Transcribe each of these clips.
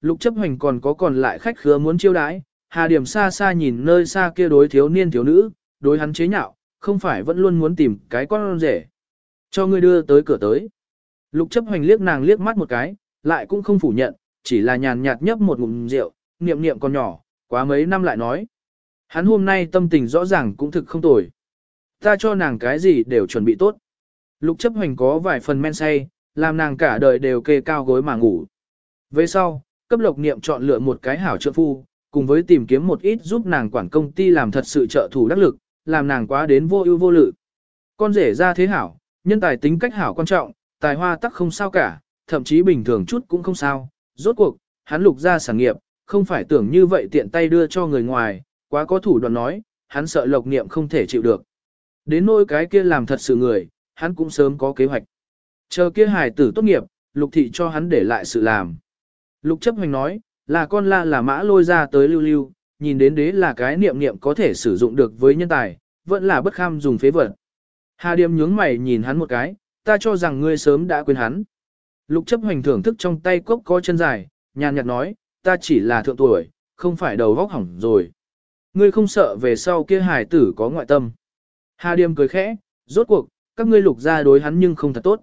Lục chấp hành còn có còn lại khách khứa muốn chiêu đãi, Hà Điểm xa xa nhìn nơi xa kia đối thiếu niên thiếu nữ, đối hắn chế nhạo, không phải vẫn luôn muốn tìm cái con rể. Cho ngươi đưa tới cửa tới. Lục chấp hành liếc nàng liếc mắt một cái, lại cũng không phủ nhận, chỉ là nhàn nhạt nhấp một ngụm rượu, niệm niệm còn nhỏ, quá mấy năm lại nói. Hắn hôm nay tâm tình rõ ràng cũng thực không tồi. Ta cho nàng cái gì đều chuẩn bị tốt. Lục chấp hành có vài phần men say, làm nàng cả đời đều kê cao gối mà ngủ. Về sau, cấp lộc niệm chọn lựa một cái hảo trợ phu, cùng với tìm kiếm một ít giúp nàng quản công ty làm thật sự trợ thủ đắc lực, làm nàng quá đến vô ưu vô lự. Con rể ra thế hảo, nhân tài tính cách hảo quan trọng, tài hoa tắc không sao cả, thậm chí bình thường chút cũng không sao. Rốt cuộc, hắn lục ra sản nghiệp, không phải tưởng như vậy tiện tay đưa cho người ngoài, quá có thủ đoạn nói, hắn sợ lộc niệm không thể chịu được. Đến nỗi cái kia làm thật sự người, hắn cũng sớm có kế hoạch. Chờ kia hài tử tốt nghiệp, lục thị cho hắn để lại sự làm. Lục chấp hành nói, là con la là mã lôi ra tới lưu lưu, nhìn đến đế là cái niệm niệm có thể sử dụng được với nhân tài, vẫn là bất kham dùng phế vật. Hà Điềm nhướng mày nhìn hắn một cái, ta cho rằng ngươi sớm đã quên hắn. Lục chấp hành thưởng thức trong tay cốc có chân dài, nhàn nhạt nói, ta chỉ là thượng tuổi, không phải đầu vóc hỏng rồi. Ngươi không sợ về sau kia hài tử có ngoại tâm. Hà Điềm cười khẽ, rốt cuộc, các ngươi lục ra đối hắn nhưng không thật tốt.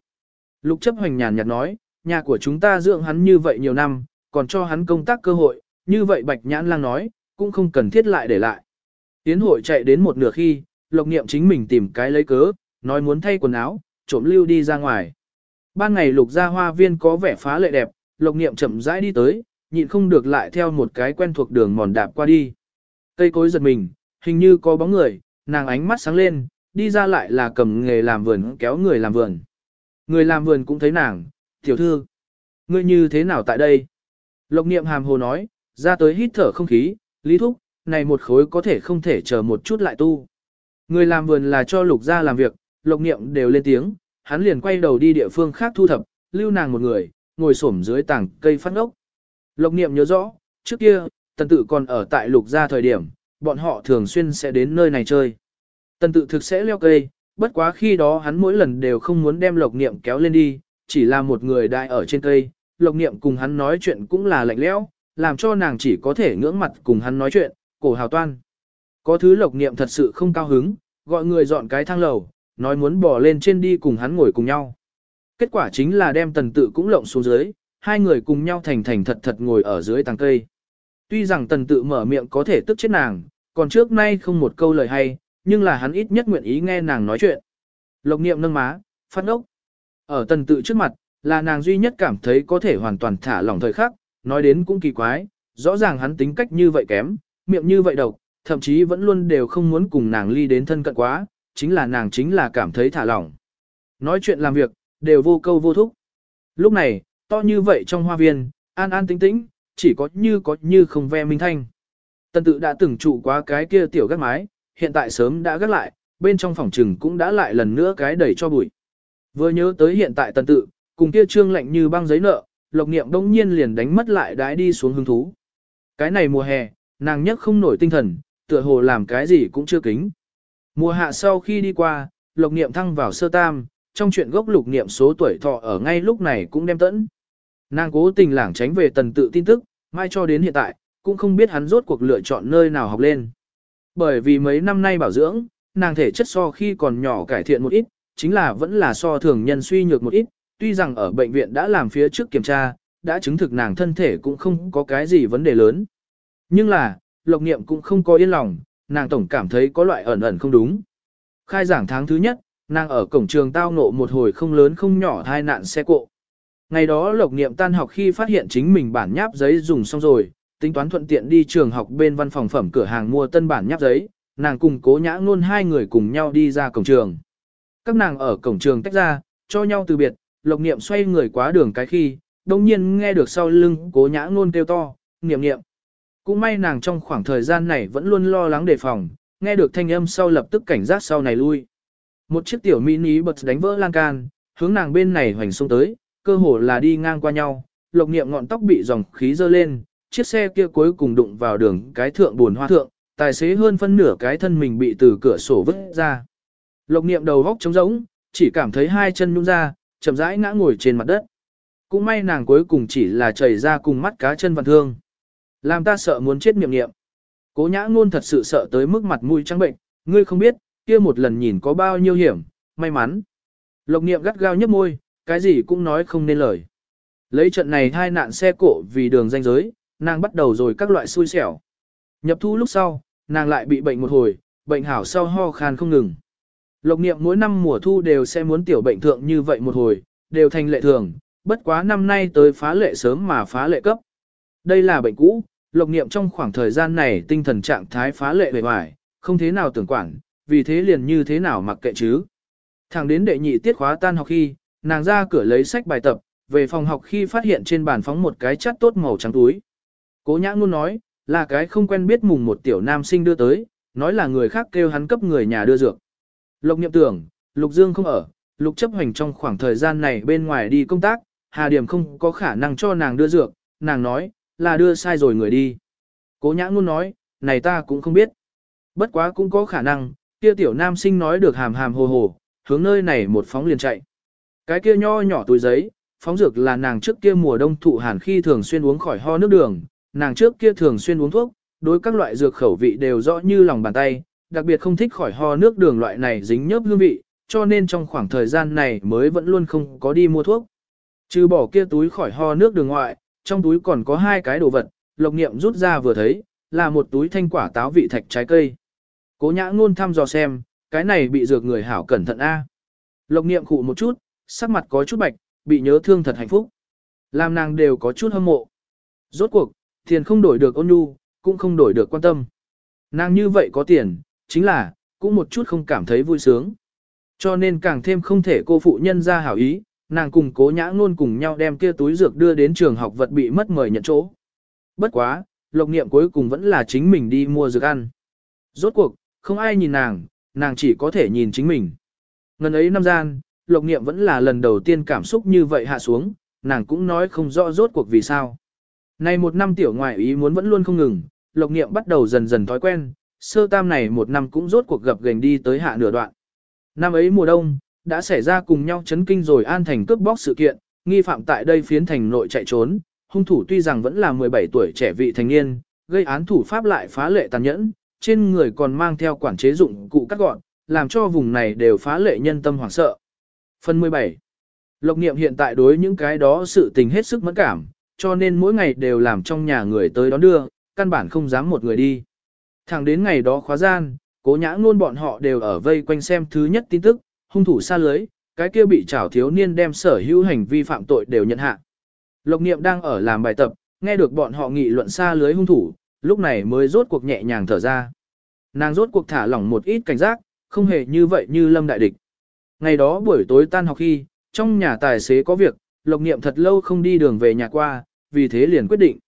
Lục chấp hành nhàn nhạt nói, nhà của chúng ta dưỡng hắn như vậy nhiều năm, còn cho hắn công tác cơ hội, như vậy bạch nhãn lang nói, cũng không cần thiết lại để lại. Tiến hội chạy đến một nửa khi, lộc niệm chính mình tìm cái lấy cớ, nói muốn thay quần áo, trộm lưu đi ra ngoài. Ban ngày lục gia hoa viên có vẻ phá lệ đẹp, lộc niệm chậm rãi đi tới, nhịn không được lại theo một cái quen thuộc đường mòn đạp qua đi. Cây cối giật mình, hình như có bóng người, nàng ánh mắt sáng lên, đi ra lại là cầm nghề làm vườn kéo người làm vườn. Người làm vườn cũng thấy nàng, tiểu thư. Ngươi như thế nào tại đây? Lộc niệm hàm hồ nói, ra tới hít thở không khí, lý thúc, này một khối có thể không thể chờ một chút lại tu. Người làm vườn là cho lục gia làm việc, lộc niệm đều lên tiếng, hắn liền quay đầu đi địa phương khác thu thập, lưu nàng một người, ngồi xổm dưới tảng cây phát ốc. Lộc niệm nhớ rõ, trước kia, tần tự còn ở tại lục gia thời điểm, bọn họ thường xuyên sẽ đến nơi này chơi. Tần tự thực sẽ leo cây, bất quá khi đó hắn mỗi lần đều không muốn đem lộc niệm kéo lên đi, chỉ là một người đại ở trên cây, lộc niệm cùng hắn nói chuyện cũng là lạnh lẽo, làm cho nàng chỉ có thể ngưỡng mặt cùng hắn nói chuyện, cổ hào toan. Có thứ lộc niệm thật sự không cao hứng, gọi người dọn cái thang lầu, nói muốn bỏ lên trên đi cùng hắn ngồi cùng nhau. Kết quả chính là đem tần tự cũng lộng xuống dưới, hai người cùng nhau thành thành thật thật ngồi ở dưới tàng cây. Tuy rằng tần tự mở miệng có thể tức chết nàng, còn trước nay không một câu lời hay, nhưng là hắn ít nhất nguyện ý nghe nàng nói chuyện. Lộc niệm nâng má, phát ốc. Ở tần tự trước mặt, là nàng duy nhất cảm thấy có thể hoàn toàn thả lỏng thời khắc, nói đến cũng kỳ quái, rõ ràng hắn tính cách như vậy kém, miệng như vậy độc, thậm chí vẫn luôn đều không muốn cùng nàng ly đến thân cận quá, chính là nàng chính là cảm thấy thả lỏng. Nói chuyện làm việc, đều vô câu vô thúc. Lúc này, to như vậy trong hoa viên, an an tĩnh tĩnh, chỉ có như có như không ve minh thanh. Tần tự đã từng trụ qua cái kia tiểu gác mái, hiện tại sớm đã gác lại, bên trong phòng trừng cũng đã lại lần nữa cái đẩy cho bụi. Vừa nhớ tới hiện tại tần tự, cùng kia trương lạnh như băng giấy nợ, lộc niệm đông nhiên liền đánh mất lại đái đi xuống hứng thú. Cái này mùa hè, nàng nhất không nổi tinh thần, tựa hồ làm cái gì cũng chưa kính. Mùa hạ sau khi đi qua, lộc niệm thăng vào sơ tam, trong chuyện gốc lục niệm số tuổi thọ ở ngay lúc này cũng đem tẫn. Nàng cố tình lảng tránh về tần tự tin tức, mai cho đến hiện tại, cũng không biết hắn rốt cuộc lựa chọn nơi nào học lên. Bởi vì mấy năm nay bảo dưỡng, nàng thể chất so khi còn nhỏ cải thiện một ít, chính là vẫn là so thường nhân suy nhược một ít, tuy rằng ở bệnh viện đã làm phía trước kiểm tra, đã chứng thực nàng thân thể cũng không có cái gì vấn đề lớn. Nhưng là, lộc niệm cũng không có yên lòng, nàng tổng cảm thấy có loại ẩn ẩn không đúng. Khai giảng tháng thứ nhất, nàng ở cổng trường tao ngộ một hồi không lớn không nhỏ thai nạn xe cộ. Ngày đó lộc niệm tan học khi phát hiện chính mình bản nháp giấy dùng xong rồi, tính toán thuận tiện đi trường học bên văn phòng phẩm cửa hàng mua tân bản nháp giấy, nàng cùng cố nhã ngôn hai người cùng nhau đi ra cổng trường. Các nàng ở cổng trường tách ra, cho nhau từ biệt, lộc niệm xoay người quá đường cái khi, đồng nhiên nghe được sau lưng cố nhã ngôn kêu to, niệm niệm. Cũng may nàng trong khoảng thời gian này vẫn luôn lo lắng đề phòng, nghe được thanh âm sau lập tức cảnh giác sau này lui. Một chiếc tiểu mini bật đánh vỡ lan can, hướng nàng bên này hoành xuống tới, cơ hồ là đi ngang qua nhau, lộc niệm ngọn tóc bị dòng khí dơ lên, chiếc xe kia cuối cùng đụng vào đường cái thượng buồn hoa thượng, tài xế hơn phân nửa cái thân mình bị từ cửa sổ vứt ra. Lộc niệm đầu góc trống rỗng, chỉ cảm thấy hai chân nhung ra, chậm rãi ngã ngồi trên mặt đất. Cũng may nàng cuối cùng chỉ là chảy ra cùng mắt cá chân vạn thương. Làm ta sợ muốn chết miệng niệm. Cố nhã ngôn thật sự sợ tới mức mặt mũi trắng bệnh, ngươi không biết, kia một lần nhìn có bao nhiêu hiểm, may mắn. Lộc niệm gắt gao nhấp môi, cái gì cũng nói không nên lời. Lấy trận này hai nạn xe cộ vì đường danh giới, nàng bắt đầu rồi các loại xui xẻo. Nhập thu lúc sau, nàng lại bị bệnh một hồi, bệnh hảo sau ho khan không ngừng. Lộc niệm mỗi năm mùa thu đều sẽ muốn tiểu bệnh thượng như vậy một hồi, đều thành lệ thường, bất quá năm nay tới phá lệ sớm mà phá lệ cấp. Đây là bệnh cũ, lộc niệm trong khoảng thời gian này tinh thần trạng thái phá lệ bề ngoài, không thế nào tưởng quản, vì thế liền như thế nào mặc kệ chứ. Thẳng đến đệ nhị tiết khóa tan học khi, nàng ra cửa lấy sách bài tập, về phòng học khi phát hiện trên bàn phóng một cái chắt tốt màu trắng túi. Cố nhã luôn nói, là cái không quen biết mùng một tiểu nam sinh đưa tới, nói là người khác kêu hắn cấp người nhà đưa dược. Lộc nhậm tưởng, Lục Dương không ở, Lục chấp hành trong khoảng thời gian này bên ngoài đi công tác, Hà Điểm không có khả năng cho nàng đưa dược, nàng nói, là đưa sai rồi người đi. Cố nhã ngôn nói, này ta cũng không biết. Bất quá cũng có khả năng, kia tiểu nam sinh nói được hàm hàm hồ hồ, hướng nơi này một phóng liền chạy. Cái kia nho nhỏ túi giấy, phóng dược là nàng trước kia mùa đông thụ hàn khi thường xuyên uống khỏi ho nước đường, nàng trước kia thường xuyên uống thuốc, đối các loại dược khẩu vị đều rõ như lòng bàn tay, đặc biệt không thích khỏi ho nước đường loại này dính nhớp hương vị, cho nên trong khoảng thời gian này mới vẫn luôn không có đi mua thuốc. Trừ bỏ kia túi khỏi ho nước đường ngoại, trong túi còn có hai cái đồ vật, lộc niệm rút ra vừa thấy, là một túi thanh quả táo vị thạch trái cây. Cố nhã ngôn thăm dò xem, cái này bị dược người hảo cẩn thận a. Lộc niệm khụ một chút, sắc mặt có chút bạch, bị nhớ thương thật hạnh phúc. Làm nàng đều có chút hâm mộ. Rốt cuộc, tiền không đổi được ôn nhu, cũng không đổi được quan tâm. Nàng như vậy có tiền, chính là, cũng một chút không cảm thấy vui sướng. Cho nên càng thêm không thể cô phụ nhân ra hảo ý, nàng cùng cố nhã ngôn cùng nhau đem kia túi dược đưa đến trường học vật bị mất mời nhận chỗ. Bất quá, lộc niệm cuối cùng vẫn là chính mình đi mua dược ăn. Rốt cuộc, không ai nhìn nàng, nàng chỉ có thể nhìn chính mình. Ngần ấy năm gian, lộc niệm vẫn là lần đầu tiên cảm xúc như vậy hạ xuống, nàng cũng nói không rõ rốt cuộc vì sao. Này một năm tiểu ngoại ý muốn vẫn luôn không ngừng, lộc niệm bắt đầu dần dần thói quen, sơ tam này một năm cũng rốt cuộc gặp gành đi tới hạ nửa đoạn. Năm ấy mùa đông, đã xảy ra cùng nhau chấn kinh rồi an thành cướp bóc sự kiện, nghi phạm tại đây phiến thành nội chạy trốn, hung thủ tuy rằng vẫn là 17 tuổi trẻ vị thành niên, gây án thủ pháp lại phá lệ tàn nhẫn, trên người còn mang theo quản chế dụng cụ cắt gọn, làm cho vùng này đều phá lệ nhân tâm hoảng sợ. Phần 17. Lộc niệm hiện tại đối những cái đó sự tình hết sức mẫn cảm, cho nên mỗi ngày đều làm trong nhà người tới đón đưa, căn bản không dám một người đi. Thẳng đến ngày đó khóa gian, cố nhã ngôn bọn họ đều ở vây quanh xem thứ nhất tin tức, hung thủ xa lưới, cái kia bị trảo thiếu niên đem sở hữu hành vi phạm tội đều nhận hạ. Lộc niệm đang ở làm bài tập, nghe được bọn họ nghị luận xa lưới hung thủ, lúc này mới rốt cuộc nhẹ nhàng thở ra. Nàng rốt cuộc thả lỏng một ít cảnh giác, không hề như vậy như lâm đại địch. Ngày đó buổi tối tan học khi, trong nhà tài xế có việc, Lộc Niệm thật lâu không đi đường về nhà qua, vì thế liền quyết định.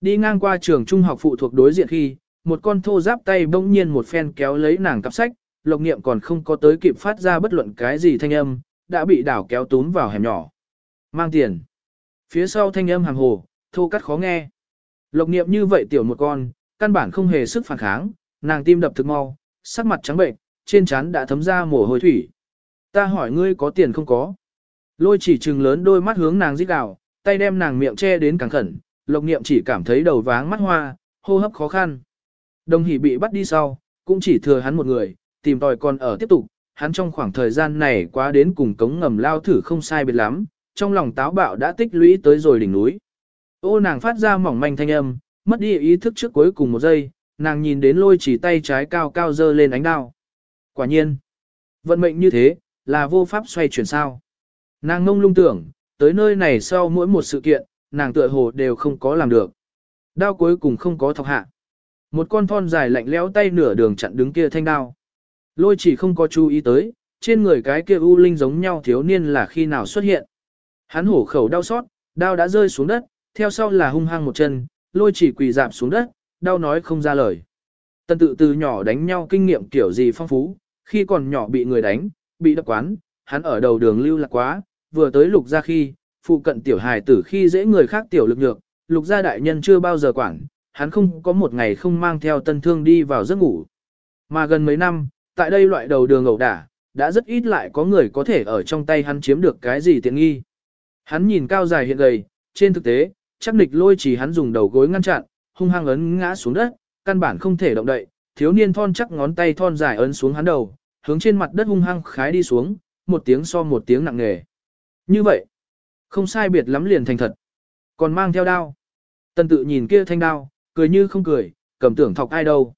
Đi ngang qua trường trung học phụ thuộc đối diện khi, một con thô giáp tay bỗng nhiên một phen kéo lấy nàng cặp sách, Lộc Niệm còn không có tới kịp phát ra bất luận cái gì thanh âm, đã bị đảo kéo tún vào hẻm nhỏ. Mang tiền. Phía sau thanh âm hàng hồ, thô cắt khó nghe. Lộc Niệm như vậy tiểu một con, căn bản không hề sức phản kháng, nàng tim đập thực mau, sắc mặt trắng bệnh, trên trán đã thấm ra mồ hôi thủy. Ta hỏi ngươi có tiền không có? Lôi chỉ trừng lớn đôi mắt hướng nàng rít gào, tay đem nàng miệng che đến càng khẩn, lộc niệm chỉ cảm thấy đầu váng mắt hoa, hô hấp khó khăn. Đồng hỷ bị bắt đi sau, cũng chỉ thừa hắn một người, tìm tòi còn ở tiếp tục, hắn trong khoảng thời gian này quá đến cùng cống ngầm lao thử không sai biệt lắm, trong lòng táo bạo đã tích lũy tới rồi đỉnh núi. Ô nàng phát ra mỏng manh thanh âm, mất đi ý thức trước cuối cùng một giây, nàng nhìn đến lôi chỉ tay trái cao cao dơ lên ánh đao. Quả nhiên, vận mệnh như thế, là vô pháp xoay chuyển sao. Nàng ngông lung tưởng, tới nơi này sau mỗi một sự kiện, nàng tựa hồ đều không có làm được. Đao cuối cùng không có thọc hạ. Một con thon dài lạnh lẽo tay nửa đường chặn đứng kia thanh đao. Lôi chỉ không có chú ý tới, trên người cái kia u linh giống nhau thiếu niên là khi nào xuất hiện. Hắn hổ khẩu đau xót, đao đã rơi xuống đất, theo sau là hung hăng một chân, lôi chỉ quỳ dạp xuống đất, đau nói không ra lời. Tần tự từ nhỏ đánh nhau kinh nghiệm kiểu gì phong phú, khi còn nhỏ bị người đánh, bị đập quán, hắn ở đầu đường lưu lạc quá, vừa tới lục gia khi, phụ cận tiểu hài tử khi dễ người khác tiểu lực nhược, lục gia đại nhân chưa bao giờ quản, hắn không có một ngày không mang theo tân thương đi vào giấc ngủ. Mà gần mấy năm, tại đây loại đầu đường ẩu đả, đã rất ít lại có người có thể ở trong tay hắn chiếm được cái gì tiện nghi. Hắn nhìn cao dài hiện gầy, trên thực tế, chắc nịch lôi chỉ hắn dùng đầu gối ngăn chặn, hung hăng ấn ngã xuống đất, căn bản không thể động đậy, thiếu niên thon chắc ngón tay thon dài ấn xuống hắn đầu, hướng trên mặt đất hung hăng khái đi xuống, một tiếng so một tiếng nặng nề. Như vậy, không sai biệt lắm liền thành thật. Còn mang theo đao. tân tự nhìn kia thanh đao, cười như không cười, cầm tưởng thọc ai đâu.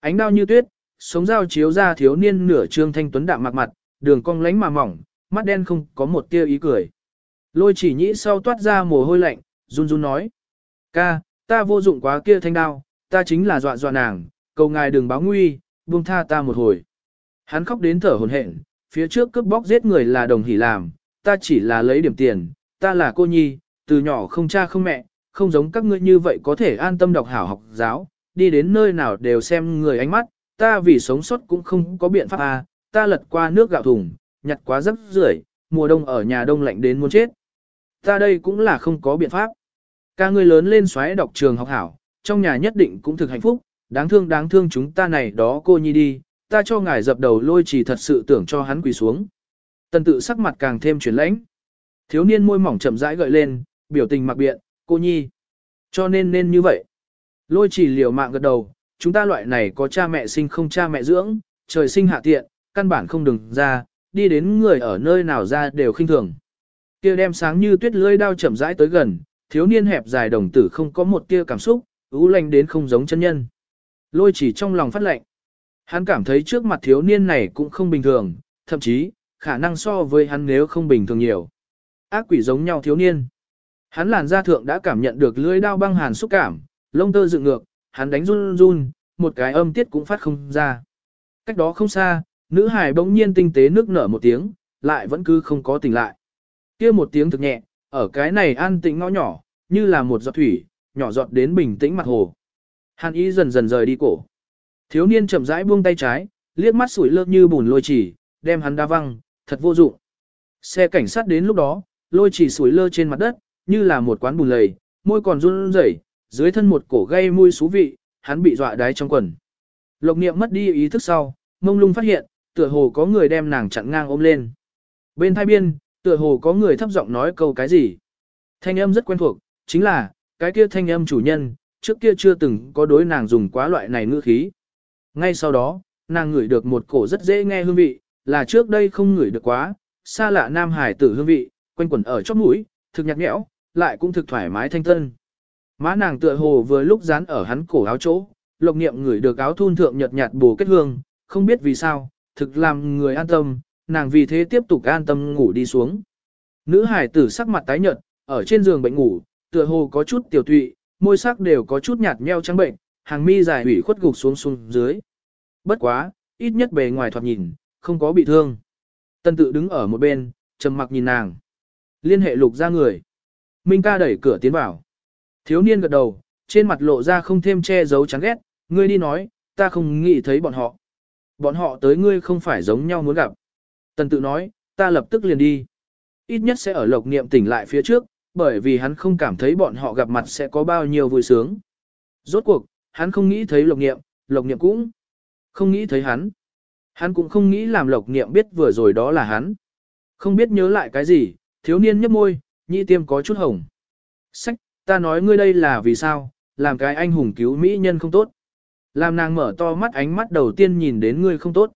Ánh đao như tuyết, sống dao chiếu ra thiếu niên nửa trương thanh tuấn đạm mặt mặt, đường cong lánh mà mỏng, mắt đen không có một tia ý cười. Lôi chỉ nhĩ sau toát ra mồ hôi lạnh, run run nói. Ca, ta vô dụng quá kia thanh đao, ta chính là dọa dọa nàng, cầu ngài đừng báo nguy, buông tha ta một hồi. Hắn khóc đến thở hổn hển, phía trước cướp bóc giết người là đồng hỷ làm, ta chỉ là lấy điểm tiền, ta là cô nhi, từ nhỏ không cha không mẹ, không giống các ngươi như vậy có thể an tâm đọc hảo học giáo, đi đến nơi nào đều xem người ánh mắt, ta vì sống sót cũng không có biện pháp à, ta lật qua nước gạo thùng, nhặt quá rất rưởi, mùa đông ở nhà đông lạnh đến muốn chết. Ta đây cũng là không có biện pháp. Ca ngươi lớn lên xoáy đọc trường học hảo, trong nhà nhất định cũng thực hạnh phúc, đáng thương đáng thương chúng ta này đó cô nhi đi, ta cho ngài dập đầu lôi chỉ thật sự tưởng cho hắn quỳ xuống. Tần tự sắc mặt càng thêm chuyển lãnh. Thiếu niên môi mỏng chậm rãi gợi lên, biểu tình mặc biện, cô nhi. Cho nên nên như vậy. Lôi chỉ liều mạng gật đầu, chúng ta loại này có cha mẹ sinh không cha mẹ dưỡng, trời sinh hạ tiện, căn bản không đừng ra, đi đến người ở nơi nào ra đều khinh thường. Kia đem sáng như tuyết lưỡi đao chậm rãi tới gần, thiếu niên hẹp dài đồng tử không có một tia cảm xúc, ú lành đến không giống chân nhân. Lôi chỉ trong lòng phát lệnh. Hắn cảm thấy trước mặt thiếu niên này cũng không bình thường, thậm chí, khả năng so với hắn nếu không bình thường nhiều. Ác quỷ giống nhau thiếu niên. Hắn làn da thượng đã cảm nhận được lưỡi đao băng hàn xúc cảm, lông tơ dựng ngược, hắn đánh run run, một cái âm tiết cũng phát không ra. Cách đó không xa, nữ hài bỗng nhiên tinh tế nước nở một tiếng, lại vẫn cứ không có tỉnh lại. kia một tiếng thực nhẹ, ở cái này an tĩnh ngõ nhỏ, như là một giọt thủy, nhỏ giọt đến bình tĩnh mặt hồ. Hàn ý dần dần rời đi cổ. Thiếu niên chậm rãi buông tay trái, liếc mắt sủi lơ như bùn lôi chỉ, đem hắn đa văng, thật vô dụng. Xe cảnh sát đến lúc đó, lôi chỉ sủi lơ trên mặt đất, như là một quán bùn lầy, môi còn run rẩy, dưới thân một cổ gây mùi xú vị, hắn bị dọa đái trong quần. Lộc niệm mất đi ý thức sau, mông lung phát hiện, tựa hồ có người đem nàng chặn ngang ôm lên. Bên thai biên, tựa hồ có người thấp giọng nói câu cái gì. Thanh âm rất quen thuộc, chính là, cái kia thanh âm chủ nhân, trước kia chưa từng có đối nàng dùng quá loại này ngữ khí. Ngay sau đó, nàng ngửi được một cổ rất dễ nghe hương vị, là trước đây không ngửi được quá, xa lạ nam hải tử hương vị, quanh quẩn ở chóp mũi, thực nhạt nhẽo, lại cũng thực thoải mái thanh tân. Má nàng tựa hồ vừa lúc dán ở hắn cổ áo chỗ, lộc niệm ngửi được áo thun thượng nhợt nhạt bù kết hương, không biết vì sao, thực làm người an tâm, nàng vì thế tiếp tục an tâm ngủ đi xuống. Nữ hải tử sắc mặt tái nhợt, ở trên giường bệnh ngủ, tựa hồ có chút tiểu tụy, môi sắc đều có chút nhạt nheo trắng bệnh, hàng mi dài ủy khuất gục xuống xuống dưới. Bất quá, ít nhất bề ngoài thoạt nhìn, không có bị thương. Tân tự đứng ở một bên, trầm mặc nhìn nàng. Liên hệ lục ra người. Minh ca đẩy cửa tiến vào. Thiếu niên gật đầu, trên mặt lộ ra không thêm che giấu chán ghét, ngươi đi nói, ta không nghĩ thấy bọn họ. Bọn họ tới ngươi không phải giống nhau muốn gặp. Tần tự nói, ta lập tức liền đi. Ít nhất sẽ ở lộc niệm tỉnh lại phía trước, bởi vì hắn không cảm thấy bọn họ gặp mặt sẽ có bao nhiêu vui sướng. Rốt cuộc, hắn không nghĩ thấy lộc niệm, lộc niệm cũng không nghĩ thấy hắn. Hắn cũng không nghĩ làm lộc niệm biết vừa rồi đó là hắn. Không biết nhớ lại cái gì, thiếu niên nhấp môi, nhị tiêm có chút hồng. Sách, ta nói ngươi đây là vì sao, làm cái anh hùng cứu mỹ nhân không tốt. Làm nàng mở to mắt ánh mắt đầu tiên nhìn đến ngươi không tốt.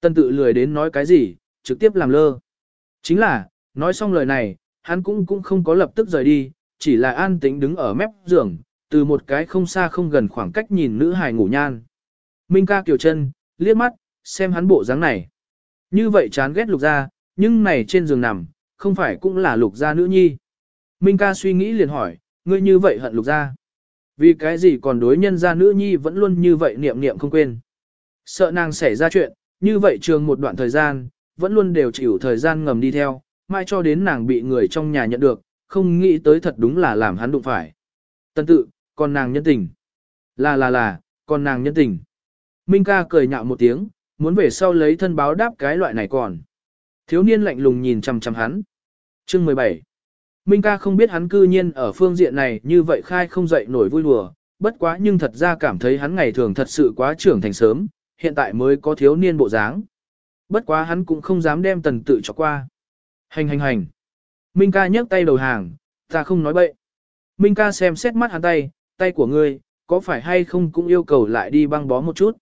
Tân tự lười đến nói cái gì, trực tiếp làm lơ. Chính là, nói xong lời này, hắn cũng cũng không có lập tức rời đi, chỉ là an tĩnh đứng ở mép giường, từ một cái không xa không gần khoảng cách nhìn nữ hài ngủ nhan. Minh ca kiều chân, liếc mắt, xem hắn bộ dáng này. Như vậy chán ghét lục gia, nhưng này trên giường nằm, không phải cũng là lục gia nữ nhi. Minh ca suy nghĩ liền hỏi, ngươi như vậy hận lục gia. Vì cái gì còn đối nhân gia nữ nhi vẫn luôn như vậy niệm niệm không quên. Sợ nàng xảy ra chuyện, như vậy trường một đoạn thời gian, vẫn luôn đều chịu thời gian ngầm đi theo, mai cho đến nàng bị người trong nhà nhận được, không nghĩ tới thật đúng là làm hắn đụng phải. Tân tự, còn nàng nhân tình. Là là là, còn nàng nhân tình. Minh ca cười nhạo một tiếng, muốn về sau lấy thân báo đáp cái loại này còn. Thiếu niên lạnh lùng nhìn chằm chằm hắn. Chương 17 Minh ca không biết hắn cư nhiên ở phương diện này như vậy khai không dậy nổi vui đùa, bất quá nhưng thật ra cảm thấy hắn ngày thường thật sự quá trưởng thành sớm, hiện tại mới có thiếu niên bộ dáng. Bất quá hắn cũng không dám đem tần tự cho qua. Hành hành hành. Minh ca nhấc tay đầu hàng, ta không nói bậy. Minh ca xem xét mắt hắn tay, tay của ngươi, có phải hay không cũng yêu cầu lại đi băng bó một chút.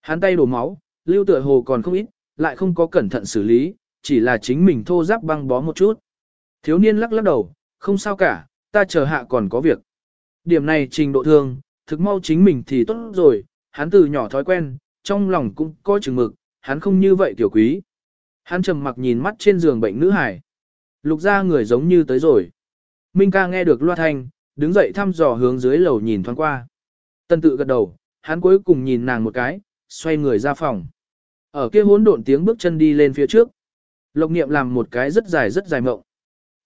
Hắn tay đổ máu, lưu tựa hồ còn không ít, lại không có cẩn thận xử lý, chỉ là chính mình thô giáp băng bó một chút. Thiếu niên lắc lắc đầu, không sao cả, ta chờ hạ còn có việc. Điểm này trình độ thương, thực mau chính mình thì tốt rồi, hắn từ nhỏ thói quen, trong lòng cũng có chừng mực, hắn không như vậy tiểu quý. Hắn trầm mặc nhìn mắt trên giường bệnh nữ hải. Lục ra người giống như tới rồi. Minh ca nghe được loa thanh, đứng dậy thăm dò hướng dưới lầu nhìn thoáng qua. Tân tự gật đầu, hắn cuối cùng nhìn nàng một cái, xoay người ra phòng. Ở kia hỗn độn tiếng bước chân đi lên phía trước. Lộc niệm làm một cái rất dài rất dài mộng.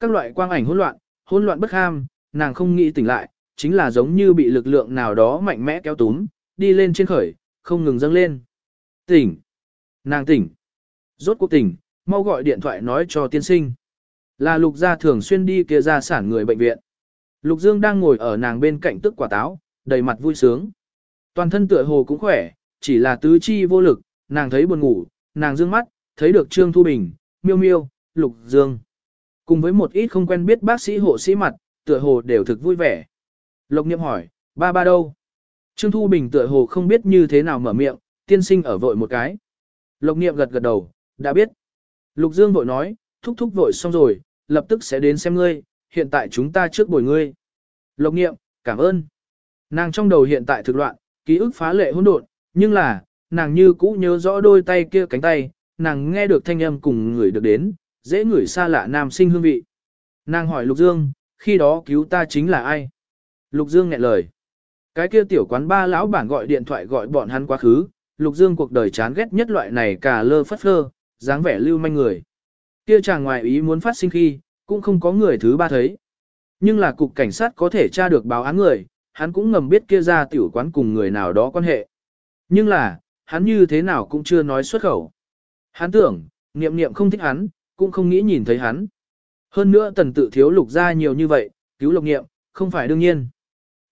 Các loại quang ảnh hỗn loạn, hỗn loạn bất ham, nàng không nghĩ tỉnh lại, chính là giống như bị lực lượng nào đó mạnh mẽ kéo túm, đi lên trên khởi, không ngừng dâng lên. Tỉnh! Nàng tỉnh! Rốt cuộc tỉnh, mau gọi điện thoại nói cho tiên sinh. Là lục gia thường xuyên đi kia ra sản người bệnh viện. Lục Dương đang ngồi ở nàng bên cạnh tức quả táo, đầy mặt vui sướng. Toàn thân tựa hồ cũng khỏe, chỉ là tứ chi vô lực, nàng thấy buồn ngủ, nàng dương mắt, thấy được Trương Thu Bình, miêu miêu, Lục Dương. Cùng với một ít không quen biết bác sĩ hộ sĩ mặt, tựa hồ đều thực vui vẻ. Lộc Niệm hỏi, ba ba đâu? Trương Thu Bình tựa hồ không biết như thế nào mở miệng, tiên sinh ở vội một cái. Lộc Niệm gật gật đầu, đã biết. Lục Dương vội nói, thúc thúc vội xong rồi, lập tức sẽ đến xem ngươi, hiện tại chúng ta trước bồi ngươi. Lộc Niệm, cảm ơn. Nàng trong đầu hiện tại thực loạn, ký ức phá lệ hỗn độn, nhưng là, nàng như cũ nhớ rõ đôi tay kia cánh tay, nàng nghe được thanh âm cùng người được đến, dễ ngửi xa lạ nam sinh hương vị. Nàng hỏi Lục Dương, khi đó cứu ta chính là ai? Lục Dương nghẹn lời. Cái kia tiểu quán ba lão bản gọi điện thoại gọi bọn hắn quá khứ, Lục Dương cuộc đời chán ghét nhất loại này cả lơ phất phơ, dáng vẻ lưu manh người. Kia chàng ngoài ý muốn phát sinh khi, cũng không có người thứ ba thấy. Nhưng là cục cảnh sát có thể tra được báo án người, hắn cũng ngầm biết kia ra tiểu quán cùng người nào đó quan hệ. Nhưng là, hắn như thế nào cũng chưa nói xuất khẩu. Hắn tưởng, niệm niệm không thích hắn, cũng không nghĩ nhìn thấy hắn. Hơn nữa tần tự thiếu lục ra nhiều như vậy, cứu lục niệm, không phải đương nhiên.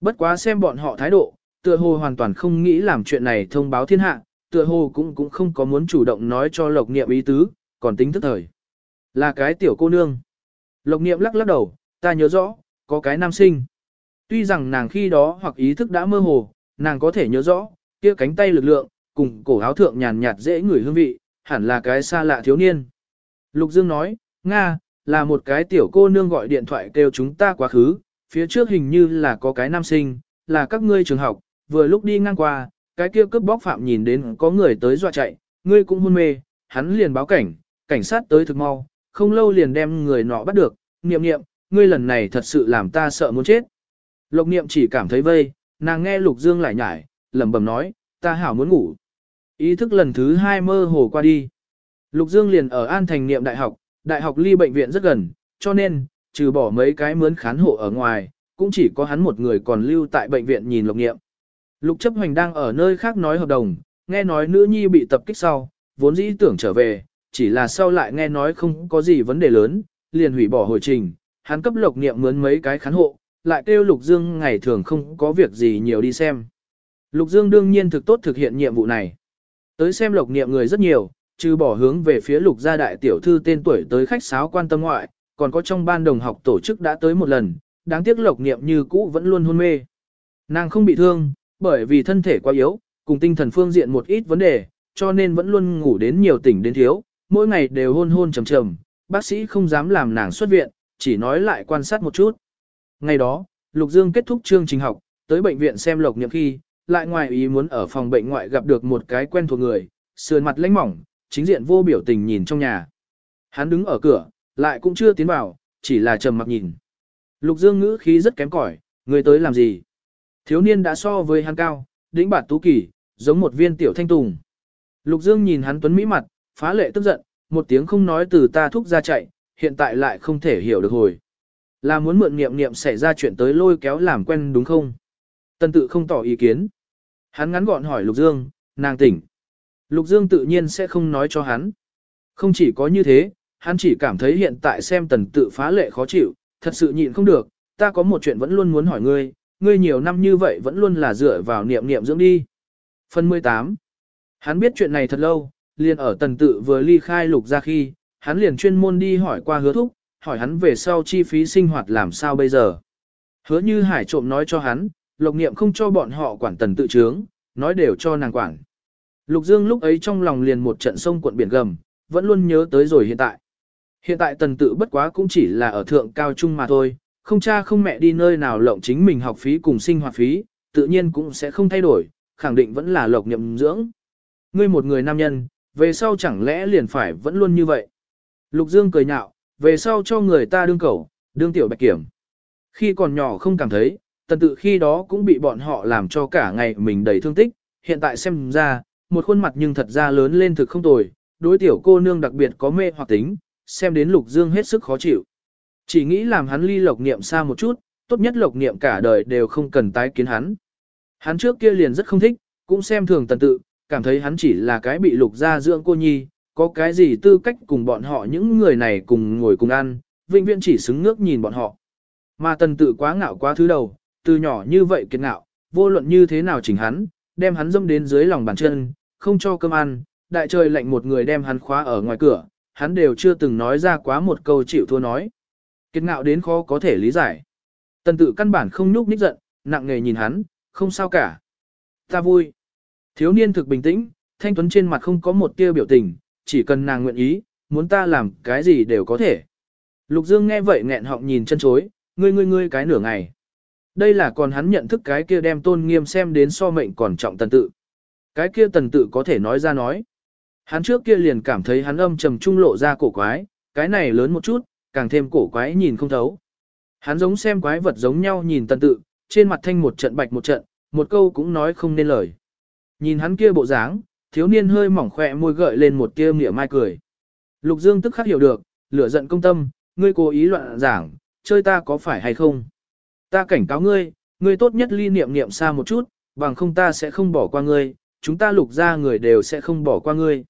Bất quá xem bọn họ thái độ, tựa hồ hoàn toàn không nghĩ làm chuyện này thông báo thiên hạ, tựa hồ cũng cũng không có muốn chủ động nói cho lộc niệm ý tứ, còn tính thức thời. Là cái tiểu cô nương. Lộc niệm lắc lắc đầu, ta nhớ rõ, có cái nam sinh. Tuy rằng nàng khi đó hoặc ý thức đã mơ hồ, nàng có thể nhớ rõ, kia cánh tay lực lượng, cùng cổ áo thượng nhàn nhạt dễ ngửi hương vị, hẳn là cái xa lạ thiếu niên. Lục Dương nói, Nga, là một cái tiểu cô nương gọi điện thoại kêu chúng ta quá khứ, phía trước hình như là có cái nam sinh, là các ngươi trường học, vừa lúc đi ngang qua, cái kia cướp bóc phạm nhìn đến có người tới dọa chạy, ngươi cũng hôn mê, hắn liền báo cảnh, cảnh sát tới thực mau, không lâu liền đem người nọ bắt được, niệm niệm, ngươi lần này thật sự làm ta sợ muốn chết. Lộc niệm chỉ cảm thấy vây, nàng nghe lục dương lại nhải, lẩm bẩm nói, ta hảo muốn ngủ. Ý thức lần thứ hai mơ hồ qua đi. Lục dương liền ở An Thành niệm đại học, đại học ly bệnh viện rất gần, cho nên, trừ bỏ mấy cái mướn khán hộ ở ngoài, cũng chỉ có hắn một người còn lưu tại bệnh viện nhìn lục niệm. Lục chấp hoành đang ở nơi khác nói hợp đồng, nghe nói nữ nhi bị tập kích sau, vốn dĩ tưởng trở về, chỉ là sau lại nghe nói không có gì vấn đề lớn, liền hủy bỏ hồi trình, hắn cấp lục niệm mướn mấy cái khán hộ, lại kêu Lục Dương ngày thường không có việc gì nhiều đi xem. Lục Dương đương nhiên thực tốt thực hiện nhiệm vụ này. Tới xem lộc niệm người rất nhiều, trừ bỏ hướng về phía lục gia đại tiểu thư tên tuổi tới khách sáo quan tâm ngoại, còn có trong ban đồng học tổ chức đã tới một lần, đáng tiếc lộc niệm như cũ vẫn luôn hôn mê. Nàng không bị thương, bởi vì thân thể quá yếu, cùng tinh thần phương diện một ít vấn đề, cho nên vẫn luôn ngủ đến nhiều tỉnh đến thiếu, mỗi ngày đều hôn hôn trầm trầm, bác sĩ không dám làm nàng xuất viện, chỉ nói lại quan sát một chút. Ngày đó, Lục Dương kết thúc chương trình học, tới bệnh viện xem lộc niệm khi, lại ngoài ý muốn ở phòng bệnh ngoại gặp được một cái quen thuộc người, sườn mặt lãnh mỏng, chính diện vô biểu tình nhìn trong nhà. Hắn đứng ở cửa, lại cũng chưa tiến vào, chỉ là trầm mặc nhìn. Lục Dương ngữ khí rất kém cỏi, người tới làm gì? Thiếu niên đã so với hắn cao, đĩnh bạt tú kỳ, giống một viên tiểu thanh tùng. Lục Dương nhìn hắn tuấn mỹ mặt, phá lệ tức giận, một tiếng không nói từ ta thúc ra chạy, hiện tại lại không thể hiểu được hồi. Là muốn mượn niệm niệm xảy ra chuyện tới lôi kéo làm quen đúng không? Tân tự không tỏ ý kiến. Hắn ngắn gọn hỏi Lục Dương, nàng tỉnh. Lục Dương tự nhiên sẽ không nói cho hắn. Không chỉ có như thế, hắn chỉ cảm thấy hiện tại xem tần tự phá lệ khó chịu, thật sự nhịn không được, ta có một chuyện vẫn luôn muốn hỏi ngươi, ngươi nhiều năm như vậy vẫn luôn là dựa vào niệm niệm dưỡng đi. Phần 18 Hắn biết chuyện này thật lâu, liền ở tần tự vừa ly khai lục ra khi, hắn liền chuyên môn đi hỏi qua hứa thúc, hỏi hắn về sau chi phí sinh hoạt làm sao bây giờ. Hứa như hải trộm nói cho hắn, lộc niệm không cho bọn họ quản tần tự trướng, nói đều cho nàng quản. Lục Dương lúc ấy trong lòng liền một trận sông cuộn biển gầm, vẫn luôn nhớ tới rồi hiện tại. Hiện tại tần tự bất quá cũng chỉ là ở thượng cao trung mà thôi, không cha không mẹ đi nơi nào lộng chính mình học phí cùng sinh hoạt phí, tự nhiên cũng sẽ không thay đổi, khẳng định vẫn là lộc nhậm dưỡng. Ngươi một người nam nhân, về sau chẳng lẽ liền phải vẫn luôn như vậy. Lục Dương cười nhạo, về sau cho người ta đương cầu, đương tiểu bạch kiểm. Khi còn nhỏ không cảm thấy, tần tự khi đó cũng bị bọn họ làm cho cả ngày mình đầy thương tích, hiện tại xem ra, một khuôn mặt nhưng thật ra lớn lên thực không tồi, đối tiểu cô nương đặc biệt có mê hoặc tính, xem đến Lục Dương hết sức khó chịu. Chỉ nghĩ làm hắn ly lộc niệm xa một chút, tốt nhất lộc niệm cả đời đều không cần tái kiến hắn. Hắn trước kia liền rất không thích, cũng xem thường tần tự, cảm thấy hắn chỉ là cái bị lục gia dưỡng cô nhi, có cái gì tư cách cùng bọn họ những người này cùng ngồi cùng ăn, vĩnh viễn chỉ xứng nước nhìn bọn họ. Mà tần tự quá ngạo quá thứ đầu, từ nhỏ như vậy kiệt ngạo, vô luận như thế nào chỉnh hắn, đem hắn dâm đến dưới lòng bàn chân, không cho cơm ăn, đại trời lạnh một người đem hắn khóa ở ngoài cửa, hắn đều chưa từng nói ra quá một câu chịu thua nói. Kiệt ngạo đến khó có thể lý giải. Tần tự căn bản không nhúc nhích giận, nặng nề nhìn hắn, không sao cả. Ta vui. Thiếu niên thực bình tĩnh, thanh tuấn trên mặt không có một tia biểu tình, chỉ cần nàng nguyện ý, muốn ta làm cái gì đều có thể. Lục Dương nghe vậy nghẹn họng nhìn chân chối, ngươi ngươi ngươi cái nửa ngày. Đây là còn hắn nhận thức cái kia đem tôn nghiêm xem đến so mệnh còn trọng tần tự. Cái kia tần tự có thể nói ra nói. Hắn trước kia liền cảm thấy hắn âm trầm trung lộ ra cổ quái, cái này lớn một chút, càng thêm cổ quái nhìn không thấu. Hắn giống xem quái vật giống nhau nhìn tần tự, trên mặt thanh một trận bạch một trận, một câu cũng nói không nên lời. Nhìn hắn kia bộ dáng, thiếu niên hơi mỏng khỏe môi gợi lên một tia mỉa mai cười. Lục Dương tức khắc hiểu được, lửa giận công tâm, ngươi cố ý loạn giảng, chơi ta có phải hay không? Ta cảnh cáo ngươi, ngươi tốt nhất ly niệm niệm xa một chút, bằng không ta sẽ không bỏ qua ngươi, chúng ta lục ra người đều sẽ không bỏ qua ngươi.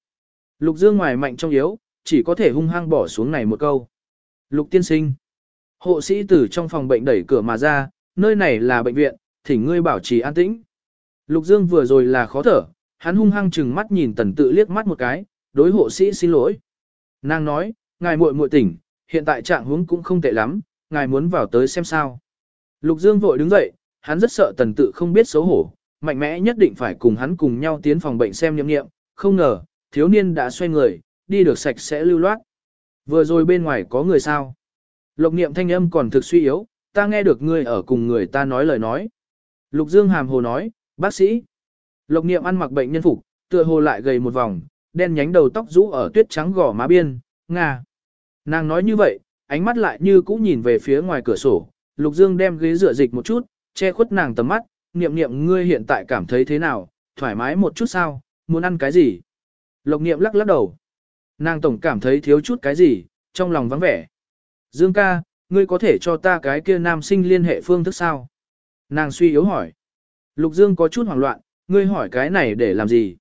Lục Dương ngoài mạnh trong yếu, chỉ có thể hung hăng bỏ xuống này một câu. Lục tiên sinh. Hộ sĩ tử trong phòng bệnh đẩy cửa mà ra, nơi này là bệnh viện, thỉnh ngươi bảo trì an tĩnh. Lục Dương vừa rồi là khó thở, hắn hung hăng chừng mắt nhìn tần tự liếc mắt một cái, đối hộ sĩ xin lỗi. Nàng nói, ngài muội muội tỉnh, hiện tại trạng huống cũng không tệ lắm, ngài muốn vào tới xem sao. Lục Dương vội đứng dậy, hắn rất sợ tần tự không biết xấu hổ, mạnh mẽ nhất định phải cùng hắn cùng nhau tiến phòng bệnh xem nhậm nghiệm, không ngờ, thiếu niên đã xoay người, đi được sạch sẽ lưu loát. Vừa rồi bên ngoài có người sao? Lục niệm thanh âm còn thực suy yếu, ta nghe được ngươi ở cùng người ta nói lời nói. Lục Dương hàm hồ nói, bác sĩ. Lục niệm ăn mặc bệnh nhân phục, tựa hồ lại gầy một vòng, đen nhánh đầu tóc rũ ở tuyết trắng gò má biên, nga. Nàng nói như vậy, ánh mắt lại như cũ nhìn về phía ngoài cửa sổ, Lục Dương đem ghế rửa dịch một chút, che khuất nàng tầm mắt, niệm niệm ngươi hiện tại cảm thấy thế nào, thoải mái một chút sao, muốn ăn cái gì? Lộc niệm lắc lắc đầu. Nàng tổng cảm thấy thiếu chút cái gì, trong lòng vắng vẻ. Dương ca, ngươi có thể cho ta cái kia nam sinh liên hệ phương thức sao? Nàng suy yếu hỏi. Lục Dương có chút hoảng loạn, ngươi hỏi cái này để làm gì?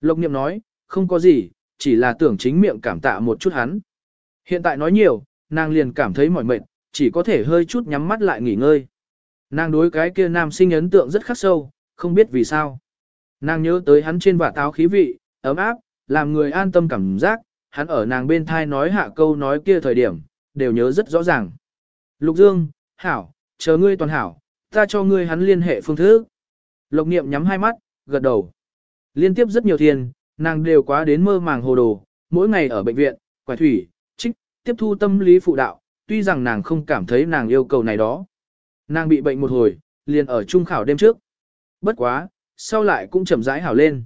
Lộc niệm nói, không có gì, chỉ là tưởng chính miệng cảm tạ một chút hắn. Hiện tại nói nhiều, nàng liền cảm thấy mỏi mệt, chỉ có thể hơi chút nhắm mắt lại nghỉ ngơi. Nàng đối cái kia nam sinh ấn tượng rất khắc sâu, không biết vì sao. Nàng nhớ tới hắn trên vạt áo khí vị, ấm áp, làm người an tâm cảm giác, hắn ở nàng bên thai nói hạ câu nói kia thời điểm, đều nhớ rất rõ ràng. Lục Dương, Hảo, chờ ngươi toàn hảo, ta cho ngươi hắn liên hệ phương thức. Lộc niệm nhắm hai mắt, gật đầu. Liên tiếp rất nhiều thiên, nàng đều quá đến mơ màng hồ đồ, mỗi ngày ở bệnh viện, quải thủy, trích, tiếp thu tâm lý phụ đạo, tuy rằng nàng không cảm thấy nàng yêu cầu này đó. Nàng bị bệnh một hồi, liền ở trung khảo đêm trước. Bất quá, sau lại cũng chậm rãi hảo lên.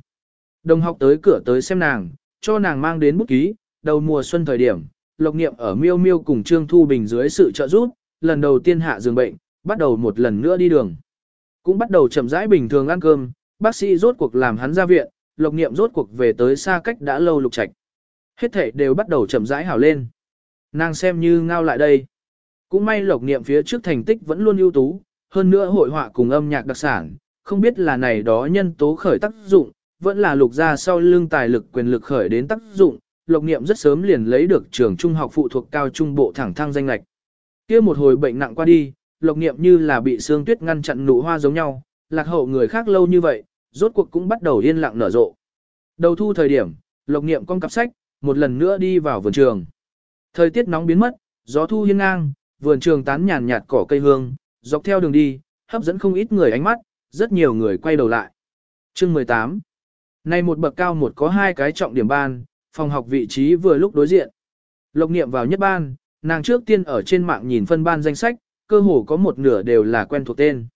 Đồng học tới cửa tới xem nàng, cho nàng mang đến bút ký, đầu mùa xuân thời điểm, Lộc Niệm ở Miêu Miêu cùng Trương Thu Bình dưới sự trợ giúp, lần đầu tiên hạ giường bệnh, bắt đầu một lần nữa đi đường. Cũng bắt đầu chậm rãi bình thường ăn cơm, bác sĩ rốt cuộc làm hắn ra viện, Lộc Niệm rốt cuộc về tới xa cách đã lâu lục trạch. Hết thể đều bắt đầu chậm rãi hảo lên. Nàng xem như ngao lại đây. Cũng may Lộc Niệm phía trước thành tích vẫn luôn ưu tú, hơn nữa hội họa cùng âm nhạc đặc sản, không biết là này đó nhân tố khởi tác dụng, vẫn là lục ra sau lưng tài lực quyền lực khởi đến tác dụng, Lộc Niệm rất sớm liền lấy được trường trung học phụ thuộc cao trung bộ thẳng thăng danh lệch. Kia một hồi bệnh nặng qua đi, Lộc Niệm như là bị sương tuyết ngăn chặn nụ hoa giống nhau, lạc hậu người khác lâu như vậy, rốt cuộc cũng bắt đầu yên lặng nở rộ. Đầu thu thời điểm, Lộc Niệm con cặp sách, một lần nữa đi vào vườn trường. Thời tiết nóng biến mất, Gió thu hiên ngang, vườn trường tán nhàn nhạt cỏ cây hương, dọc theo đường đi, hấp dẫn không ít người ánh mắt, rất nhiều người quay đầu lại. Chương 18 Này một bậc cao một có hai cái trọng điểm ban, phòng học vị trí vừa lúc đối diện. Lộc niệm vào nhất ban, nàng trước tiên ở trên mạng nhìn phân ban danh sách, cơ hồ có một nửa đều là quen thuộc tên.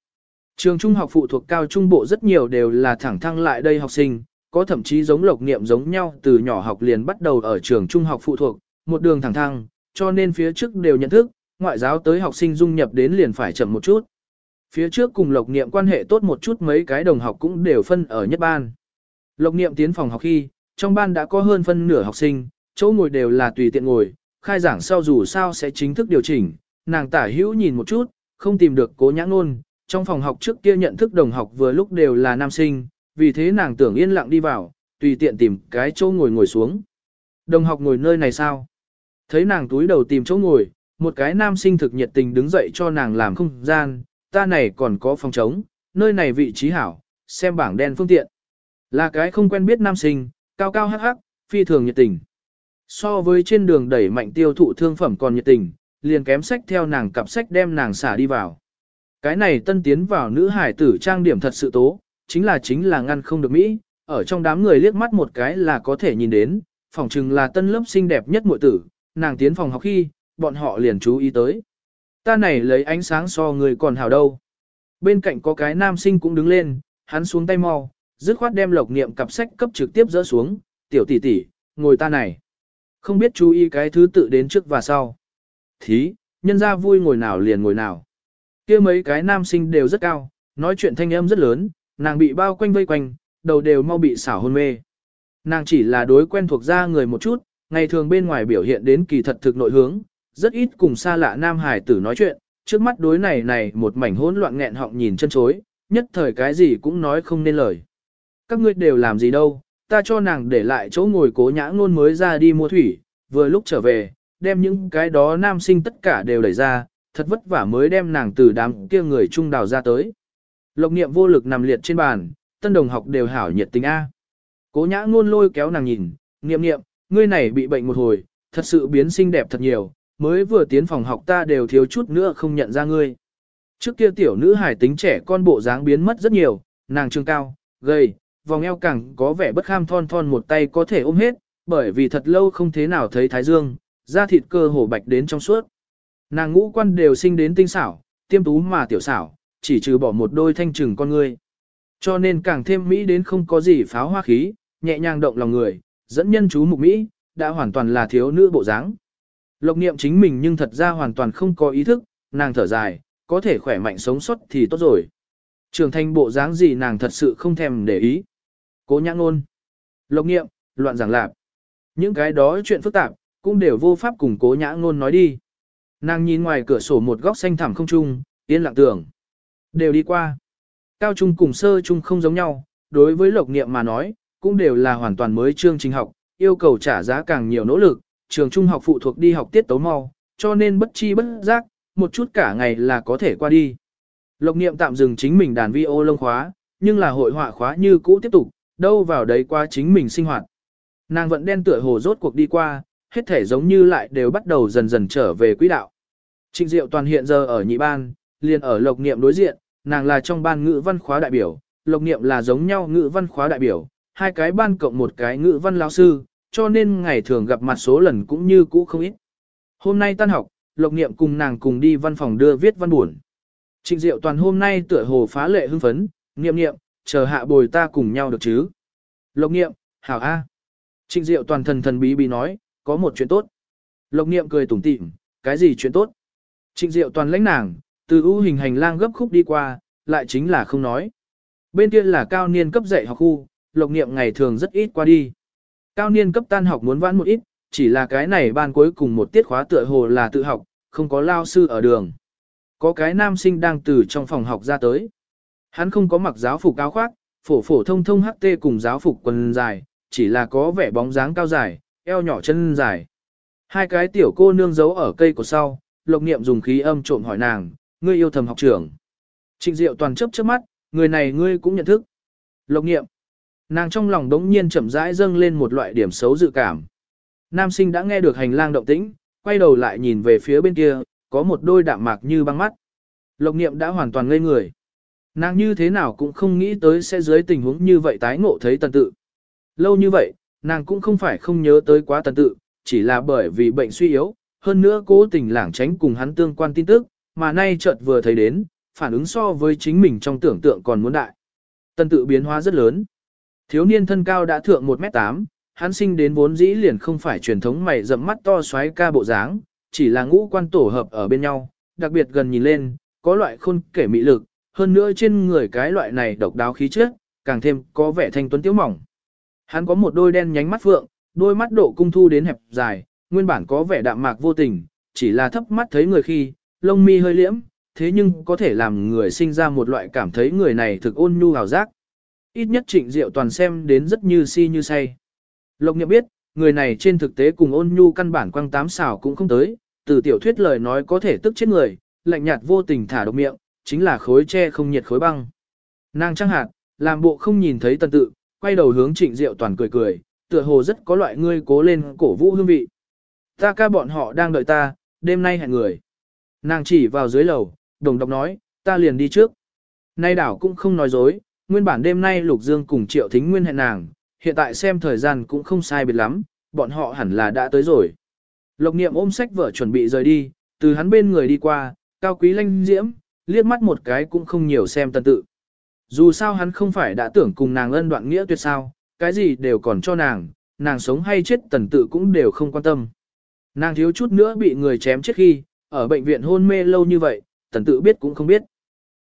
Trường trung học phụ thuộc cao trung bộ rất nhiều đều là thẳng thăng lại đây học sinh, có thậm chí giống lộc niệm giống nhau từ nhỏ học liền bắt đầu ở trường trung học phụ thuộc, một đường thẳng thăng, cho nên phía trước đều nhận thức, ngoại giáo tới học sinh dung nhập đến liền phải chậm một chút. Phía trước cùng lộc niệm quan hệ tốt một chút mấy cái đồng học cũng đều phân ở nhất ban. Lộc niệm tiến phòng học khi, trong ban đã có hơn phân nửa học sinh, chỗ ngồi đều là tùy tiện ngồi, khai giảng sau dù sao sẽ chính thức điều chỉnh, nàng tả hữu nhìn một chút, không tìm được cố nhã ngôn, trong phòng học trước kia nhận thức đồng học vừa lúc đều là nam sinh, vì thế nàng tưởng yên lặng đi vào, tùy tiện tìm cái chỗ ngồi ngồi xuống. Đồng học ngồi nơi này sao? Thấy nàng túi đầu tìm chỗ ngồi, một cái nam sinh thực nhiệt tình đứng dậy cho nàng làm không gian, ta này còn có phòng trống, nơi này vị trí hảo, xem bảng đen phương tiện. Là cái không quen biết nam sinh, cao cao hắc hắc, phi thường nhiệt tình. So với trên đường đẩy mạnh tiêu thụ thương phẩm còn nhiệt tình, liền kém sách theo nàng cặp sách đem nàng xả đi vào. Cái này tân tiến vào nữ hải tử trang điểm thật sự tố, chính là chính là ngăn không được Mỹ, ở trong đám người liếc mắt một cái là có thể nhìn đến, phòng trừng là tân lớp xinh đẹp nhất muội tử, nàng tiến phòng học khi, bọn họ liền chú ý tới. Ta này lấy ánh sáng so người còn hào đâu. Bên cạnh có cái nam sinh cũng đứng lên, hắn xuống tay mau, dứt khoát đem lộc niệm cặp sách cấp trực tiếp dỡ xuống, tiểu tỷ tỷ, ngồi ta này. Không biết chú ý cái thứ tự đến trước và sau. Thí, nhân ra vui ngồi nào liền ngồi nào. kia mấy cái nam sinh đều rất cao, nói chuyện thanh âm rất lớn, nàng bị bao quanh vây quanh, đầu đều mau bị xảo hôn mê. Nàng chỉ là đối quen thuộc ra người một chút, ngày thường bên ngoài biểu hiện đến kỳ thật thực nội hướng, rất ít cùng xa lạ nam hải tử nói chuyện, trước mắt đối này này một mảnh hỗn loạn nghẹn họng nhìn chân chối, nhất thời cái gì cũng nói không nên lời. Các ngươi đều làm gì đâu, ta cho nàng để lại chỗ ngồi cố nhã ngôn mới ra đi mua thủy, vừa lúc trở về, đem những cái đó nam sinh tất cả đều đẩy ra, thật vất vả mới đem nàng từ đám kia người trung đào ra tới. Lộc niệm vô lực nằm liệt trên bàn, tân đồng học đều hảo nhiệt tình A. Cố nhã ngôn lôi kéo nàng nhìn, niệm niệm, ngươi này bị bệnh một hồi, thật sự biến xinh đẹp thật nhiều, mới vừa tiến phòng học ta đều thiếu chút nữa không nhận ra ngươi. Trước kia tiểu nữ hải tính trẻ con bộ dáng biến mất rất nhiều, nàng trương cao, gầy, vòng eo cẳng có vẻ bất kham thon thon một tay có thể ôm hết, bởi vì thật lâu không thế nào thấy thái dương, da thịt cơ hồ bạch đến trong suốt. Nàng ngũ quan đều sinh đến tinh xảo, tiêm tú mà tiểu xảo, chỉ trừ bỏ một đôi thanh trừng con ngươi. Cho nên càng thêm mỹ đến không có gì pháo hoa khí, nhẹ nhàng động lòng người, dẫn nhân chú mục mỹ, đã hoàn toàn là thiếu nữ bộ dáng. Lộc niệm chính mình nhưng thật ra hoàn toàn không có ý thức, nàng thở dài, có thể khỏe mạnh sống sót thì tốt rồi. Trường thanh bộ dáng gì nàng thật sự không thèm để ý. Cố nhã ngôn. Lộc niệm, loạn giảng lạp. Những cái đó chuyện phức tạp, cũng đều vô pháp cùng cố nhã ngôn nói đi. Nàng nhìn ngoài cửa sổ một góc xanh thẳm không trung, yên lặng tưởng. Đều đi qua. Cao trung cùng sơ trung không giống nhau, đối với lộc niệm mà nói, cũng đều là hoàn toàn mới chương trình học, yêu cầu trả giá càng nhiều nỗ lực, trường trung học phụ thuộc đi học tiết tấu mau, cho nên bất chi bất giác, một chút cả ngày là có thể qua đi. Lộc niệm tạm dừng chính mình đàn vi ô lông khóa, nhưng là hội họa khóa như cũ tiếp tục, đâu vào đấy qua chính mình sinh hoạt. Nàng vẫn đen tựa hồ rốt cuộc đi qua, hết thể giống như lại đều bắt đầu dần dần trở về quỹ đạo. Trịnh Diệu toàn hiện giờ ở nhị ban, liền ở lộc niệm đối diện, nàng là trong ban ngữ văn khóa đại biểu, lộc niệm là giống nhau ngữ văn khóa đại biểu, hai cái ban cộng một cái ngữ văn lao sư, cho nên ngày thường gặp mặt số lần cũng như cũ không ít. Hôm nay tan học, lộc niệm cùng nàng cùng đi văn phòng đưa viết văn buồn. Trịnh Diệu toàn hôm nay tựa hồ phá lệ hưng phấn, niệm niệm, chờ hạ bồi ta cùng nhau được chứ. Lộc niệm, hảo A. Trịnh Diệu toàn thần thần bí bí nói, có một chuyện tốt. Lộc niệm cười tủm tỉm, cái gì chuyện tốt? Trịnh Diệu toàn lãnh nàng, từ ưu hình hành lang gấp khúc đi qua, lại chính là không nói. Bên kia là cao niên cấp dạy học khu, lộc niệm ngày thường rất ít qua đi. Cao niên cấp tan học muốn vãn một ít, chỉ là cái này ban cuối cùng một tiết khóa tựa hồ là tự học, không có lao sư ở đường. Có cái nam sinh đang từ trong phòng học ra tới. Hắn không có mặc giáo phục áo khoác, phổ phổ thông thông HT cùng giáo phục quần dài, chỉ là có vẻ bóng dáng cao dài, eo nhỏ chân dài. Hai cái tiểu cô nương giấu ở cây của sau, lộc niệm dùng khí âm trộm hỏi nàng, ngươi yêu thầm học trưởng. Trịnh Diệu toàn chấp chớp mắt, người này ngươi cũng nhận thức. Lộc niệm. Nàng trong lòng đống nhiên chậm rãi dâng lên một loại điểm xấu dự cảm. Nam sinh đã nghe được hành lang động tĩnh, quay đầu lại nhìn về phía bên kia, có một đôi đạm mạc như băng mắt. Lộc niệm đã hoàn toàn ngây người. Nàng như thế nào cũng không nghĩ tới sẽ dưới tình huống như vậy tái ngộ thấy tần tự. Lâu như vậy, nàng cũng không phải không nhớ tới quá tần tự, chỉ là bởi vì bệnh suy yếu, hơn nữa cố tình lảng tránh cùng hắn tương quan tin tức, mà nay chợt vừa thấy đến, phản ứng so với chính mình trong tưởng tượng còn muốn đại. Tần tự biến hóa rất lớn. Thiếu niên thân cao đã thượng 1m8, hắn sinh đến vốn dĩ liền không phải truyền thống mày rậm mắt to xoáy ca bộ dáng, chỉ là ngũ quan tổ hợp ở bên nhau, đặc biệt gần nhìn lên, có loại khôn kể mị lực, hơn nữa trên người cái loại này độc đáo khí chất, càng thêm có vẻ thanh tuấn tiếu mỏng. Hắn có một đôi đen nhánh mắt phượng, đôi mắt độ cung thu đến hẹp dài, nguyên bản có vẻ đạm mạc vô tình, chỉ là thấp mắt thấy người khi, lông mi hơi liễm, thế nhưng có thể làm người sinh ra một loại cảm thấy người này thực ôn nhu hào giác. Ít nhất trịnh diệu toàn xem đến rất như si như say. Lộc nhậm biết, người này trên thực tế cùng ôn nhu căn bản quăng tám xào cũng không tới, từ tiểu thuyết lời nói có thể tức chết người, lạnh nhạt vô tình thả độc miệng, chính là khối tre không nhiệt khối băng. Nàng trăng hạt, làm bộ không nhìn thấy tần tự, quay đầu hướng trịnh diệu toàn cười cười, tựa hồ rất có loại ngươi cố lên cổ vũ hương vị. Ta ca bọn họ đang đợi ta, đêm nay hẹn người. Nàng chỉ vào dưới lầu, đồng độc nói, ta liền đi trước. Nay đảo cũng không nói dối, nguyên bản đêm nay Lục Dương cùng Triệu Thính Nguyên hẹn nàng, hiện tại xem thời gian cũng không sai biệt lắm, bọn họ hẳn là đã tới rồi. Lộc niệm ôm sách vợ chuẩn bị rời đi, từ hắn bên người đi qua, cao quý lanh diễm, liếc mắt một cái cũng không nhiều xem tân tự. Dù sao hắn không phải đã tưởng cùng nàng ân đoạn nghĩa tuyệt sao, cái gì đều còn cho nàng, nàng sống hay chết tần tự cũng đều không quan tâm. Nàng thiếu chút nữa bị người chém chết khi, ở bệnh viện hôn mê lâu như vậy, tần tự biết cũng không biết.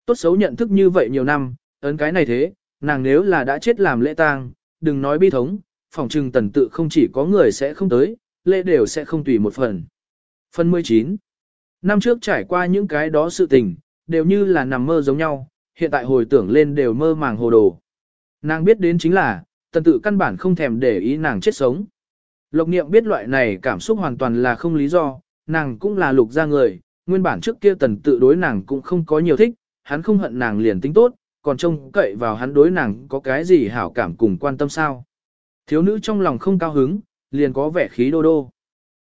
Tốt xấu nhận thức như vậy nhiều năm, ấn cái này thế, nàng nếu là đã chết làm lễ tang, đừng nói bi thống, phòng trừng tần tự không chỉ có người sẽ không tới, lễ đều sẽ không tùy một phần. Phần 19 Năm trước trải qua những cái đó sự tình, đều như là nằm mơ giống nhau, hiện tại hồi tưởng lên đều mơ màng hồ đồ. Nàng biết đến chính là, tần tự căn bản không thèm để ý nàng chết sống. Lộc niệm biết loại này cảm xúc hoàn toàn là không lý do, nàng cũng là lục ra người, nguyên bản trước kia tần tự đối nàng cũng không có nhiều thích, hắn không hận nàng liền tính tốt, còn trông cậy vào hắn đối nàng có cái gì hảo cảm cùng quan tâm sao. Thiếu nữ trong lòng không cao hứng, liền có vẻ khí đô đô.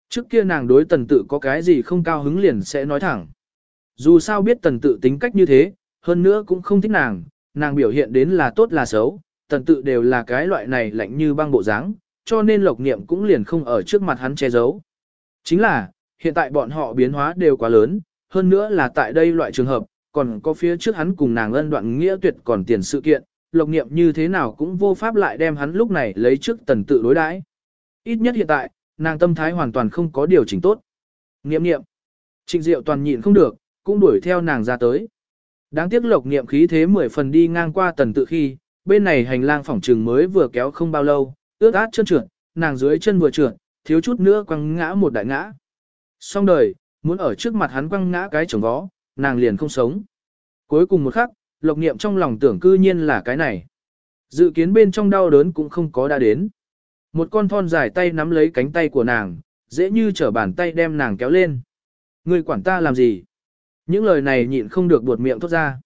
Trước kia nàng đối tần tự có cái gì không cao hứng liền sẽ nói thẳng. Dù sao biết tần tự tính cách như thế, hơn nữa cũng không thích nàng, nàng biểu hiện đến là tốt là xấu, tần tự đều là cái loại này lạnh như băng bộ dáng, cho nên lộc niệm cũng liền không ở trước mặt hắn che giấu. Chính là, hiện tại bọn họ biến hóa đều quá lớn, hơn nữa là tại đây loại trường hợp, còn có phía trước hắn cùng nàng ân đoạn nghĩa tuyệt còn tiền sự kiện, lộc niệm như thế nào cũng vô pháp lại đem hắn lúc này lấy trước tần tự đối đãi. Ít nhất hiện tại, nàng tâm thái hoàn toàn không có điều chỉnh tốt. Niệm niệm. Trịnh Diệu toàn nhịn không được, cũng đuổi theo nàng ra tới. Đáng tiếc lộc niệm khí thế mười phần đi ngang qua tần tự khi, bên này hành lang phòng trường mới vừa kéo không bao lâu, ướt át chân trượt, nàng dưới chân vừa trượt, thiếu chút nữa quăng ngã một đại ngã. Xong đời, muốn ở trước mặt hắn quăng ngã cái chồng vó, nàng liền không sống. Cuối cùng một khắc, lộc niệm trong lòng tưởng cư nhiên là cái này. Dự kiến bên trong đau đớn cũng không có đã đến. Một con thon dài tay nắm lấy cánh tay của nàng, dễ như trở bàn tay đem nàng kéo lên. Người quản ta làm gì? Những lời này nhịn không được buột miệng thốt ra.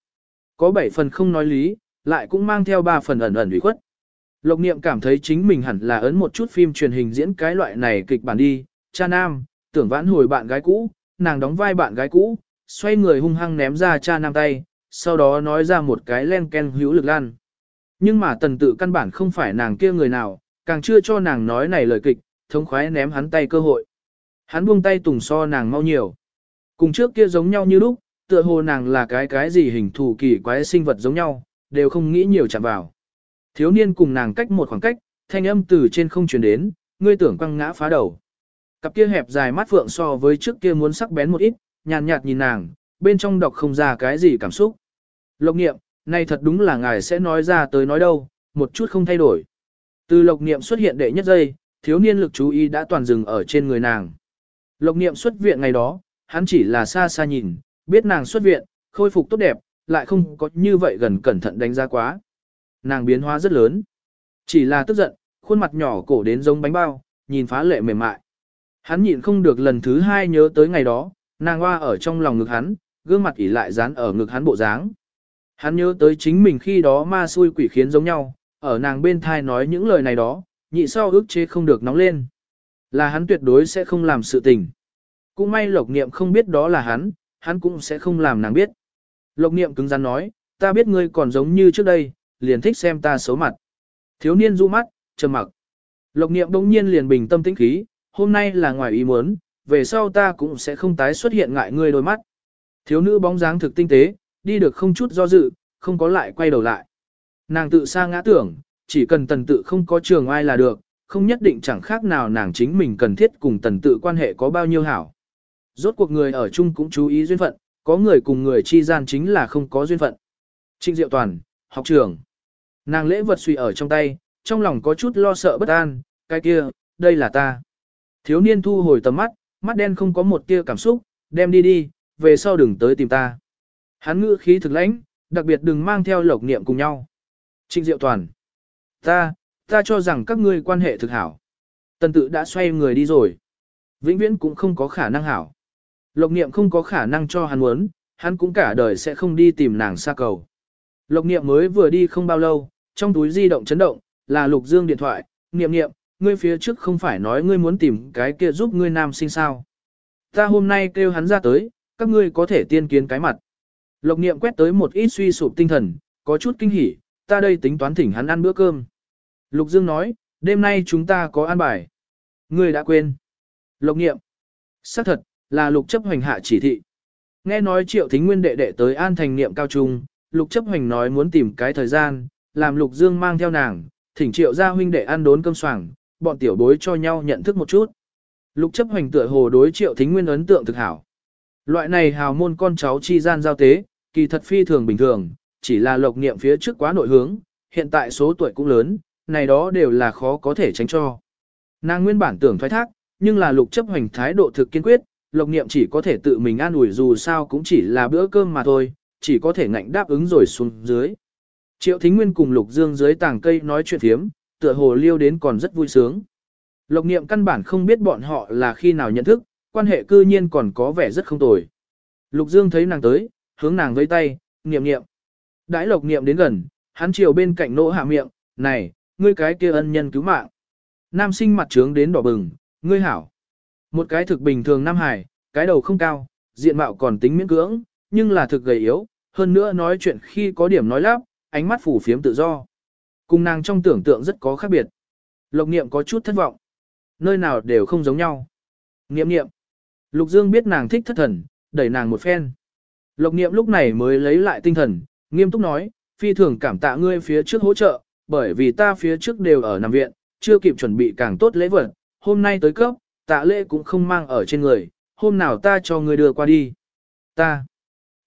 Có bảy phần không nói lý, lại cũng mang theo ba phần ẩn ẩn ủy khuất. Lộc niệm cảm thấy chính mình hẳn là ấn một chút phim truyền hình diễn cái loại này kịch bản đi. Cha nam, tưởng vãn hồi bạn gái cũ, nàng đóng vai bạn gái cũ, xoay người hung hăng ném ra cha nam tay, sau đó nói ra một cái len ken hữu lực lan. Nhưng mà tần tự căn bản không phải nàng kia người nào, càng chưa cho nàng nói này lời kịch, thống khoái ném hắn tay cơ hội. Hắn buông tay tùng so nàng mau nhiều. Cùng trước kia giống nhau như lúc, tựa hồ nàng là cái cái gì hình thù kỳ quái sinh vật giống nhau, đều không nghĩ nhiều chạm vào. Thiếu niên cùng nàng cách một khoảng cách, thanh âm từ trên không truyền đến, ngươi tưởng quăng ngã phá đầu. Cặp kia hẹp dài mắt phượng so với trước kia muốn sắc bén một ít, nhàn nhạt, nhìn nàng, bên trong đọc không ra cái gì cảm xúc. Lộc niệm, này thật đúng là ngài sẽ nói ra tới nói đâu, một chút không thay đổi. Từ lộc niệm xuất hiện đệ nhất giây, thiếu niên lực chú ý đã toàn dừng ở trên người nàng. Lộc niệm xuất viện ngày đó, hắn chỉ là xa xa nhìn, biết nàng xuất viện, khôi phục tốt đẹp, lại không có như vậy gần cẩn thận đánh giá quá. Nàng biến hóa rất lớn. Chỉ là tức giận, khuôn mặt nhỏ cổ đến giống bánh bao, nhìn phá lệ mềm mại. Hắn nhịn không được lần thứ hai nhớ tới ngày đó, nàng hoa ở trong lòng ngực hắn, gương mặt ỉ lại dán ở ngực hắn bộ dáng. Hắn nhớ tới chính mình khi đó ma xui quỷ khiến giống nhau, ở nàng bên thai nói những lời này đó, nhị sau ước chế không được nóng lên. Là hắn tuyệt đối sẽ không làm sự tình. cũng may lộc niệm không biết đó là hắn, hắn cũng sẽ không làm nàng biết. Lộc niệm cứng rắn nói, ta biết ngươi còn giống như trước đây, liền thích xem ta xấu mặt. Thiếu niên du mắt, trầm mặc. Lộc niệm đông nhiên liền bình tâm tĩnh khí, hôm nay là ngoài ý muốn, về sau ta cũng sẽ không tái xuất hiện ngại ngươi đôi mắt. Thiếu nữ bóng dáng thực tinh tế, đi được không chút do dự, không có lại quay đầu lại. Nàng tự sa ngã tưởng, chỉ cần tần tự không có trường ai là được, không nhất định chẳng khác nào nàng chính mình cần thiết cùng tần tự quan hệ có bao nhiêu hảo. Rốt cuộc người ở chung cũng chú ý duyên phận, có người cùng người chi gian chính là không có duyên phận. Trịnh Diệu Toàn, học trưởng. Nàng lễ vật suy ở trong tay, trong lòng có chút lo sợ bất an, cái kia, đây là ta. Thiếu niên thu hồi tầm mắt, mắt đen không có một tia cảm xúc, đem đi đi, về sau đừng tới tìm ta. Hắn ngữ khí thực lãnh, đặc biệt đừng mang theo lộc niệm cùng nhau. Trịnh Diệu Toàn. Ta, ta cho rằng các ngươi quan hệ thực hảo. Tần tự đã xoay người đi rồi. Vĩnh viễn cũng không có khả năng hảo. Lộc niệm không có khả năng cho hắn muốn, hắn cũng cả đời sẽ không đi tìm nàng xa cầu. Lộc niệm mới vừa đi không bao lâu, trong túi di động chấn động, là lục dương điện thoại, niệm niệm, ngươi phía trước không phải nói ngươi muốn tìm cái kia giúp ngươi nam sinh sao. Ta hôm nay kêu hắn ra tới, các ngươi có thể tiên kiến cái mặt. Lộc niệm quét tới một ít suy sụp tinh thần, có chút kinh hỉ, ta đây tính toán thỉnh hắn ăn bữa cơm. Lục Dương nói, đêm nay chúng ta có ăn bài. Ngươi đã quên. Lộc niệm. xác thật, là lục chấp hoành hạ chỉ thị. Nghe nói triệu thính nguyên đệ đệ tới an thành niệm cao trung, lục chấp hoành nói muốn tìm cái thời gian, làm lục dương mang theo nàng, thỉnh triệu gia huynh đệ ăn đốn cơm soảng, bọn tiểu bối cho nhau nhận thức một chút. Lục chấp hoành tựa hồ đối triệu thính nguyên ấn tượng thực hảo. Loại này hào môn con cháu chi gian giao tế, kỳ thật phi thường bình thường, chỉ là lộc niệm phía trước quá nội hướng, hiện tại số tuổi cũng lớn, này đó đều là khó có thể tránh cho. Nàng nguyên bản tưởng thoái thác, nhưng là lục chấp hoành thái độ thực kiên quyết, lộc niệm chỉ có thể tự mình an ủi dù sao cũng chỉ là bữa cơm mà thôi, chỉ có thể ngạnh đáp ứng rồi xuống dưới. Triệu Thính Nguyên cùng Lục Dương dưới tảng cây nói chuyện thiếm, tựa hồ liêu đến còn rất vui sướng. Lộc niệm căn bản không biết bọn họ là khi nào nhận thức, quan hệ cư nhiên còn có vẻ rất không tồi. Lục Dương thấy nàng tới, hướng nàng vẫy tay, niệm niệm. Đãi lộc niệm đến gần, hắn chiều bên cạnh nỗ hạ miệng, này, ngươi cái kia ân nhân cứu mạng. Nam sinh mặt trướng đến đỏ bừng, ngươi hảo. Một cái thực bình thường Nam Hải, cái đầu không cao, diện mạo còn tính miễn cưỡng, nhưng là thực gầy yếu, hơn nữa nói chuyện khi có điểm nói lắp, ánh mắt phủ phiếm tự do. Cùng nàng trong tưởng tượng rất có khác biệt. Lộc niệm có chút thất vọng. Nơi nào đều không giống nhau. Niệm niệm. Lục Dương biết nàng thích thất thần, đẩy nàng một phen. Lộc niệm lúc này mới lấy lại tinh thần, nghiêm túc nói, phi thường cảm tạ ngươi phía trước hỗ trợ, bởi vì ta phía trước đều ở nằm viện, chưa kịp chuẩn bị càng tốt lễ vật, hôm nay tới cấp, tạ lễ cũng không mang ở trên người, hôm nào ta cho ngươi đưa qua đi. Ta,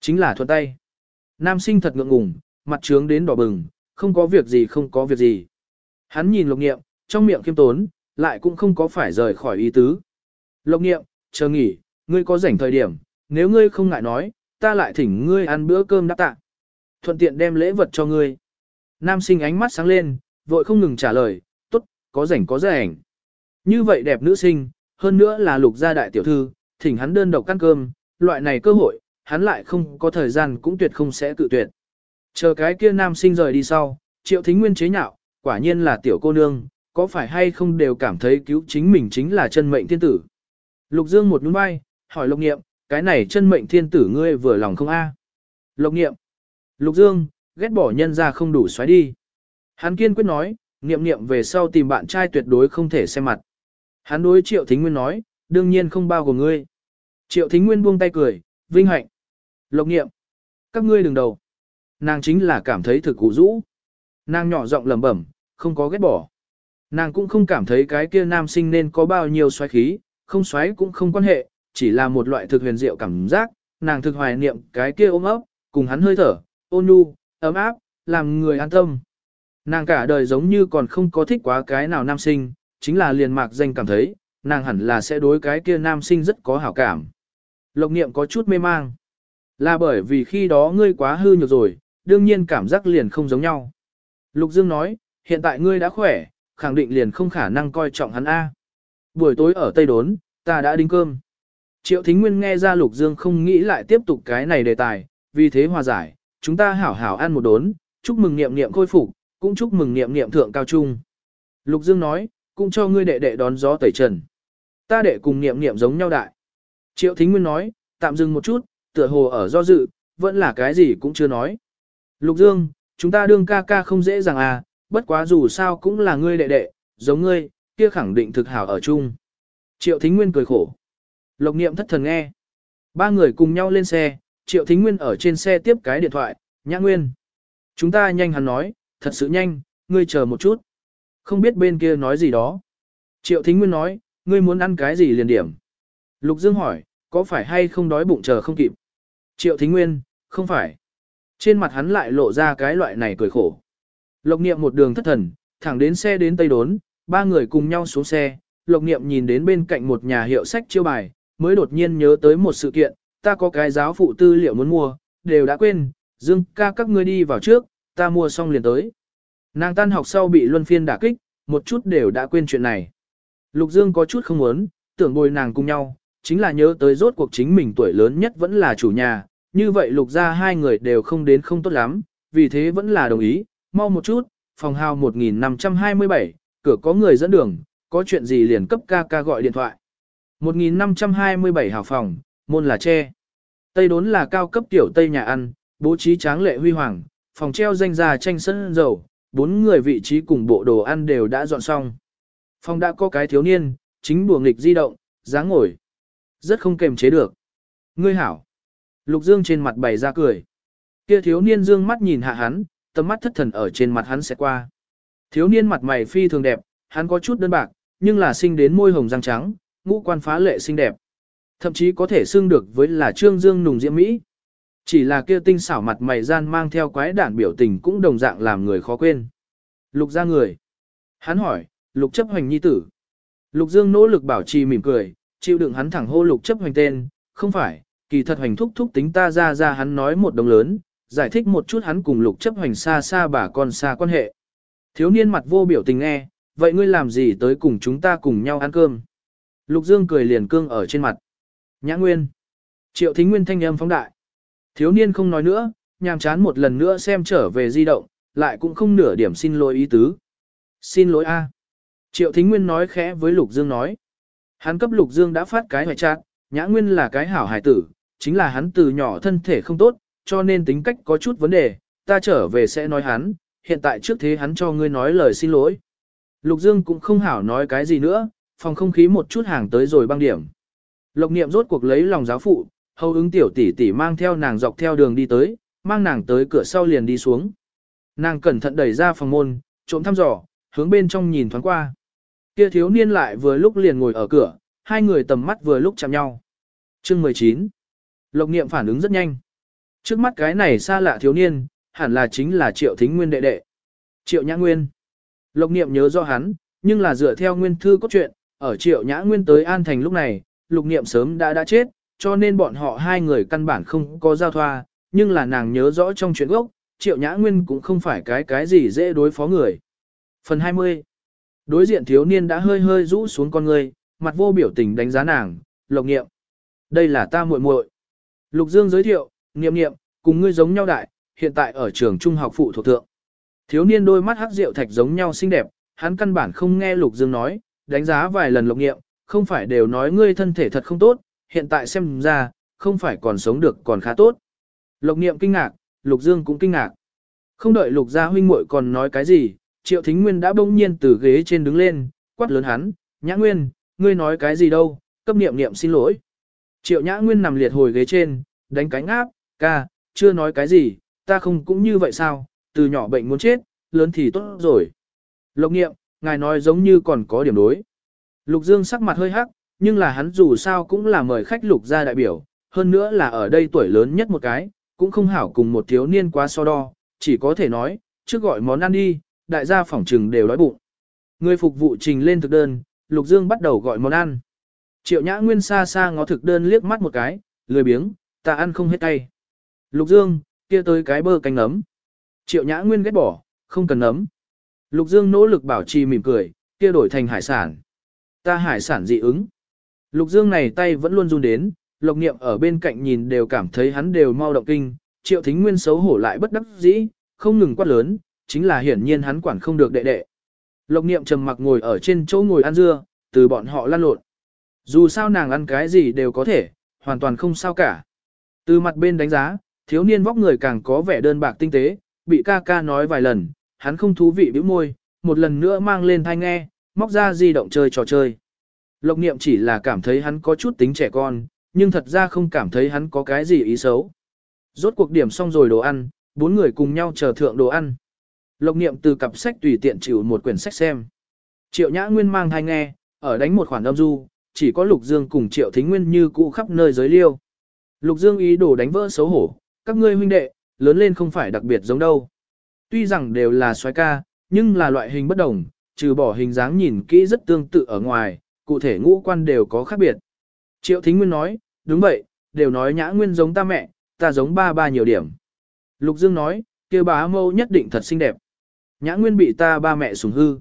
chính là thuận tay. Nam sinh thật ngượng ngùng, mặt trướng đến đỏ bừng, không có việc gì không có việc gì. Hắn nhìn lục nghiệm, trong miệng kiêm tốn, lại cũng không có phải rời khỏi ý tứ. Lục nghiệm, chờ nghỉ, ngươi có rảnh thời điểm, nếu ngươi không ngại nói, ta lại thỉnh ngươi ăn bữa cơm đáp tạ. Thuận tiện đem lễ vật cho ngươi. Nam sinh ánh mắt sáng lên, vội không ngừng trả lời, tốt, có rảnh có rảnh. Như vậy đẹp nữ sinh, hơn nữa là lục gia đại tiểu thư, thỉnh hắn đơn độc ăn cơm, loại này cơ hội, hắn lại không có thời gian cũng tuyệt không sẽ cự tuyệt. Chờ cái kia nam sinh rời đi sau, triệu thính nguyên chế nhạo, quả nhiên là tiểu cô nương, có phải hay không đều cảm thấy cứu chính mình chính là chân mệnh thiên tử. Lục Dương một nhún vai, hỏi Lục niệm cái này chân mệnh thiên tử ngươi vừa lòng không a? Lục niệm Lục Dương, ghét bỏ nhân ra không đủ xoáy đi. Hắn kiên quyết nói, niệm niệm về sau tìm bạn trai tuyệt đối không thể xem mặt. Hắn đối Triệu Thính Nguyên nói, đương nhiên không bao gồm ngươi. Triệu Thính Nguyên buông tay cười, vinh hạnh. Lộc niệm Các ngươi đừng đầu. Nàng chính là cảm thấy thực cụ rũ. Nàng nhỏ giọng lẩm bẩm, không có ghét bỏ. Nàng cũng không cảm thấy cái kia nam sinh nên có bao nhiêu xoáy khí, không xoáy cũng không quan hệ, chỉ là một loại thực huyền diệu cảm giác, nàng thực hoài niệm cái kia ôm ấp, cùng hắn hơi thở, ôn nhu, ấm áp, làm người an tâm. Nàng cả đời giống như còn không có thích quá cái nào nam sinh, chính là liền mạc danh cảm thấy, nàng hẳn là sẽ đối cái kia nam sinh rất có hảo cảm. Lộc niệm có chút mê mang. Là bởi vì khi đó ngươi quá hư nhược rồi, đương nhiên cảm giác liền không giống nhau. Lục Dương nói, hiện tại ngươi đã khỏe, khẳng định liền không khả năng coi trọng hắn A. Buổi tối ở Tây Đốn, ta đã đính cơm. Triệu Thính Nguyên nghe ra Lục Dương không nghĩ lại tiếp tục cái này đề tài, vì thế hòa giải, chúng ta hảo hảo ăn một đốn, chúc mừng niệm niệm khôi phục, cũng chúc mừng niệm niệm thượng cao trung. Lục Dương nói, cũng cho ngươi đệ đệ đón gió tẩy trần. Ta đệ cùng niệm niệm giống nhau đại. Triệu Thính Nguyên nói, tạm dừng một chút, tựa hồ ở do dự, vẫn là cái gì cũng chưa nói. Lục Dương, chúng ta đương ca ca không dễ dàng à, bất quá dù sao cũng là ngươi đệ đệ, giống ngươi, kia khẳng định thực hảo ở chung. Triệu Thính Nguyên cười khổ. Lộc niệm thất thần nghe. Ba người cùng nhau lên xe, Triệu Thính Nguyên ở trên xe tiếp cái điện thoại, Nhã Nguyên. Chúng ta nhanh hắn nói, thật sự nhanh, ngươi chờ một chút. Không biết bên kia nói gì đó. Triệu Thính Nguyên nói, ngươi muốn ăn cái gì liền điểm. Lục Dương hỏi, có phải hay không đói bụng chờ không kịp? Triệu Thính Nguyên, không phải. Trên mặt hắn lại lộ ra cái loại này cười khổ. Lộc niệm một đường thất thần, thẳng đến xe đến Tây Đốn, ba người cùng nhau xuống xe. Lộc niệm nhìn đến bên cạnh một nhà hiệu sách chiêu bài, mới đột nhiên nhớ tới một sự kiện, ta có cái giáo phụ tư liệu muốn mua, đều đã quên, Dương ca các ngươi đi vào trước, ta mua xong liền tới. Nàng tan học sau bị luân phiên đả kích, một chút đều đã quên chuyện này. Lục Dương có chút không muốn, tưởng bồi nàng cùng nhau, chính là nhớ tới rốt cuộc chính mình tuổi lớn nhất vẫn là chủ nhà, như vậy lục ra hai người đều không đến không tốt lắm, vì thế vẫn là đồng ý, mau một chút, phòng hào 1527, cửa có người dẫn đường, có chuyện gì liền cấp ca ca gọi điện thoại. 1527 hào phòng, môn là tre. Tây đốn là cao cấp tiểu Tây nhà ăn, bố trí tráng lệ huy hoàng, phòng treo danh gia tranh sân dầu, bốn người vị trí cùng bộ đồ ăn đều đã dọn xong. Phòng đã có cái thiếu niên, chính đùa nghịch di động, dáng ngồi. Rất không kềm chế được. Ngươi hảo. Lục Dương trên mặt bày ra cười. Kia thiếu niên dương mắt nhìn hạ hắn, tầm mắt thất thần ở trên mặt hắn sẽ qua. Thiếu niên mặt mày phi thường đẹp, hắn có chút đơn bạc, nhưng là sinh đến môi hồng răng trắng, ngũ quan phá lệ xinh đẹp. Thậm chí có thể xưng được với là trương dương nùng diễm mỹ. Chỉ là kia tinh xảo mặt mày gian mang theo quái đản biểu tình cũng đồng dạng làm người khó quên. Lục ra người. Hắn hỏi, lục chấp hoành nhi tử. Lục dương nỗ lực bảo trì mỉm cười, chịu đựng hắn thẳng hô lục chấp hoành tên, không phải, kỳ thật hoành thúc thúc tính ta ra ra hắn nói một đồng lớn, giải thích một chút hắn cùng lục chấp hoành xa xa bà con xa quan hệ. Thiếu niên mặt vô biểu tình nghe, vậy ngươi làm gì tới cùng chúng ta cùng nhau ăn cơm? Lục Dương cười liền cương ở trên mặt. Nhã Nguyên. Triệu Thính Nguyên thanh âm phóng đại. Thiếu niên không nói nữa, nhàm chán một lần nữa xem trở về di động, lại cũng không nửa điểm xin lỗi ý tứ. Xin lỗi a. Triệu Thính Nguyên nói khẽ với Lục Dương nói. Hắn cấp Lục Dương đã phát cái hoài trạng, Nhã Nguyên là cái hảo hải tử, chính là hắn từ nhỏ thân thể không tốt, cho nên tính cách có chút vấn đề, ta trở về sẽ nói hắn, hiện tại trước thế hắn cho ngươi nói lời xin lỗi. Lục Dương cũng không hảo nói cái gì nữa, phòng không khí một chút hàng tới rồi băng điểm. Lộc niệm rốt cuộc lấy lòng giáo phụ, hầu ứng tiểu tỷ tỷ mang theo nàng dọc theo đường đi tới, mang nàng tới cửa sau liền đi xuống. Nàng cẩn thận đẩy ra phòng môn, trộm thăm dò, hướng bên trong nhìn thoáng qua. Kia thiếu niên lại vừa lúc liền ngồi ở cửa, hai người tầm mắt vừa lúc chạm nhau. Chương 19. Lộc niệm phản ứng rất nhanh. Trước mắt cái này xa lạ thiếu niên, hẳn là chính là Triệu Thính Nguyên đệ đệ. Triệu Nhã Nguyên. Lộc niệm nhớ do hắn, nhưng là dựa theo nguyên thư cốt truyện, ở Triệu Nhã Nguyên tới An Thành lúc này, lục niệm sớm đã đã chết, cho nên bọn họ hai người căn bản không có giao thoa, nhưng là nàng nhớ rõ trong chuyện gốc, Triệu Nhã Nguyên cũng không phải cái cái gì dễ đối phó người. Phần 20 Đối diện thiếu niên đã hơi hơi rũ xuống con người, mặt vô biểu tình đánh giá nàng, lộc nghiệm. Đây là ta muội muội. Lục Dương giới thiệu, Niệm Niệm, cùng ngươi giống nhau đại, hiện tại ở trường trung học phụ thuộc thượng. Thiếu niên đôi mắt hắc rượu thạch giống nhau xinh đẹp, hắn căn bản không nghe Lục Dương nói, đánh giá vài lần Lục nghiệm, không phải đều nói ngươi thân thể thật không tốt, hiện tại xem ra, không phải còn sống được còn khá tốt. Lộc niệm kinh ngạc, Lục Dương cũng kinh ngạc. Không đợi Lục gia huynh muội còn nói cái gì, Triệu Thính Nguyên đã bỗng nhiên từ ghế trên đứng lên, quát lớn hắn, Nhã Nguyên, ngươi nói cái gì đâu, cấp niệm niệm xin lỗi. Triệu Nhã Nguyên nằm liệt hồi ghế trên, đánh cánh áp, ca, chưa nói cái gì, ta không cũng như vậy sao, từ nhỏ bệnh muốn chết, lớn thì tốt rồi. Lộc niệm, ngài nói giống như còn có điểm đối. Lục Dương sắc mặt hơi hắc, nhưng là hắn dù sao cũng là mời khách lục gia đại biểu, hơn nữa là ở đây tuổi lớn nhất một cái, cũng không hảo cùng một thiếu niên quá so đo, chỉ có thể nói, trước gọi món ăn đi, đại gia phỏng trừng đều đói bụng. Người phục vụ trình lên thực đơn, Lục Dương bắt đầu gọi món ăn. Triệu Nhã Nguyên xa xa ngó thực đơn liếc mắt một cái, lười biếng, ta ăn không hết tay. Lục Dương, kia tới cái bơ canh nấm. Triệu Nhã Nguyên ghét bỏ, không cần nấm. Lục Dương nỗ lực bảo trì mỉm cười, kia đổi thành hải sản. Ta hải sản dị ứng. Lục Dương này tay vẫn luôn run đến, Lộc Niệm ở bên cạnh nhìn đều cảm thấy hắn đều mau động kinh, Triệu Thính Nguyên xấu hổ lại bất đắc dĩ, không ngừng quát lớn, chính là hiển nhiên hắn quản không được đệ đệ. Lộc Niệm trầm mặc ngồi ở trên chỗ ngồi ăn dưa, từ bọn họ lăn lộn. Dù sao nàng ăn cái gì đều có thể, hoàn toàn không sao cả. Từ mặt bên đánh giá, thiếu niên vóc người càng có vẻ đơn bạc tinh tế, bị ca ca nói vài lần, hắn không thú vị bĩu môi, một lần nữa mang lên thanh nghe, móc ra di động chơi trò chơi. Lộc niệm chỉ là cảm thấy hắn có chút tính trẻ con, nhưng thật ra không cảm thấy hắn có cái gì ý xấu. Rốt cuộc điểm xong rồi đồ ăn, bốn người cùng nhau chờ thượng đồ ăn. Lộc niệm từ cặp sách tùy tiện chịu một quyển sách xem. Triệu Nhã Nguyên mang thai nghe, ở đánh một khoản âm du, chỉ có Lục Dương cùng Triệu Thính Nguyên như cũ khắp nơi giới liêu. Lục Dương ý đồ đánh vỡ xấu hổ, các ngươi huynh đệ, lớn lên không phải đặc biệt giống đâu. Tuy rằng đều là xoái ca, nhưng là loại hình bất đồng, trừ bỏ hình dáng nhìn kỹ rất tương tự ở ngoài, cụ thể ngũ quan đều có khác biệt. Triệu Thính Nguyên nói, đúng vậy, đều nói Nhã Nguyên giống ta mẹ, ta giống ba ba nhiều điểm. Lục Dương nói, kia bá mâu nhất định thật xinh đẹp. Nhã Nguyên bị ta ba mẹ sủng hư.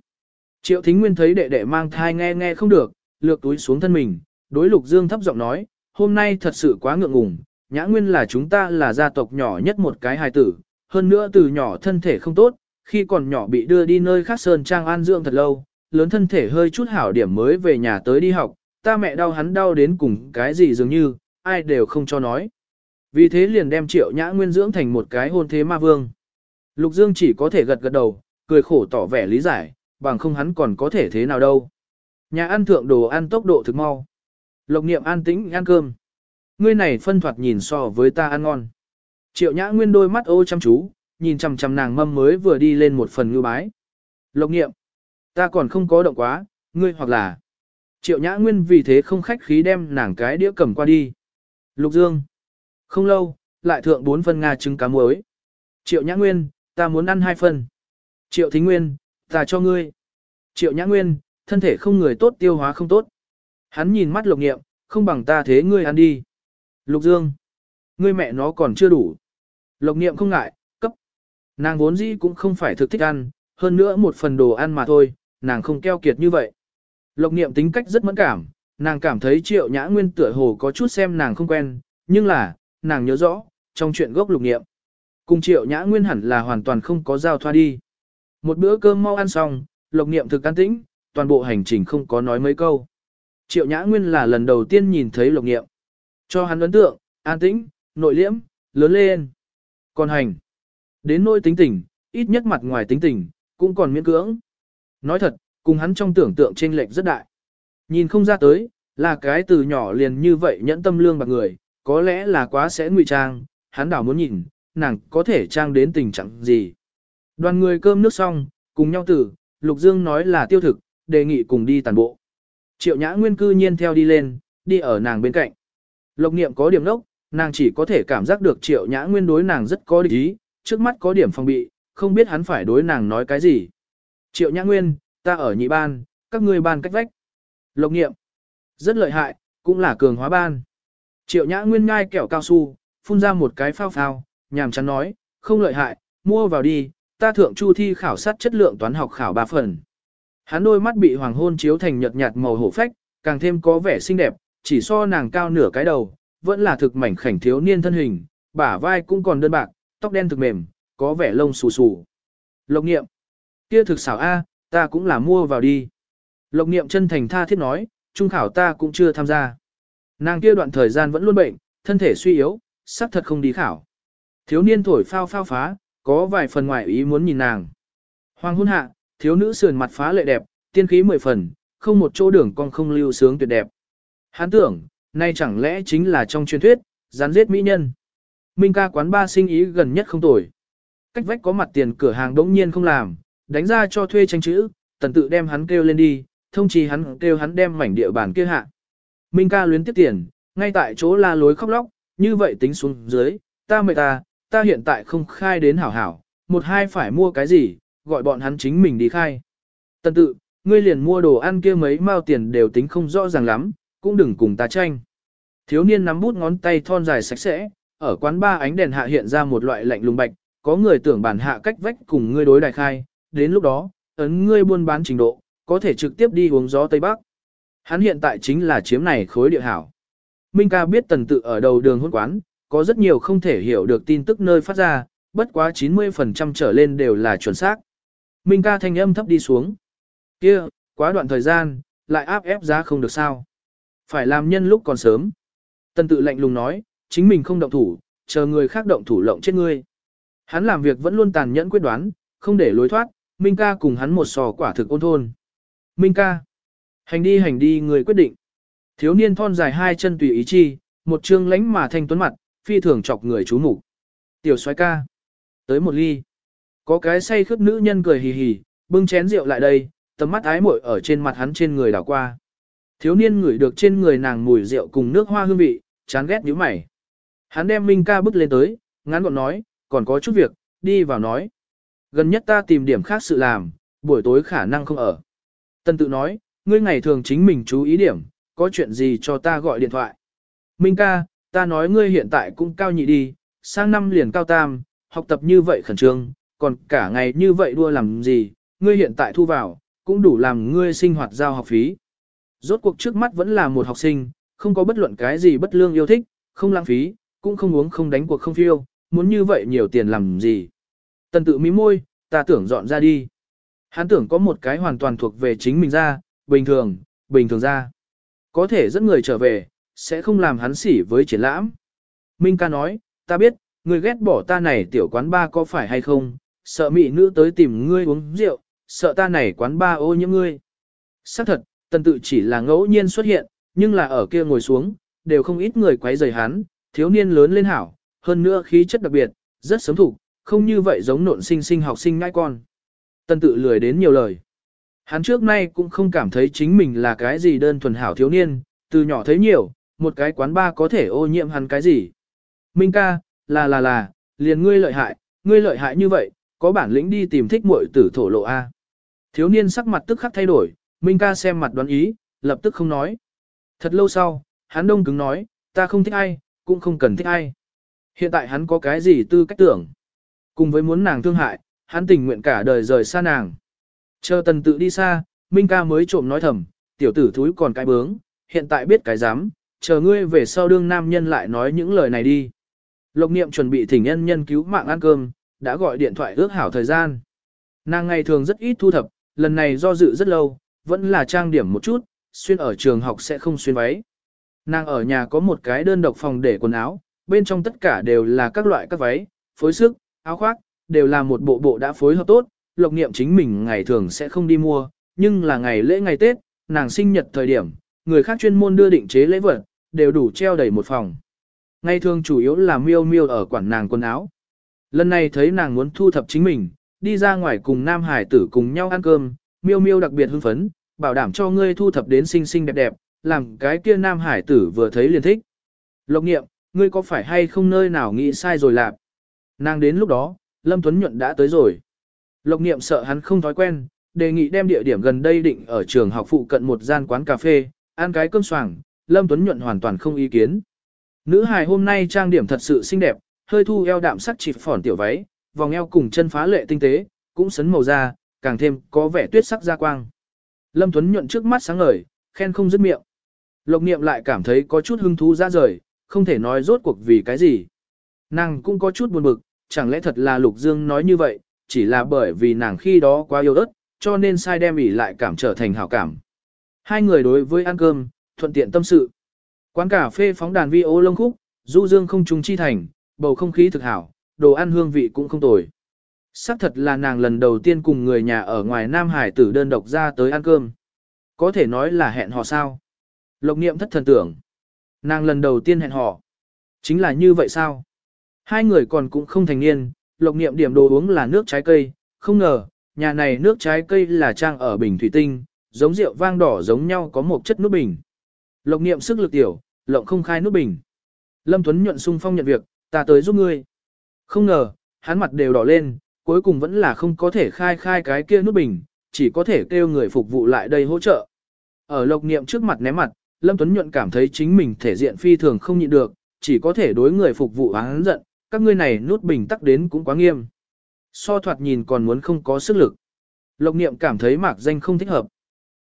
Triệu Thính Nguyên thấy đệ đệ mang thai nghe nghe không được, lược túi xuống thân mình, đối Lục Dương thấp giọng nói, hôm nay thật sự quá ngượng ngùng, Nhã Nguyên là chúng ta là gia tộc nhỏ nhất một cái hài tử, hơn nữa từ nhỏ thân thể không tốt, khi còn nhỏ bị đưa đi nơi khác sơn trang an dưỡng thật lâu, lớn thân thể hơi chút hảo điểm mới về nhà tới đi học, ta mẹ đau hắn đau đến cùng cái gì dường như, ai đều không cho nói. Vì thế liền đem triệu nhã nguyên dưỡng thành một cái hôn thế ma vương. Lục Dương chỉ có thể gật gật đầu, cười khổ tỏ vẻ lý giải, bằng không hắn còn có thể thế nào đâu. Nhà ăn thượng đồ ăn tốc độ thực mau. Lộc niệm an tĩnh ăn cơm. Ngươi này phân thoạt nhìn so với ta ăn ngon. Triệu nhã nguyên đôi mắt ô chăm chú, nhìn chằm chằm nàng mâm mới vừa đi lên một phần ngư bái. Lộc niệm. Ta còn không có động quá, ngươi hoặc là. Triệu nhã nguyên vì thế không khách khí đem nàng cái đĩa cầm qua đi. Lục Dương. Không lâu, lại thượng bốn phân Nga trứng cá muối. Triệu nhã nguyên, ta muốn ăn hai phần. Triệu thính nguyên, ta cho ngươi. Triệu nhã nguyên, thân thể không người tốt tiêu hóa không tốt. Hắn nhìn mắt lục nghiệm, không bằng ta thế ngươi ăn đi. Lục Dương. Ngươi mẹ nó còn chưa đủ. Lộc niệm không ngại, cấp. Nàng vốn dĩ cũng không phải thực thích ăn, hơn nữa một phần đồ ăn mà thôi, nàng không keo kiệt như vậy. Lộc niệm tính cách rất mẫn cảm, nàng cảm thấy triệu nhã nguyên tựa hồ có chút xem nàng không quen, nhưng là, nàng nhớ rõ, trong chuyện gốc lục niệm. Cùng triệu nhã nguyên hẳn là hoàn toàn không có giao thoa đi. Một bữa cơm mau ăn xong, lộc niệm thực an tĩnh, toàn bộ hành trình không có nói mấy câu. Triệu nhã nguyên là lần đầu tiên nhìn thấy lộc niệm. Cho hắn ấn tượng, an tĩnh, nội liễm, lớn lên. Còn hành. Đến nỗi tính tình, ít nhất mặt ngoài tính tình, cũng còn miễn cưỡng. Nói thật, cùng hắn trong tưởng tượng chênh lệch rất đại. Nhìn không ra tới, là cái từ nhỏ liền như vậy nhẫn tâm lương bạc người, có lẽ là quá sẽ ngụy trang, hắn đảo muốn nhìn, nàng có thể trang đến tình trạng gì. Đoàn người cơm nước xong, cùng nhau tử, Lục Dương nói là tiêu thực, đề nghị cùng đi tàn bộ. Triệu Nhã Nguyên cư nhiên theo đi lên, đi ở nàng bên cạnh. Lộc niệm có điểm nốc, nàng chỉ có thể cảm giác được Triệu Nhã Nguyên đối nàng rất có địch ý, trước mắt có điểm phòng bị, không biết hắn phải đối nàng nói cái gì. Triệu Nhã Nguyên, ta ở nhị ban, các ngươi ban cách vách. Lộc niệm, rất lợi hại, cũng là cường hóa ban. Triệu Nhã Nguyên ngai kẹo cao su, phun ra một cái phao phao, nhàm chán nói, không lợi hại, mua vào đi, ta thượng chu thi khảo sát chất lượng toán học khảo 3 phần. Hắn đôi mắt bị hoàng hôn chiếu thành nhợt nhạt màu hổ phách, càng thêm có vẻ xinh đẹp, chỉ so nàng cao nửa cái đầu, vẫn là thực mảnh khảnh thiếu niên thân hình, bả vai cũng còn đơn bạc, tóc đen thực mềm, có vẻ lông xù xù. Lộc niệm, kia thực xảo A, ta cũng là mua vào đi. Lộc niệm chân thành tha thiết nói, trung khảo ta cũng chưa tham gia. Nàng kia đoạn thời gian vẫn luôn bệnh, thân thể suy yếu, sắp thật không đi khảo. Thiếu niên thổi phao phao phá, có vài phần ngoại ý muốn nhìn nàng. Hoàng hôn hạ, thiếu nữ sườn mặt phá lệ đẹp, tiên khí mười phần, không một chỗ đường con không lưu sướng tuyệt đẹp. Hắn tưởng, nay chẳng lẽ chính là trong truyền thuyết, rắn giết mỹ nhân. Minh ca quán ba sinh ý gần nhất không tồi. Cách vách có mặt tiền cửa hàng đống nhiên không làm, đánh ra cho thuê tranh chữ, tần tự đem hắn kêu lên đi, thông chi hắn kêu hắn đem mảnh địa bàn kia hạ. Minh ca luyến tiếp tiền, ngay tại chỗ la lối khóc lóc, như vậy tính xuống dưới, ta mệt ta, ta hiện tại không khai đến hảo hảo, một hai phải mua cái gì, gọi bọn hắn chính mình đi khai. Tần tự, ngươi liền mua đồ ăn kia mấy mao tiền đều tính không rõ ràng lắm, cũng đừng cùng ta tranh. Thiếu niên nắm bút ngón tay thon dài sạch sẽ, ở quán ba ánh đèn hạ hiện ra một loại lạnh lùng bạch, có người tưởng bản hạ cách vách cùng ngươi đối đại khai, đến lúc đó, ấn ngươi buôn bán trình độ, có thể trực tiếp đi uống gió Tây Bắc. Hắn hiện tại chính là chiếm này khối địa hảo. Minh ca biết tần tự ở đầu đường hôn quán, có rất nhiều không thể hiểu được tin tức nơi phát ra, bất quá 90% trở lên đều là chuẩn xác. Minh ca thanh âm thấp đi xuống. kia quá đoạn thời gian, lại áp ép giá không được sao. Phải làm nhân lúc còn sớm. Tần tự lạnh lùng nói, chính mình không động thủ, chờ người khác động thủ lộng chết ngươi. Hắn làm việc vẫn luôn tàn nhẫn quyết đoán, không để lối thoát, Minh ca cùng hắn một sò quả thực ôn thôn. Minh ca, hành đi hành đi người quyết định. Thiếu niên thon dài hai chân tùy ý chi, một trương lánh mà thanh tuấn mặt, phi thường chọc người chú mục. Tiểu soái ca, tới một ly. Có cái say khướt nữ nhân cười hì hì, bưng chén rượu lại đây, tầm mắt ái muội ở trên mặt hắn trên người đảo qua. Thiếu niên ngửi được trên người nàng mùi rượu cùng nước hoa hương vị, chán ghét nhíu mày. Hắn đem Minh ca bước lên tới, ngắn gọn nói, còn có chút việc, đi vào nói. Gần nhất ta tìm điểm khác sự làm, buổi tối khả năng không ở. Tân tự nói, ngươi ngày thường chính mình chú ý điểm, có chuyện gì cho ta gọi điện thoại. Minh ca, ta nói ngươi hiện tại cũng cao nhị đi, sang năm liền cao tam, học tập như vậy khẩn trương, còn cả ngày như vậy đua làm gì, ngươi hiện tại thu vào, cũng đủ làm ngươi sinh hoạt giao học phí. Rốt cuộc trước mắt vẫn là một học sinh, không có bất luận cái gì bất lương yêu thích, không lãng phí, cũng không uống không đánh cuộc không phiêu, muốn như vậy nhiều tiền làm gì. Tần tự mí môi, ta tưởng dọn ra đi. Hắn tưởng có một cái hoàn toàn thuộc về chính mình ra, bình thường, bình thường ra. Có thể dẫn người trở về, sẽ không làm hắn xỉ với triển lãm. Minh ca nói, ta biết, người ghét bỏ ta này tiểu quán ba có phải hay không, sợ mỹ nữ tới tìm ngươi uống rượu, sợ ta này quán ba ô nhiễm ngươi. Xác thật, tần tự chỉ là ngẫu nhiên xuất hiện, nhưng là ở kia ngồi xuống, đều không ít người quấy rầy hắn, thiếu niên lớn lên hảo, hơn nữa khí chất đặc biệt, rất sớm thủ, không như vậy giống nộn sinh sinh học sinh ngai con. Tần tự lười đến nhiều lời. Hắn trước nay cũng không cảm thấy chính mình là cái gì đơn thuần hảo thiếu niên, từ nhỏ thấy nhiều, một cái quán ba có thể ô nhiễm hắn cái gì. Minh ca, là là là, liền ngươi lợi hại, ngươi lợi hại như vậy, có bản lĩnh đi tìm thích muội tử thổ lộ A. Thiếu niên sắc mặt tức khắc thay đổi, Minh ca xem mặt đoán ý, lập tức không nói. Thật lâu sau, hắn đông cứng nói, ta không thích ai, cũng không cần thích ai. Hiện tại hắn có cái gì tư cách tưởng. Cùng với muốn nàng thương hại, hắn tình nguyện cả đời rời xa nàng. Chờ tần tự đi xa, Minh ca mới trộm nói thầm, tiểu tử thúi còn cái bướng, hiện tại biết cái dám, chờ ngươi về sau đương nam nhân lại nói những lời này đi. Lộc niệm chuẩn bị thỉnh nhân nhân cứu mạng ăn cơm, đã gọi điện thoại ước hảo thời gian. Nàng ngày thường rất ít thu thập, lần này do dự rất lâu, vẫn là trang điểm một chút, xuyên ở trường học sẽ không xuyên váy. Nàng ở nhà có một cái đơn độc phòng để quần áo, bên trong tất cả đều là các loại các váy, phối sức, áo khoác, đều là một bộ bộ đã phối hợp tốt, lộc niệm chính mình ngày thường sẽ không đi mua, nhưng là ngày lễ ngày Tết, nàng sinh nhật thời điểm, người khác chuyên môn đưa định chế lễ vật, đều đủ treo đầy một phòng. Ngày thường chủ yếu là miêu miêu ở quản nàng quần áo. Lần này thấy nàng muốn thu thập chính mình, đi ra ngoài cùng Nam Hải tử cùng nhau ăn cơm, miêu miêu đặc biệt hưng phấn, bảo đảm cho ngươi thu thập đến xinh xinh đẹp đẹp, làm cái kia Nam Hải tử vừa thấy liền thích. Lộc nghiệm, ngươi có phải hay không nơi nào nghĩ sai rồi lạp? Nàng đến lúc đó, Lâm Tuấn Nhuận đã tới rồi. Lộc nghiệm sợ hắn không thói quen, đề nghị đem địa điểm gần đây định ở trường học phụ cận một gian quán cà phê, ăn cái cơm xoàng, Lâm Tuấn Nhuận hoàn toàn không ý kiến. Nữ hài hôm nay trang điểm thật sự xinh đẹp, hơi thu eo đạm sắc chỉ phỏn tiểu váy, vòng eo cùng chân phá lệ tinh tế, cũng sấn màu da, càng thêm có vẻ tuyết sắc da quang. Lâm Tuấn nhuận trước mắt sáng ngời, khen không dứt miệng. Lộc niệm lại cảm thấy có chút hứng thú ra rời, không thể nói rốt cuộc vì cái gì. Nàng cũng có chút buồn bực, chẳng lẽ thật là Lục Dương nói như vậy, chỉ là bởi vì nàng khi đó quá yêu ớt, cho nên sai đem ỉ lại cảm trở thành hảo cảm. Hai người đối với ăn cơm, thuận tiện tâm sự. Quán cà phê phóng đàn vi ô lông khúc, du dương không trùng chi thành, bầu không khí thực hảo, đồ ăn hương vị cũng không tồi. Sắc thật là nàng lần đầu tiên cùng người nhà ở ngoài Nam Hải tử đơn độc ra tới ăn cơm. Có thể nói là hẹn hò sao. Lộc niệm thất thần tưởng. Nàng lần đầu tiên hẹn hò. Chính là như vậy sao? Hai người còn cũng không thành niên, lộc niệm điểm đồ uống là nước trái cây, không ngờ, nhà này nước trái cây là trang ở bình thủy tinh, giống rượu vang đỏ giống nhau có một chất nút bình. Lộc niệm sức lực tiểu, lộng không khai nút bình. Lâm Tuấn nhuận sung phong nhận việc, ta tới giúp ngươi. Không ngờ, hắn mặt đều đỏ lên, cuối cùng vẫn là không có thể khai khai cái kia nút bình, chỉ có thể kêu người phục vụ lại đây hỗ trợ. Ở lộc niệm trước mặt ném mặt, Lâm Tuấn Nhuận cảm thấy chính mình thể diện phi thường không nhịn được, chỉ có thể đối người phục vụ hắn giận, các ngươi này nút bình tắc đến cũng quá nghiêm. So thoạt nhìn còn muốn không có sức lực. Lộc niệm cảm thấy mạc danh không thích hợp.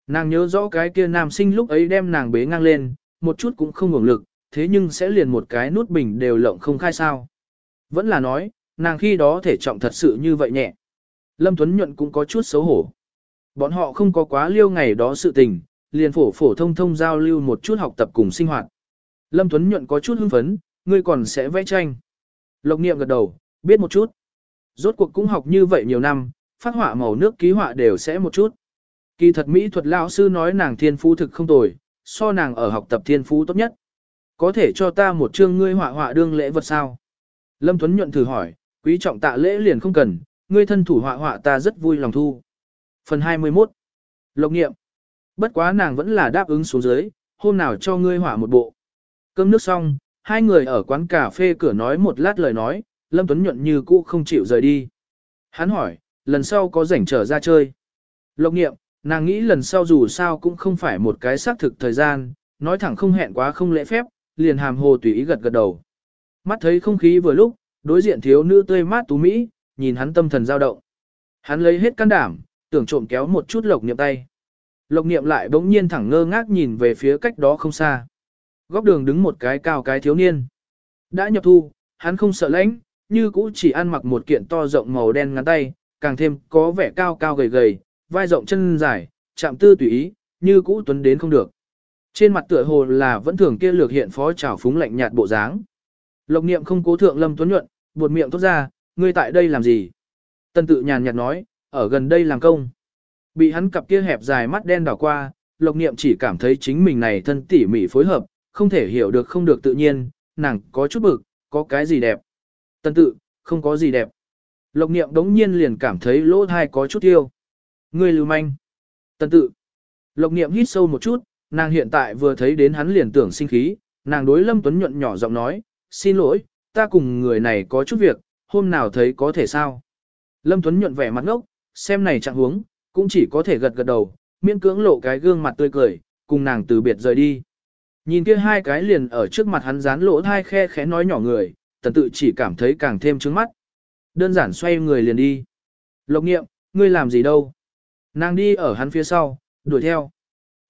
Nàng nhớ rõ cái kia nam sinh lúc ấy đem nàng bế ngang lên, một chút cũng không hưởng lực, thế nhưng sẽ liền một cái nút bình đều lộng không khai sao. Vẫn là nói, nàng khi đó thể trọng thật sự như vậy nhẹ. Lâm Tuấn Nhuận cũng có chút xấu hổ. Bọn họ không có quá liêu ngày đó sự tình, liền phổ phổ thông thông giao lưu một chút học tập cùng sinh hoạt. Lâm Tuấn Nhuận có chút hưng phấn, ngươi còn sẽ vẽ tranh. Lộc niệm gật đầu, biết một chút. Rốt cuộc cũng học như vậy nhiều năm, phát họa màu nước ký họa đều sẽ một chút. Kỳ thật mỹ thuật lão sư nói nàng thiên phú thực không tồi, so nàng ở học tập thiên phú tốt nhất. Có thể cho ta một chương ngươi họa họa đương lễ vật sao? Lâm Tuấn nhuận thử hỏi, quý trọng tạ lễ liền không cần, ngươi thân thủ họa họa ta rất vui lòng thu. Phần 21 Lộc nghiệm Bất quá nàng vẫn là đáp ứng xuống dưới, hôm nào cho ngươi họa một bộ. Cơm nước xong, hai người ở quán cà phê cửa nói một lát lời nói, Lâm Tuấn nhuận như cũ không chịu rời đi. Hắn hỏi, lần sau có rảnh trở ra chơi. Lộc nghiệm, nàng nghĩ lần sau dù sao cũng không phải một cái xác thực thời gian, nói thẳng không hẹn quá không lễ phép, liền hàm hồ tùy ý gật gật đầu. Mắt thấy không khí vừa lúc, đối diện thiếu nữ tươi mát tú Mỹ, nhìn hắn tâm thần dao động. Hắn lấy hết can đảm, tưởng trộm kéo một chút lộc niệm tay. Lộc niệm lại bỗng nhiên thẳng ngơ ngác nhìn về phía cách đó không xa. Góc đường đứng một cái cao cái thiếu niên. Đã nhập thu, hắn không sợ lãnh, như cũ chỉ ăn mặc một kiện to rộng màu đen ngắn tay, càng thêm có vẻ cao cao gầy gầy, vai rộng chân dài, chạm tư tùy ý, như cũ tuấn đến không được. Trên mặt tựa hồ là vẫn thường kia lược hiện phó trào phúng lạnh nhạt bộ dáng. Lộc niệm không cố thượng lâm tuấn nhuận, buột miệng tốt ra, ngươi tại đây làm gì? Tân tự nhàn nhạt nói, ở gần đây làm công. Bị hắn cặp kia hẹp dài mắt đen đảo qua, lộc niệm chỉ cảm thấy chính mình này thân tỉ mỉ phối hợp, không thể hiểu được không được tự nhiên, nàng có chút bực, có cái gì đẹp. Tân tự, không có gì đẹp. Lộc niệm đống nhiên liền cảm thấy lỗ thai có chút tiêu. Ngươi lưu manh. Tân tự. Lộc niệm hít sâu một chút, nàng hiện tại vừa thấy đến hắn liền tưởng sinh khí, nàng đối Lâm Tuấn nhuận nhỏ giọng nói, xin lỗi, ta cùng người này có chút việc, hôm nào thấy có thể sao. Lâm Tuấn nhuận vẻ mặt ngốc, xem này trạng huống, cũng chỉ có thể gật gật đầu, miễn cưỡng lộ cái gương mặt tươi cười, cùng nàng từ biệt rời đi. Nhìn kia hai cái liền ở trước mặt hắn dán lỗ hai khe khẽ nói nhỏ người, tần tự chỉ cảm thấy càng thêm trứng mắt. Đơn giản xoay người liền đi. Lộc nghiệm, ngươi làm gì đâu? Nàng đi ở hắn phía sau, đuổi theo.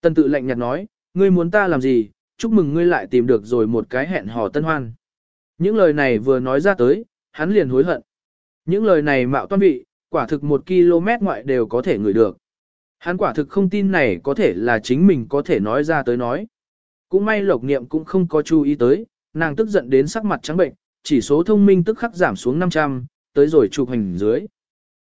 Tần tự lạnh nhạt nói, ngươi muốn ta làm gì, chúc mừng ngươi lại tìm được rồi một cái hẹn hò tân hoan. Những lời này vừa nói ra tới, hắn liền hối hận. Những lời này mạo toan vị, quả thực một km ngoại đều có thể ngửi được. Hắn quả thực không tin này có thể là chính mình có thể nói ra tới nói. Cũng may lộc niệm cũng không có chú ý tới, nàng tức giận đến sắc mặt trắng bệnh, chỉ số thông minh tức khắc giảm xuống 500, tới rồi chụp hình dưới.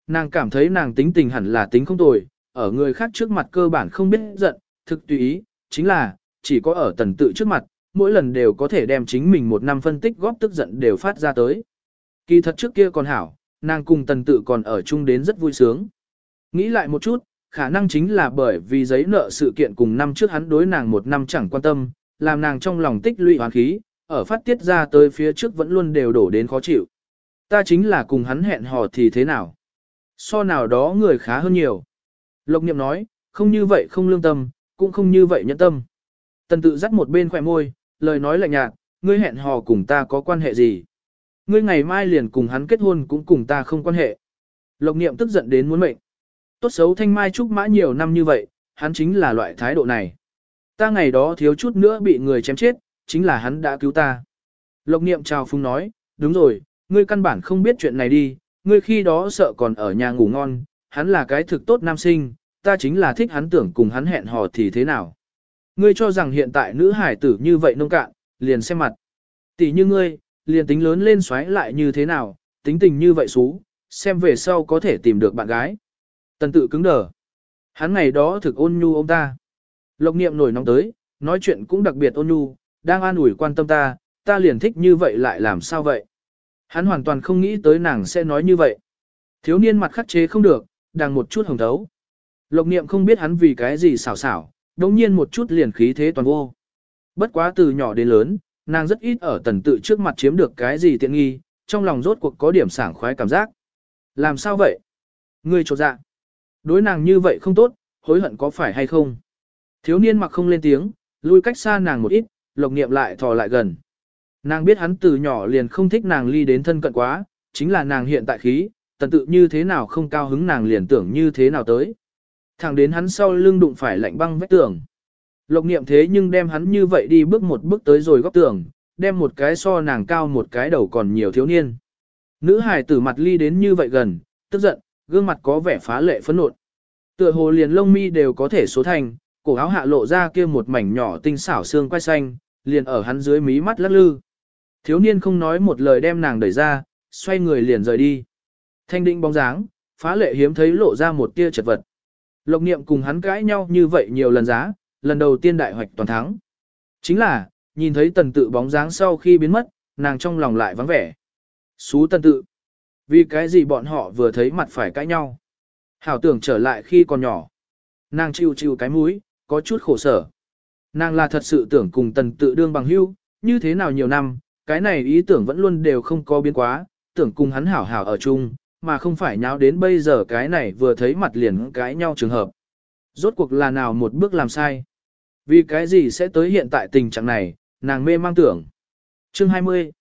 Nàng cảm thấy nàng tính tình hẳn là tính không tồi, ở người khác trước mặt cơ bản không biết giận, thực tùy ý, chính là, chỉ có ở tần tự trước mặt, mỗi lần đều có thể đem chính mình một năm phân tích góp tức giận đều phát ra tới. Kỳ thật trước kia còn hảo, nàng cùng tần tự còn ở chung đến rất vui sướng. Nghĩ lại một chút, khả năng chính là bởi vì giấy nợ sự kiện cùng năm trước hắn đối nàng một năm chẳng quan tâm, làm nàng trong lòng tích lũy hoán khí, ở phát tiết ra tới phía trước vẫn luôn đều đổ đến khó chịu. Ta chính là cùng hắn hẹn hò thì thế nào? So nào đó người khá hơn nhiều. Lộc niệm nói, không như vậy không lương tâm, cũng không như vậy nhẫn tâm. Tần tự dắt một bên khỏe môi, lời nói lạnh nhạt, ngươi hẹn hò cùng ta có quan hệ gì? Ngươi ngày mai liền cùng hắn kết hôn cũng cùng ta không quan hệ. Lộc niệm tức giận đến muốn mệnh. Tốt xấu thanh mai trúc mã nhiều năm như vậy, hắn chính là loại thái độ này. Ta ngày đó thiếu chút nữa bị người chém chết, chính là hắn đã cứu ta. Lộc niệm chào phung nói, đúng rồi, ngươi căn bản không biết chuyện này đi, ngươi khi đó sợ còn ở nhà ngủ ngon, hắn là cái thực tốt nam sinh, ta chính là thích hắn tưởng cùng hắn hẹn hò thì thế nào. Ngươi cho rằng hiện tại nữ hải tử như vậy nông cạn, liền xem mặt. Tỷ như ngươi, liền tính lớn lên xoáy lại như thế nào, tính tình như vậy xú, xem về sau có thể tìm được bạn gái. Tần tự cứng đờ. Hắn ngày đó thực ôn nhu ông ta. Lộc niệm nổi nóng tới, nói chuyện cũng đặc biệt ôn nhu, đang an ủi quan tâm ta, ta liền thích như vậy lại làm sao vậy. Hắn hoàn toàn không nghĩ tới nàng sẽ nói như vậy. Thiếu niên mặt khắc chế không được, đang một chút hồng thấu. Lộc niệm không biết hắn vì cái gì xảo xảo, đồng nhiên một chút liền khí thế toàn vô. Bất quá từ nhỏ đến lớn, nàng rất ít ở tần tự trước mặt chiếm được cái gì tiện nghi, trong lòng rốt cuộc có điểm sảng khoái cảm giác. Làm sao vậy? Ngươi trột dạ. Đối nàng như vậy không tốt, hối hận có phải hay không? Thiếu niên mặc không lên tiếng, lui cách xa nàng một ít, lộc niệm lại thò lại gần. Nàng biết hắn từ nhỏ liền không thích nàng ly đến thân cận quá, chính là nàng hiện tại khí, tần tự như thế nào không cao hứng nàng liền tưởng như thế nào tới. Thẳng đến hắn sau lưng đụng phải lạnh băng vách tường. Lộc niệm thế nhưng đem hắn như vậy đi bước một bước tới rồi góc tường, đem một cái so nàng cao một cái đầu còn nhiều thiếu niên. Nữ hài tử mặt ly đến như vậy gần, tức giận, gương mặt có vẻ phá lệ phẫn nộ. Tựa hồ liền lông mi đều có thể số thành, cổ áo hạ lộ ra kia một mảnh nhỏ tinh xảo xương quai xanh, liền ở hắn dưới mí mắt lắc lư. Thiếu niên không nói một lời đem nàng đẩy ra, xoay người liền rời đi. Thanh định bóng dáng, phá lệ hiếm thấy lộ ra một tia chật vật. Lộc niệm cùng hắn cãi nhau như vậy nhiều lần giá, lần đầu tiên đại hoạch toàn thắng. Chính là, nhìn thấy tần tự bóng dáng sau khi biến mất, nàng trong lòng lại vắng vẻ. Xú tần tự. Vì cái gì bọn họ vừa thấy mặt phải cãi nhau. Hảo tưởng trở lại khi còn nhỏ. Nàng chịu chịu cái mũi, có chút khổ sở. Nàng là thật sự tưởng cùng tần tự đương bằng hữu, như thế nào nhiều năm, cái này ý tưởng vẫn luôn đều không có biến quá, tưởng cùng hắn hảo hảo ở chung, mà không phải nháo đến bây giờ cái này vừa thấy mặt liền cãi nhau trường hợp. Rốt cuộc là nào một bước làm sai? Vì cái gì sẽ tới hiện tại tình trạng này, nàng mê mang tưởng. Chương 20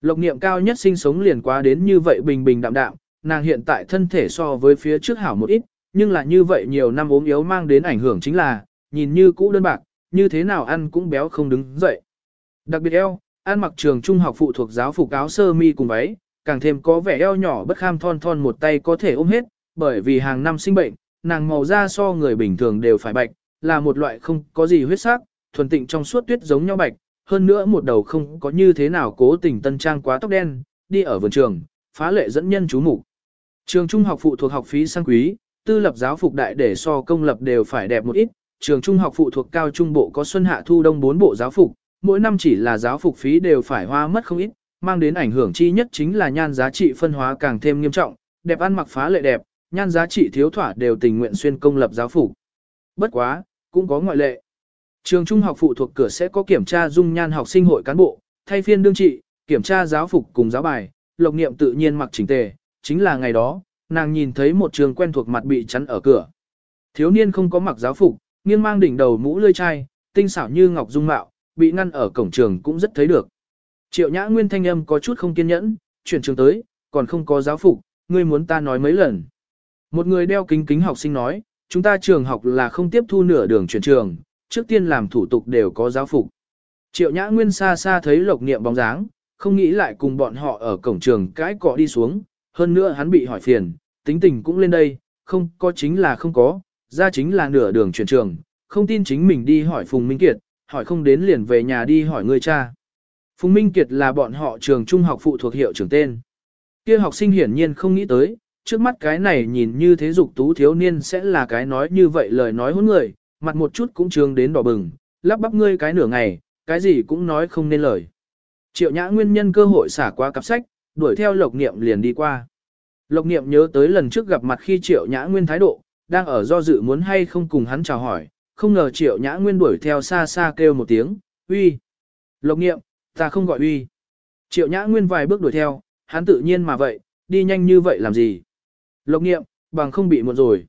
Lộc niệm cao nhất sinh sống liền quá đến như vậy bình bình đạm đạm, nàng hiện tại thân thể so với phía trước hảo một ít, nhưng là như vậy nhiều năm ốm yếu mang đến ảnh hưởng chính là, nhìn như cũ đơn bạc, như thế nào ăn cũng béo không đứng dậy. Đặc biệt eo, ăn mặc trường trung học phụ thuộc giáo phục áo sơ mi cùng váy, càng thêm có vẻ eo nhỏ bất kham thon thon một tay có thể ôm hết, bởi vì hàng năm sinh bệnh, nàng màu da so người bình thường đều phải bạch, là một loại không có gì huyết sắc, thuần tịnh trong suốt tuyết giống nhau bạch, hơn nữa một đầu không có như thế nào cố tình tân trang quá tóc đen, đi ở vườn trường, phá lệ dẫn nhân chú mục. Trường trung học phụ thuộc học phí sang quý, tư lập giáo phục đại để so công lập đều phải đẹp một ít, trường trung học phụ thuộc cao trung bộ có xuân hạ thu đông bốn bộ giáo phục, mỗi năm chỉ là giáo phục phí đều phải hoa mất không ít, mang đến ảnh hưởng chi nhất chính là nhan giá trị phân hóa càng thêm nghiêm trọng, đẹp ăn mặc phá lệ đẹp, nhan giá trị thiếu thỏa đều tình nguyện xuyên công lập giáo phủ. Bất quá, cũng có ngoại lệ. Trường trung học phụ thuộc cửa sẽ có kiểm tra dung nhan học sinh hội cán bộ, thay phiên đương trị, kiểm tra giáo phục cùng giáo bài, lộc niệm tự nhiên mặc chỉnh tề, chính là ngày đó, nàng nhìn thấy một trường quen thuộc mặt bị chắn ở cửa. Thiếu niên không có mặc giáo phục, nghiêng mang đỉnh đầu mũ lươi chai, tinh xảo như ngọc dung mạo, bị ngăn ở cổng trường cũng rất thấy được. Triệu Nhã Nguyên thanh âm có chút không kiên nhẫn, chuyển trường tới, còn không có giáo phục, ngươi muốn ta nói mấy lần. Một người đeo kính kính học sinh nói, chúng ta trường học là không tiếp thu nửa đường chuyển trường, trước tiên làm thủ tục đều có giáo phục. Triệu Nhã Nguyên xa xa thấy lộc niệm bóng dáng, không nghĩ lại cùng bọn họ ở cổng trường cái cọ đi xuống, hơn nữa hắn bị hỏi phiền, tính tình cũng lên đây, không có chính là không có, ra chính là nửa đường chuyển trường, không tin chính mình đi hỏi Phùng Minh Kiệt, hỏi không đến liền về nhà đi hỏi người cha. Phùng Minh Kiệt là bọn họ trường trung học phụ thuộc hiệu trưởng tên. Kia học sinh hiển nhiên không nghĩ tới, trước mắt cái này nhìn như thế dục tú thiếu niên sẽ là cái nói như vậy lời nói hỗn người, mặt một chút cũng trường đến đỏ bừng, lắp bắp ngươi cái nửa ngày, cái gì cũng nói không nên lời. Triệu nhã nguyên nhân cơ hội xả qua cặp sách, đuổi theo lộc niệm liền đi qua. Lộc niệm nhớ tới lần trước gặp mặt khi triệu nhã nguyên thái độ, đang ở do dự muốn hay không cùng hắn chào hỏi, không ngờ triệu nhã nguyên đuổi theo xa xa kêu một tiếng, uy. Lộc niệm, ta không gọi uy. Triệu nhã nguyên vài bước đuổi theo, hắn tự nhiên mà vậy, đi nhanh như vậy làm gì. Lộc niệm, bằng không bị muộn rồi.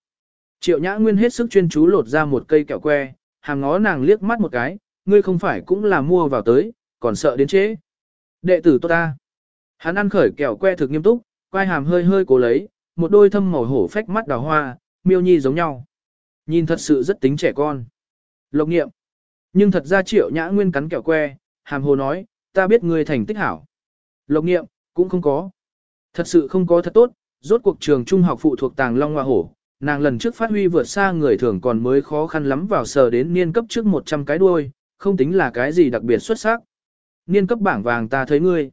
Triệu nhã nguyên hết sức chuyên chú lột ra một cây kẹo que, hàng ngó nàng liếc mắt một cái, ngươi không phải cũng là mua vào tới, còn sợ đến chế. Đệ tử tốt ta. Hắn ăn khởi kẹo que thực nghiêm túc, quai hàm hơi hơi cố lấy, một đôi thâm màu hổ phách mắt đào hoa, miêu nhi giống nhau. Nhìn thật sự rất tính trẻ con. Lộc nghiệm. Nhưng thật ra triệu nhã nguyên cắn kẹo que, hàm hồ nói, ta biết ngươi thành tích hảo. Lộc nghiệm, cũng không có. Thật sự không có thật tốt, rốt cuộc trường trung học phụ thuộc tàng Long Hoa Hổ. Nàng lần trước phát huy vượt xa người thường còn mới khó khăn lắm vào sờ đến niên cấp trước 100 cái đuôi, không tính là cái gì đặc biệt xuất sắc. Niên cấp bảng vàng ta thấy ngươi.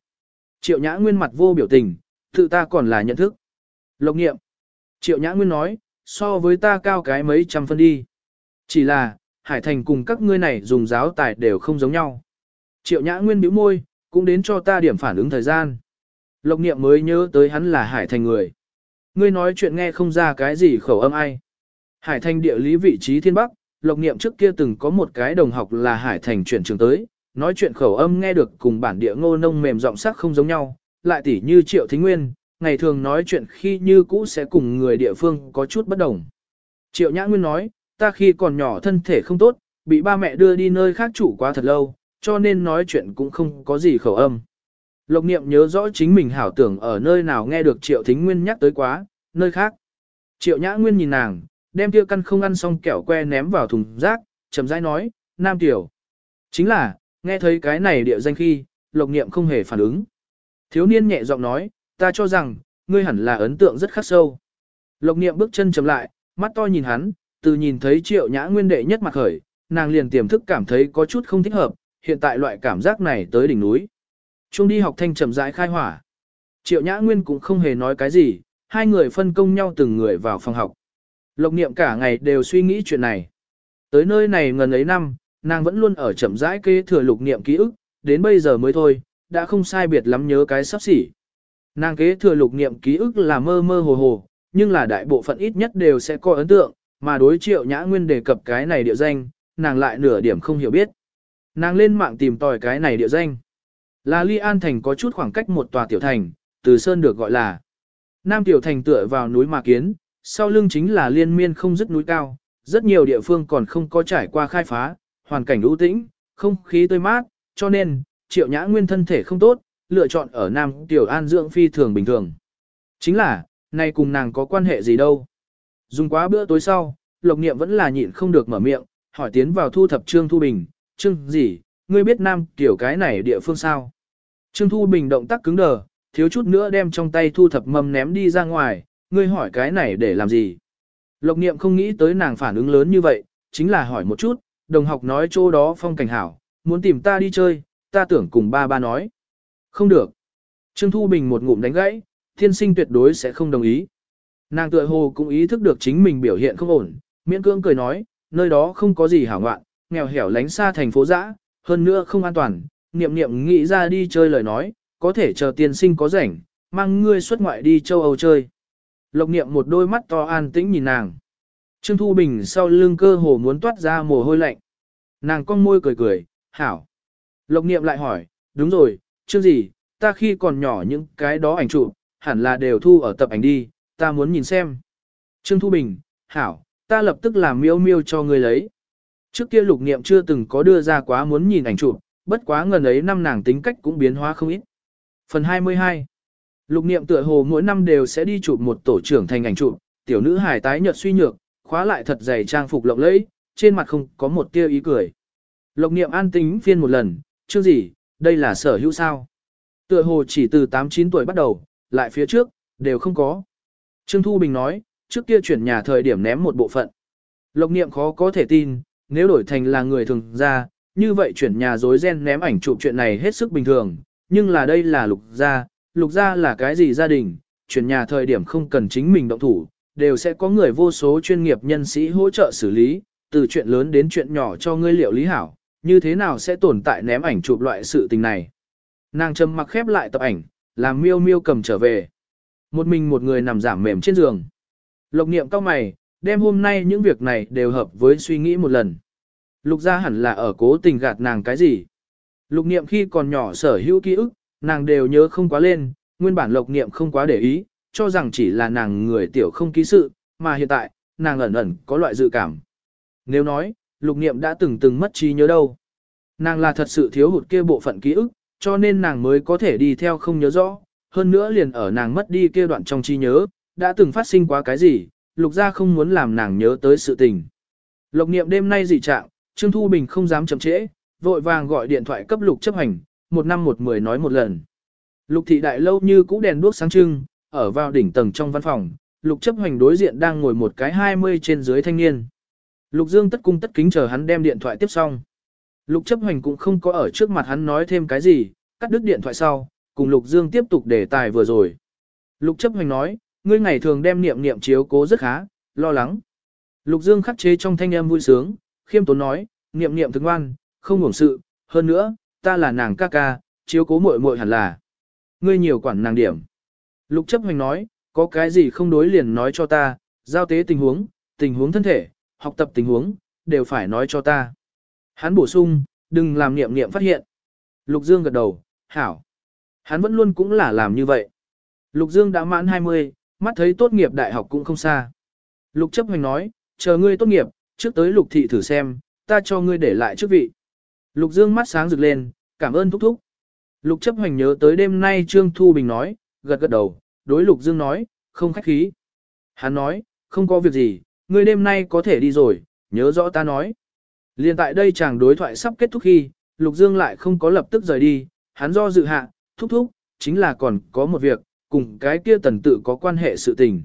Triệu nhã nguyên mặt vô biểu tình, tự ta còn là nhận thức. Lộc nghiệm. Triệu nhã nguyên nói, so với ta cao cái mấy trăm phân đi. Chỉ là, Hải Thành cùng các ngươi này dùng giáo tài đều không giống nhau. Triệu nhã nguyên bĩu môi, cũng đến cho ta điểm phản ứng thời gian. Lộc niệm mới nhớ tới hắn là Hải Thành người. Ngươi nói chuyện nghe không ra cái gì khẩu âm ai. Hải Thành địa lý vị trí thiên bắc, Lộc niệm trước kia từng có một cái đồng học là Hải Thành chuyển trường tới, nói chuyện khẩu âm nghe được cùng bản địa ngô nông mềm giọng sắc không giống nhau, lại tỉ như Triệu Thính Nguyên, ngày thường nói chuyện khi như cũ sẽ cùng người địa phương có chút bất đồng. Triệu Nhã Nguyên nói, ta khi còn nhỏ thân thể không tốt, bị ba mẹ đưa đi nơi khác chủ quá thật lâu, cho nên nói chuyện cũng không có gì khẩu âm. Lộc niệm nhớ rõ chính mình hảo tưởng ở nơi nào nghe được Triệu Thính Nguyên nhắc tới quá, nơi khác. Triệu Nhã Nguyên nhìn nàng, đem tiêu căn không ăn xong kẹo que ném vào thùng rác, chậm rãi nói, Nam Tiểu. Chính là, nghe thấy cái này địa danh khi, Lộc niệm không hề phản ứng. Thiếu niên nhẹ giọng nói, ta cho rằng, ngươi hẳn là ấn tượng rất khắc sâu. Lộc niệm bước chân chậm lại, mắt to nhìn hắn, từ nhìn thấy triệu nhã nguyên đệ nhất mặt khởi, nàng liền tiềm thức cảm thấy có chút không thích hợp, hiện tại loại cảm giác này tới đỉnh núi. Trung đi học thanh chậm rãi khai hỏa. Triệu Nhã Nguyên cũng không hề nói cái gì, hai người phân công nhau từng người vào phòng học. Lộc niệm cả ngày đều suy nghĩ chuyện này. Tới nơi này ngần ấy năm, nàng vẫn luôn ở chậm rãi kế thừa lục niệm ký ức, đến bây giờ mới thôi, đã không sai biệt lắm nhớ cái sắp xỉ. Nàng kế thừa lục niệm ký ức là mơ mơ hồ hồ, nhưng là đại bộ phận ít nhất đều sẽ có ấn tượng, mà đối triệu nhã nguyên đề cập cái này địa danh, nàng lại nửa điểm không hiểu biết. Nàng lên mạng tìm tòi cái này địa danh. Là Ly An Thành có chút khoảng cách một tòa tiểu thành, từ Sơn được gọi là Nam Tiểu Thành tựa vào núi Mà Kiến, sau lưng chính là liên miên không dứt núi cao, rất nhiều địa phương còn không có trải qua khai phá, hoàn cảnh ưu tĩnh, không khí tươi mát, cho nên, triệu nhã nguyên thân thể không tốt, lựa chọn ở Nam Tiểu An dưỡng phi thường bình thường. Chính là, nay cùng nàng có quan hệ gì đâu. Dùng quá bữa tối sau, Lộc Niệm vẫn là nhịn không được mở miệng, hỏi tiến vào thu thập Trương Thu Bình, Trương gì, ngươi biết Nam Tiểu cái này địa phương sao? Trương Thu Bình động tác cứng đờ, thiếu chút nữa đem trong tay thu thập mầm ném đi ra ngoài, ngươi hỏi cái này để làm gì? Lộc Niệm không nghĩ tới nàng phản ứng lớn như vậy, chính là hỏi một chút, đồng học nói chỗ đó phong cảnh hảo, muốn tìm ta đi chơi, ta tưởng cùng ba ba nói. Không được. Trương Thu Bình một ngụm đánh gãy, thiên sinh tuyệt đối sẽ không đồng ý. Nàng tựa hồ cũng ý thức được chính mình biểu hiện không ổn, miễn cưỡng cười nói, nơi đó không có gì hảo ngoạn, nghèo hẻo lánh xa thành phố dã, hơn nữa không an toàn, niệm niệm nghĩ ra đi chơi lời nói, có thể chờ tiên sinh có rảnh, mang ngươi xuất ngoại đi châu Âu chơi. Lộc niệm một đôi mắt to an tĩnh nhìn nàng. Trương Thu Bình sau lưng cơ hồ muốn toát ra mồ hôi lạnh. Nàng cong môi cười cười, hảo. Lộc niệm lại hỏi, đúng rồi, chương gì, ta khi còn nhỏ những cái đó ảnh chụp, hẳn là đều thu ở tập ảnh đi, ta muốn nhìn xem. Trương Thu Bình, hảo, ta lập tức làm miêu miêu cho ngươi lấy. Trước kia lục niệm chưa từng có đưa ra quá muốn nhìn ảnh chụp, bất quá ngần ấy năm nàng tính cách cũng biến hóa không ít. Phần 22 Lục niệm tựa hồ mỗi năm đều sẽ đi chụp một tổ trưởng thành ảnh chụp, tiểu nữ hài tái nhợt suy nhược, khóa lại thật dày trang phục lộng lẫy, trên mặt không có một tia ý cười. Lục niệm an tính phiên một lần, chương gì, đây là sở hữu sao. Tựa hồ chỉ từ 8-9 tuổi bắt đầu, lại phía trước, đều không có. Trương Thu Bình nói, trước kia chuyển nhà thời điểm ném một bộ phận. Lộc niệm khó có thể tin, nếu đổi thành là người thường ra, như vậy chuyển nhà dối ren ném ảnh chụp chuyện này hết sức bình thường, nhưng là đây là lục gia, lục gia là cái gì gia đình, chuyển nhà thời điểm không cần chính mình động thủ, đều sẽ có người vô số chuyên nghiệp nhân sĩ hỗ trợ xử lý, từ chuyện lớn đến chuyện nhỏ cho ngươi liệu lý hảo, như thế nào sẽ tồn tại ném ảnh chụp loại sự tình này. Nàng trầm mặc khép lại tập ảnh, làm miêu miêu cầm trở về. Một mình một người nằm giảm mềm trên giường. Lộc niệm cao mày, đem hôm nay những việc này đều hợp với suy nghĩ một lần. Lục gia hẳn là ở cố tình gạt nàng cái gì. Lục niệm khi còn nhỏ sở hữu ký ức, nàng đều nhớ không quá lên, nguyên bản lộc niệm không quá để ý, cho rằng chỉ là nàng người tiểu không ký sự, mà hiện tại, nàng ẩn ẩn có loại dự cảm. Nếu nói, lục niệm đã từng từng mất trí nhớ đâu. Nàng là thật sự thiếu hụt kia bộ phận ký ức, cho nên nàng mới có thể đi theo không nhớ rõ, hơn nữa liền ở nàng mất đi kia đoạn trong trí nhớ, đã từng phát sinh quá cái gì, lục gia không muốn làm nàng nhớ tới sự tình. Lộc niệm đêm nay dị trạng, Trương Thu Bình không dám chậm trễ, vội vàng gọi điện thoại cấp lục chấp hành, một năm một mười nói một lần. Lục thị đại lâu như cũ đèn đuốc sáng trưng, ở vào đỉnh tầng trong văn phòng, lục chấp hành đối diện đang ngồi một cái hai mươi trên dưới thanh niên. Lục Dương tất cung tất kính chờ hắn đem điện thoại tiếp xong. Lục chấp hành cũng không có ở trước mặt hắn nói thêm cái gì, cắt đứt điện thoại sau, cùng Lục Dương tiếp tục đề tài vừa rồi. Lục chấp hành nói, ngươi ngày thường đem niệm niệm chiếu cố rất khá, lo lắng. Lục Dương khắc chế trong thanh âm vui sướng, khiêm tốn nói, niệm niệm thức ngoan, không ngủng sự, hơn nữa, ta là nàng ca ca, chiếu cố muội muội hẳn là. Ngươi nhiều quản nàng điểm. Lục chấp hành nói, có cái gì không đối liền nói cho ta, giao tế tình huống, tình huống thân thể, học tập tình huống, đều phải nói cho ta. Hắn bổ sung, đừng làm niệm niệm phát hiện. Lục Dương gật đầu, hảo. Hắn vẫn luôn cũng là làm như vậy. Lục Dương đã mãn 20, mắt thấy tốt nghiệp đại học cũng không xa. Lục chấp hành nói, chờ ngươi tốt nghiệp, trước tới lục thị thử xem, ta cho ngươi để lại chức vị. Lục Dương mắt sáng rực lên, cảm ơn thúc thúc. Lục chấp hành nhớ tới đêm nay Trương Thu Bình nói, gật gật đầu, đối Lục Dương nói, không khách khí. Hắn nói, không có việc gì, ngươi đêm nay có thể đi rồi, nhớ rõ ta nói. Liên tại đây chàng đối thoại sắp kết thúc khi, Lục Dương lại không có lập tức rời đi, hắn do dự hạ, thúc thúc, chính là còn có một việc, cùng cái kia tần tự có quan hệ sự tình.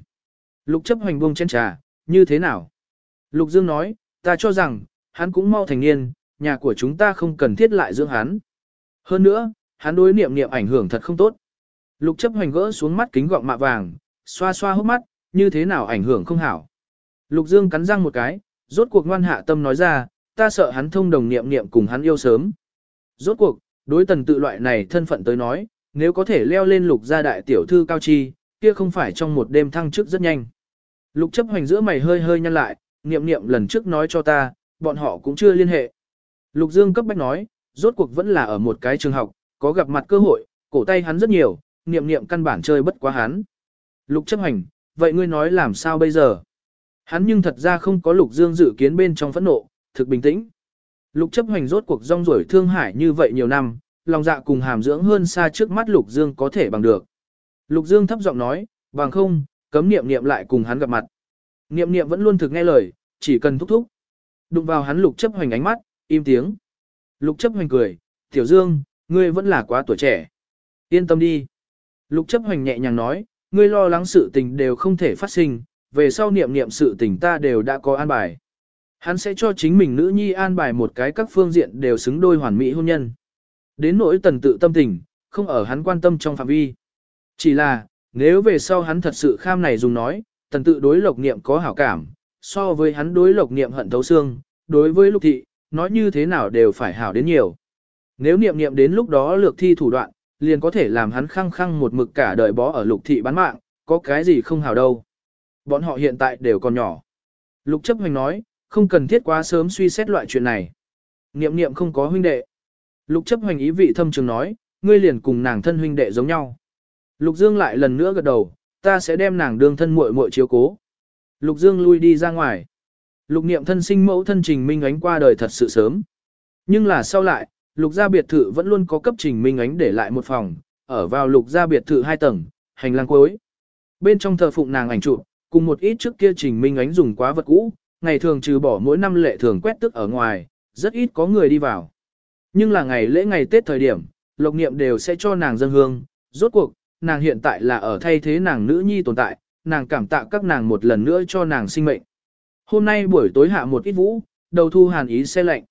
Lục chấp hoành buông chén trà, như thế nào? Lục Dương nói, ta cho rằng, hắn cũng mau thành niên, nhà của chúng ta không cần thiết lại dưỡng hắn. Hơn nữa, hắn đối niệm niệm ảnh hưởng thật không tốt. Lục chấp hoành gỡ xuống mắt kính gọng mạ vàng, xoa xoa hốc mắt, như thế nào ảnh hưởng không hảo. Lục Dương cắn răng một cái, rốt cuộc ngoan hạ tâm nói ra, ta sợ hắn thông đồng niệm niệm cùng hắn yêu sớm. Rốt cuộc, đối tần tự loại này thân phận tới nói, nếu có thể leo lên lục gia đại tiểu thư cao chi, kia không phải trong một đêm thăng chức rất nhanh. Lục chấp hoành giữa mày hơi hơi nhăn lại, niệm niệm lần trước nói cho ta, bọn họ cũng chưa liên hệ. Lục Dương cấp bách nói, rốt cuộc vẫn là ở một cái trường học, có gặp mặt cơ hội, cổ tay hắn rất nhiều, niệm niệm căn bản chơi bất quá hắn. Lục chấp hành, vậy ngươi nói làm sao bây giờ? Hắn nhưng thật ra không có Lục Dương dự kiến bên trong phẫn nộ, thực bình tĩnh. Lục chấp hành rốt cuộc rong ruổi thương hải như vậy nhiều năm, lòng dạ cùng hàm dưỡng hơn xa trước mắt Lục Dương có thể bằng được. Lục Dương thấp giọng nói, bằng không, cấm niệm niệm lại cùng hắn gặp mặt. Niệm niệm vẫn luôn thực nghe lời, chỉ cần thúc thúc. Đụng vào hắn lục chấp hoành ánh mắt, im tiếng. Lục chấp hoành cười, tiểu dương, ngươi vẫn là quá tuổi trẻ. Yên tâm đi. Lục chấp hoành nhẹ nhàng nói, ngươi lo lắng sự tình đều không thể phát sinh, về sau niệm niệm sự tình ta đều đã có an bài. Hắn sẽ cho chính mình nữ nhi an bài một cái các phương diện đều xứng đôi hoàn mỹ hôn nhân. Đến nỗi tần tự tâm tình, không ở hắn quan tâm trong phạm vi. Chỉ là, nếu về sau hắn thật sự kham này dùng nói, tần tự đối lộc niệm có hảo cảm, so với hắn đối lộc niệm hận thấu xương, đối với lục thị, nói như thế nào đều phải hảo đến nhiều. Nếu niệm niệm đến lúc đó lược thi thủ đoạn, liền có thể làm hắn khăng khăng một mực cả đời bó ở lục thị bán mạng, có cái gì không hảo đâu. Bọn họ hiện tại đều còn nhỏ. Lục chấp hoành nói, không cần thiết quá sớm suy xét loại chuyện này. Niệm niệm không có huynh đệ. Lục chấp hoành ý vị thâm trường nói, ngươi liền cùng nàng thân huynh đệ giống nhau. Lục Dương lại lần nữa gật đầu, ta sẽ đem nàng đương thân muội muội chiếu cố. Lục Dương lui đi ra ngoài. Lục niệm thân sinh mẫu thân trình minh ánh qua đời thật sự sớm. Nhưng là sau lại, lục gia biệt thự vẫn luôn có cấp trình minh ánh để lại một phòng, ở vào lục gia biệt thự hai tầng, hành lang cuối. Bên trong thờ phụng nàng ảnh chụp, cùng một ít trước kia trình minh ánh dùng quá vật cũ, ngày thường trừ bỏ mỗi năm lệ thường quét tức ở ngoài, rất ít có người đi vào. Nhưng là ngày lễ ngày Tết thời điểm, lộc niệm đều sẽ cho nàng dân hương, rốt cuộc, nàng hiện tại là ở thay thế nàng nữ nhi tồn tại, nàng cảm tạ các nàng một lần nữa cho nàng sinh mệnh. Hôm nay buổi tối hạ một ít vũ, đầu thu hàn ý xe lạnh.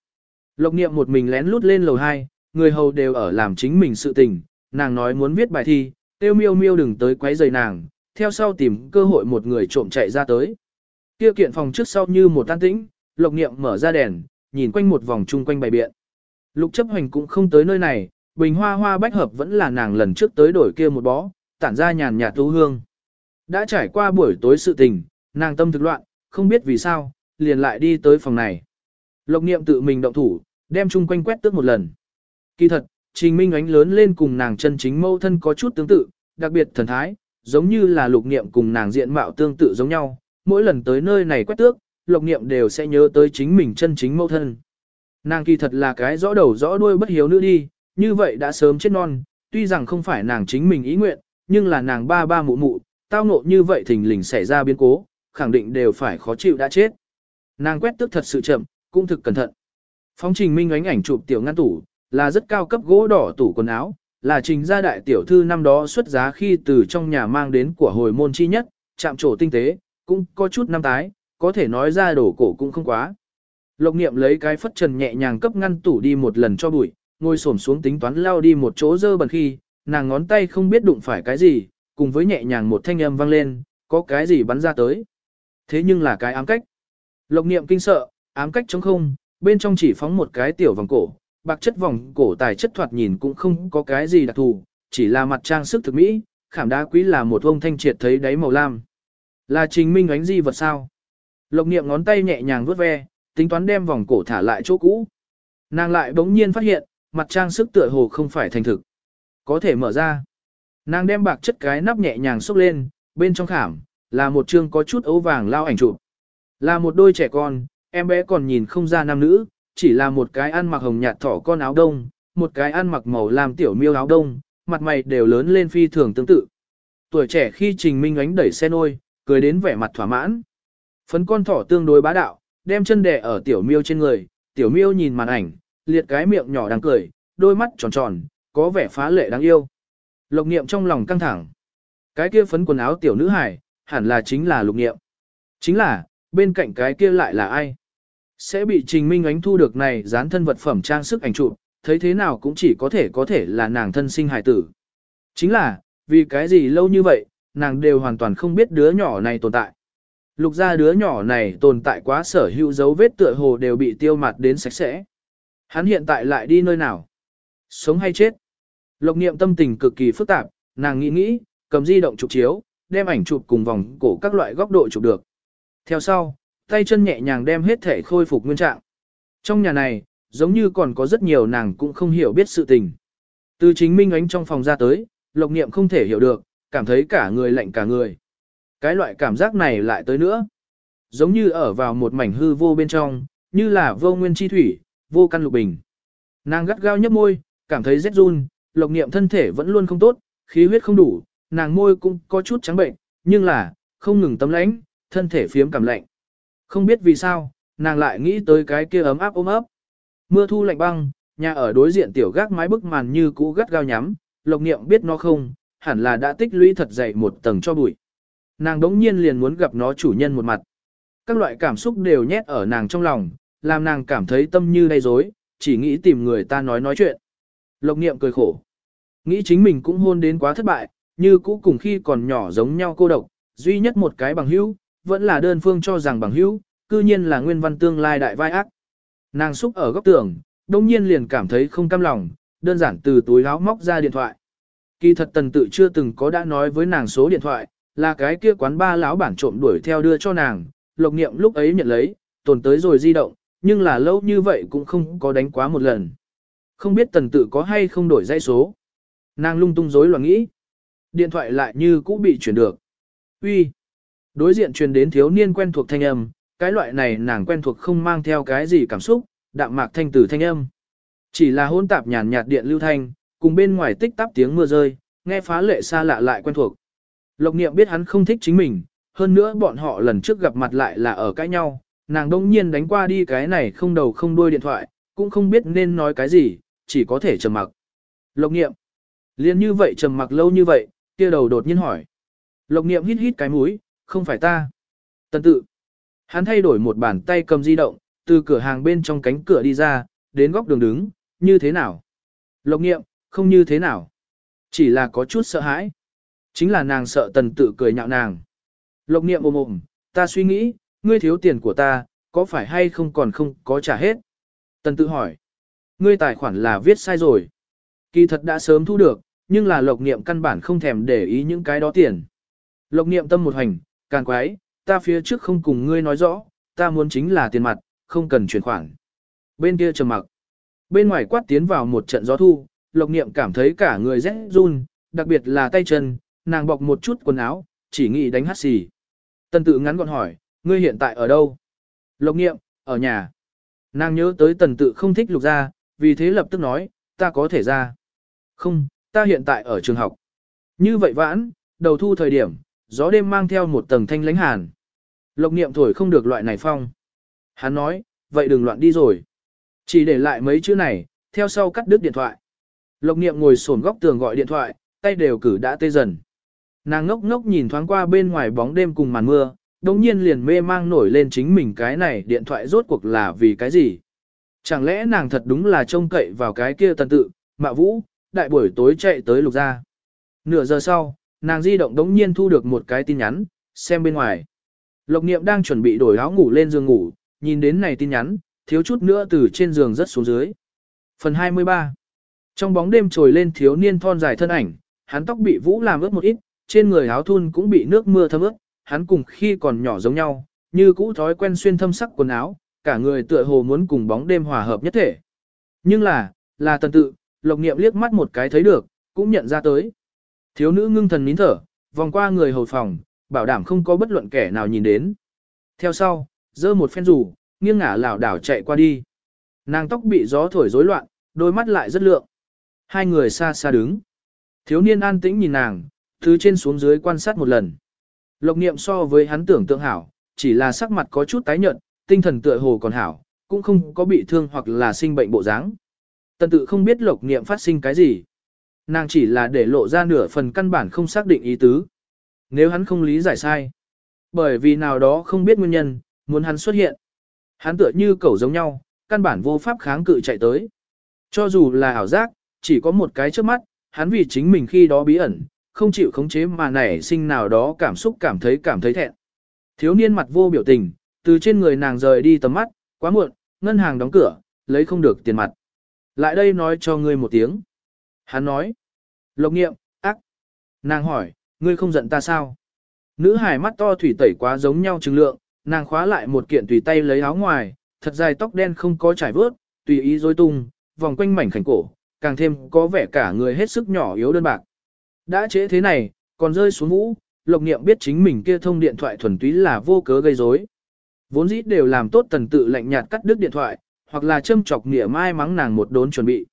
Lộc niệm một mình lén lút lên lầu 2, người hầu đều ở làm chính mình sự tình, nàng nói muốn viết bài thi, tiêu miêu miêu đừng tới quấy rầy nàng, theo sau tìm cơ hội một người trộm chạy ra tới. Kia kiện phòng trước sau như một tan tĩnh, lộc niệm mở ra đèn, nhìn quanh một vòng chung quanh bài biện. Lục chấp hành cũng không tới nơi này, bình hoa hoa bách hợp vẫn là nàng lần trước tới đổi kia một bó, tản ra nhàn nhạt tú hương. Đã trải qua buổi tối sự tình, nàng tâm thực loạn, không biết vì sao, liền lại đi tới phòng này. Lộc niệm tự mình động thủ, đem chung quanh quét tước một lần. Kỳ thật, Trình Minh ánh lớn lên cùng nàng chân chính mâu thân có chút tương tự, đặc biệt thần thái, giống như là lục niệm cùng nàng diện mạo tương tự giống nhau. Mỗi lần tới nơi này quét tước, lục niệm đều sẽ nhớ tới chính mình chân chính mâu thân. Nàng kỳ thật là cái rõ đầu rõ đuôi bất hiếu nữ đi, như vậy đã sớm chết non, tuy rằng không phải nàng chính mình ý nguyện, nhưng là nàng ba ba mụ mụ, tao ngộ như vậy thình lình xảy ra biến cố, khẳng định đều phải khó chịu đã chết. Nàng quét tức thật sự chậm, cũng thực cẩn thận. Phóng trình minh ánh ảnh chụp tiểu ngăn tủ, là rất cao cấp gỗ đỏ tủ quần áo, là trình gia đại tiểu thư năm đó xuất giá khi từ trong nhà mang đến của hồi môn chi nhất, chạm trổ tinh tế, cũng có chút năm tái, có thể nói ra đổ cổ cũng không quá. Lộc niệm lấy cái phất trần nhẹ nhàng cấp ngăn tủ đi một lần cho bụi, ngồi xổm xuống tính toán lao đi một chỗ dơ bẩn khi, nàng ngón tay không biết đụng phải cái gì, cùng với nhẹ nhàng một thanh âm vang lên, có cái gì bắn ra tới. Thế nhưng là cái ám cách. Lộc niệm kinh sợ, ám cách trống không, bên trong chỉ phóng một cái tiểu vòng cổ, bạc chất vòng cổ tài chất thoạt nhìn cũng không có cái gì đặc thù, chỉ là mặt trang sức thực mỹ, khảm đá quý là một ông thanh triệt thấy đáy màu lam. Là trình minh ánh di vật sao? Lộc niệm ngón tay nhẹ nhàng vuốt ve, tính toán đem vòng cổ thả lại chỗ cũ. Nàng lại bỗng nhiên phát hiện, mặt trang sức tựa hồ không phải thành thực. Có thể mở ra. Nàng đem bạc chất cái nắp nhẹ nhàng xúc lên, bên trong khảm, là một chương có chút ấu vàng lao ảnh chụp. Là một đôi trẻ con, em bé còn nhìn không ra nam nữ, chỉ là một cái ăn mặc hồng nhạt thỏ con áo đông, một cái ăn mặc màu làm tiểu miêu áo đông, mặt mày đều lớn lên phi thường tương tự. Tuổi trẻ khi Trình Minh ánh đẩy xe nôi, cười đến vẻ mặt thỏa mãn. Phấn con thỏ tương đối bá đạo, đem chân đè ở tiểu miêu trên người, tiểu miêu nhìn màn ảnh, liệt cái miệng nhỏ đang cười, đôi mắt tròn tròn, có vẻ phá lệ đáng yêu. lục niệm trong lòng căng thẳng. Cái kia phấn quần áo tiểu nữ hải, hẳn là chính là lục niệm. Chính là, bên cạnh cái kia lại là ai? Sẽ bị Trình Minh Ánh thu được này dán thân vật phẩm trang sức ảnh chụp, thấy thế nào cũng chỉ có thể có thể là nàng thân sinh hài tử. Chính là, vì cái gì lâu như vậy, nàng đều hoàn toàn không biết đứa nhỏ này tồn tại. Lục ra đứa nhỏ này tồn tại quá sở hữu dấu vết tựa hồ đều bị tiêu mặt đến sạch sẽ. Hắn hiện tại lại đi nơi nào? Sống hay chết? Lộc niệm tâm tình cực kỳ phức tạp, nàng nghĩ nghĩ, cầm di động chụp chiếu, đem ảnh chụp cùng vòng cổ các loại góc độ chụp được. Theo sau, tay chân nhẹ nhàng đem hết thể khôi phục nguyên trạng. Trong nhà này, giống như còn có rất nhiều nàng cũng không hiểu biết sự tình. Từ chính minh ánh trong phòng ra tới, lộc niệm không thể hiểu được, cảm thấy cả người lạnh cả người. Cái loại cảm giác này lại tới nữa. Giống như ở vào một mảnh hư vô bên trong, như là vô nguyên chi thủy, vô căn lục bình. Nàng gắt gao nhấp môi, cảm thấy rét run, lộc niệm thân thể vẫn luôn không tốt, khí huyết không đủ, nàng môi cũng có chút trắng bệnh, nhưng là, không ngừng tấm lãnh, thân thể phiếm cảm lạnh. Không biết vì sao, nàng lại nghĩ tới cái kia ấm áp ôm ấp. Mưa thu lạnh băng, nhà ở đối diện tiểu gác mái bức màn như cũ gắt gao nhắm, lộc niệm biết nó không, hẳn là đã tích lũy thật dày một tầng cho bụi. Nàng đống nhiên liền muốn gặp nó chủ nhân một mặt. Các loại cảm xúc đều nhét ở nàng trong lòng, làm nàng cảm thấy tâm như đầy rối, chỉ nghĩ tìm người ta nói nói chuyện. Lộc niệm cười khổ. Nghĩ chính mình cũng hôn đến quá thất bại, như cũ cùng khi còn nhỏ giống nhau cô độc, duy nhất một cái bằng hữu, vẫn là đơn phương cho rằng bằng hữu, cư nhiên là nguyên văn tương lai đại vai ác. Nàng xúc ở góc tường, đông nhiên liền cảm thấy không cam lòng, đơn giản từ túi áo móc ra điện thoại. Kỳ thật tần tự chưa từng có đã nói với nàng số điện thoại, là cái kia quán ba lão bản trộm đuổi theo đưa cho nàng, lộc niệm lúc ấy nhận lấy, tồn tới rồi di động, nhưng là lâu như vậy cũng không có đánh quá một lần. Không biết tần tự có hay không đổi dây số. Nàng lung tung rối loạn nghĩ. Điện thoại lại như cũ bị chuyển được. Uy. Đối diện truyền đến thiếu niên quen thuộc thanh âm, cái loại này nàng quen thuộc không mang theo cái gì cảm xúc, đạm mạc thanh tử thanh âm. Chỉ là hôn tạp nhàn nhạt điện lưu thanh, cùng bên ngoài tích tắp tiếng mưa rơi, nghe phá lệ xa lạ lại quen thuộc. Lộc niệm biết hắn không thích chính mình, hơn nữa bọn họ lần trước gặp mặt lại là ở cãi nhau, nàng đông nhiên đánh qua đi cái này không đầu không đuôi điện thoại, cũng không biết nên nói cái gì, chỉ có thể trầm mặc. Lộc niệm, liên như vậy trầm mặc lâu như vậy, kia đầu đột nhiên hỏi. Lộc niệm hít hít cái mũi, không phải ta. Tần tự. Hắn thay đổi một bàn tay cầm di động, từ cửa hàng bên trong cánh cửa đi ra, đến góc đường đứng, như thế nào? Lộc niệm, không như thế nào. Chỉ là có chút sợ hãi. Chính là nàng sợ tần tự cười nhạo nàng. Lộc niệm ôm ôm, ta suy nghĩ, ngươi thiếu tiền của ta, có phải hay không còn không có trả hết? Tần tự hỏi. Ngươi tài khoản là viết sai rồi. Kỳ thật đã sớm thu được, nhưng là lộc niệm căn bản không thèm để ý những cái đó tiền. Lộc niệm tâm một hành, càng quái, ta phía trước không cùng ngươi nói rõ, ta muốn chính là tiền mặt, không cần chuyển khoản. Bên kia trầm mặc. Bên ngoài quát tiến vào một trận gió thu, lộc niệm cảm thấy cả người rét run, đặc biệt là tay chân, nàng bọc một chút quần áo, chỉ nghĩ đánh hát xì. Tần tự ngắn gọn hỏi, ngươi hiện tại ở đâu? Lộc niệm, ở nhà. Nàng nhớ tới tần tự không thích lục ra, vì thế lập tức nói, ta có thể ra. Không, ta hiện tại ở trường học. Như vậy vãn, đầu thu thời điểm, gió đêm mang theo một tầng thanh lánh hàn. Lộc niệm thổi không được loại này phong. Hắn nói, vậy đừng loạn đi rồi. Chỉ để lại mấy chữ này, theo sau cắt đứt điện thoại. Lộc niệm ngồi sổn góc tường gọi điện thoại, tay đều cử đã tê dần. Nàng ngốc ngốc nhìn thoáng qua bên ngoài bóng đêm cùng màn mưa, đồng nhiên liền mê mang nổi lên chính mình cái này điện thoại rốt cuộc là vì cái gì. Chẳng lẽ nàng thật đúng là trông cậy vào cái kia tần tự, mạ vũ, đại buổi tối chạy tới lục ra. Nửa giờ sau, nàng di động đống nhiên thu được một cái tin nhắn, xem bên ngoài. Lộc niệm đang chuẩn bị đổi áo ngủ lên giường ngủ, nhìn đến này tin nhắn, thiếu chút nữa từ trên giường rất xuống dưới. Phần 23 Trong bóng đêm trồi lên thiếu niên thon dài thân ảnh, hắn tóc bị vũ làm ướt một ít, trên người áo thun cũng bị nước mưa thấm ướt, hắn cùng khi còn nhỏ giống nhau, như cũ thói quen xuyên thâm sắc quần áo, cả người tựa hồ muốn cùng bóng đêm hòa hợp nhất thể. Nhưng là, là tần tự, lộc niệm liếc mắt một cái thấy được, cũng nhận ra tới. Thiếu nữ ngưng thần nín thở, vòng qua người hầu phòng, bảo đảm không có bất luận kẻ nào nhìn đến. Theo sau, giơ một phen rủ, nghiêng ngả lảo đảo chạy qua đi. Nàng tóc bị gió thổi rối loạn, đôi mắt lại rất lượng. Hai người xa xa đứng. Thiếu niên an tĩnh nhìn nàng, thứ trên xuống dưới quan sát một lần. Lộc niệm so với hắn tưởng tượng hảo, chỉ là sắc mặt có chút tái nhợt, tinh thần tựa hồ còn hảo, cũng không có bị thương hoặc là sinh bệnh bộ dáng. Tần tự không biết lộc niệm phát sinh cái gì. Nàng chỉ là để lộ ra nửa phần căn bản không xác định ý tứ. Nếu hắn không lý giải sai, bởi vì nào đó không biết nguyên nhân, muốn hắn xuất hiện. Hắn tựa như cẩu giống nhau, căn bản vô pháp kháng cự chạy tới. Cho dù là ảo giác, chỉ có một cái trước mắt, hắn vì chính mình khi đó bí ẩn, không chịu khống chế mà nảy sinh nào đó cảm xúc cảm thấy cảm thấy thẹn. Thiếu niên mặt vô biểu tình, từ trên người nàng rời đi tầm mắt, quá muộn, ngân hàng đóng cửa, lấy không được tiền mặt. Lại đây nói cho ngươi một tiếng. Hắn nói. Lộc nghiệm, ác. Nàng hỏi, ngươi không giận ta sao? Nữ hải mắt to thủy tẩy quá giống nhau trừng lượng, nàng khóa lại một kiện tùy tay lấy áo ngoài, thật dài tóc đen không có trải vớt, tùy ý rối tung, vòng quanh mảnh khảnh cổ, càng thêm có vẻ cả người hết sức nhỏ yếu đơn bạc. Đã chế thế này, còn rơi xuống vũ, Lộc Niệm biết chính mình kia thông điện thoại thuần túy là vô cớ gây rối. Vốn dĩ đều làm tốt tần tự lạnh nhạt cắt đứt điện thoại, hoặc là châm chọc nghĩa mai mắng nàng một đốn chuẩn bị.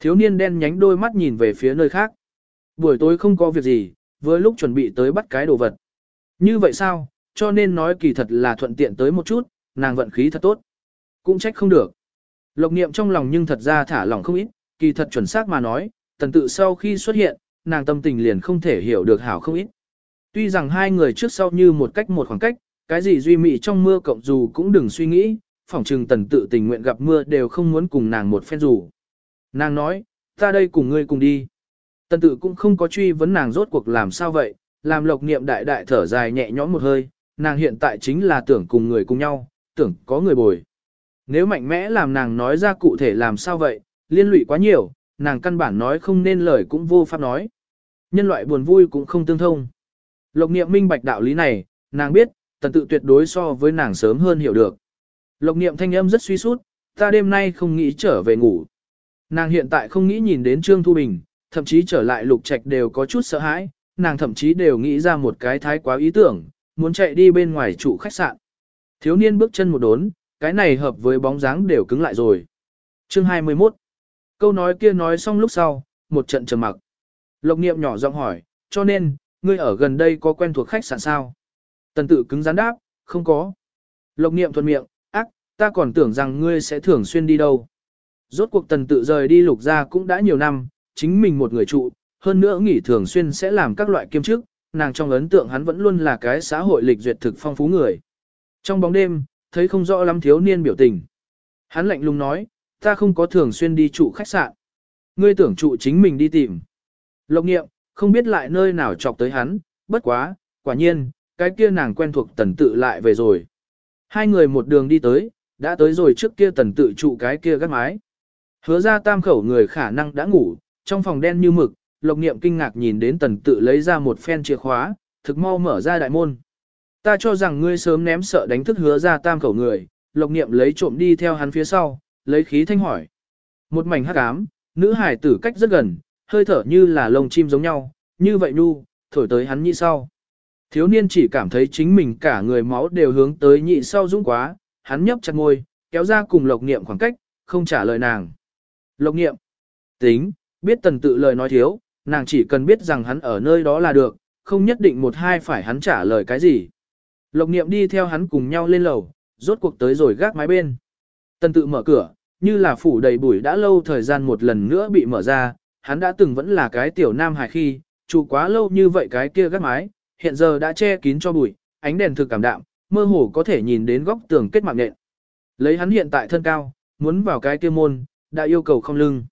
Thiếu niên đen nhánh đôi mắt nhìn về phía nơi khác. Buổi tối không có việc gì, vừa lúc chuẩn bị tới bắt cái đồ vật. Như vậy sao, cho nên nói kỳ thật là thuận tiện tới một chút, nàng vận khí thật tốt. Cũng trách không được. Lộc niệm trong lòng nhưng thật ra thả lỏng không ít, kỳ thật chuẩn xác mà nói, tần tự sau khi xuất hiện, nàng tâm tình liền không thể hiểu được hảo không ít. Tuy rằng hai người trước sau như một cách một khoảng cách, cái gì duy mị trong mưa cộng dù cũng đừng suy nghĩ, phỏng trừng tần tự tình nguyện gặp mưa đều không muốn cùng nàng một phen dù. Nàng nói, ta đây cùng ngươi cùng đi. Tần tự cũng không có truy vấn nàng rốt cuộc làm sao vậy, làm lộc niệm đại đại thở dài nhẹ nhõm một hơi, nàng hiện tại chính là tưởng cùng người cùng nhau, tưởng có người bồi. Nếu mạnh mẽ làm nàng nói ra cụ thể làm sao vậy, liên lụy quá nhiều, nàng căn bản nói không nên lời cũng vô pháp nói. Nhân loại buồn vui cũng không tương thông. Lộc niệm minh bạch đạo lý này, nàng biết, tần tự tuyệt đối so với nàng sớm hơn hiểu được. Lộc niệm thanh âm rất suy sút, ta đêm nay không nghĩ trở về ngủ. Nàng hiện tại không nghĩ nhìn đến Trương Thu Bình, thậm chí trở lại lục trạch đều có chút sợ hãi, nàng thậm chí đều nghĩ ra một cái thái quá ý tưởng, muốn chạy đi bên ngoài trụ khách sạn. Thiếu niên bước chân một đốn, cái này hợp với bóng dáng đều cứng lại rồi. Chương 21 Câu nói kia nói xong lúc sau, một trận trầm mặc. Lộc niệm nhỏ giọng hỏi, cho nên, ngươi ở gần đây có quen thuộc khách sạn sao? Tần tự cứng rắn đáp, không có. Lộc niệm thuận miệng, ác, ta còn tưởng rằng ngươi sẽ thường xuyên đi đâu. Rốt cuộc tần tự rời đi lục ra cũng đã nhiều năm, chính mình một người trụ, hơn nữa nghỉ thường xuyên sẽ làm các loại kiêm chức, nàng trong ấn tượng hắn vẫn luôn là cái xã hội lịch duyệt thực phong phú người. Trong bóng đêm, thấy không rõ lắm thiếu niên biểu tình. Hắn lạnh lùng nói, ta không có thường xuyên đi trụ khách sạn. Ngươi tưởng trụ chính mình đi tìm. Lộc nghiệm, không biết lại nơi nào chọc tới hắn, bất quá, quả nhiên, cái kia nàng quen thuộc tần tự lại về rồi. Hai người một đường đi tới, đã tới rồi trước kia tần tự trụ cái kia gác mái. Hứa ra tam khẩu người khả năng đã ngủ, trong phòng đen như mực, lộc niệm kinh ngạc nhìn đến tần tự lấy ra một phen chìa khóa, thực mau mở ra đại môn. Ta cho rằng ngươi sớm ném sợ đánh thức hứa ra tam khẩu người, lộc niệm lấy trộm đi theo hắn phía sau, lấy khí thanh hỏi. Một mảnh hắc ám, nữ hải tử cách rất gần, hơi thở như là lông chim giống nhau, như vậy nu, thổi tới hắn nhị sau. Thiếu niên chỉ cảm thấy chính mình cả người máu đều hướng tới nhị sau dũng quá, hắn nhấp chặt môi, kéo ra cùng lộc niệm khoảng cách, không trả lời nàng. Lộc niệm, tính, biết tần tự lời nói thiếu, nàng chỉ cần biết rằng hắn ở nơi đó là được, không nhất định một hai phải hắn trả lời cái gì. Lộc niệm đi theo hắn cùng nhau lên lầu, rốt cuộc tới rồi gác mái bên. Tần tự mở cửa, như là phủ đầy bụi đã lâu thời gian một lần nữa bị mở ra, hắn đã từng vẫn là cái tiểu nam hài khi, trụ quá lâu như vậy cái kia gác mái, hiện giờ đã che kín cho bụi, ánh đèn thực cảm đạm, mơ hồ có thể nhìn đến góc tường kết mạng nện. Lấy hắn hiện tại thân cao, muốn vào cái kia môn, đã yêu cầu không lưng.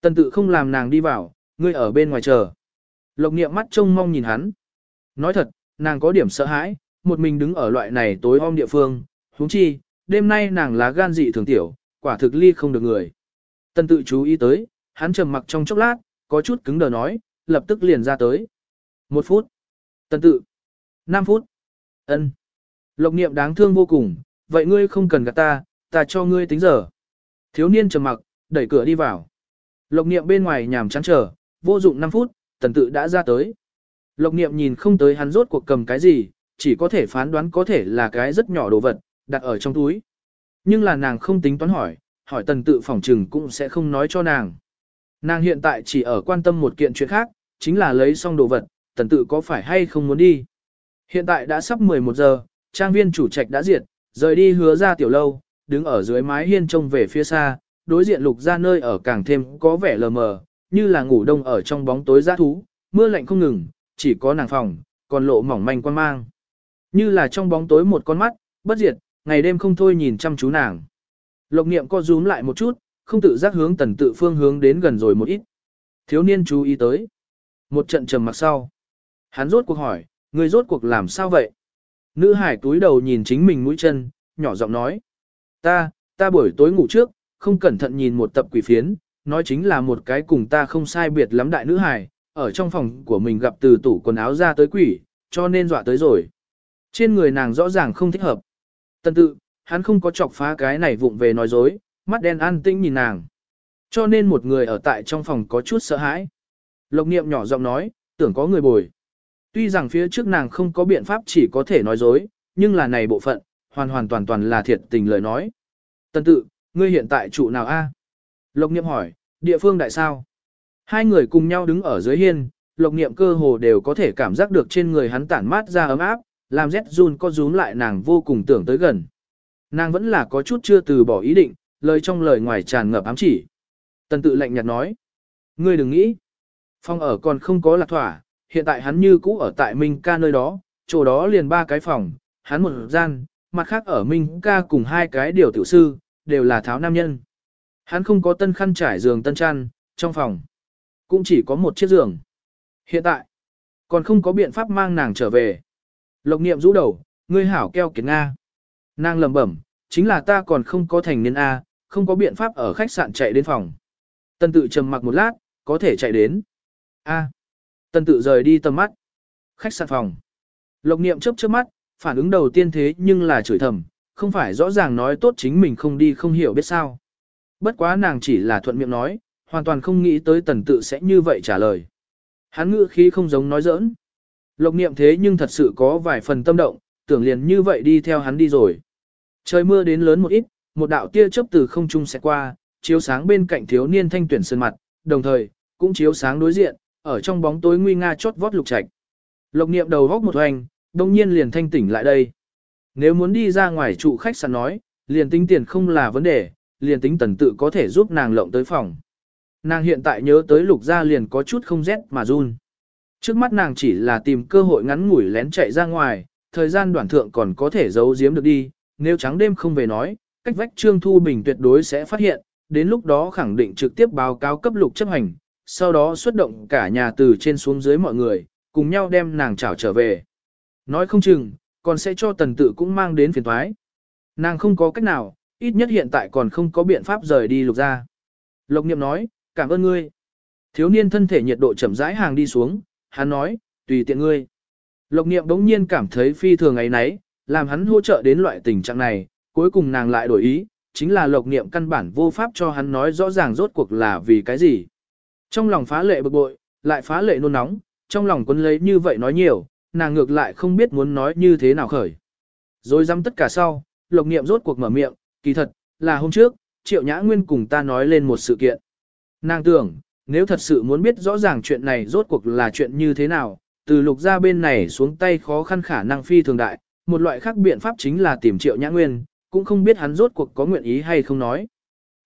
Tần tự không làm nàng đi vào, ngươi ở bên ngoài chờ. Lộc niệm mắt trông mong nhìn hắn. Nói thật, nàng có điểm sợ hãi, một mình đứng ở loại này tối om địa phương, huống chi, đêm nay nàng lá gan dị thường tiểu, quả thực ly không được người. Tần tự chú ý tới, hắn trầm mặc trong chốc lát, có chút cứng đờ nói, lập tức liền ra tới. Một phút. Tần tự. Năm phút. ân Lộc niệm đáng thương vô cùng, vậy ngươi không cần gặp ta, ta cho ngươi tính giờ. Thiếu niên trầm mặc, đẩy cửa đi vào. Lộc niệm bên ngoài nhàm chán trở, vô dụng 5 phút, tần tự đã ra tới. Lộc niệm nhìn không tới hắn rốt cuộc cầm cái gì, chỉ có thể phán đoán có thể là cái rất nhỏ đồ vật, đặt ở trong túi. Nhưng là nàng không tính toán hỏi, hỏi tần tự phỏng trừng cũng sẽ không nói cho nàng. Nàng hiện tại chỉ ở quan tâm một kiện chuyện khác, chính là lấy xong đồ vật, tần tự có phải hay không muốn đi. Hiện tại đã sắp 11 giờ, trang viên chủ trạch đã diệt, rời đi hứa ra tiểu lâu, đứng ở dưới mái hiên trông về phía xa, đối diện lục ra nơi ở càng thêm có vẻ lờ mờ, như là ngủ đông ở trong bóng tối giá thú, mưa lạnh không ngừng, chỉ có nàng phòng, còn lộ mỏng manh quan mang. Như là trong bóng tối một con mắt, bất diệt, ngày đêm không thôi nhìn chăm chú nàng. Lộc niệm co rúm lại một chút, không tự giác hướng tần tự phương hướng đến gần rồi một ít. Thiếu niên chú ý tới. Một trận trầm mặc sau. Hắn rốt cuộc hỏi, người rốt cuộc làm sao vậy? Nữ hải túi đầu nhìn chính mình mũi chân, nhỏ giọng nói. Ta, ta buổi tối ngủ trước, không cẩn thận nhìn một tập quỷ phiến, nói chính là một cái cùng ta không sai biệt lắm đại nữ hải, ở trong phòng của mình gặp từ tủ quần áo ra tới quỷ, cho nên dọa tới rồi. Trên người nàng rõ ràng không thích hợp. Tân tự, hắn không có chọc phá cái này vụng về nói dối, mắt đen an tinh nhìn nàng. Cho nên một người ở tại trong phòng có chút sợ hãi. Lộc niệm nhỏ giọng nói, tưởng có người bồi. Tuy rằng phía trước nàng không có biện pháp chỉ có thể nói dối, nhưng là này bộ phận, hoàn hoàn toàn toàn là thiệt tình lời nói. Tân tự, ngươi hiện tại trụ nào a? Lộc niệm hỏi, địa phương đại sao? Hai người cùng nhau đứng ở dưới hiên, lộc niệm cơ hồ đều có thể cảm giác được trên người hắn tản mát ra ấm áp, làm rét run co rúm lại nàng vô cùng tưởng tới gần. Nàng vẫn là có chút chưa từ bỏ ý định, lời trong lời ngoài tràn ngập ám chỉ. Tần tự lạnh nhạt nói. Ngươi đừng nghĩ. Phòng ở còn không có lạc thỏa, hiện tại hắn như cũ ở tại Minh ca nơi đó, chỗ đó liền ba cái phòng, hắn một gian, mặt khác ở Minh ca cùng hai cái điều tiểu sư, đều là tháo nam nhân. Hắn không có tân khăn trải giường tân chăn, trong phòng. Cũng chỉ có một chiếc giường. Hiện tại, còn không có biện pháp mang nàng trở về. Lộc niệm rũ đầu, ngươi hảo keo kiệt Nga. Nàng lầm bẩm, chính là ta còn không có thành niên A, không có biện pháp ở khách sạn chạy đến phòng. Tân tự trầm mặc một lát, có thể chạy đến. A. Tân tự rời đi tầm mắt. Khách sạn phòng. Lộc niệm chớp chớp mắt, phản ứng đầu tiên thế nhưng là chửi thầm, không phải rõ ràng nói tốt chính mình không đi không hiểu biết sao. Bất quá nàng chỉ là thuận miệng nói, hoàn toàn không nghĩ tới tần tự sẽ như vậy trả lời. Hắn ngữ khí không giống nói giỡn. Lộc niệm thế nhưng thật sự có vài phần tâm động, tưởng liền như vậy đi theo hắn đi rồi. Trời mưa đến lớn một ít, một đạo tia chớp từ không trung sẽ qua, chiếu sáng bên cạnh thiếu niên thanh tuyển sơn mặt, đồng thời, cũng chiếu sáng đối diện, ở trong bóng tối nguy nga chót vót lục trạch. Lộc niệm đầu góc một hoành, đông nhiên liền thanh tỉnh lại đây. Nếu muốn đi ra ngoài trụ khách sạn nói, liền tính tiền không là vấn đề, liền tính tần tự có thể giúp nàng lộng tới phòng. Nàng hiện tại nhớ tới lục gia liền có chút không rét mà run. Trước mắt nàng chỉ là tìm cơ hội ngắn ngủi lén chạy ra ngoài, thời gian đoạn thượng còn có thể giấu giếm được đi, nếu trắng đêm không về nói, cách vách Trương Thu Bình tuyệt đối sẽ phát hiện, đến lúc đó khẳng định trực tiếp báo cáo cấp lục chấp hành, sau đó xuất động cả nhà từ trên xuống dưới mọi người, cùng nhau đem nàng trảo trở về. Nói không chừng, còn sẽ cho tần tự cũng mang đến phiền thoái. Nàng không có cách nào, ít nhất hiện tại còn không có biện pháp rời đi lục ra. Lộc niệm nói, cảm ơn ngươi. Thiếu niên thân thể nhiệt độ chậm rãi hàng đi xuống, hắn nói, tùy tiện ngươi. Lộc niệm đống nhiên cảm thấy phi thường ấy nấy, làm hắn hỗ trợ đến loại tình trạng này, cuối cùng nàng lại đổi ý, chính là lộc niệm căn bản vô pháp cho hắn nói rõ ràng rốt cuộc là vì cái gì. Trong lòng phá lệ bực bội, lại phá lệ nôn nóng, trong lòng quân lấy như vậy nói nhiều, nàng ngược lại không biết muốn nói như thế nào khởi. Rồi dám tất cả sau, lộc niệm rốt cuộc mở miệng, kỳ thật, là hôm trước, triệu nhã nguyên cùng ta nói lên một sự kiện. Nàng tưởng, nếu thật sự muốn biết rõ ràng chuyện này rốt cuộc là chuyện như thế nào, từ lục ra bên này xuống tay khó khăn khả năng phi thường đại, một loại khác biện pháp chính là tìm triệu nhã nguyên, cũng không biết hắn rốt cuộc có nguyện ý hay không nói.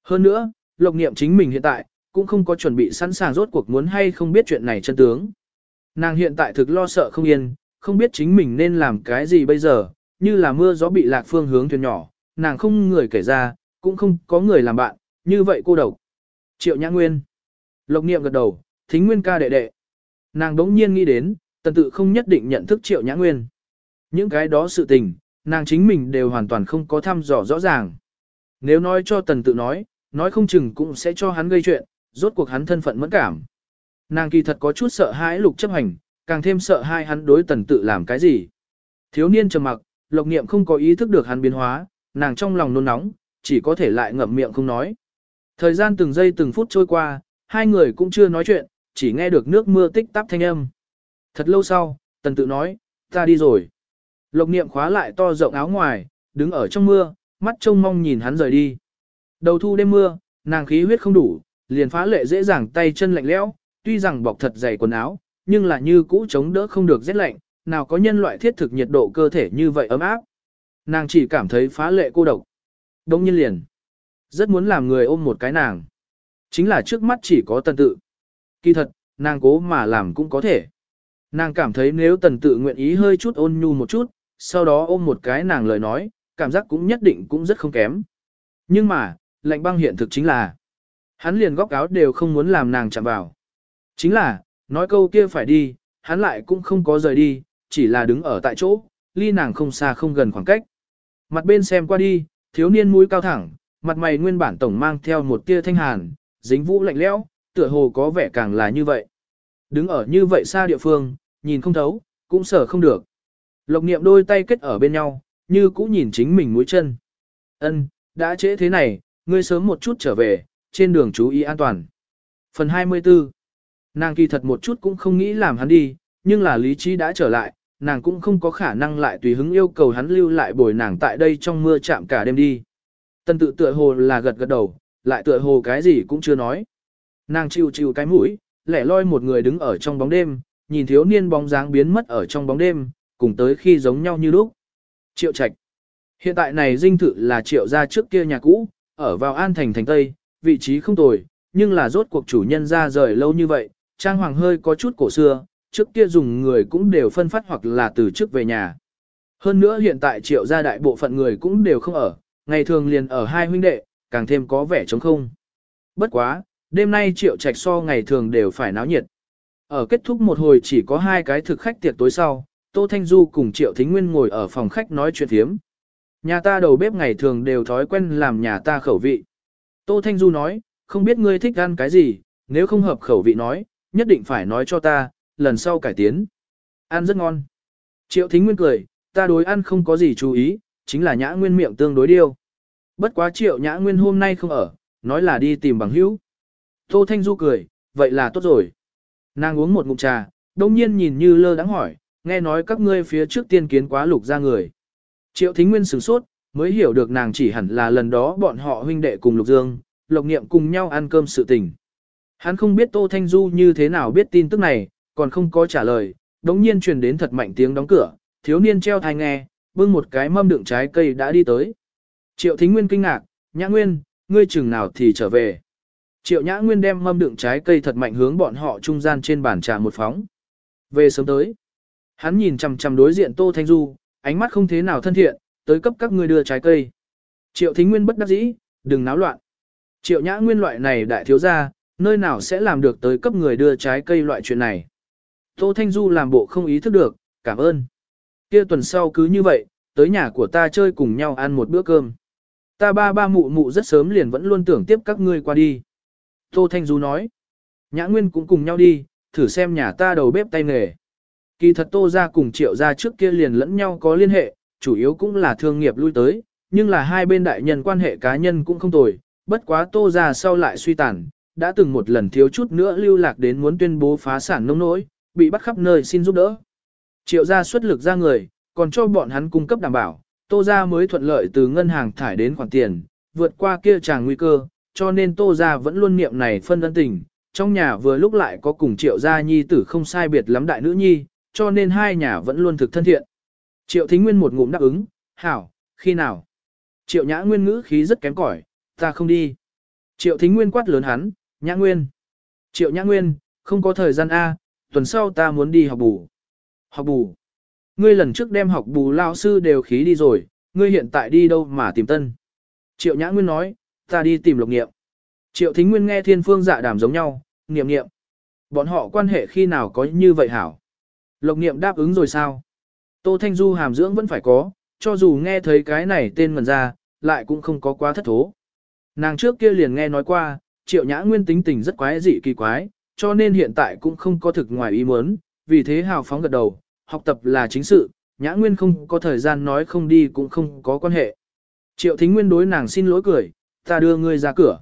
Hơn nữa, lộc niệm chính mình hiện tại, cũng không có chuẩn bị sẵn sàng rốt cuộc muốn hay không biết chuyện này chân tướng. Nàng hiện tại thực lo sợ không yên, không biết chính mình nên làm cái gì bây giờ, như là mưa gió bị lạc phương hướng thuyền nhỏ, nàng không người kể ra, cũng không có người làm bạn, như vậy cô độc. Triệu Nhã Nguyên. Lộc Niệm gật đầu, thính Nguyên ca đệ đệ. Nàng đống nhiên nghĩ đến, tần tự không nhất định nhận thức Triệu Nhã Nguyên. Những cái đó sự tình, nàng chính mình đều hoàn toàn không có thăm dò rõ ràng. Nếu nói cho tần tự nói, nói không chừng cũng sẽ cho hắn gây chuyện, rốt cuộc hắn thân phận mẫn cảm. Nàng kỳ thật có chút sợ hãi lục chấp hành, càng thêm sợ hai hắn đối tần tự làm cái gì. Thiếu niên trầm mặc, lộc niệm không có ý thức được hắn biến hóa, nàng trong lòng nôn nóng, chỉ có thể lại ngậm miệng không nói. Thời gian từng giây từng phút trôi qua, hai người cũng chưa nói chuyện, chỉ nghe được nước mưa tích tắp thanh âm. Thật lâu sau, tần tự nói, ta đi rồi. Lộc niệm khóa lại to rộng áo ngoài, đứng ở trong mưa, mắt trông mong nhìn hắn rời đi. Đầu thu đêm mưa, nàng khí huyết không đủ, liền phá lệ dễ dàng tay chân lạnh lẽo, tuy rằng bọc thật dày quần áo, nhưng là như cũ chống đỡ không được rét lạnh, nào có nhân loại thiết thực nhiệt độ cơ thể như vậy ấm áp. Nàng chỉ cảm thấy phá lệ cô độc. Đông nhiên liền. Rất muốn làm người ôm một cái nàng. Chính là trước mắt chỉ có tần tự. Kỳ thật, nàng cố mà làm cũng có thể. Nàng cảm thấy nếu tần tự nguyện ý hơi chút ôn nhu một chút, sau đó ôm một cái nàng lời nói, cảm giác cũng nhất định cũng rất không kém. Nhưng mà, lạnh băng hiện thực chính là, hắn liền góc áo đều không muốn làm nàng chạm vào. Chính là, nói câu kia phải đi, hắn lại cũng không có rời đi, chỉ là đứng ở tại chỗ, ly nàng không xa không gần khoảng cách. Mặt bên xem qua đi, thiếu niên mũi cao thẳng, mặt mày nguyên bản tổng mang theo một tia thanh hàn, dính vũ lạnh lẽo, tựa hồ có vẻ càng là như vậy. Đứng ở như vậy xa địa phương, nhìn không thấu, cũng sở không được. Lộc niệm đôi tay kết ở bên nhau, như cũ nhìn chính mình mũi chân. Ân, đã trễ thế này, ngươi sớm một chút trở về, trên đường chú ý an toàn. Phần 24 Nàng kỳ thật một chút cũng không nghĩ làm hắn đi, nhưng là lý trí đã trở lại, nàng cũng không có khả năng lại tùy hứng yêu cầu hắn lưu lại bồi nàng tại đây trong mưa chạm cả đêm đi. Tân tự tựa hồ là gật gật đầu, lại tựa hồ cái gì cũng chưa nói. Nàng chịu chịu cái mũi, lẻ loi một người đứng ở trong bóng đêm, nhìn thiếu niên bóng dáng biến mất ở trong bóng đêm, cùng tới khi giống nhau như lúc. Triệu Trạch. Hiện tại này dinh thự là triệu gia trước kia nhà cũ, ở vào An Thành thành Tây, vị trí không tồi, nhưng là rốt cuộc chủ nhân ra rời lâu như vậy, trang hoàng hơi có chút cổ xưa, trước kia dùng người cũng đều phân phát hoặc là từ trước về nhà. Hơn nữa hiện tại triệu gia đại bộ phận người cũng đều không ở, ngày thường liền ở hai huynh đệ, càng thêm có vẻ trống không. Bất quá, đêm nay triệu trạch so ngày thường đều phải náo nhiệt. Ở kết thúc một hồi chỉ có hai cái thực khách tiệc tối sau, Tô Thanh Du cùng Triệu Thính Nguyên ngồi ở phòng khách nói chuyện thiếm. Nhà ta đầu bếp ngày thường đều thói quen làm nhà ta khẩu vị. Tô Thanh Du nói, không biết ngươi thích ăn cái gì, nếu không hợp khẩu vị nói, nhất định phải nói cho ta, lần sau cải tiến. Ăn rất ngon. Triệu Thính Nguyên cười, ta đối ăn không có gì chú ý, chính là nhã nguyên miệng tương đối điêu. Bất quá Triệu nhã nguyên hôm nay không ở, nói là đi tìm bằng hữu. Tô Thanh Du cười, vậy là tốt rồi. Nàng uống một ngụm trà, đông nhiên nhìn như lơ đắng hỏi, nghe nói các ngươi phía trước tiên kiến quá lục ra người. Triệu Thính Nguyên sửng sốt, mới hiểu được nàng chỉ hẳn là lần đó bọn họ huynh đệ cùng Lục Dương, Lộc Niệm cùng nhau ăn cơm sự tình. Hắn không biết Tô Thanh Du như thế nào biết tin tức này, còn không có trả lời, đống nhiên truyền đến thật mạnh tiếng đóng cửa, thiếu niên treo thai nghe, bưng một cái mâm đựng trái cây đã đi tới. Triệu Thính Nguyên kinh ngạc, Nhã Nguyên, ngươi chừng nào thì trở về. Triệu Nhã Nguyên đem mâm đựng trái cây thật mạnh hướng bọn họ trung gian trên bàn trà một phóng. Về sớm tới. Hắn nhìn chằm chằm đối diện Tô Thanh Du, ánh mắt không thế nào thân thiện, tới cấp các ngươi đưa trái cây. Triệu Thính Nguyên bất đắc dĩ, đừng náo loạn. Triệu Nhã Nguyên loại này đại thiếu gia, nơi nào sẽ làm được tới cấp người đưa trái cây loại chuyện này. Tô Thanh Du làm bộ không ý thức được, cảm ơn. Kia tuần sau cứ như vậy, tới nhà của ta chơi cùng nhau ăn một bữa cơm. Ta ba ba mụ mụ rất sớm liền vẫn luôn tưởng tiếp các ngươi qua đi. Tô Thanh Du nói. Nhã Nguyên cũng cùng nhau đi, thử xem nhà ta đầu bếp tay nghề. Kỳ thật Tô gia cùng Triệu gia trước kia liền lẫn nhau có liên hệ, chủ yếu cũng là thương nghiệp lui tới, nhưng là hai bên đại nhân quan hệ cá nhân cũng không tồi, bất quá Tô gia sau lại suy tàn, đã từng một lần thiếu chút nữa lưu lạc đến muốn tuyên bố phá sản nông nỗi, bị bắt khắp nơi xin giúp đỡ. Triệu gia xuất lực ra người, còn cho bọn hắn cung cấp đảm bảo, Tô gia mới thuận lợi từ ngân hàng thải đến khoản tiền, vượt qua kia tràng nguy cơ, cho nên Tô gia vẫn luôn niệm này phân ân tình. Trong nhà vừa lúc lại có cùng Triệu gia nhi tử không sai biệt lắm đại nữ nhi, cho nên hai nhà vẫn luôn thực thân thiện. Triệu Thính Nguyên một ngụm đáp ứng, hảo, khi nào? Triệu Nhã Nguyên ngữ khí rất kém cỏi, ta không đi. Triệu Thính Nguyên quát lớn hắn, Nhã Nguyên. Triệu Nhã Nguyên, không có thời gian A, tuần sau ta muốn đi học bù. Học bù. Ngươi lần trước đem học bù lao sư đều khí đi rồi, ngươi hiện tại đi đâu mà tìm tân. Triệu Nhã Nguyên nói, ta đi tìm lục nghiệm. Triệu Thính Nguyên nghe thiên phương dạ đàm giống nhau, niệm niệm. Bọn họ quan hệ khi nào có như vậy hảo? Lộc niệm đáp ứng rồi sao? Tô Thanh Du hàm dưỡng vẫn phải có, cho dù nghe thấy cái này tên mần ra, lại cũng không có quá thất thố. Nàng trước kia liền nghe nói qua, triệu nhã nguyên tính tình rất quái dị kỳ quái, cho nên hiện tại cũng không có thực ngoài ý muốn, vì thế hào phóng gật đầu, học tập là chính sự, nhã nguyên không có thời gian nói không đi cũng không có quan hệ. Triệu thính nguyên đối nàng xin lỗi cười, ta đưa ngươi ra cửa.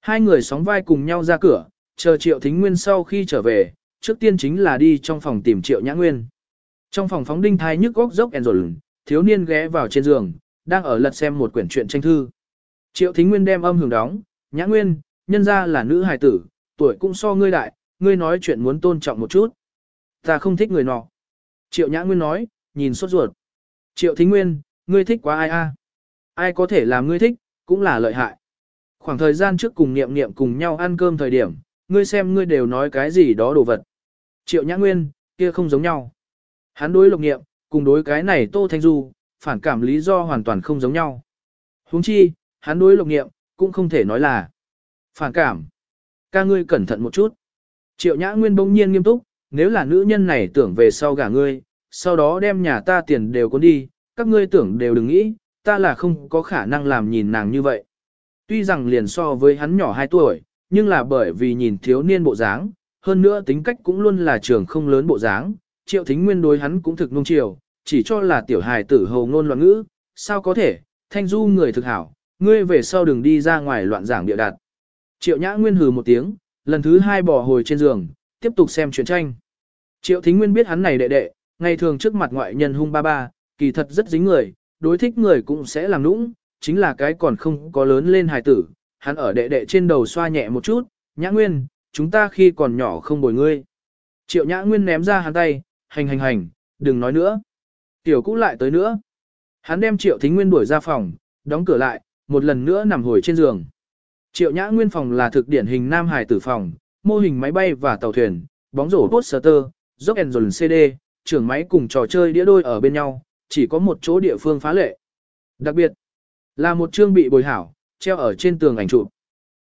Hai người sóng vai cùng nhau ra cửa, chờ triệu thính nguyên sau khi trở về, trước tiên chính là đi trong phòng tìm triệu nhã nguyên. Trong phòng phóng đinh thai nhức góc dốc en rồi, thiếu niên ghé vào trên giường, đang ở lật xem một quyển truyện tranh thư. Triệu thính nguyên đem âm hưởng đóng, nhã nguyên, nhân ra là nữ hài tử, tuổi cũng so ngươi đại, ngươi nói chuyện muốn tôn trọng một chút. Ta không thích người nọ. Triệu nhã nguyên nói, nhìn sốt ruột. Triệu thính nguyên, ngươi thích quá ai a? Ai có thể làm ngươi thích, cũng là lợi hại. Khoảng thời gian trước cùng niệm niệm cùng nhau ăn cơm thời điểm, ngươi xem ngươi đều nói cái gì đó đồ vật. Triệu Nhã Nguyên, kia không giống nhau. Hắn đối lục nghiệm, cùng đối cái này Tô Thanh Du, phản cảm lý do hoàn toàn không giống nhau. Huống chi, hắn đối Lục nghiệm, cũng không thể nói là phản cảm. Ca ngươi cẩn thận một chút. Triệu Nhã Nguyên bỗng nhiên nghiêm túc, nếu là nữ nhân này tưởng về sau gả ngươi, sau đó đem nhà ta tiền đều cuốn đi, các ngươi tưởng đều đừng nghĩ, ta là không có khả năng làm nhìn nàng như vậy. Tuy rằng liền so với hắn nhỏ 2 tuổi, nhưng là bởi vì nhìn thiếu niên bộ dáng, hơn nữa tính cách cũng luôn là trường không lớn bộ dáng, triệu thính nguyên đối hắn cũng thực nung chiều, chỉ cho là tiểu hài tử hầu ngôn loạn ngữ, sao có thể, thanh du người thực hảo, ngươi về sau đừng đi ra ngoài loạn giảng địa đạt. Triệu nhã nguyên hừ một tiếng, lần thứ hai bỏ hồi trên giường, tiếp tục xem truyện tranh. Triệu thính nguyên biết hắn này đệ đệ, ngày thường trước mặt ngoại nhân hung ba ba, kỳ thật rất dính người, đối thích người cũng sẽ làm nũng, chính là cái còn không có lớn lên hài tử, hắn ở đệ đệ trên đầu xoa nhẹ một chút, nhã nguyên, chúng ta khi còn nhỏ không bồi ngươi. Triệu nhã nguyên ném ra hắn tay, hành hành hành, đừng nói nữa. Tiểu cũ lại tới nữa. Hắn đem triệu thính nguyên đuổi ra phòng, đóng cửa lại, một lần nữa nằm hồi trên giường. Triệu nhã nguyên phòng là thực điển hình nam hải tử phòng, mô hình máy bay và tàu thuyền, bóng rổ poster, dốc and CD, trưởng máy cùng trò chơi đĩa đôi ở bên nhau, chỉ có một chỗ địa phương phá lệ. Đặc biệt, là một chương bị bồi hảo, treo ở trên tường ảnh chụp.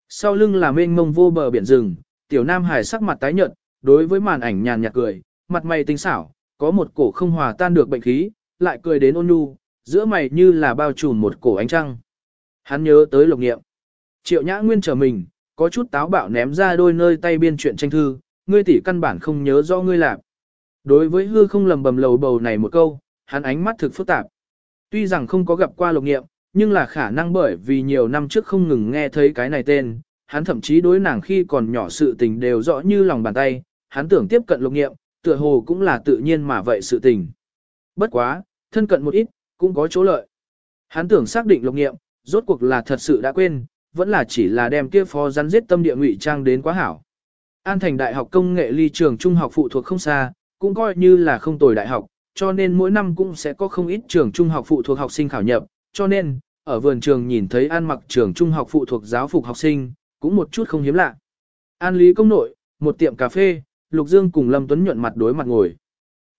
Sau lưng là mênh mông vô bờ biển rừng, tiểu nam hải sắc mặt tái nhợt, đối với màn ảnh nhàn nhạt cười, mặt mày tinh xảo, có một cổ không hòa tan được bệnh khí, lại cười đến ôn nhu, giữa mày như là bao trùm một cổ ánh trăng. Hắn nhớ tới lục nghiệm. Triệu Nhã Nguyên trở mình, có chút táo bạo ném ra đôi nơi tay biên chuyện tranh thư, ngươi tỷ căn bản không nhớ do ngươi làm. Đối với hư không lầm bầm lầu bầu này một câu, hắn ánh mắt thực phức tạp. Tuy rằng không có gặp qua lục nghiệm, nhưng là khả năng bởi vì nhiều năm trước không ngừng nghe thấy cái này tên, hắn thậm chí đối nàng khi còn nhỏ sự tình đều rõ như lòng bàn tay, hắn tưởng tiếp cận lục nghiệm, tựa hồ cũng là tự nhiên mà vậy sự tình. Bất quá, thân cận một ít, cũng có chỗ lợi. Hắn tưởng xác định lục nghiệm, rốt cuộc là thật sự đã quên, vẫn là chỉ là đem kia phó rắn giết tâm địa ngụy trang đến quá hảo. An thành đại học công nghệ ly trường trung học phụ thuộc không xa, cũng coi như là không tồi đại học, cho nên mỗi năm cũng sẽ có không ít trường trung học phụ thuộc học sinh khảo nhập, cho nên, ở vườn trường nhìn thấy an mặc trường trung học phụ thuộc giáo phục học sinh, cũng một chút không hiếm lạ. An lý công nội, một tiệm cà phê, Lục Dương cùng Lâm Tuấn nhuận mặt đối mặt ngồi.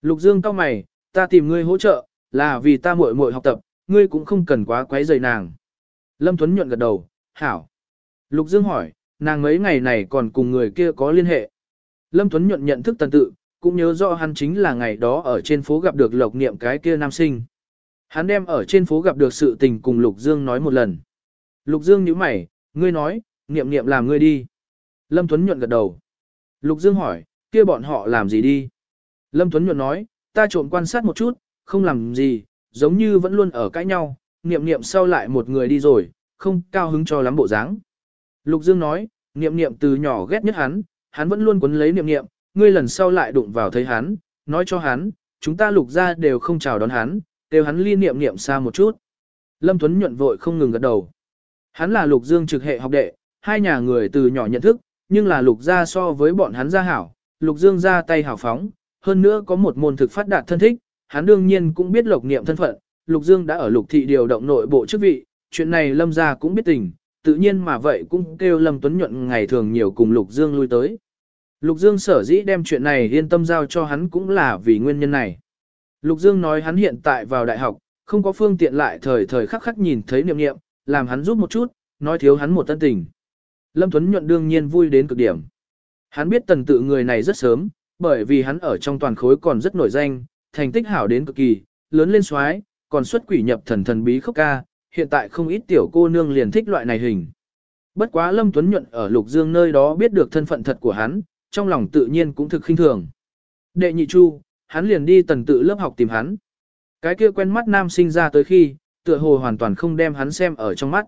Lục Dương cao mày, ta tìm ngươi hỗ trợ, là vì ta muội muội học tập, ngươi cũng không cần quá quấy rầy nàng. Lâm Tuấn nhuận gật đầu, hảo. Lục Dương hỏi, nàng mấy ngày này còn cùng người kia có liên hệ. Lâm Tuấn nhuận nhận thức tần tự, cũng nhớ rõ hắn chính là ngày đó ở trên phố gặp được lộc niệm cái kia nam sinh. Hắn đem ở trên phố gặp được sự tình cùng Lục Dương nói một lần. Lục Dương nhíu mày, ngươi nói, niệm niệm làm ngươi đi. Lâm Tuấn nhuận gật đầu. Lục Dương hỏi, kia bọn họ làm gì đi? Lâm Tuấn nhuận nói, ta trộm quan sát một chút, không làm gì, giống như vẫn luôn ở cãi nhau, niệm niệm sau lại một người đi rồi, không cao hứng cho lắm bộ dáng. Lục Dương nói, niệm niệm từ nhỏ ghét nhất hắn, hắn vẫn luôn quấn lấy niệm niệm, ngươi lần sau lại đụng vào thấy hắn, nói cho hắn, chúng ta lục ra đều không chào đón hắn, đều hắn ly niệm niệm xa một chút. Lâm Tuấn nhuận vội không ngừng gật đầu. Hắn là lục dương trực hệ học đệ, hai nhà người từ nhỏ nhận thức, nhưng là lục gia so với bọn hắn gia hảo, lục dương ra tay hảo phóng, hơn nữa có một môn thực phát đạt thân thích, hắn đương nhiên cũng biết lục niệm thân phận, lục dương đã ở lục thị điều động nội bộ chức vị, chuyện này lâm gia cũng biết tình, tự nhiên mà vậy cũng kêu lâm tuấn nhuận ngày thường nhiều cùng lục dương lui tới. Lục Dương sở dĩ đem chuyện này yên tâm giao cho hắn cũng là vì nguyên nhân này. Lục Dương nói hắn hiện tại vào đại học, không có phương tiện lại thời thời khắc khắc nhìn thấy niệm niệm, làm hắn giúp một chút, nói thiếu hắn một tân tình. Lâm Tuấn nhuận đương nhiên vui đến cực điểm. Hắn biết tần tự người này rất sớm, bởi vì hắn ở trong toàn khối còn rất nổi danh, thành tích hảo đến cực kỳ, lớn lên xoái, còn xuất quỷ nhập thần thần bí khốc ca, hiện tại không ít tiểu cô nương liền thích loại này hình. Bất quá Lâm Tuấn nhuận ở Lục Dương nơi đó biết được thân phận thật của hắn, trong lòng tự nhiên cũng thực khinh thường. Đệ nhị chu, hắn liền đi tần tự lớp học tìm hắn. Cái kia quen mắt nam sinh ra tới khi, tựa hồ hoàn toàn không đem hắn xem ở trong mắt.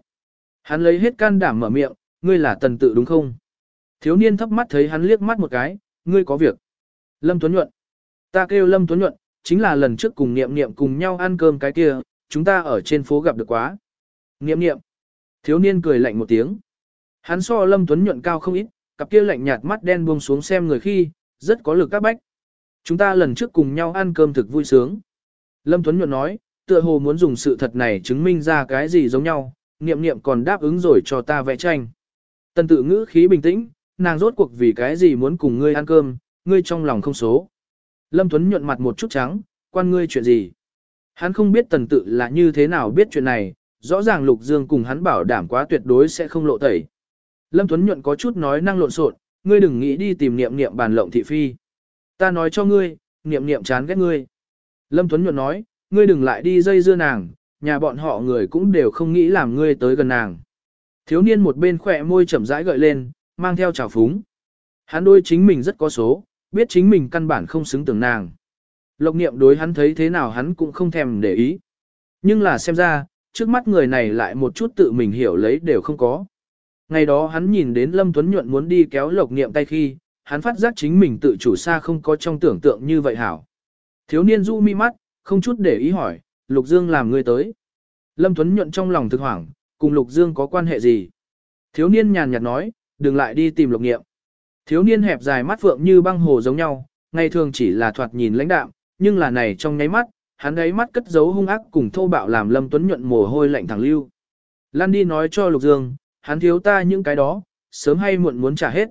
Hắn lấy hết can đảm mở miệng, ngươi là tần tự đúng không? Thiếu niên thấp mắt thấy hắn liếc mắt một cái, ngươi có việc. Lâm Tuấn Nhuận. Ta kêu Lâm Tuấn Nhuận, chính là lần trước cùng niệm niệm cùng nhau ăn cơm cái kia, chúng ta ở trên phố gặp được quá. Niệm niệm. Thiếu niên cười lạnh một tiếng. Hắn so Lâm Tuấn Nhuận cao không ít, cặp kia lạnh nhạt mắt đen buông xuống xem người khi, rất có lực các bách. Chúng ta lần trước cùng nhau ăn cơm thực vui sướng. Lâm Tuấn Nhuận nói, tựa hồ muốn dùng sự thật này chứng minh ra cái gì giống nhau, niệm niệm còn đáp ứng rồi cho ta vẽ tranh. Tần tự ngữ khí bình tĩnh, nàng rốt cuộc vì cái gì muốn cùng ngươi ăn cơm, ngươi trong lòng không số. Lâm Tuấn nhuận mặt một chút trắng, quan ngươi chuyện gì. Hắn không biết tần tự là như thế nào biết chuyện này, rõ ràng Lục Dương cùng hắn bảo đảm quá tuyệt đối sẽ không lộ tẩy. Lâm Tuấn Nhuận có chút nói năng lộn xộn, ngươi đừng nghĩ đi tìm niệm niệm bàn lộng thị phi. Ta nói cho ngươi, niệm niệm chán ghét ngươi. Lâm Tuấn Nhuận nói, ngươi đừng lại đi dây dưa nàng, nhà bọn họ người cũng đều không nghĩ làm ngươi tới gần nàng. Thiếu niên một bên khỏe môi chậm rãi gợi lên, mang theo trào phúng. Hắn đôi chính mình rất có số, biết chính mình căn bản không xứng tưởng nàng. Lộc niệm đối hắn thấy thế nào hắn cũng không thèm để ý. Nhưng là xem ra, trước mắt người này lại một chút tự mình hiểu lấy đều không có. Ngày đó hắn nhìn đến Lâm Tuấn Nhuận muốn đi kéo lộc niệm tay khi, hắn phát giác chính mình tự chủ xa không có trong tưởng tượng như vậy hảo. Thiếu niên du mi mắt, không chút để ý hỏi, Lục Dương làm người tới. Lâm Tuấn Nhuận trong lòng thực hoảng, cùng Lục Dương có quan hệ gì? Thiếu niên nhàn nhạt nói, đừng lại đi tìm lục nghiệm. Thiếu niên hẹp dài mắt phượng như băng hồ giống nhau, ngày thường chỉ là thoạt nhìn lãnh đạm, nhưng là này trong nháy mắt, hắn ấy mắt cất giấu hung ác cùng thô bạo làm Lâm Tuấn nhuận mồ hôi lạnh thẳng lưu. Lan đi nói cho Lục Dương, hắn thiếu ta những cái đó, sớm hay muộn muốn trả hết.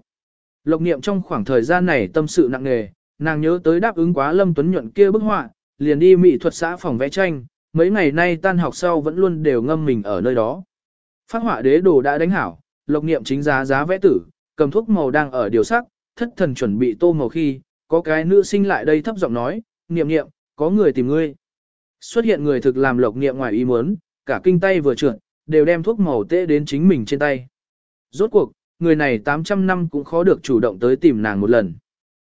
Lộc niệm trong khoảng thời gian này tâm sự nặng nề, nàng nhớ tới đáp ứng quá Lâm Tuấn nhuận kia bức họa, liền đi mỹ thuật xã phòng vẽ tranh, mấy ngày nay tan học sau vẫn luôn đều ngâm mình ở nơi đó. Phát họa đế đồ đã đánh hảo, lộc niệm chính giá giá vẽ tử, cầm thuốc màu đang ở điều sắc, thất thần chuẩn bị tô màu khi, có cái nữ sinh lại đây thấp giọng nói, niệm niệm, có người tìm ngươi. Xuất hiện người thực làm lộc niệm ngoài ý muốn, cả kinh tay vừa trượt, đều đem thuốc màu tê đến chính mình trên tay. Rốt cuộc, người này 800 năm cũng khó được chủ động tới tìm nàng một lần.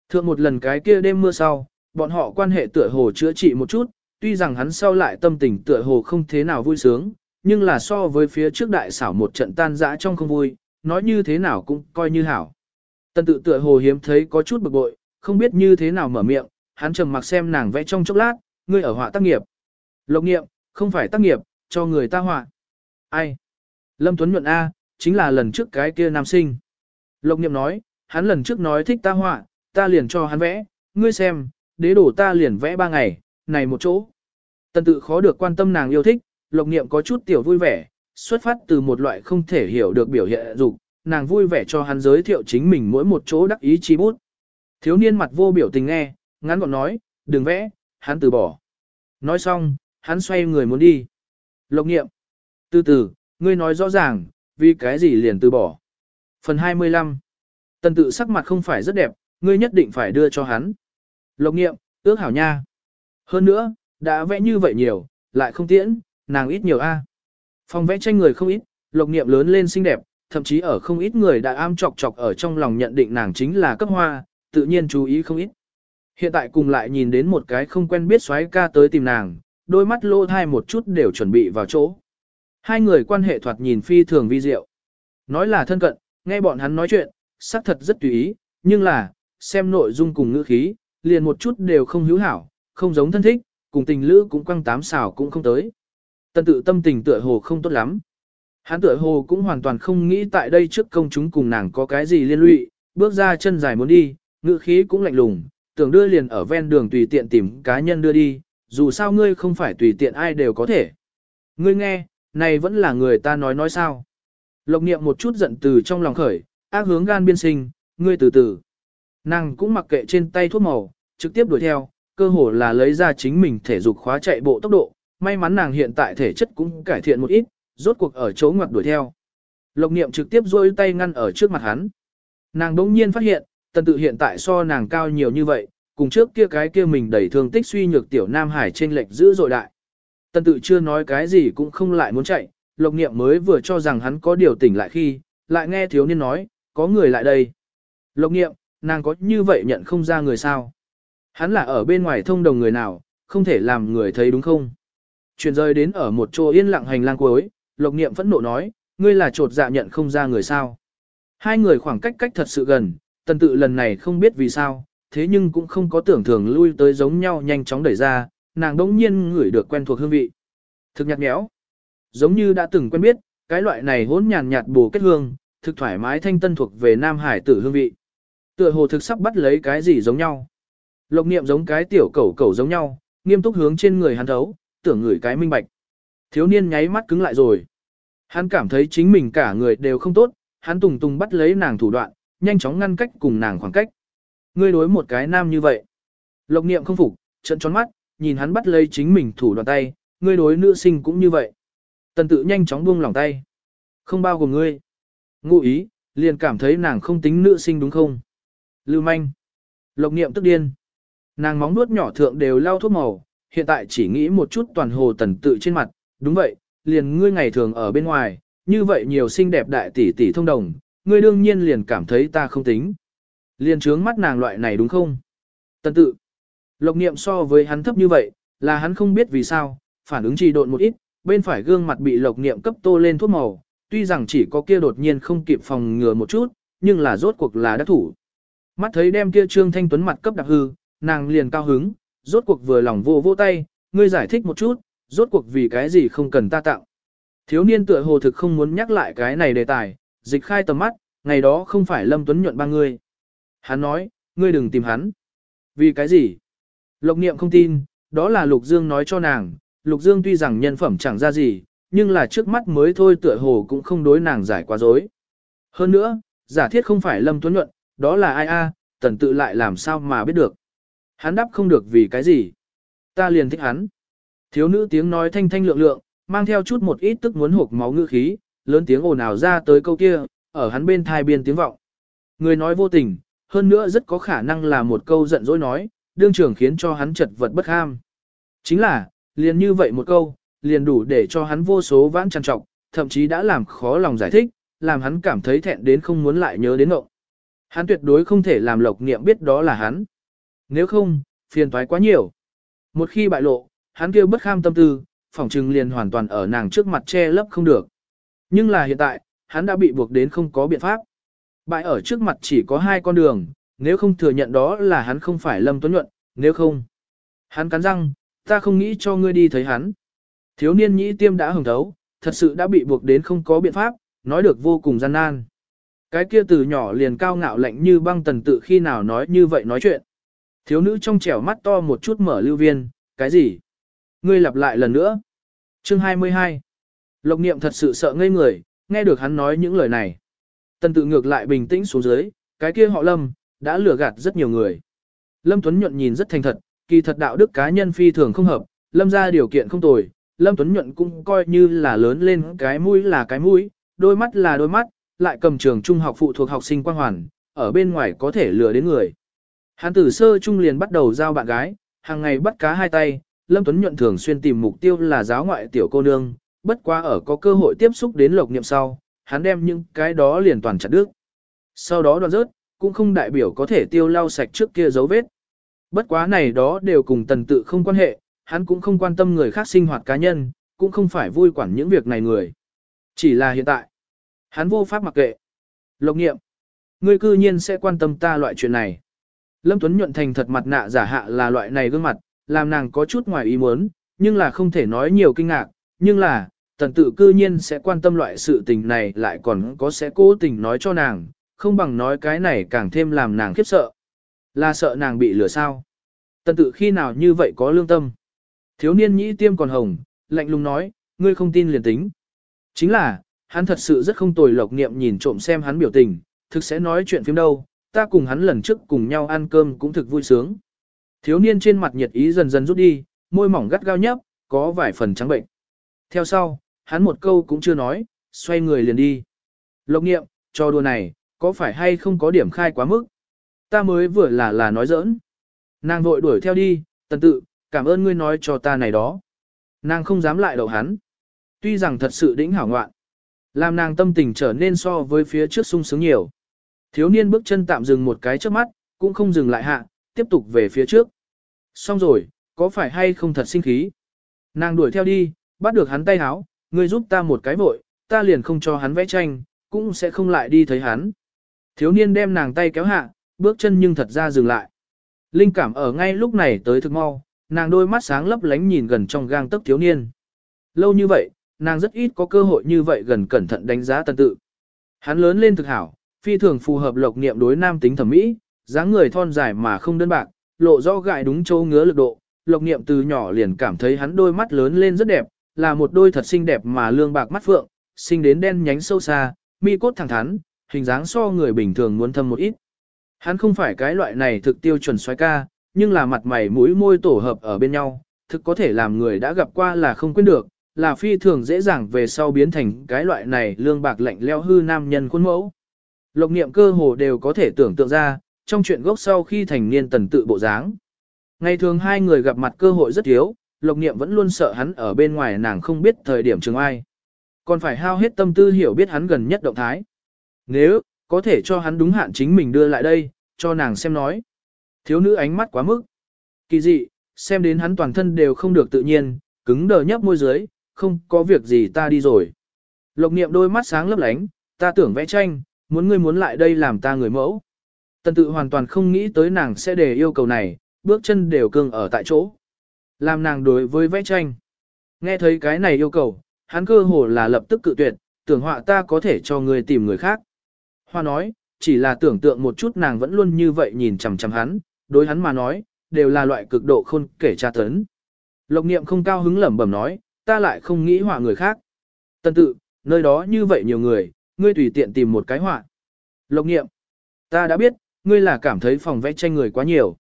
Thượng một lần cái kia đêm mưa sau, bọn họ quan hệ tựa hồ chữa trị một chút, tuy rằng hắn sau lại tâm tình tựa hồ không thế nào vui sướng, nhưng là so với phía trước đại xảo một trận tan dã trong không vui, nói như thế nào cũng coi như hảo. Tần tự tựa hồ hiếm thấy có chút bực bội, không biết như thế nào mở miệng, hắn trầm mặc xem nàng vẽ trong chốc lát, ngươi ở họa tác nghiệp. Lộc nghiệm, không phải tác nghiệp, cho người ta họa. Ai? Lâm Tuấn nhuận A, chính là lần trước cái kia nam sinh. Lộc niệm nói, hắn lần trước nói thích ta họa, ta liền cho hắn vẽ, ngươi xem, đế đổ ta liền vẽ ba ngày, này một chỗ. Tần tự khó được quan tâm nàng yêu thích, lộc niệm có chút tiểu vui vẻ, xuất phát từ một loại không thể hiểu được biểu hiện dục, nàng vui vẻ cho hắn giới thiệu chính mình mỗi một chỗ đắc ý chi bút. Thiếu niên mặt vô biểu tình nghe, ngắn gọn nói, đừng vẽ, hắn từ bỏ. Nói xong, hắn xoay người muốn đi. Lộc nghiệm. Từ từ, ngươi nói rõ ràng, vì cái gì liền từ bỏ. Phần 25. Tần tự sắc mặt không phải rất đẹp, ngươi nhất định phải đưa cho hắn. Lộc nghiệm, ước hảo nha. Hơn nữa, đã vẽ như vậy nhiều, lại không tiễn, nàng ít nhiều a. Phòng vẽ tranh người không ít, lộc niệm lớn lên xinh đẹp, thậm chí ở không ít người đã am chọc chọc ở trong lòng nhận định nàng chính là cấp hoa, tự nhiên chú ý không ít. Hiện tại cùng lại nhìn đến một cái không quen biết xoáy ca tới tìm nàng, đôi mắt lô thai một chút đều chuẩn bị vào chỗ. Hai người quan hệ thoạt nhìn phi thường vi diệu. Nói là thân cận, nghe bọn hắn nói chuyện, xác thật rất tùy ý, nhưng là, xem nội dung cùng ngữ khí, liền một chút đều không hữu hảo, không giống thân thích, cùng tình lữ cũng quăng tám xào cũng không tới. tân tự tâm tình tựa hồ không tốt lắm. Hắn tựa hồ cũng hoàn toàn không nghĩ tại đây trước công chúng cùng nàng có cái gì liên lụy, bước ra chân dài muốn đi, ngữ khí cũng lạnh lùng, tưởng đưa liền ở ven đường tùy tiện tìm cá nhân đưa đi, dù sao ngươi không phải tùy tiện ai đều có thể. Ngươi nghe, này vẫn là người ta nói nói sao. Lộc niệm một chút giận từ trong lòng khởi, ác hướng gan biên sinh, ngươi từ từ. Nàng cũng mặc kệ trên tay thuốc màu, trực tiếp đuổi theo, cơ hồ là lấy ra chính mình thể dục khóa chạy bộ tốc độ, may mắn nàng hiện tại thể chất cũng cải thiện một ít, rốt cuộc ở chỗ ngoặt đuổi theo. Lộc niệm trực tiếp rôi tay ngăn ở trước mặt hắn. Nàng đỗng nhiên phát hiện, tần tự hiện tại so nàng cao nhiều như vậy, cùng trước kia cái kia mình đẩy thương tích suy nhược tiểu Nam Hải trên lệch giữ dội đại. Tần tự chưa nói cái gì cũng không lại muốn chạy, lộc niệm mới vừa cho rằng hắn có điều tỉnh lại khi, lại nghe thiếu niên nói, có người lại đây. Lộc niệm, nàng có như vậy nhận không ra người sao? Hắn là ở bên ngoài thông đồng người nào, không thể làm người thấy đúng không? Chuyển rời đến ở một chỗ yên lặng hành lang cuối, Lộc Niệm phẫn nộ nói, ngươi là trột dạ nhận không ra người sao. Hai người khoảng cách cách thật sự gần, tần tự lần này không biết vì sao, thế nhưng cũng không có tưởng thường lui tới giống nhau nhanh chóng đẩy ra, nàng đống nhiên ngửi được quen thuộc hương vị. Thực nhạt nhẽo, giống như đã từng quen biết, cái loại này hỗn nhàn nhạt bổ kết hương, thực thoải mái thanh tân thuộc về Nam Hải tử hương vị. Tựa hồ thực sắp bắt lấy cái gì giống nhau. Lộc niệm giống cái tiểu cẩu cẩu giống nhau, nghiêm túc hướng trên người hắn thấu, tưởng ngửi cái minh bạch. Thiếu niên nháy mắt cứng lại rồi. Hắn cảm thấy chính mình cả người đều không tốt, hắn tùng tùng bắt lấy nàng thủ đoạn, nhanh chóng ngăn cách cùng nàng khoảng cách. Ngươi đối một cái nam như vậy. Lộc niệm không phục, trận tròn mắt, nhìn hắn bắt lấy chính mình thủ đoạn tay, ngươi đối nữ sinh cũng như vậy. Tần tự nhanh chóng buông lòng tay. Không bao gồm ngươi. Ngụ ý, liền cảm thấy nàng không tính nữ sinh đúng không? Lưu manh. Lộc niệm tức điên. Nàng móng nuốt nhỏ thượng đều lau thuốc màu, hiện tại chỉ nghĩ một chút toàn hồ tần tự trên mặt. Đúng vậy, liền ngươi ngày thường ở bên ngoài, như vậy nhiều xinh đẹp đại tỷ tỷ thông đồng, ngươi đương nhiên liền cảm thấy ta không tính. Liền trướng mắt nàng loại này đúng không? Tần tự. Lộc niệm so với hắn thấp như vậy, là hắn không biết vì sao, phản ứng trì độn một ít, bên phải gương mặt bị lộc niệm cấp tô lên thuốc màu, tuy rằng chỉ có kia đột nhiên không kịp phòng ngừa một chút, nhưng là rốt cuộc là đắc thủ. Mắt thấy đem kia Trương Thanh Tuấn mặt cấp đặc hư, nàng liền cao hứng, rốt cuộc vừa lòng vô vô tay, ngươi giải thích một chút, rốt cuộc vì cái gì không cần ta tặng. Thiếu niên tựa hồ thực không muốn nhắc lại cái này đề tài, dịch khai tầm mắt, ngày đó không phải Lâm Tuấn nhuận ba ngươi. Hắn nói, ngươi đừng tìm hắn. Vì cái gì? Lộc niệm không tin, đó là Lục Dương nói cho nàng, Lục Dương tuy rằng nhân phẩm chẳng ra gì, nhưng là trước mắt mới thôi tựa hồ cũng không đối nàng giải quá dối. Hơn nữa, giả thiết không phải Lâm Tuấn Nhuận, đó là ai a? tần tự lại làm sao mà biết được. Hắn đáp không được vì cái gì. Ta liền thích hắn. Thiếu nữ tiếng nói thanh thanh lượng lượng, mang theo chút một ít tức muốn hộp máu ngữ khí, lớn tiếng ồn ào ra tới câu kia, ở hắn bên thai biên tiếng vọng. Người nói vô tình, hơn nữa rất có khả năng là một câu giận dỗi nói, đương trưởng khiến cho hắn chật vật bất ham. Chính là, liền như vậy một câu, liền đủ để cho hắn vô số vãn trăn trọc, thậm chí đã làm khó lòng giải thích, làm hắn cảm thấy thẹn đến không muốn lại nhớ đến ngộng. Hắn tuyệt đối không thể làm lộc niệm biết đó là hắn. Nếu không, phiền toái quá nhiều. Một khi bại lộ, hắn kêu bất kham tâm tư, phỏng trừng liền hoàn toàn ở nàng trước mặt che lấp không được. Nhưng là hiện tại, hắn đã bị buộc đến không có biện pháp. Bại ở trước mặt chỉ có hai con đường, nếu không thừa nhận đó là hắn không phải Lâm Tuấn Nhuận, nếu không. Hắn cắn răng, ta không nghĩ cho ngươi đi thấy hắn. Thiếu niên nhĩ tiêm đã hồng thấu, thật sự đã bị buộc đến không có biện pháp, nói được vô cùng gian nan. Cái kia từ nhỏ liền cao ngạo lạnh như băng tần tự khi nào nói như vậy nói chuyện. Thiếu nữ trong trẻo mắt to một chút mở lưu viên, cái gì? Ngươi lặp lại lần nữa. Chương 22. Lộc niệm thật sự sợ ngây người, nghe được hắn nói những lời này. Tần tự ngược lại bình tĩnh xuống dưới, cái kia họ lâm, đã lừa gạt rất nhiều người. Lâm Tuấn Nhuận nhìn rất thành thật, kỳ thật đạo đức cá nhân phi thường không hợp, lâm ra điều kiện không tồi, Lâm Tuấn Nhuận cũng coi như là lớn lên cái mũi là cái mũi, đôi mắt là đôi mắt, lại cầm trường trung học phụ thuộc học sinh quang hoàn, ở bên ngoài có thể lừa đến người. Hắn tử sơ trung liền bắt đầu giao bạn gái, hàng ngày bắt cá hai tay, Lâm Tuấn Nhuận thường xuyên tìm mục tiêu là giáo ngoại tiểu cô nương, bất quá ở có cơ hội tiếp xúc đến lộc niệm sau, hắn đem những cái đó liền toàn chặt đứt. Sau đó đoạn rớt, cũng không đại biểu có thể tiêu lau sạch trước kia dấu vết. Bất quá này đó đều cùng tần tự không quan hệ, hắn cũng không quan tâm người khác sinh hoạt cá nhân, cũng không phải vui quản những việc này người. Chỉ là hiện tại, hắn vô pháp mặc kệ. Lộc nghiệm, ngươi cư nhiên sẽ quan tâm ta loại chuyện này. Lâm Tuấn nhuận thành thật mặt nạ giả hạ là loại này gương mặt, làm nàng có chút ngoài ý muốn, nhưng là không thể nói nhiều kinh ngạc, nhưng là, tần tự cư nhiên sẽ quan tâm loại sự tình này lại còn có sẽ cố tình nói cho nàng, không bằng nói cái này càng thêm làm nàng khiếp sợ. Là sợ nàng bị lừa sao. Tần tự khi nào như vậy có lương tâm. Thiếu niên nhĩ tiêm còn hồng, lạnh lùng nói, ngươi không tin liền tính. Chính là, hắn thật sự rất không tồi lộc niệm nhìn trộm xem hắn biểu tình, thực sẽ nói chuyện phim đâu, ta cùng hắn lần trước cùng nhau ăn cơm cũng thực vui sướng. Thiếu niên trên mặt nhiệt ý dần dần rút đi, môi mỏng gắt gao nhấp, có vài phần trắng bệnh. Theo sau, hắn một câu cũng chưa nói, xoay người liền đi. Lộc niệm, cho đùa này, có phải hay không có điểm khai quá mức? Ta mới vừa là là nói giỡn. Nàng vội đuổi theo đi, tần tự, cảm ơn ngươi nói cho ta này đó. Nàng không dám lại đầu hắn. Tuy rằng thật sự đỉnh hảo ngoạn. Làm nàng tâm tình trở nên so với phía trước sung sướng nhiều. Thiếu niên bước chân tạm dừng một cái trước mắt, cũng không dừng lại hạ, tiếp tục về phía trước. Xong rồi, có phải hay không thật sinh khí? Nàng đuổi theo đi, bắt được hắn tay háo, ngươi giúp ta một cái vội, ta liền không cho hắn vẽ tranh, cũng sẽ không lại đi thấy hắn. Thiếu niên đem nàng tay kéo hạ, bước chân nhưng thật ra dừng lại. Linh cảm ở ngay lúc này tới thực mau, nàng đôi mắt sáng lấp lánh nhìn gần trong gang tấc thiếu niên. Lâu như vậy, nàng rất ít có cơ hội như vậy gần cẩn thận đánh giá tân tự. Hắn lớn lên thực hảo, phi thường phù hợp lộc niệm đối nam tính thẩm mỹ, dáng người thon dài mà không đơn bạc, lộ rõ gại đúng châu ngứa lực độ. Lộc niệm từ nhỏ liền cảm thấy hắn đôi mắt lớn lên rất đẹp, là một đôi thật xinh đẹp mà lương bạc mắt phượng, sinh đến đen nhánh sâu xa, mi cốt thẳng thắn, hình dáng so người bình thường muốn thâm một ít. Hắn không phải cái loại này thực tiêu chuẩn xoái ca, nhưng là mặt mày mũi môi tổ hợp ở bên nhau, thực có thể làm người đã gặp qua là không quên được, là phi thường dễ dàng về sau biến thành cái loại này lương bạc lạnh leo hư nam nhân khuôn mẫu. Lộc niệm cơ hồ đều có thể tưởng tượng ra, trong chuyện gốc sau khi thành niên tần tự bộ dáng. Ngày thường hai người gặp mặt cơ hội rất thiếu, lộc niệm vẫn luôn sợ hắn ở bên ngoài nàng không biết thời điểm trường ai. Còn phải hao hết tâm tư hiểu biết hắn gần nhất động thái. Nếu, có thể cho hắn đúng hạn chính mình đưa lại đây, cho nàng xem nói. Thiếu nữ ánh mắt quá mức. Kỳ dị, xem đến hắn toàn thân đều không được tự nhiên, cứng đờ nhấp môi dưới, không có việc gì ta đi rồi. Lộc niệm đôi mắt sáng lấp lánh, ta tưởng vẽ tranh, muốn ngươi muốn lại đây làm ta người mẫu. Tần tự hoàn toàn không nghĩ tới nàng sẽ để yêu cầu này, bước chân đều cương ở tại chỗ. Làm nàng đối với vẽ tranh. Nghe thấy cái này yêu cầu, hắn cơ hồ là lập tức cự tuyệt, tưởng họa ta có thể cho ngươi tìm người khác. Hoa nói, chỉ là tưởng tượng một chút nàng vẫn luôn như vậy nhìn chằm chằm hắn, đối hắn mà nói, đều là loại cực độ khôn kể tra tấn. Lộc niệm không cao hứng lẩm bẩm nói, ta lại không nghĩ họa người khác. Tân tự, nơi đó như vậy nhiều người, ngươi tùy tiện tìm một cái họa. Lộc niệm, ta đã biết, ngươi là cảm thấy phòng vẽ tranh người quá nhiều.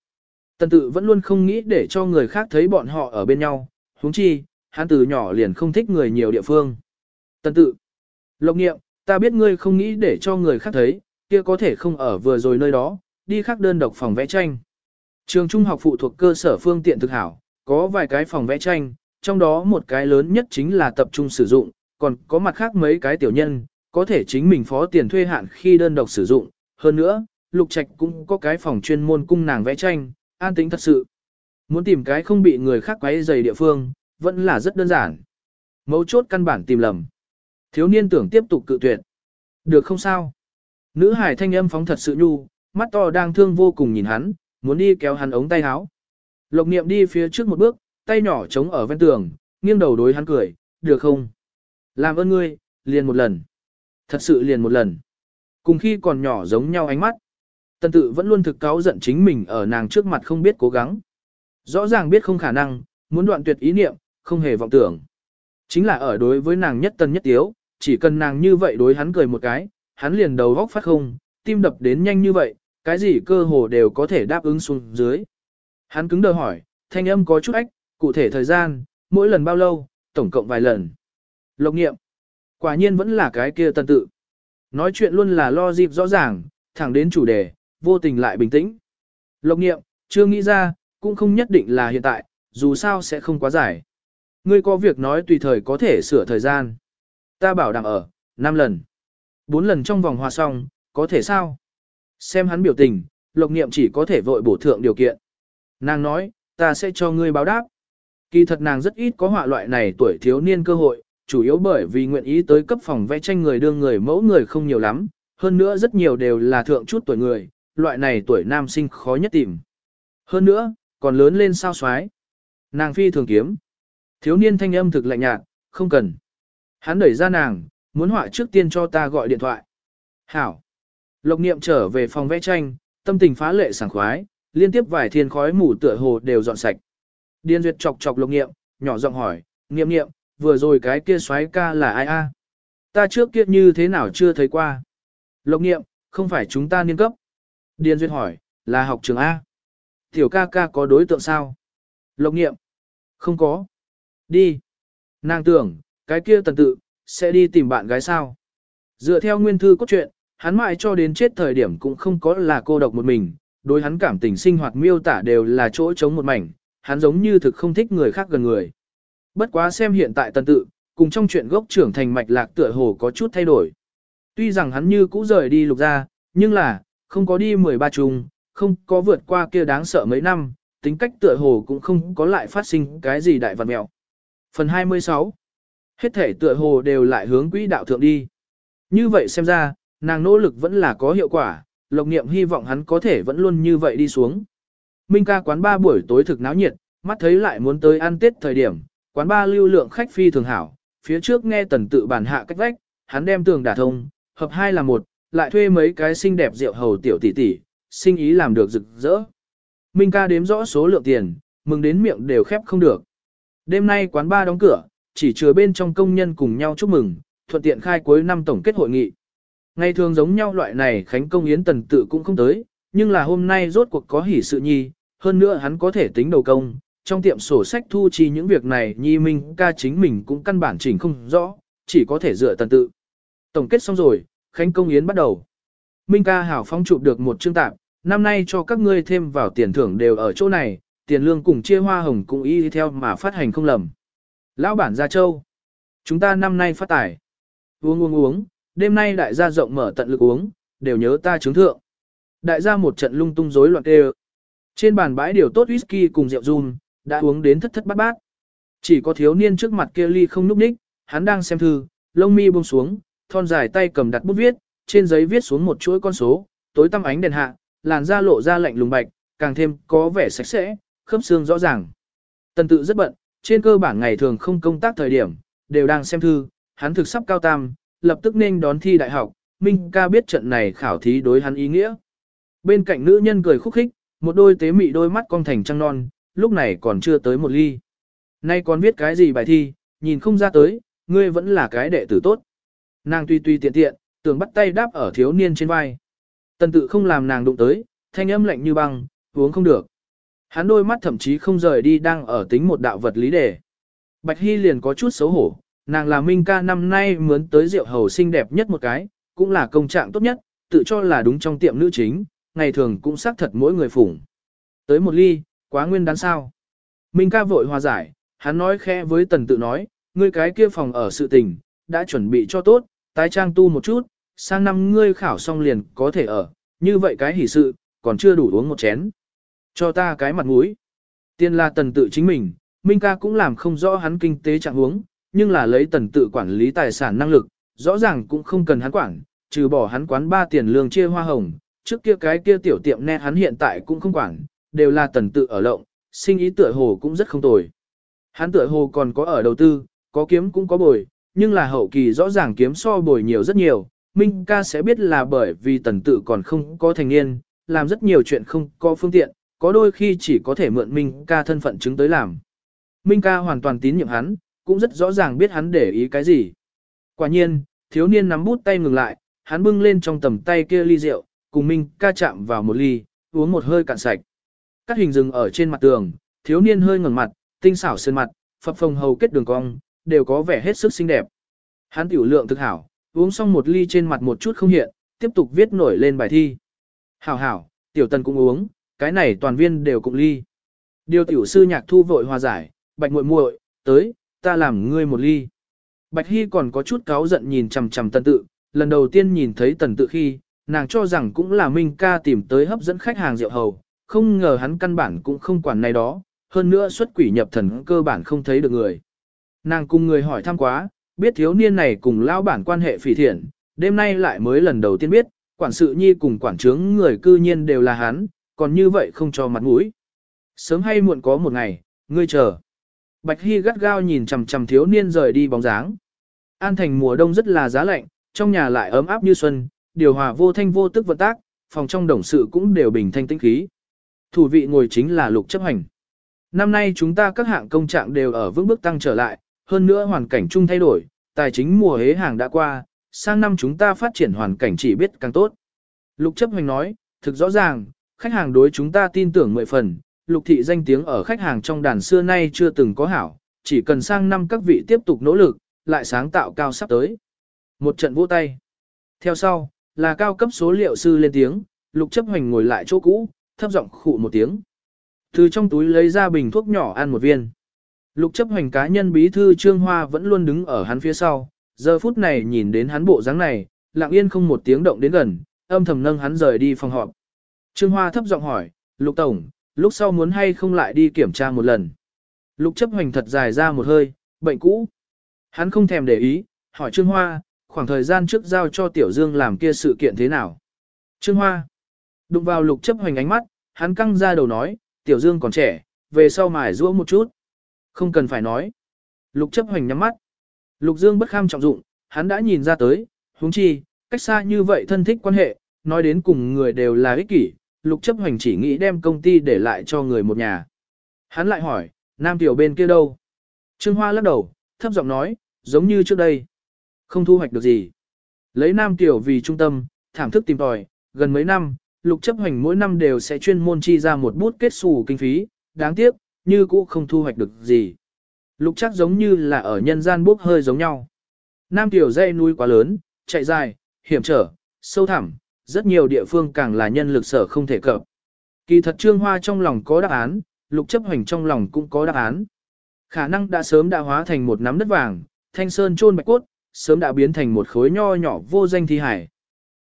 Tần tự vẫn luôn không nghĩ để cho người khác thấy bọn họ ở bên nhau, huống chi, hắn từ nhỏ liền không thích người nhiều địa phương. Tần tự, lộc nghiệm, ta biết ngươi không nghĩ để cho người khác thấy, kia có thể không ở vừa rồi nơi đó, đi khác đơn độc phòng vẽ tranh. Trường trung học phụ thuộc cơ sở phương tiện thực hảo, có vài cái phòng vẽ tranh, trong đó một cái lớn nhất chính là tập trung sử dụng, còn có mặt khác mấy cái tiểu nhân, có thể chính mình phó tiền thuê hạn khi đơn độc sử dụng. Hơn nữa, Lục Trạch cũng có cái phòng chuyên môn cung nàng vẽ tranh, an tính thật sự. Muốn tìm cái không bị người khác quấy rầy địa phương, vẫn là rất đơn giản. Mấu chốt căn bản tìm lầm. Thiếu niên tưởng tiếp tục cự tuyệt. Được không sao? Nữ hải thanh âm phóng thật sự nhu, mắt to đang thương vô cùng nhìn hắn, muốn đi kéo hắn ống tay áo. Lộc niệm đi phía trước một bước, tay nhỏ chống ở ven tường, nghiêng đầu đối hắn cười, được không? Làm ơn ngươi, liền một lần. Thật sự liền một lần. Cùng khi còn nhỏ giống nhau ánh mắt. Tần tự vẫn luôn thực cáo giận chính mình ở nàng trước mặt không biết cố gắng. Rõ ràng biết không khả năng, muốn đoạn tuyệt ý niệm, không hề vọng tưởng. Chính là ở đối với nàng nhất tân nhất tiếu, chỉ cần nàng như vậy đối hắn cười một cái, hắn liền đầu góc phát không, tim đập đến nhanh như vậy, cái gì cơ hồ đều có thể đáp ứng xuống dưới. Hắn cứng đờ hỏi, thanh âm có chút ách, cụ thể thời gian, mỗi lần bao lâu, tổng cộng vài lần. Lộc nghiệm. Quả nhiên vẫn là cái kia tân tự. Nói chuyện luôn là lo dịp rõ ràng, thẳng đến chủ đề, vô tình lại bình tĩnh. Lộc nghiệm, chưa nghĩ ra, cũng không nhất định là hiện tại, dù sao sẽ không quá dài. Ngươi có việc nói tùy thời có thể sửa thời gian. Ta bảo đảm ở, 5 lần. 4 lần trong vòng hòa xong, có thể sao? Xem hắn biểu tình, lộc niệm chỉ có thể vội bổ thượng điều kiện. Nàng nói, ta sẽ cho ngươi báo đáp. Kỳ thật nàng rất ít có họa loại này tuổi thiếu niên cơ hội, chủ yếu bởi vì nguyện ý tới cấp phòng vẽ tranh người đương người mẫu người không nhiều lắm, hơn nữa rất nhiều đều là thượng chút tuổi người, loại này tuổi nam sinh khó nhất tìm. Hơn nữa, còn lớn lên sao xoái. Nàng phi thường kiếm. Thiếu niên thanh âm thực lạnh nhạt, không cần. Hắn đẩy ra nàng, muốn họa trước tiên cho ta gọi điện thoại. Hảo. Lộc niệm trở về phòng vẽ tranh, tâm tình phá lệ sảng khoái, liên tiếp vài thiên khói mù tựa hồ đều dọn sạch. Điên duyệt chọc chọc lộc niệm, nhỏ giọng hỏi, niệm niệm, vừa rồi cái kia xoái ca là ai a? Ta trước kia như thế nào chưa thấy qua? Lộc niệm, không phải chúng ta niên cấp. Điền Duyệt hỏi, là học trường A. Tiểu ca ca có đối tượng sao? Lộc Niệm, Không có. Đi. Nàng tưởng, cái kia tần tự, sẽ đi tìm bạn gái sao? Dựa theo nguyên thư cốt truyện, hắn mãi cho đến chết thời điểm cũng không có là cô độc một mình, đối hắn cảm tình sinh hoạt miêu tả đều là chỗ trống một mảnh, hắn giống như thực không thích người khác gần người. Bất quá xem hiện tại tần tự, cùng trong chuyện gốc trưởng thành mạch lạc tựa hồ có chút thay đổi. Tuy rằng hắn như cũ rời đi lục ra, nhưng là, không có đi 13 chung, không có vượt qua kia đáng sợ mấy năm, tính cách tựa hồ cũng không có lại phát sinh cái gì đại vật mẹo. Phần 26 Hết thể tựa hồ đều lại hướng quỹ đạo thượng đi. Như vậy xem ra, nàng nỗ lực vẫn là có hiệu quả, lộc niệm hy vọng hắn có thể vẫn luôn như vậy đi xuống. Minh ca quán ba buổi tối thực náo nhiệt, mắt thấy lại muốn tới ăn tết thời điểm, quán ba lưu lượng khách phi thường hảo, phía trước nghe tần tự bản hạ cách vách, hắn đem tường đả thông, hợp hai là một, lại thuê mấy cái xinh đẹp rượu hầu tiểu tỷ tỷ, sinh ý làm được rực rỡ. Minh ca đếm rõ số lượng tiền, mừng đến miệng đều khép không được. Đêm nay quán ba đóng cửa, chỉ chứa bên trong công nhân cùng nhau chúc mừng, thuận tiện khai cuối năm tổng kết hội nghị. Ngày thường giống nhau loại này Khánh Công Yến Tần tự cũng không tới, nhưng là hôm nay rốt cuộc có hỷ sự nhi, hơn nữa hắn có thể tính đầu công, trong tiệm sổ sách thu chi những việc này nhi minh ca chính mình cũng căn bản chỉnh không rõ, chỉ có thể dựa tần tự. Tổng kết xong rồi, Khánh Công Yến bắt đầu. Minh ca hảo phong chụp được một chương tạm năm nay cho các ngươi thêm vào tiền thưởng đều ở chỗ này, tiền lương cùng chia hoa hồng cũng y theo mà phát hành không lầm. Lão bản Gia Châu, chúng ta năm nay phát tài. Uống uống uống, đêm nay đại gia rộng mở tận lực uống, đều nhớ ta chứng thượng. Đại gia một trận lung tung rối loạn kêu. Trên bàn bãi điều tốt whisky cùng rượu rum, đã uống đến thất thất bát bát. Chỉ có thiếu niên trước mặt kia ly không núp ních, hắn đang xem thư, lông mi buông xuống, thon dài tay cầm đặt bút viết, trên giấy viết xuống một chuỗi con số, tối tăm ánh đèn hạ, làn da lộ ra lạnh lùng bạch, càng thêm có vẻ sạch sẽ, khớp xương rõ ràng. Tần tự rất bận, trên cơ bản ngày thường không công tác thời điểm, đều đang xem thư, hắn thực sắp cao tam, lập tức nên đón thi đại học, Minh ca biết trận này khảo thí đối hắn ý nghĩa. Bên cạnh nữ nhân cười khúc khích, một đôi tế mị đôi mắt cong thành trăng non, lúc này còn chưa tới một ly. Nay còn viết cái gì bài thi, nhìn không ra tới, ngươi vẫn là cái đệ tử tốt. Nàng tuy tuy tiện tiện, tưởng bắt tay đáp ở thiếu niên trên vai. Tần tự không làm nàng đụng tới, thanh âm lạnh như băng, uống không được. Hắn đôi mắt thậm chí không rời đi đang ở tính một đạo vật lý đề. Bạch Hy liền có chút xấu hổ, nàng là Minh ca năm nay mướn tới rượu hầu xinh đẹp nhất một cái, cũng là công trạng tốt nhất, tự cho là đúng trong tiệm nữ chính, ngày thường cũng xác thật mỗi người phủng. Tới một ly, quá nguyên đán sao. Minh ca vội hòa giải, hắn nói khẽ với tần tự nói, ngươi cái kia phòng ở sự tình, đã chuẩn bị cho tốt, tái trang tu một chút, sang năm ngươi khảo xong liền có thể ở, như vậy cái hỷ sự, còn chưa đủ uống một chén. Cho ta cái mặt mũi. Tiên là tần tự chính mình, Minh ca cũng làm không rõ hắn kinh tế trạng huống, nhưng là lấy tần tự quản lý tài sản năng lực, rõ ràng cũng không cần hắn quản, trừ bỏ hắn quán ba tiền lương chia hoa hồng, trước kia cái kia tiểu tiệm nét hắn hiện tại cũng không quản, đều là tần tự ở lộng, sinh ý tựa hồ cũng rất không tồi. Hắn tựa hồ còn có ở đầu tư, có kiếm cũng có bồi, nhưng là hậu kỳ rõ ràng kiếm so bồi nhiều rất nhiều, Minh ca sẽ biết là bởi vì tần tự còn không có thành niên, làm rất nhiều chuyện không có phương tiện, có đôi khi chỉ có thể mượn Minh ca thân phận chứng tới làm. Minh ca hoàn toàn tín nhiệm hắn, cũng rất rõ ràng biết hắn để ý cái gì. Quả nhiên, thiếu niên nắm bút tay ngừng lại, hắn bưng lên trong tầm tay kia ly rượu, cùng Minh ca chạm vào một ly, uống một hơi cạn sạch. Các hình rừng ở trên mặt tường, thiếu niên hơi ngẩng mặt, tinh xảo sơn mặt, phập phồng hầu kết đường cong, đều có vẻ hết sức xinh đẹp. Hắn tiểu lượng thực hảo, uống xong một ly trên mặt một chút không hiện, tiếp tục viết nổi lên bài thi. Hảo hảo, tiểu tần cũng uống, cái này toàn viên đều cùng ly. Điều tiểu sư nhạc thu vội hòa giải, bạch muội muội, tới, ta làm ngươi một ly. Bạch Hy còn có chút cáu giận nhìn chằm chằm tần tự, lần đầu tiên nhìn thấy tần tự khi, nàng cho rằng cũng là Minh ca tìm tới hấp dẫn khách hàng rượu hầu, không ngờ hắn căn bản cũng không quản này đó, hơn nữa xuất quỷ nhập thần cơ bản không thấy được người. Nàng cùng người hỏi thăm quá, biết thiếu niên này cùng lao bản quan hệ phỉ thiện, đêm nay lại mới lần đầu tiên biết, quản sự nhi cùng quản trướng người cư nhiên đều là hắn, còn như vậy không cho mặt mũi. Sớm hay muộn có một ngày, ngươi chờ. Bạch Hy gắt gao nhìn chằm chằm thiếu niên rời đi bóng dáng. An thành mùa đông rất là giá lạnh, trong nhà lại ấm áp như xuân, điều hòa vô thanh vô tức vận tác, phòng trong đồng sự cũng đều bình thanh tĩnh khí. Thủ vị ngồi chính là lục chấp hành. Năm nay chúng ta các hạng công trạng đều ở vững bước tăng trở lại, hơn nữa hoàn cảnh chung thay đổi, tài chính mùa hế hàng đã qua, sang năm chúng ta phát triển hoàn cảnh chỉ biết càng tốt. Lục chấp hành nói, thực rõ ràng, khách hàng đối chúng ta tin tưởng mười phần, lục thị danh tiếng ở khách hàng trong đàn xưa nay chưa từng có hảo, chỉ cần sang năm các vị tiếp tục nỗ lực, lại sáng tạo cao sắp tới. Một trận vỗ tay. Theo sau, là cao cấp số liệu sư lên tiếng, lục chấp hành ngồi lại chỗ cũ, thấp giọng khụ một tiếng. Từ trong túi lấy ra bình thuốc nhỏ ăn một viên. Lục chấp hành cá nhân bí thư Trương Hoa vẫn luôn đứng ở hắn phía sau, giờ phút này nhìn đến hắn bộ dáng này, lặng yên không một tiếng động đến gần, âm thầm nâng hắn rời đi phòng họp. Trương Hoa thấp giọng hỏi, Lục Tổng, lúc sau muốn hay không lại đi kiểm tra một lần. Lục chấp hành thật dài ra một hơi, bệnh cũ. Hắn không thèm để ý, hỏi Trương Hoa, khoảng thời gian trước giao cho Tiểu Dương làm kia sự kiện thế nào. Trương Hoa, đụng vào lục chấp hành ánh mắt, hắn căng ra đầu nói, Tiểu Dương còn trẻ, về sau mài rũa một chút. Không cần phải nói. Lục chấp hành nhắm mắt. Lục Dương bất kham trọng dụng, hắn đã nhìn ra tới, huống chi, cách xa như vậy thân thích quan hệ, nói đến cùng người đều là ích kỷ, lục chấp hành chỉ nghĩ đem công ty để lại cho người một nhà. Hắn lại hỏi, nam tiểu bên kia đâu? Trương Hoa lắc đầu, thấp giọng nói, giống như trước đây. Không thu hoạch được gì. Lấy nam tiểu vì trung tâm, thảm thức tìm tòi, gần mấy năm, lục chấp hành mỗi năm đều sẽ chuyên môn chi ra một bút kết xù kinh phí, đáng tiếc, như cũ không thu hoạch được gì. Lục chắc giống như là ở nhân gian bốc hơi giống nhau. Nam tiểu dây núi quá lớn, chạy dài, hiểm trở, sâu thẳm, rất nhiều địa phương càng là nhân lực sở không thể cập. Kỳ thật Trương Hoa trong lòng có đáp án, lục chấp hoành trong lòng cũng có đáp án. Khả năng đã sớm đã hóa thành một nắm đất vàng, thanh sơn chôn bạch cốt, sớm đã biến thành một khối nho nhỏ vô danh thi hải.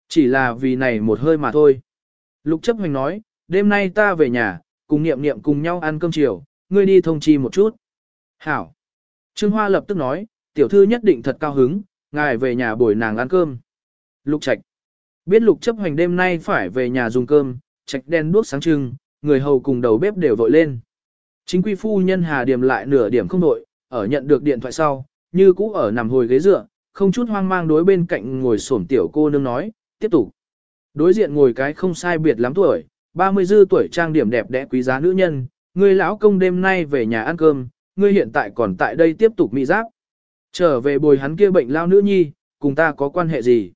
Chỉ là vì này một hơi mà thôi. Lục chấp hoành nói, đêm nay ta về nhà, cùng niệm niệm cùng nhau ăn cơm chiều, ngươi đi thông chi một chút. Hảo. Trương Hoa lập tức nói, tiểu thư nhất định thật cao hứng, ngài về nhà bồi nàng ăn cơm. Lục Trạch. Biết Lục chấp hành đêm nay phải về nhà dùng cơm, Trạch đen đuốc sáng trưng, người hầu cùng đầu bếp đều vội lên. Chính quy phu nhân Hà Điểm lại nửa điểm không đội, ở nhận được điện thoại sau, như cũ ở nằm hồi ghế dựa, không chút hoang mang đối bên cạnh ngồi xổm tiểu cô nương nói, tiếp tục. Đối diện ngồi cái không sai biệt lắm tuổi, 30 dư tuổi trang điểm đẹp đẽ quý giá nữ nhân, người lão công đêm nay về nhà ăn cơm, ngươi hiện tại còn tại đây tiếp tục mỹ giáp. Trở về bồi hắn kia bệnh lao nữ nhi, cùng ta có quan hệ gì?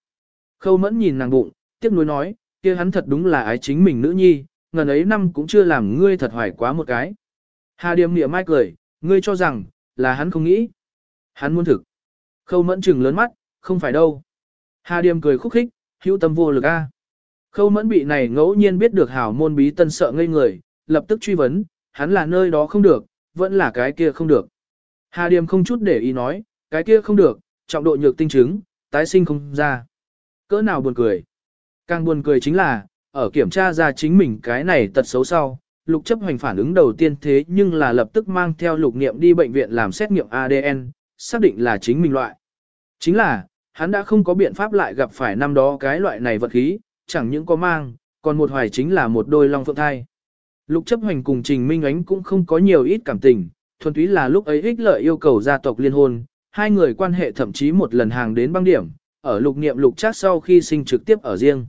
Khâu mẫn nhìn nàng bụng, tiếc nuối nói, kia hắn thật đúng là ái chính mình nữ nhi, ngần ấy năm cũng chưa làm ngươi thật hoài quá một cái. Hà Điềm niệm mai cười, ngươi cho rằng, là hắn không nghĩ. Hắn muốn thực. Khâu mẫn trừng lớn mắt, không phải đâu. Hà Điềm cười khúc khích, hữu tâm vô lực a. Khâu mẫn bị này ngẫu nhiên biết được hảo môn bí tân sợ ngây người, lập tức truy vấn, hắn là nơi đó không được, vẫn là cái kia không được. Hà Điềm không chút để ý nói, cái kia không được, trọng độ nhược tinh chứng, tái sinh không ra. Cỡ nào buồn cười. Càng buồn cười chính là, ở kiểm tra ra chính mình cái này tật xấu sau, lục chấp hành phản ứng đầu tiên thế nhưng là lập tức mang theo lục nghiệm đi bệnh viện làm xét nghiệm ADN, xác định là chính mình loại. Chính là, hắn đã không có biện pháp lại gặp phải năm đó cái loại này vật khí, chẳng những có mang, còn một hoài chính là một đôi long phượng thai. Lục chấp hành cùng Trình Minh Ánh cũng không có nhiều ít cảm tình, thuần túy là lúc ấy ích lợi yêu cầu gia tộc liên hôn, hai người quan hệ thậm chí một lần hàng đến băng điểm, ở lục niệm lục chát sau khi sinh trực tiếp ở riêng.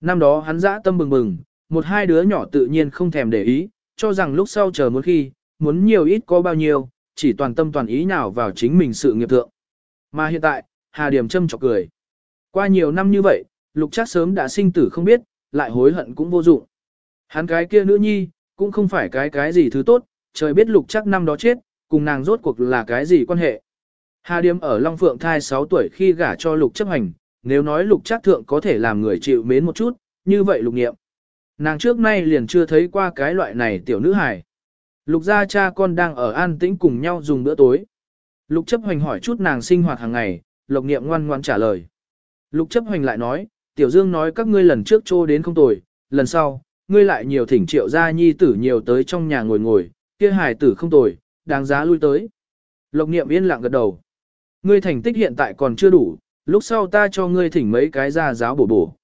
Năm đó hắn dã tâm bừng bừng, một hai đứa nhỏ tự nhiên không thèm để ý, cho rằng lúc sau chờ muốn khi, muốn nhiều ít có bao nhiêu, chỉ toàn tâm toàn ý nào vào chính mình sự nghiệp thượng. Mà hiện tại, Hà Điểm châm chọc cười. Qua nhiều năm như vậy, lục trác sớm đã sinh tử không biết, lại hối hận cũng vô dụng. Hắn cái kia nữ nhi, cũng không phải cái cái gì thứ tốt, trời biết lục chắc năm đó chết, cùng nàng rốt cuộc là cái gì quan hệ. Hà Điềm ở Long Phượng thai 6 tuổi khi gả cho lục chấp hành, nếu nói lục trác thượng có thể làm người chịu mến một chút, như vậy lục nghiệm. Nàng trước nay liền chưa thấy qua cái loại này tiểu nữ hài. Lục gia cha con đang ở an tĩnh cùng nhau dùng bữa tối. Lục chấp hành hỏi chút nàng sinh hoạt hàng ngày, lục nghiệm ngoan ngoan trả lời. Lục chấp hành lại nói, tiểu dương nói các ngươi lần trước trô đến không tồi, lần sau, ngươi lại nhiều thỉnh triệu gia nhi tử nhiều tới trong nhà ngồi ngồi, kia hài tử không tồi, đáng giá lui tới. Lộc niệm yên lặng gật đầu. Ngươi thành tích hiện tại còn chưa đủ, lúc sau ta cho ngươi thỉnh mấy cái ra giáo bổ bổ.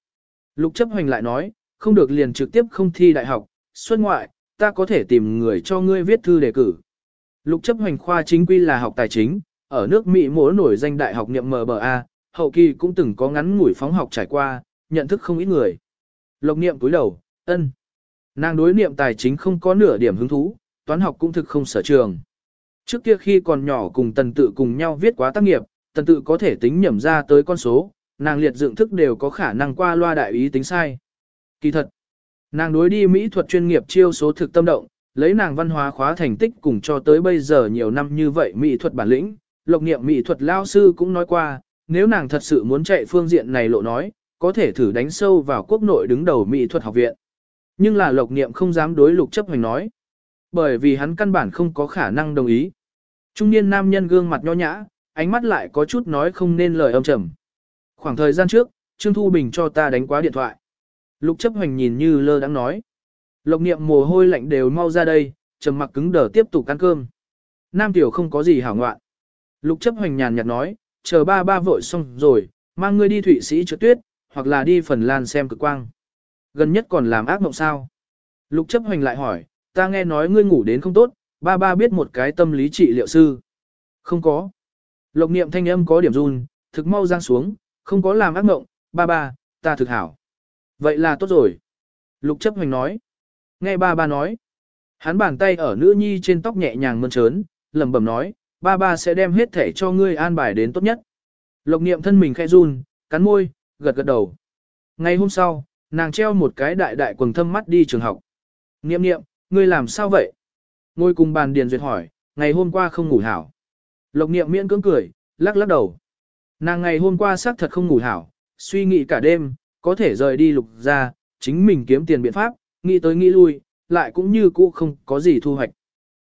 Lục chấp hoành lại nói, không được liền trực tiếp không thi đại học, xuất ngoại, ta có thể tìm người cho ngươi viết thư đề cử. Lục chấp hoành khoa chính quy là học tài chính, ở nước Mỹ mỗi nổi danh đại học niệm MBA, hậu kỳ cũng từng có ngắn ngủi phóng học trải qua, nhận thức không ít người. Lộc niệm cúi đầu, ân. Nàng đối niệm tài chính không có nửa điểm hứng thú, toán học cũng thực không sở trường. Trước kia khi còn nhỏ cùng tần tự cùng nhau viết quá tác nghiệp, tần tự có thể tính nhẩm ra tới con số, nàng liệt dựng thức đều có khả năng qua loa đại ý tính sai. Kỳ thật, nàng đối đi mỹ thuật chuyên nghiệp chiêu số thực tâm động, lấy nàng văn hóa khóa thành tích cùng cho tới bây giờ nhiều năm như vậy mỹ thuật bản lĩnh, lộc niệm mỹ thuật lao sư cũng nói qua, nếu nàng thật sự muốn chạy phương diện này lộ nói, có thể thử đánh sâu vào quốc nội đứng đầu mỹ thuật học viện. Nhưng là lộc niệm không dám đối lục chấp hành nói. Bởi vì hắn căn bản không có khả năng đồng ý. Trung niên nam nhân gương mặt nho nhã, ánh mắt lại có chút nói không nên lời âm trầm. Khoảng thời gian trước, Trương Thu Bình cho ta đánh quá điện thoại. Lục chấp Hoành nhìn như lơ đang nói. Lộc niệm mồ hôi lạnh đều mau ra đây, trầm mặc cứng đờ tiếp tục ăn cơm. Nam tiểu không có gì hảo ngoạn. Lục chấp Hoành nhàn nhạt nói, chờ ba ba vội xong rồi, mang ngươi đi Thụy Sĩ trượt tuyết, hoặc là đi Phần Lan xem cực quang. Gần nhất còn làm ác mộng sao? Lục chấp Hoành lại hỏi, ta nghe nói ngươi ngủ đến không tốt, ba ba biết một cái tâm lý trị liệu sư. Không có. Lộc niệm thanh âm có điểm run, thực mau giang xuống, không có làm ác mộng, ba ba, ta thực hảo. Vậy là tốt rồi. Lục chấp hành nói. Nghe ba ba nói. Hắn bàn tay ở nữ nhi trên tóc nhẹ nhàng mơn trớn, lẩm bẩm nói, ba ba sẽ đem hết thể cho ngươi an bài đến tốt nhất. Lộc niệm thân mình khẽ run, cắn môi, gật gật đầu. Ngày hôm sau, nàng treo một cái đại đại quần thâm mắt đi trường học. Niệm niệm, ngươi làm sao vậy? Ngồi cùng bàn Điền Duyệt hỏi, ngày hôm qua không ngủ hảo. Lộc niệm miễn cưỡng cười, lắc lắc đầu. Nàng ngày hôm qua xác thật không ngủ hảo, suy nghĩ cả đêm, có thể rời đi lục ra, chính mình kiếm tiền biện pháp, nghĩ tới nghĩ lui, lại cũng như cũ không có gì thu hoạch.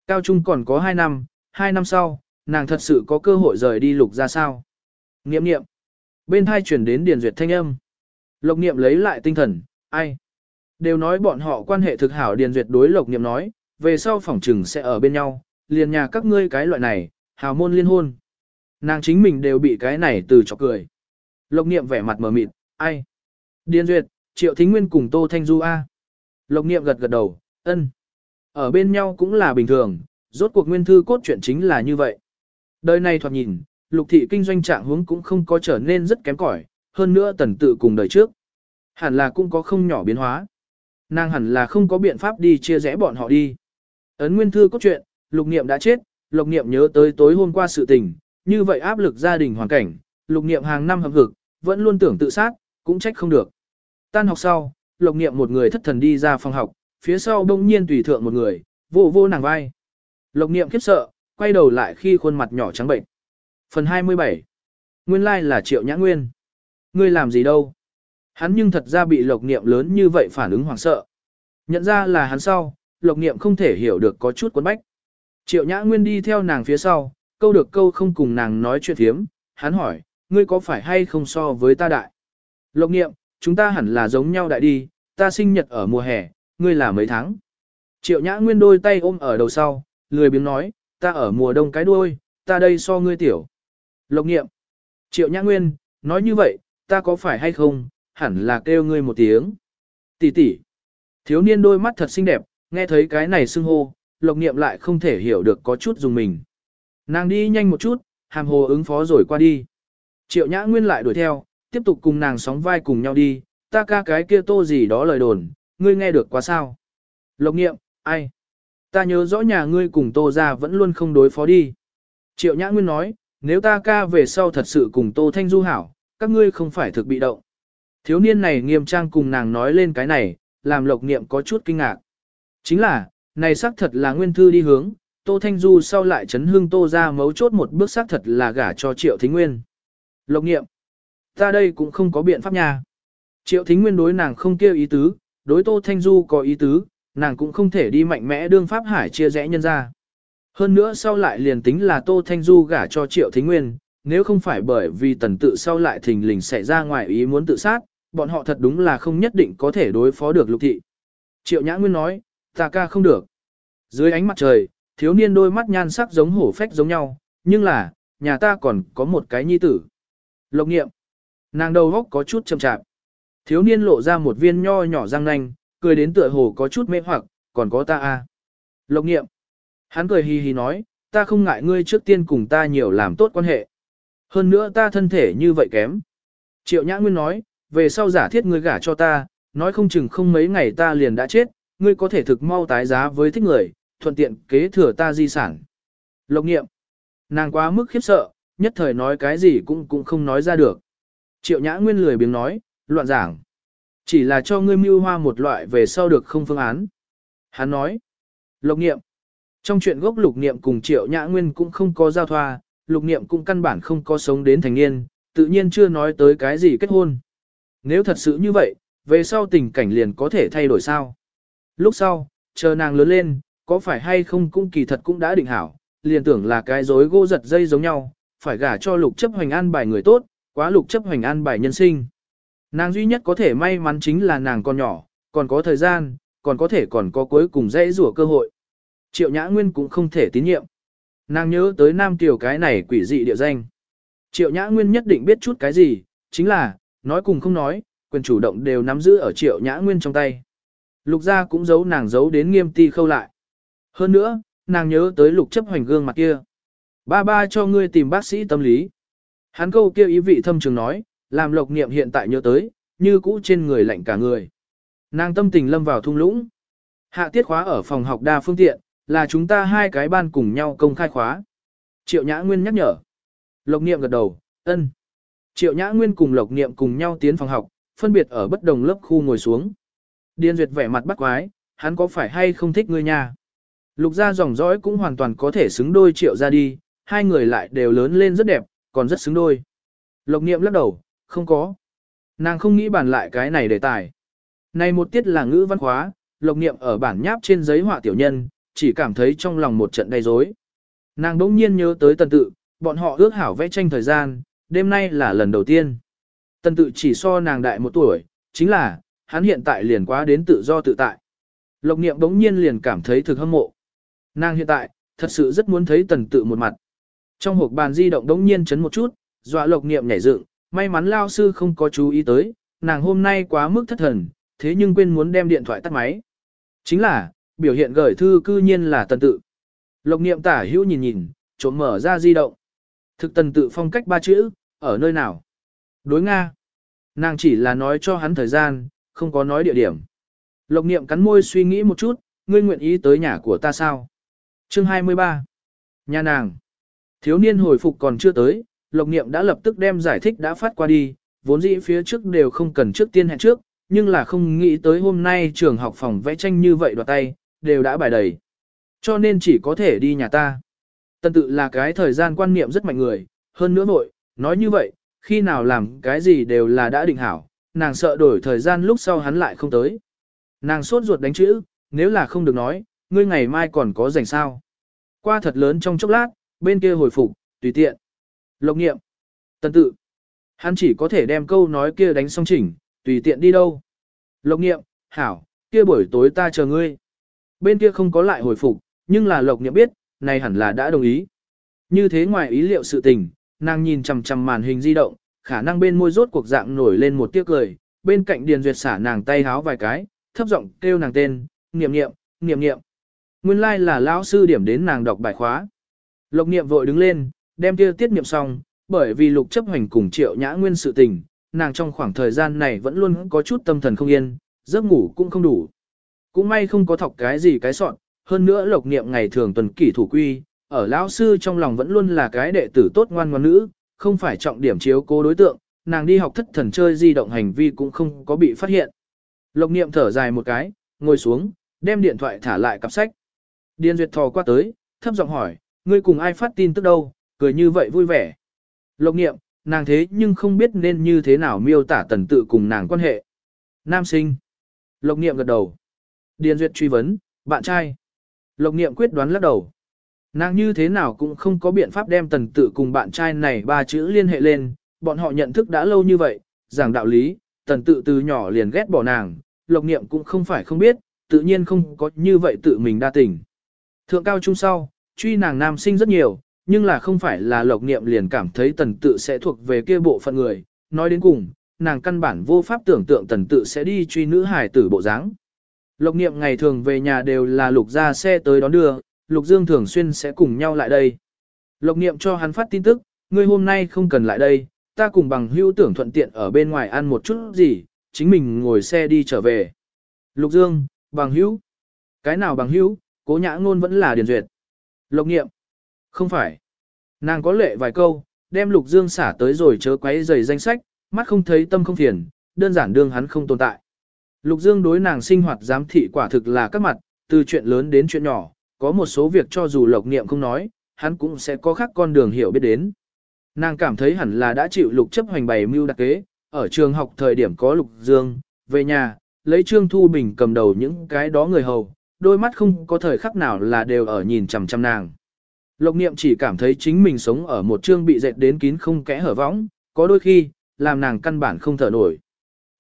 Cao trung còn có 2 năm, 2 năm sau, nàng thật sự có cơ hội rời đi lục ra sao. Nghiệm nghiệm. Bên thai chuyển đến Điền Duyệt thanh âm. Lộc niệm lấy lại tinh thần, ai? Đều nói bọn họ quan hệ thực hảo Điền Duyệt đối Lộc niệm nói, về sau phỏng trừng sẽ ở bên nhau, liền nhà các ngươi cái loại này, hào môn liên hôn. Nàng chính mình đều bị cái này từ chọc cười. Lộc niệm vẻ mặt mờ mịt, ai? Điên Duyệt, Triệu Thính Nguyên cùng Tô Thanh Du A. Lộc niệm gật gật đầu, ân. Ở bên nhau cũng là bình thường, rốt cuộc nguyên thư cốt truyện chính là như vậy. Đời này thoạt nhìn, lục thị kinh doanh trạng hướng cũng không có trở nên rất kém cỏi, hơn nữa tần tự cùng đời trước. Hẳn là cũng có không nhỏ biến hóa. Nàng hẳn là không có biện pháp đi chia rẽ bọn họ đi. Ấn nguyên thư cốt truyện, lục niệm đã chết, lục niệm nhớ tới tối hôm qua sự tình, như vậy áp lực gia đình hoàn cảnh, lục niệm hàng năm hợp hực vẫn luôn tưởng tự sát, cũng trách không được. Tan học sau, lục niệm một người thất thần đi ra phòng học, phía sau đông nhiên tùy thượng một người, vô vô nàng vai. Lục niệm khiếp sợ, quay đầu lại khi khuôn mặt nhỏ trắng bệnh. Phần 27 Nguyên lai like là triệu nhã nguyên. Ngươi làm gì đâu? Hắn nhưng thật ra bị lộc niệm lớn như vậy phản ứng hoảng sợ. Nhận ra là hắn sau, lộc niệm không thể hiểu được có chút quấn bách. Triệu nhã nguyên đi theo nàng phía sau, câu được câu không cùng nàng nói chuyện thiếm. Hắn hỏi, ngươi có phải hay không so với ta đại? Lộc niệm, chúng ta hẳn là giống nhau đại đi, ta sinh nhật ở mùa hè, ngươi là mấy tháng? Triệu nhã nguyên đôi tay ôm ở đầu sau, lười biếng nói, ta ở mùa đông cái đuôi, ta đây so ngươi tiểu. Lộc Niệm, Triệu nhã nguyên, nói như vậy, ta có phải hay không, hẳn là kêu ngươi một tiếng. Tỷ tỷ. Thiếu niên đôi mắt thật xinh đẹp, nghe thấy cái này xưng hô, lộc niệm lại không thể hiểu được có chút dùng mình. Nàng đi nhanh một chút, hàm hồ ứng phó rồi qua đi. Triệu nhã nguyên lại đuổi theo, tiếp tục cùng nàng sóng vai cùng nhau đi, ta ca cái kia tô gì đó lời đồn, ngươi nghe được quá sao. Lộc niệm, ai? Ta nhớ rõ nhà ngươi cùng tô ra vẫn luôn không đối phó đi. Triệu nhã nguyên nói, nếu ta ca về sau thật sự cùng Tô Thanh Du hảo, các ngươi không phải thực bị động. Thiếu niên này nghiêm trang cùng nàng nói lên cái này, làm lộc niệm có chút kinh ngạc. Chính là, này xác thật là nguyên thư đi hướng, Tô Thanh Du sau lại chấn hương Tô ra mấu chốt một bước xác thật là gả cho Triệu Thính Nguyên. Lộc niệm, ta đây cũng không có biện pháp nha. Triệu Thính Nguyên đối nàng không kêu ý tứ, đối Tô Thanh Du có ý tứ, nàng cũng không thể đi mạnh mẽ đương Pháp Hải chia rẽ nhân ra. Hơn nữa sau lại liền tính là Tô Thanh Du gả cho Triệu Thính Nguyên, nếu không phải bởi vì tần tự sau lại thình lình xảy ra ngoài ý muốn tự sát, bọn họ thật đúng là không nhất định có thể đối phó được lục thị. Triệu Nhã Nguyên nói, ta ca không được. Dưới ánh mặt trời, thiếu niên đôi mắt nhan sắc giống hổ phách giống nhau, nhưng là, nhà ta còn có một cái nhi tử. Lộc nghiệm, nàng đầu góc có chút chậm chạp. Thiếu niên lộ ra một viên nho nhỏ răng nanh, cười đến tựa hồ có chút mê hoặc, còn có ta a. À. Lộc nghiệm, Hắn cười hì hì nói, ta không ngại ngươi trước tiên cùng ta nhiều làm tốt quan hệ. Hơn nữa ta thân thể như vậy kém. Triệu Nhã Nguyên nói, về sau giả thiết ngươi gả cho ta, nói không chừng không mấy ngày ta liền đã chết, ngươi có thể thực mau tái giá với thích người, thuận tiện kế thừa ta di sản. Lộc nghiệm. Nàng quá mức khiếp sợ, nhất thời nói cái gì cũng cũng không nói ra được. Triệu Nhã Nguyên lười biếng nói, loạn giảng. Chỉ là cho ngươi mưu hoa một loại về sau được không phương án. Hắn nói. Lộc nghiệm. Trong chuyện gốc lục niệm cùng triệu nhã nguyên cũng không có giao thoa, lục niệm cũng căn bản không có sống đến thành niên, tự nhiên chưa nói tới cái gì kết hôn. Nếu thật sự như vậy, về sau tình cảnh liền có thể thay đổi sao. Lúc sau, chờ nàng lớn lên, có phải hay không cũng kỳ thật cũng đã định hảo, liền tưởng là cái rối gỗ giật dây giống nhau, phải gả cho lục chấp hoành an bài người tốt, quá lục chấp hoành an bài nhân sinh. Nàng duy nhất có thể may mắn chính là nàng còn nhỏ, còn có thời gian, còn có thể còn có cuối cùng dễ rủa cơ hội. Triệu Nhã Nguyên cũng không thể tín nhiệm. Nàng nhớ tới Nam Tiểu cái này quỷ dị địa danh. Triệu Nhã Nguyên nhất định biết chút cái gì, chính là, nói cùng không nói, quyền chủ động đều nắm giữ ở Triệu Nhã Nguyên trong tay. Lục gia cũng giấu nàng giấu đến nghiêm ti khâu lại. Hơn nữa, nàng nhớ tới lục chấp hoành gương mặt kia. Ba ba cho ngươi tìm bác sĩ tâm lý. Hắn câu kia ý vị thâm trường nói, làm lộc niệm hiện tại nhớ tới, như cũ trên người lạnh cả người. Nàng tâm tình lâm vào thung lũng. Hạ tiết khóa ở phòng học đa phương tiện, là chúng ta hai cái ban cùng nhau công khai khóa. Triệu Nhã Nguyên nhắc nhở. Lộc Niệm gật đầu, ân. Triệu Nhã Nguyên cùng Lộc Niệm cùng nhau tiến phòng học, phân biệt ở bất đồng lớp khu ngồi xuống. Điên Duyệt vẻ mặt bắt quái, hắn có phải hay không thích ngươi nha? Lục gia dòng dõi cũng hoàn toàn có thể xứng đôi triệu ra đi, hai người lại đều lớn lên rất đẹp, còn rất xứng đôi. Lộc niệm lắc đầu, không có. Nàng không nghĩ bàn lại cái này đề tài. Này một tiết là ngữ văn khóa, lộc niệm ở bản nháp trên giấy họa tiểu nhân, chỉ cảm thấy trong lòng một trận đầy rối. Nàng đỗng nhiên nhớ tới tần tự, bọn họ ước hảo vẽ tranh thời gian, đêm nay là lần đầu tiên. Tần tự chỉ so nàng đại một tuổi, chính là, hắn hiện tại liền quá đến tự do tự tại. Lộc niệm đống nhiên liền cảm thấy thực hâm mộ. Nàng hiện tại, thật sự rất muốn thấy tần tự một mặt. Trong hộp bàn di động đống nhiên chấn một chút, dọa lộc niệm nhảy dựng, may mắn lao sư không có chú ý tới, nàng hôm nay quá mức thất thần, thế nhưng quên muốn đem điện thoại tắt máy. Chính là, biểu hiện gửi thư cư nhiên là tần tự. Lộc niệm tả hữu nhìn nhìn, trộm mở ra di động. Thực tần tự phong cách ba chữ, ở nơi nào? Đối Nga. Nàng chỉ là nói cho hắn thời gian, không có nói địa điểm. Lộc niệm cắn môi suy nghĩ một chút, ngươi nguyện ý tới nhà của ta sao? Chương 23. Nhà nàng. Thiếu niên hồi phục còn chưa tới, Lộc niệm đã lập tức đem giải thích đã phát qua đi, vốn dĩ phía trước đều không cần trước tiên hẹn trước, nhưng là không nghĩ tới hôm nay trường học phòng vẽ tranh như vậy đoạt tay, đều đã bài đầy. Cho nên chỉ có thể đi nhà ta. Tân tự là cái thời gian quan niệm rất mạnh người, hơn nữa vội, nói như vậy, khi nào làm cái gì đều là đã định hảo, nàng sợ đổi thời gian lúc sau hắn lại không tới. Nàng sốt ruột đánh chữ, nếu là không được nói, ngươi ngày mai còn có rảnh sao. Qua thật lớn trong chốc lát, bên kia hồi phục, tùy tiện. Lộc nghiệm. Tần tự. Hắn chỉ có thể đem câu nói kia đánh xong chỉnh, tùy tiện đi đâu. Lộc nghiệm, hảo, kia buổi tối ta chờ ngươi. Bên kia không có lại hồi phục, nhưng là lộc nghiệm biết, này hẳn là đã đồng ý. Như thế ngoài ý liệu sự tình, nàng nhìn chằm chằm màn hình di động, khả năng bên môi rốt cuộc dạng nổi lên một tiếc cười, bên cạnh Điền Duyệt xả nàng tay háo vài cái, thấp giọng kêu nàng tên, niệm niệm, niệm niệm. Nguyên lai like là lão sư điểm đến nàng đọc bài khóa. Lộc niệm vội đứng lên, đem kia tiết niệm xong, bởi vì lục chấp hành cùng triệu nhã nguyên sự tình, nàng trong khoảng thời gian này vẫn luôn có chút tâm thần không yên, giấc ngủ cũng không đủ. Cũng may không có thọc cái gì cái soạn, hơn nữa lộc niệm ngày thường tuần kỷ thủ quy, ở lão sư trong lòng vẫn luôn là cái đệ tử tốt ngoan ngoãn nữ, không phải trọng điểm chiếu cố đối tượng, nàng đi học thất thần chơi di động hành vi cũng không có bị phát hiện. Lộc niệm thở dài một cái, ngồi xuống, đem điện thoại thả lại cặp sách. Điền duyệt thò qua tới, thấp giọng hỏi, ngươi cùng ai phát tin tức đâu, cười như vậy vui vẻ. Lộc niệm, nàng thế nhưng không biết nên như thế nào miêu tả tần tự cùng nàng quan hệ. Nam sinh. Lộc niệm gật đầu. Điền duyệt truy vấn, bạn trai. Lộc niệm quyết đoán lắc đầu. Nàng như thế nào cũng không có biện pháp đem tần tự cùng bạn trai này ba chữ liên hệ lên, bọn họ nhận thức đã lâu như vậy, giảng đạo lý, tần tự từ nhỏ liền ghét bỏ nàng, lộc niệm cũng không phải không biết, tự nhiên không có như vậy tự mình đa tình. Thượng cao trung sau, truy nàng nam sinh rất nhiều, nhưng là không phải là lộc niệm liền cảm thấy tần tự sẽ thuộc về kia bộ phận người, nói đến cùng, nàng căn bản vô pháp tưởng tượng tần tự sẽ đi truy nữ hải tử bộ dáng. Lộc niệm ngày thường về nhà đều là lục ra xe tới đón đưa, Lục Dương thường xuyên sẽ cùng nhau lại đây. Lộc niệm cho hắn phát tin tức, ngươi hôm nay không cần lại đây, ta cùng bằng hữu tưởng thuận tiện ở bên ngoài ăn một chút gì, chính mình ngồi xe đi trở về. Lục Dương, bằng hữu. Cái nào bằng hữu, cố nhã ngôn vẫn là điền duyệt. Lộc niệm. Không phải. Nàng có lệ vài câu, đem Lục Dương xả tới rồi chớ quấy rầy danh sách, mắt không thấy tâm không phiền, đơn giản đương hắn không tồn tại. Lục Dương đối nàng sinh hoạt giám thị quả thực là các mặt, từ chuyện lớn đến chuyện nhỏ, có một số việc cho dù lộc niệm không nói, hắn cũng sẽ có khác con đường hiểu biết đến. Nàng cảm thấy hẳn là đã chịu lục chấp hành bày mưu đặc kế, ở trường học thời điểm có lục dương, về nhà, lấy Trương Thu Bình cầm đầu những cái đó người hầu, đôi mắt không có thời khắc nào là đều ở nhìn chằm chằm nàng. Lộc niệm chỉ cảm thấy chính mình sống ở một chương bị dệt đến kín không kẽ hở võng, có đôi khi, làm nàng căn bản không thở nổi.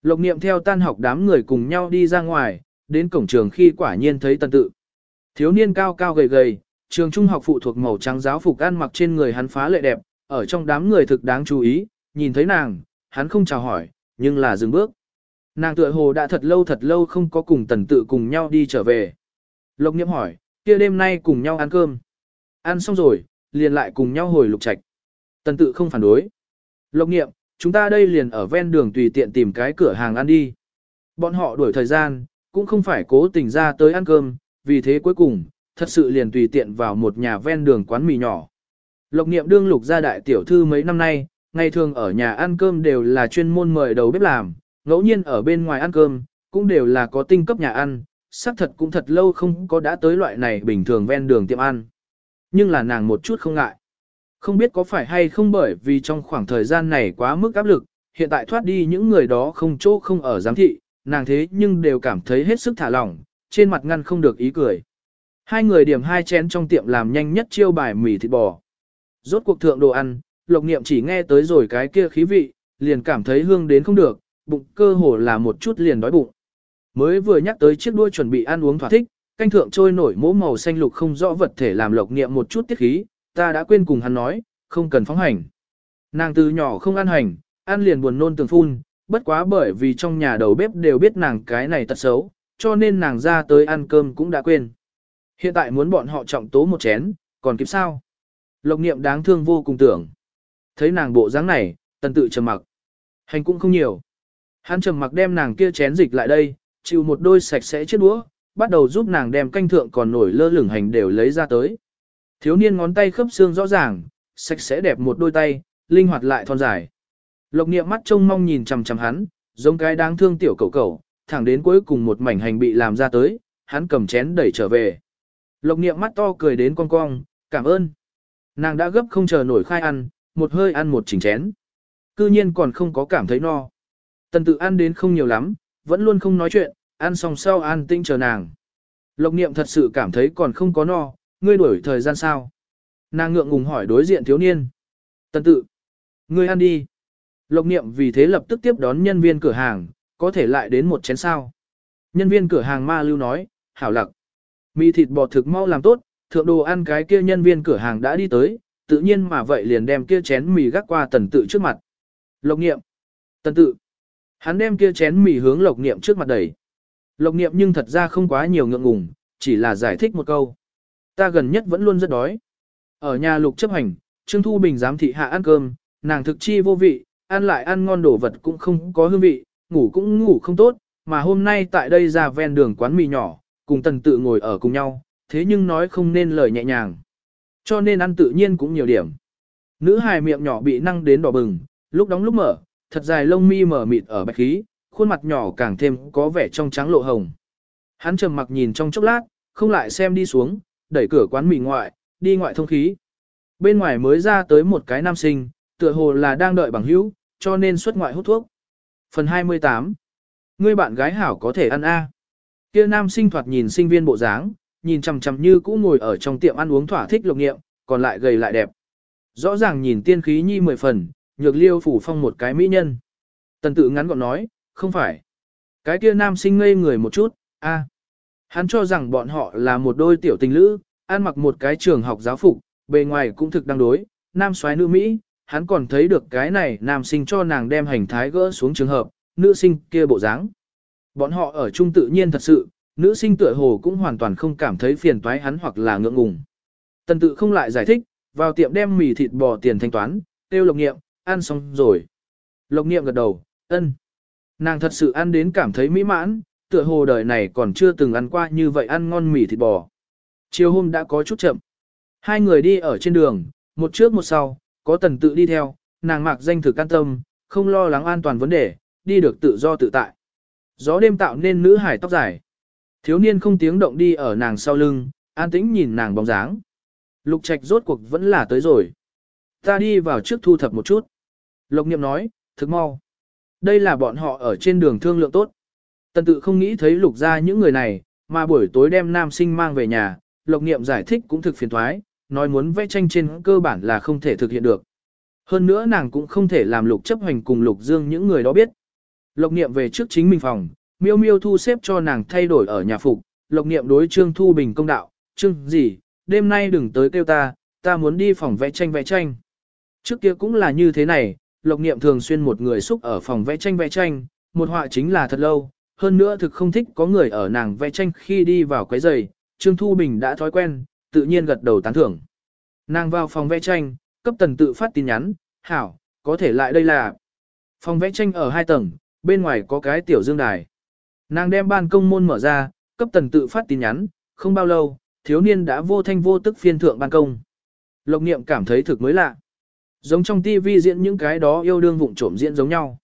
Lộc niệm theo tan học đám người cùng nhau đi ra ngoài, đến cổng trường khi quả nhiên thấy tân tự. Thiếu niên cao cao gầy gầy, trường trung học phụ thuộc màu trắng giáo phục ăn mặc trên người hắn phá lệ đẹp, ở trong đám người thực đáng chú ý, nhìn thấy nàng, hắn không chào hỏi, nhưng là dừng bước. Nàng tựa hồ đã thật lâu thật lâu không có cùng tần tự cùng nhau đi trở về. Lộc Niệm hỏi, kia đêm nay cùng nhau ăn cơm. Ăn xong rồi, liền lại cùng nhau hồi lục trạch. Tần tự không phản đối. Lộc Niệm, chúng ta đây liền ở ven đường tùy tiện tìm cái cửa hàng ăn đi. Bọn họ đuổi thời gian, cũng không phải cố tình ra tới ăn cơm, vì thế cuối cùng, thật sự liền tùy tiện vào một nhà ven đường quán mì nhỏ. Lộc niệm đương lục gia đại tiểu thư mấy năm nay, ngày thường ở nhà ăn cơm đều là chuyên môn mời đầu bếp làm, ngẫu nhiên ở bên ngoài ăn cơm, cũng đều là có tinh cấp nhà ăn, xác thật cũng thật lâu không có đã tới loại này bình thường ven đường tiệm ăn. Nhưng là nàng một chút không ngại. Không biết có phải hay không bởi vì trong khoảng thời gian này quá mức áp lực, hiện tại thoát đi những người đó không chỗ không ở giám thị, nàng thế nhưng đều cảm thấy hết sức thả lỏng, trên mặt ngăn không được ý cười. Hai người điểm hai chén trong tiệm làm nhanh nhất chiêu bài mì thịt bò. Rốt cuộc thượng đồ ăn, lộc niệm chỉ nghe tới rồi cái kia khí vị, liền cảm thấy hương đến không được, bụng cơ hồ là một chút liền đói bụng. Mới vừa nhắc tới chiếc đuôi chuẩn bị ăn uống thỏa thích, canh thượng trôi nổi mỗ màu xanh lục không rõ vật thể làm lộc niệm một chút tiết khí, ta đã quên cùng hắn nói, không cần phóng hành. Nàng từ nhỏ không ăn hành, ăn liền buồn nôn tường phun, bất quá bởi vì trong nhà đầu bếp đều biết nàng cái này tật xấu, cho nên nàng ra tới ăn cơm cũng đã quên. Hiện tại muốn bọn họ trọng tố một chén, còn kịp sao? Lộc niệm đáng thương vô cùng tưởng. Thấy nàng bộ dáng này, tần tự trầm mặc. Hành cũng không nhiều. Hắn trầm mặc đem nàng kia chén dịch lại đây, chịu một đôi sạch sẽ chiếc đũa, bắt đầu giúp nàng đem canh thượng còn nổi lơ lửng hành đều lấy ra tới. Thiếu niên ngón tay khớp xương rõ ràng, sạch sẽ đẹp một đôi tay, linh hoạt lại thon dài. Lộc niệm mắt trông mong nhìn chằm chằm hắn, giống cái đáng thương tiểu cầu cầu, thẳng đến cuối cùng một mảnh hành bị làm ra tới, hắn cầm chén đẩy trở về. Lộc niệm mắt to cười đến cong cong, cảm ơn. Nàng đã gấp không chờ nổi khai ăn, một hơi ăn một chỉnh chén. Cư nhiên còn không có cảm thấy no. Tần tự ăn đến không nhiều lắm, vẫn luôn không nói chuyện, ăn xong sau an tinh chờ nàng. Lộc niệm thật sự cảm thấy còn không có no, ngươi đuổi thời gian sao? Nàng ngượng ngùng hỏi đối diện thiếu niên. Tần tự, ngươi ăn đi. Lộc niệm vì thế lập tức tiếp đón nhân viên cửa hàng, có thể lại đến một chén sao. Nhân viên cửa hàng ma lưu nói, hảo lặc. Mì thịt bò thực mau làm tốt, thượng đồ ăn cái kia nhân viên cửa hàng đã đi tới, tự nhiên mà vậy liền đem kia chén mì gác qua tần tự trước mặt. Lộc niệm. Tần tự. Hắn đem kia chén mì hướng lộc niệm trước mặt đẩy. Lộc niệm nhưng thật ra không quá nhiều ngượng ngùng, chỉ là giải thích một câu. Ta gần nhất vẫn luôn rất đói. Ở nhà lục chấp hành, Trương Thu Bình giám thị hạ ăn cơm, nàng thực chi vô vị, ăn lại ăn ngon đồ vật cũng không có hương vị, ngủ cũng ngủ không tốt, mà hôm nay tại đây ra ven đường quán mì nhỏ, cùng tần tự ngồi ở cùng nhau, thế nhưng nói không nên lời nhẹ nhàng. Cho nên ăn tự nhiên cũng nhiều điểm. Nữ hài miệng nhỏ bị năng đến đỏ bừng, lúc đóng lúc mở, thật dài lông mi mở mịt ở bạch khí, khuôn mặt nhỏ càng thêm có vẻ trong trắng lộ hồng. Hắn trầm mặc nhìn trong chốc lát, không lại xem đi xuống, đẩy cửa quán mì ngoại, đi ngoại thông khí. Bên ngoài mới ra tới một cái nam sinh, tựa hồ là đang đợi bằng hữu, cho nên xuất ngoại hút thuốc. Phần 28 Ngươi bạn gái hảo có thể ăn A. Kia nam sinh thoạt nhìn sinh viên bộ dáng, nhìn chằm chằm như cũ ngồi ở trong tiệm ăn uống thỏa thích lục nghiệm, còn lại gầy lại đẹp. Rõ ràng nhìn tiên khí nhi mười phần, nhược liêu phủ phong một cái mỹ nhân. Tần tự ngắn gọn nói, không phải. Cái kia nam sinh ngây người một chút, a, Hắn cho rằng bọn họ là một đôi tiểu tình lữ, ăn mặc một cái trường học giáo phục, bề ngoài cũng thực đang đối, nam soái nữ Mỹ, hắn còn thấy được cái này nam sinh cho nàng đem hành thái gỡ xuống trường hợp, nữ sinh kia bộ dáng. Bọn họ ở chung tự nhiên thật sự, nữ sinh tựa hồ cũng hoàn toàn không cảm thấy phiền toái hắn hoặc là ngượng ngùng. Tần tự không lại giải thích, vào tiệm đem mì thịt bò tiền thanh toán, tiêu lộc nghiệm, ăn xong rồi. Lộc nghiệm gật đầu, ân. Nàng thật sự ăn đến cảm thấy mỹ mãn, tựa hồ đời này còn chưa từng ăn qua như vậy ăn ngon mì thịt bò. Chiều hôm đã có chút chậm. Hai người đi ở trên đường, một trước một sau, có tần tự đi theo, nàng mặc danh thực an tâm, không lo lắng an toàn vấn đề, đi được tự do tự tại. Gió đêm tạo nên nữ hải tóc dài. Thiếu niên không tiếng động đi ở nàng sau lưng, an tĩnh nhìn nàng bóng dáng. Lục trạch rốt cuộc vẫn là tới rồi. Ta đi vào trước thu thập một chút. Lộc niệm nói, thực mau. Đây là bọn họ ở trên đường thương lượng tốt. Tần tự không nghĩ thấy lục ra những người này, mà buổi tối đem nam sinh mang về nhà, lộc niệm giải thích cũng thực phiền thoái, nói muốn vẽ tranh trên cơ bản là không thể thực hiện được. Hơn nữa nàng cũng không thể làm lục chấp hành cùng lục dương những người đó biết. Lộc niệm về trước chính mình phòng, miêu miêu thu xếp cho nàng thay đổi ở nhà phục, lộc niệm đối trương thu bình công đạo, trương gì, đêm nay đừng tới kêu ta, ta muốn đi phòng vẽ tranh vẽ tranh. Trước kia cũng là như thế này, lộc niệm thường xuyên một người xúc ở phòng vẽ tranh vẽ tranh, một họa chính là thật lâu, hơn nữa thực không thích có người ở nàng vẽ tranh khi đi vào quấy giày, Trương Thu Bình đã thói quen, tự nhiên gật đầu tán thưởng. Nàng vào phòng vẽ tranh, cấp tần tự phát tin nhắn, hảo, có thể lại đây là. Phòng vẽ tranh ở hai tầng, bên ngoài có cái tiểu dương đài. Nàng đem ban công môn mở ra, cấp tần tự phát tin nhắn, không bao lâu, thiếu niên đã vô thanh vô tức phiên thượng ban công. Lộc niệm cảm thấy thực mới lạ. Giống trong tivi diễn những cái đó yêu đương vụng trộm diễn giống nhau.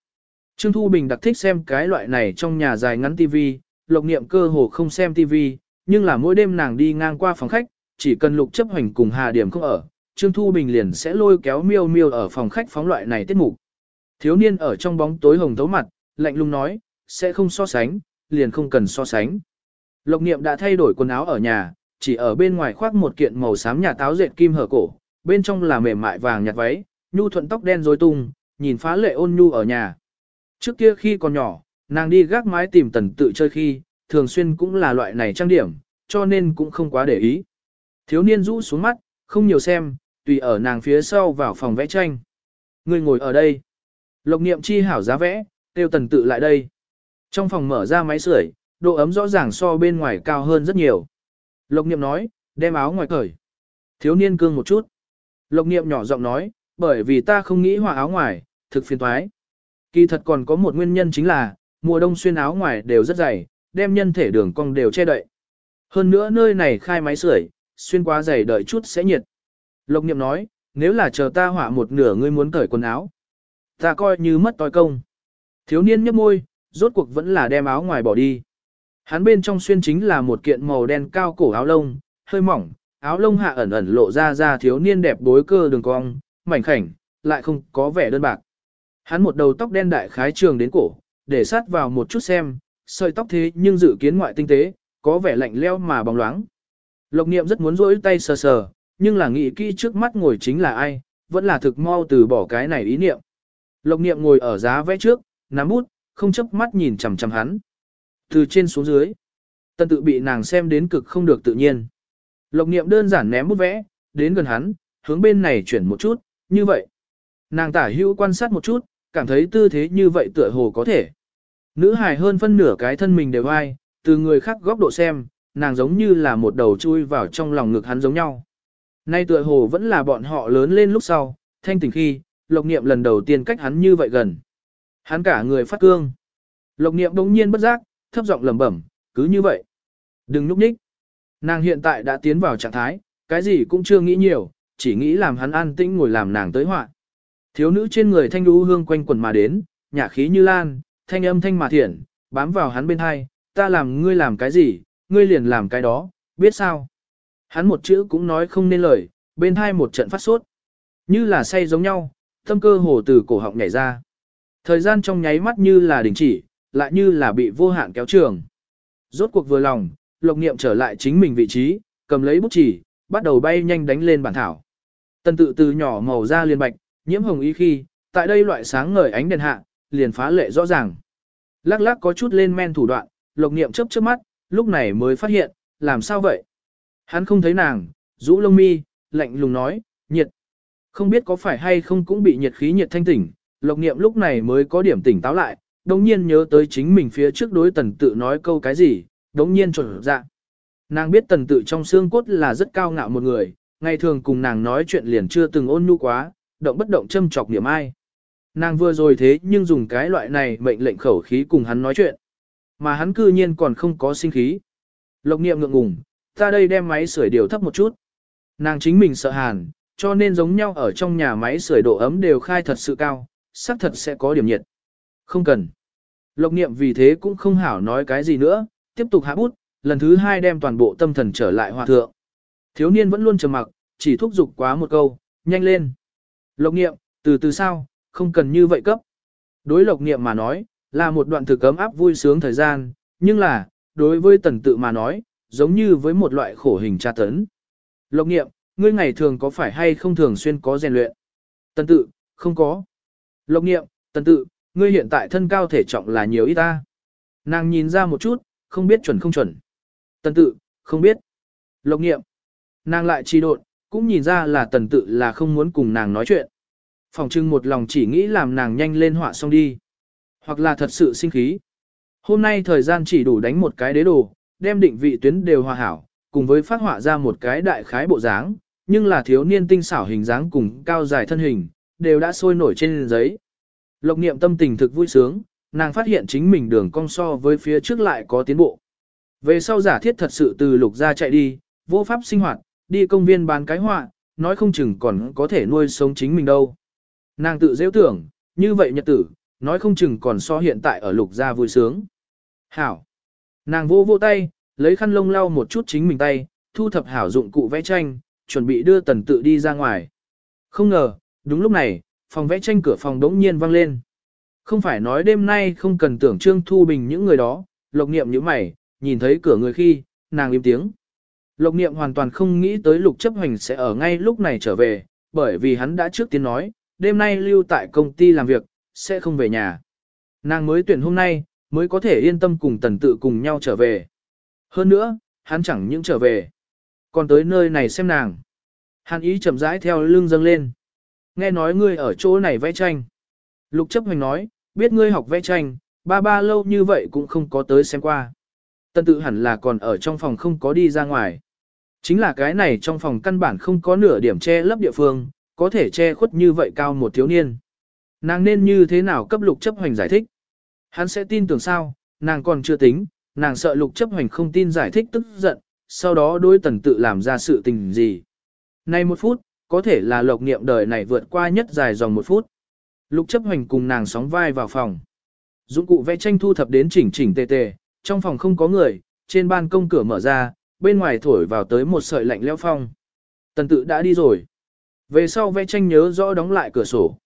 Trương Thu Bình đặc thích xem cái loại này trong nhà dài ngắn tivi, lộc niệm cơ hồ không xem TV, nhưng là mỗi đêm nàng đi ngang qua phòng khách, chỉ cần lục chấp hành cùng Hà Điểm không ở, Trương Thu Bình liền sẽ lôi kéo miêu miêu ở phòng khách phóng loại này tiết mục. Thiếu niên ở trong bóng tối hồng thấu mặt, lạnh lùng nói, sẽ không so sánh, liền không cần so sánh. Lộc niệm đã thay đổi quần áo ở nhà, chỉ ở bên ngoài khoác một kiện màu xám nhà táo dệt kim hở cổ, bên trong là mềm mại vàng nhạt váy, nhu thuận tóc đen rối tung, nhìn phá lệ ôn nhu ở nhà. Trước kia khi còn nhỏ, nàng đi gác mái tìm tần tự chơi khi, thường xuyên cũng là loại này trang điểm, cho nên cũng không quá để ý. Thiếu niên rũ xuống mắt, không nhiều xem, tùy ở nàng phía sau vào phòng vẽ tranh. Người ngồi ở đây. Lộc niệm chi hảo giá vẽ, tiêu tần tự lại đây. Trong phòng mở ra máy sưởi, độ ấm rõ ràng so bên ngoài cao hơn rất nhiều. Lộc niệm nói, đem áo ngoài cởi. Thiếu niên cương một chút. Lộc niệm nhỏ giọng nói, bởi vì ta không nghĩ hòa áo ngoài, thực phiền thoái. Kỳ thật còn có một nguyên nhân chính là, mùa đông xuyên áo ngoài đều rất dày, đem nhân thể đường cong đều che đậy. Hơn nữa nơi này khai máy sưởi, xuyên quá giày đợi chút sẽ nhiệt. Lộc niệm nói, nếu là chờ ta hỏa một nửa ngươi muốn cởi quần áo. Ta coi như mất toi công. Thiếu niên nhấp môi, rốt cuộc vẫn là đem áo ngoài bỏ đi. Hắn bên trong xuyên chính là một kiện màu đen cao cổ áo lông, hơi mỏng, áo lông hạ ẩn ẩn lộ ra ra thiếu niên đẹp bối cơ đường cong, mảnh khảnh, lại không có vẻ đơn bạc. Hắn một đầu tóc đen đại khái trường đến cổ, để sát vào một chút xem, sợi tóc thế nhưng dự kiến ngoại tinh tế, có vẻ lạnh leo mà bóng loáng. Lộc niệm rất muốn rỗi tay sờ sờ, nhưng là nghĩ kỹ trước mắt ngồi chính là ai, vẫn là thực mau từ bỏ cái này ý niệm. Lộc niệm ngồi ở giá vẽ trước, nắm bút, không chấp mắt nhìn chằm chằm hắn. Từ trên xuống dưới, tân tự bị nàng xem đến cực không được tự nhiên. Lộc niệm đơn giản ném bút vẽ, đến gần hắn, hướng bên này chuyển một chút, như vậy. Nàng tả hữu quan sát một chút, cảm thấy tư thế như vậy tựa hồ có thể. Nữ hài hơn phân nửa cái thân mình đều ai, từ người khác góc độ xem, nàng giống như là một đầu chui vào trong lòng ngực hắn giống nhau. Nay tựa hồ vẫn là bọn họ lớn lên lúc sau, thanh tỉnh khi, lộc niệm lần đầu tiên cách hắn như vậy gần. Hắn cả người phát cương. Lộc niệm đống nhiên bất giác, thấp giọng lẩm bẩm, cứ như vậy. Đừng núp nhích. Nàng hiện tại đã tiến vào trạng thái, cái gì cũng chưa nghĩ nhiều, chỉ nghĩ làm hắn an tĩnh ngồi làm nàng tới họa. Thiếu nữ trên người thanh đu hương quanh quần mà đến, nhả khí như lan, thanh âm thanh mà thiện, bám vào hắn bên hai, ta làm ngươi làm cái gì, ngươi liền làm cái đó, biết sao. Hắn một chữ cũng nói không nên lời, bên hai một trận phát sốt. Như là say giống nhau, tâm cơ hồ từ cổ họng nhảy ra. Thời gian trong nháy mắt như là đình chỉ, lại như là bị vô hạn kéo trường. Rốt cuộc vừa lòng, lộc niệm trở lại chính mình vị trí, cầm lấy bút chỉ, bắt đầu bay nhanh đánh lên bản thảo. Tần tự từ nhỏ màu da liền bạch, nhiễm hồng ý khi, tại đây loại sáng ngời ánh đèn hạ, liền phá lệ rõ ràng. Lắc lắc có chút lên men thủ đoạn, lộc niệm chớp chớp mắt, lúc này mới phát hiện, làm sao vậy? Hắn không thấy nàng, rũ lông mi, lạnh lùng nói, nhiệt. Không biết có phải hay không cũng bị nhiệt khí nhiệt thanh tỉnh, lộc niệm lúc này mới có điểm tỉnh táo lại, đồng nhiên nhớ tới chính mình phía trước đối tần tự nói câu cái gì, đồng nhiên trộn dạ. Nàng biết tần tự trong xương cốt là rất cao ngạo một người, ngày thường cùng nàng nói chuyện liền chưa từng ôn nhu quá, động bất động châm chọc niệm ai. Nàng vừa rồi thế nhưng dùng cái loại này mệnh lệnh khẩu khí cùng hắn nói chuyện. Mà hắn cư nhiên còn không có sinh khí. Lộc niệm ngượng ngùng, ta đây đem máy sưởi điều thấp một chút. Nàng chính mình sợ hàn, cho nên giống nhau ở trong nhà máy sưởi độ ấm đều khai thật sự cao, xác thật sẽ có điểm nhiệt. Không cần. Lộc niệm vì thế cũng không hảo nói cái gì nữa, tiếp tục hạ bút, lần thứ hai đem toàn bộ tâm thần trở lại hòa thượng. Thiếu niên vẫn luôn trầm mặc, chỉ thúc giục quá một câu, nhanh lên. Lộc niệm, từ từ sao, không cần như vậy cấp. Đối lộc niệm mà nói, là một đoạn thực cấm áp vui sướng thời gian, nhưng là, đối với tần tự mà nói, giống như với một loại khổ hình tra tấn. Lộc niệm, ngươi ngày thường có phải hay không thường xuyên có rèn luyện? Tần tự, không có. Lộc niệm, tần tự, ngươi hiện tại thân cao thể trọng là nhiều ít ta. Nàng nhìn ra một chút, không biết chuẩn không chuẩn. Tần tự, không biết. Lộc niệm, nàng lại trì độn, cũng nhìn ra là tần tự là không muốn cùng nàng nói chuyện. Phòng trưng một lòng chỉ nghĩ làm nàng nhanh lên họa xong đi. Hoặc là thật sự sinh khí. Hôm nay thời gian chỉ đủ đánh một cái đế đồ, đem định vị tuyến đều hòa hảo, cùng với phát họa ra một cái đại khái bộ dáng, nhưng là thiếu niên tinh xảo hình dáng cùng cao dài thân hình, đều đã sôi nổi trên giấy. Lộc niệm tâm tình thực vui sướng, nàng phát hiện chính mình đường cong so với phía trước lại có tiến bộ. Về sau giả thiết thật sự từ lục ra chạy đi, vô pháp sinh hoạt, đi công viên bán cái họa, nói không chừng còn có thể nuôi sống chính mình đâu. Nàng tự dễ tưởng, như vậy nhật tử, nói không chừng còn so hiện tại ở lục gia vui sướng. Hảo! Nàng vô vô tay, lấy khăn lông lau một chút chính mình tay, thu thập hảo dụng cụ vẽ tranh, chuẩn bị đưa tần tự đi ra ngoài. Không ngờ, đúng lúc này, phòng vẽ tranh cửa phòng đống nhiên vang lên. Không phải nói đêm nay không cần tưởng Trương Thu Bình những người đó, lộc niệm như mày, nhìn thấy cửa người khi, nàng im tiếng. Lộc niệm hoàn toàn không nghĩ tới lục chấp hành sẽ ở ngay lúc này trở về, bởi vì hắn đã trước tiên nói, đêm nay lưu tại công ty làm việc, sẽ không về nhà. Nàng mới tuyển hôm nay, mới có thể yên tâm cùng tần tự cùng nhau trở về. Hơn nữa, hắn chẳng những trở về, còn tới nơi này xem nàng. Hắn ý chậm rãi theo lưng dâng lên. Nghe nói ngươi ở chỗ này vẽ tranh. Lục chấp hành nói, biết ngươi học vẽ tranh, ba ba lâu như vậy cũng không có tới xem qua. Tần tự hẳn là còn ở trong phòng không có đi ra ngoài. Chính là cái này trong phòng căn bản không có nửa điểm che lấp địa phương, có thể che khuất như vậy cao một thiếu niên. Nàng nên như thế nào cấp lục chấp hành giải thích? Hắn sẽ tin tưởng sao, nàng còn chưa tính, nàng sợ lục chấp hành không tin giải thích tức giận, sau đó đối tần tự làm ra sự tình gì. Nay một phút, có thể là lộc niệm đời này vượt qua nhất dài dòng một phút. Lục chấp hành cùng nàng sóng vai vào phòng. Dụng cụ vẽ tranh thu thập đến chỉnh chỉnh tề tề, trong phòng không có người, trên ban công cửa mở ra, bên ngoài thổi vào tới một sợi lạnh leo phong. Tần tự đã đi rồi. Về sau vẽ tranh nhớ rõ đóng lại cửa sổ.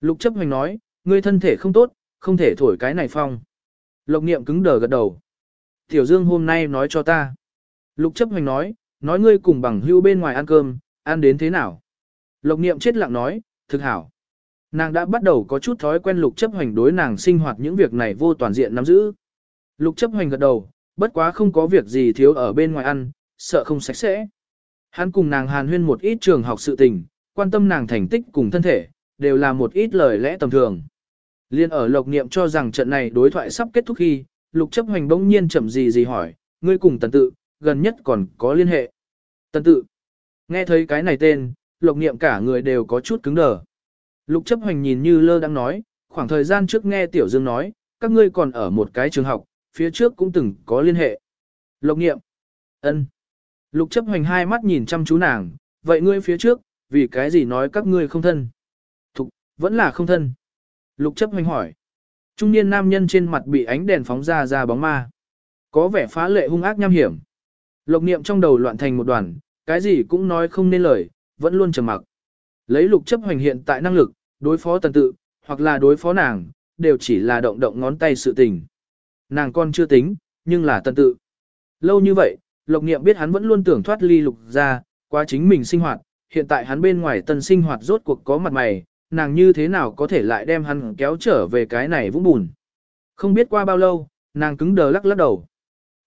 Lục chấp hành nói, ngươi thân thể không tốt, không thể thổi cái này phong. Lộc niệm cứng đờ gật đầu. Tiểu Dương hôm nay nói cho ta. Lục chấp hành nói, nói ngươi cùng bằng hưu bên ngoài ăn cơm, ăn đến thế nào. Lộc niệm chết lặng nói, thực hảo. Nàng đã bắt đầu có chút thói quen lục chấp hành đối nàng sinh hoạt những việc này vô toàn diện nắm giữ. Lục chấp hành gật đầu, bất quá không có việc gì thiếu ở bên ngoài ăn, sợ không sạch sẽ. Hắn cùng nàng hàn huyên một ít trường học sự tình, quan tâm nàng thành tích cùng thân thể, đều là một ít lời lẽ tầm thường. Liên ở lộc niệm cho rằng trận này đối thoại sắp kết thúc khi, lục chấp hoành bỗng nhiên chậm gì gì hỏi, ngươi cùng tần tự, gần nhất còn có liên hệ. Tần tự, nghe thấy cái này tên, lộc niệm cả người đều có chút cứng đờ. Lục chấp hoành nhìn như lơ đang nói, khoảng thời gian trước nghe Tiểu Dương nói, các ngươi còn ở một cái trường học, phía trước cũng từng có liên hệ. Lộc niệm, ân. Lục chấp hoành hai mắt nhìn chăm chú nàng, vậy ngươi phía trước, vì cái gì nói các ngươi không thân? Vẫn là không thân. Lục chấp hoành hỏi. Trung niên nam nhân trên mặt bị ánh đèn phóng ra ra bóng ma. Có vẻ phá lệ hung ác nham hiểm. Lộc niệm trong đầu loạn thành một đoàn, cái gì cũng nói không nên lời, vẫn luôn trầm mặc. Lấy lục chấp hoành hiện tại năng lực, đối phó tần tự, hoặc là đối phó nàng, đều chỉ là động động ngón tay sự tình. Nàng con chưa tính, nhưng là tần tự. Lâu như vậy, lộc niệm biết hắn vẫn luôn tưởng thoát ly lục ra, qua chính mình sinh hoạt, hiện tại hắn bên ngoài tần sinh hoạt rốt cuộc có mặt mày, nàng như thế nào có thể lại đem hắn kéo trở về cái này vũng bùn. Không biết qua bao lâu, nàng cứng đờ lắc lắc đầu.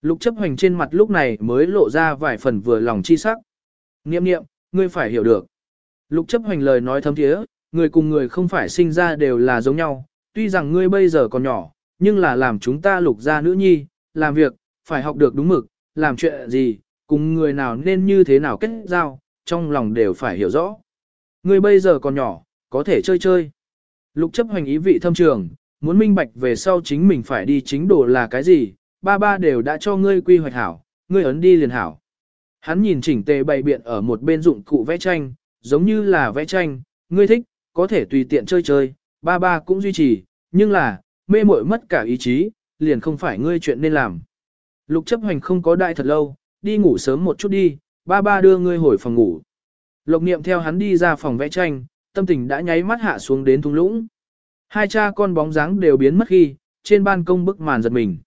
Lục chấp hoành trên mặt lúc này mới lộ ra vài phần vừa lòng chi sắc. Niệm niệm, ngươi phải hiểu được. Lục chấp hoành lời nói thấm thiế, người cùng người không phải sinh ra đều là giống nhau, tuy rằng ngươi bây giờ còn nhỏ, nhưng là làm chúng ta lục gia nữ nhi, làm việc, phải học được đúng mực, làm chuyện gì, cùng người nào nên như thế nào kết giao, trong lòng đều phải hiểu rõ. Ngươi bây giờ còn nhỏ, có thể chơi chơi. Lục chấp hoành ý vị thâm trường, muốn minh bạch về sau chính mình phải đi chính đồ là cái gì, ba ba đều đã cho ngươi quy hoạch hảo, ngươi ấn đi liền hảo. Hắn nhìn chỉnh tề bày biện ở một bên dụng cụ vẽ tranh, giống như là vẽ tranh, ngươi thích, có thể tùy tiện chơi chơi, ba ba cũng duy trì, nhưng là, mê muội mất cả ý chí, liền không phải ngươi chuyện nên làm. Lục chấp hoành không có đại thật lâu, đi ngủ sớm một chút đi, ba ba đưa ngươi hồi phòng ngủ. Lộc niệm theo hắn đi ra phòng vẽ tranh, tâm tình đã nháy mắt hạ xuống đến thung lũng. Hai cha con bóng dáng đều biến mất khi, trên ban công bức màn giật mình.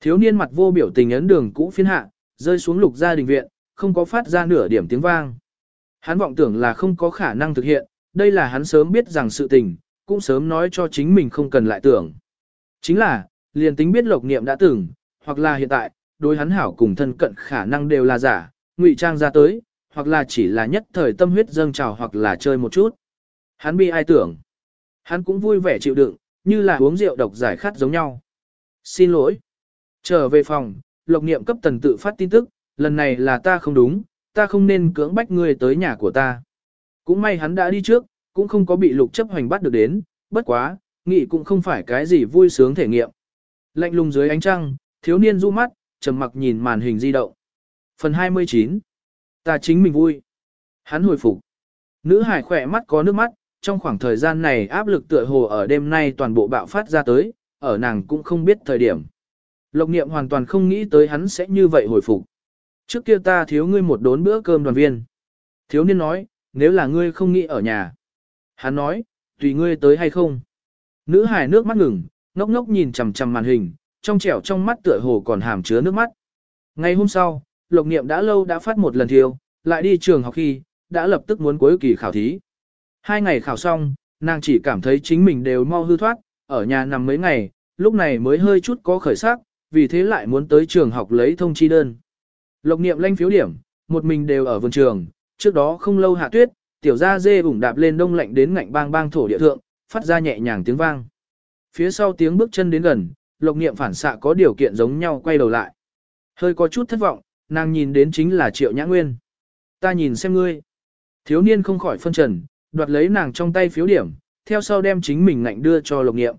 Thiếu niên mặt vô biểu tình ấn đường cũ phiên hạ, rơi xuống lục gia đình viện, không có phát ra nửa điểm tiếng vang. Hắn vọng tưởng là không có khả năng thực hiện, đây là hắn sớm biết rằng sự tình, cũng sớm nói cho chính mình không cần lại tưởng. Chính là, liền tính biết lộc niệm đã tưởng, hoặc là hiện tại, đối hắn hảo cùng thân cận khả năng đều là giả, ngụy trang ra tới, hoặc là chỉ là nhất thời tâm huyết dâng trào hoặc là chơi một chút. Hắn bi ai tưởng. Hắn cũng vui vẻ chịu đựng, như là uống rượu độc giải khát giống nhau. Xin lỗi. Trở về phòng, lộc niệm cấp tần tự phát tin tức, lần này là ta không đúng, ta không nên cưỡng bách ngươi tới nhà của ta. Cũng may hắn đã đi trước, cũng không có bị lục chấp hoành bắt được đến, bất quá, nghị cũng không phải cái gì vui sướng thể nghiệm. Lạnh lùng dưới ánh trăng, thiếu niên du mắt, trầm mặc nhìn màn hình di động. Phần 29. Ta chính mình vui. Hắn hồi phục. Nữ hải khỏe mắt có nước mắt, trong khoảng thời gian này áp lực tựa hồ ở đêm nay toàn bộ bạo phát ra tới, ở nàng cũng không biết thời điểm. Lộc niệm hoàn toàn không nghĩ tới hắn sẽ như vậy hồi phục. Trước kia ta thiếu ngươi một đốn bữa cơm đoàn viên. Thiếu niên nói, nếu là ngươi không nghĩ ở nhà. Hắn nói, tùy ngươi tới hay không. Nữ hài nước mắt ngừng, ngốc ngốc nhìn chằm chằm màn hình, trong trẻo trong mắt tựa hồ còn hàm chứa nước mắt. Ngày hôm sau, Lộc Niệm đã lâu đã phát một lần thiêu, lại đi trường học khi, đã lập tức muốn cuối kỳ khảo thí. Hai ngày khảo xong, nàng chỉ cảm thấy chính mình đều mau hư thoát, ở nhà nằm mấy ngày, lúc này mới hơi chút có khởi sắc, vì thế lại muốn tới trường học lấy thông chi đơn. Lộc Niệm lanh phiếu điểm, một mình đều ở vườn trường, trước đó không lâu hạ tuyết, tiểu gia dê ủng đạp lên đông lạnh đến ngạnh bang bang thổ địa thượng, phát ra nhẹ nhàng tiếng vang. Phía sau tiếng bước chân đến gần, Lộc Niệm phản xạ có điều kiện giống nhau quay đầu lại. Hơi có chút thất vọng, nàng nhìn đến chính là Triệu Nhã Nguyên. Ta nhìn xem ngươi. Thiếu niên không khỏi phân trần, đoạt lấy nàng trong tay phiếu điểm, theo sau đem chính mình ngạnh đưa cho Lộc Niệm.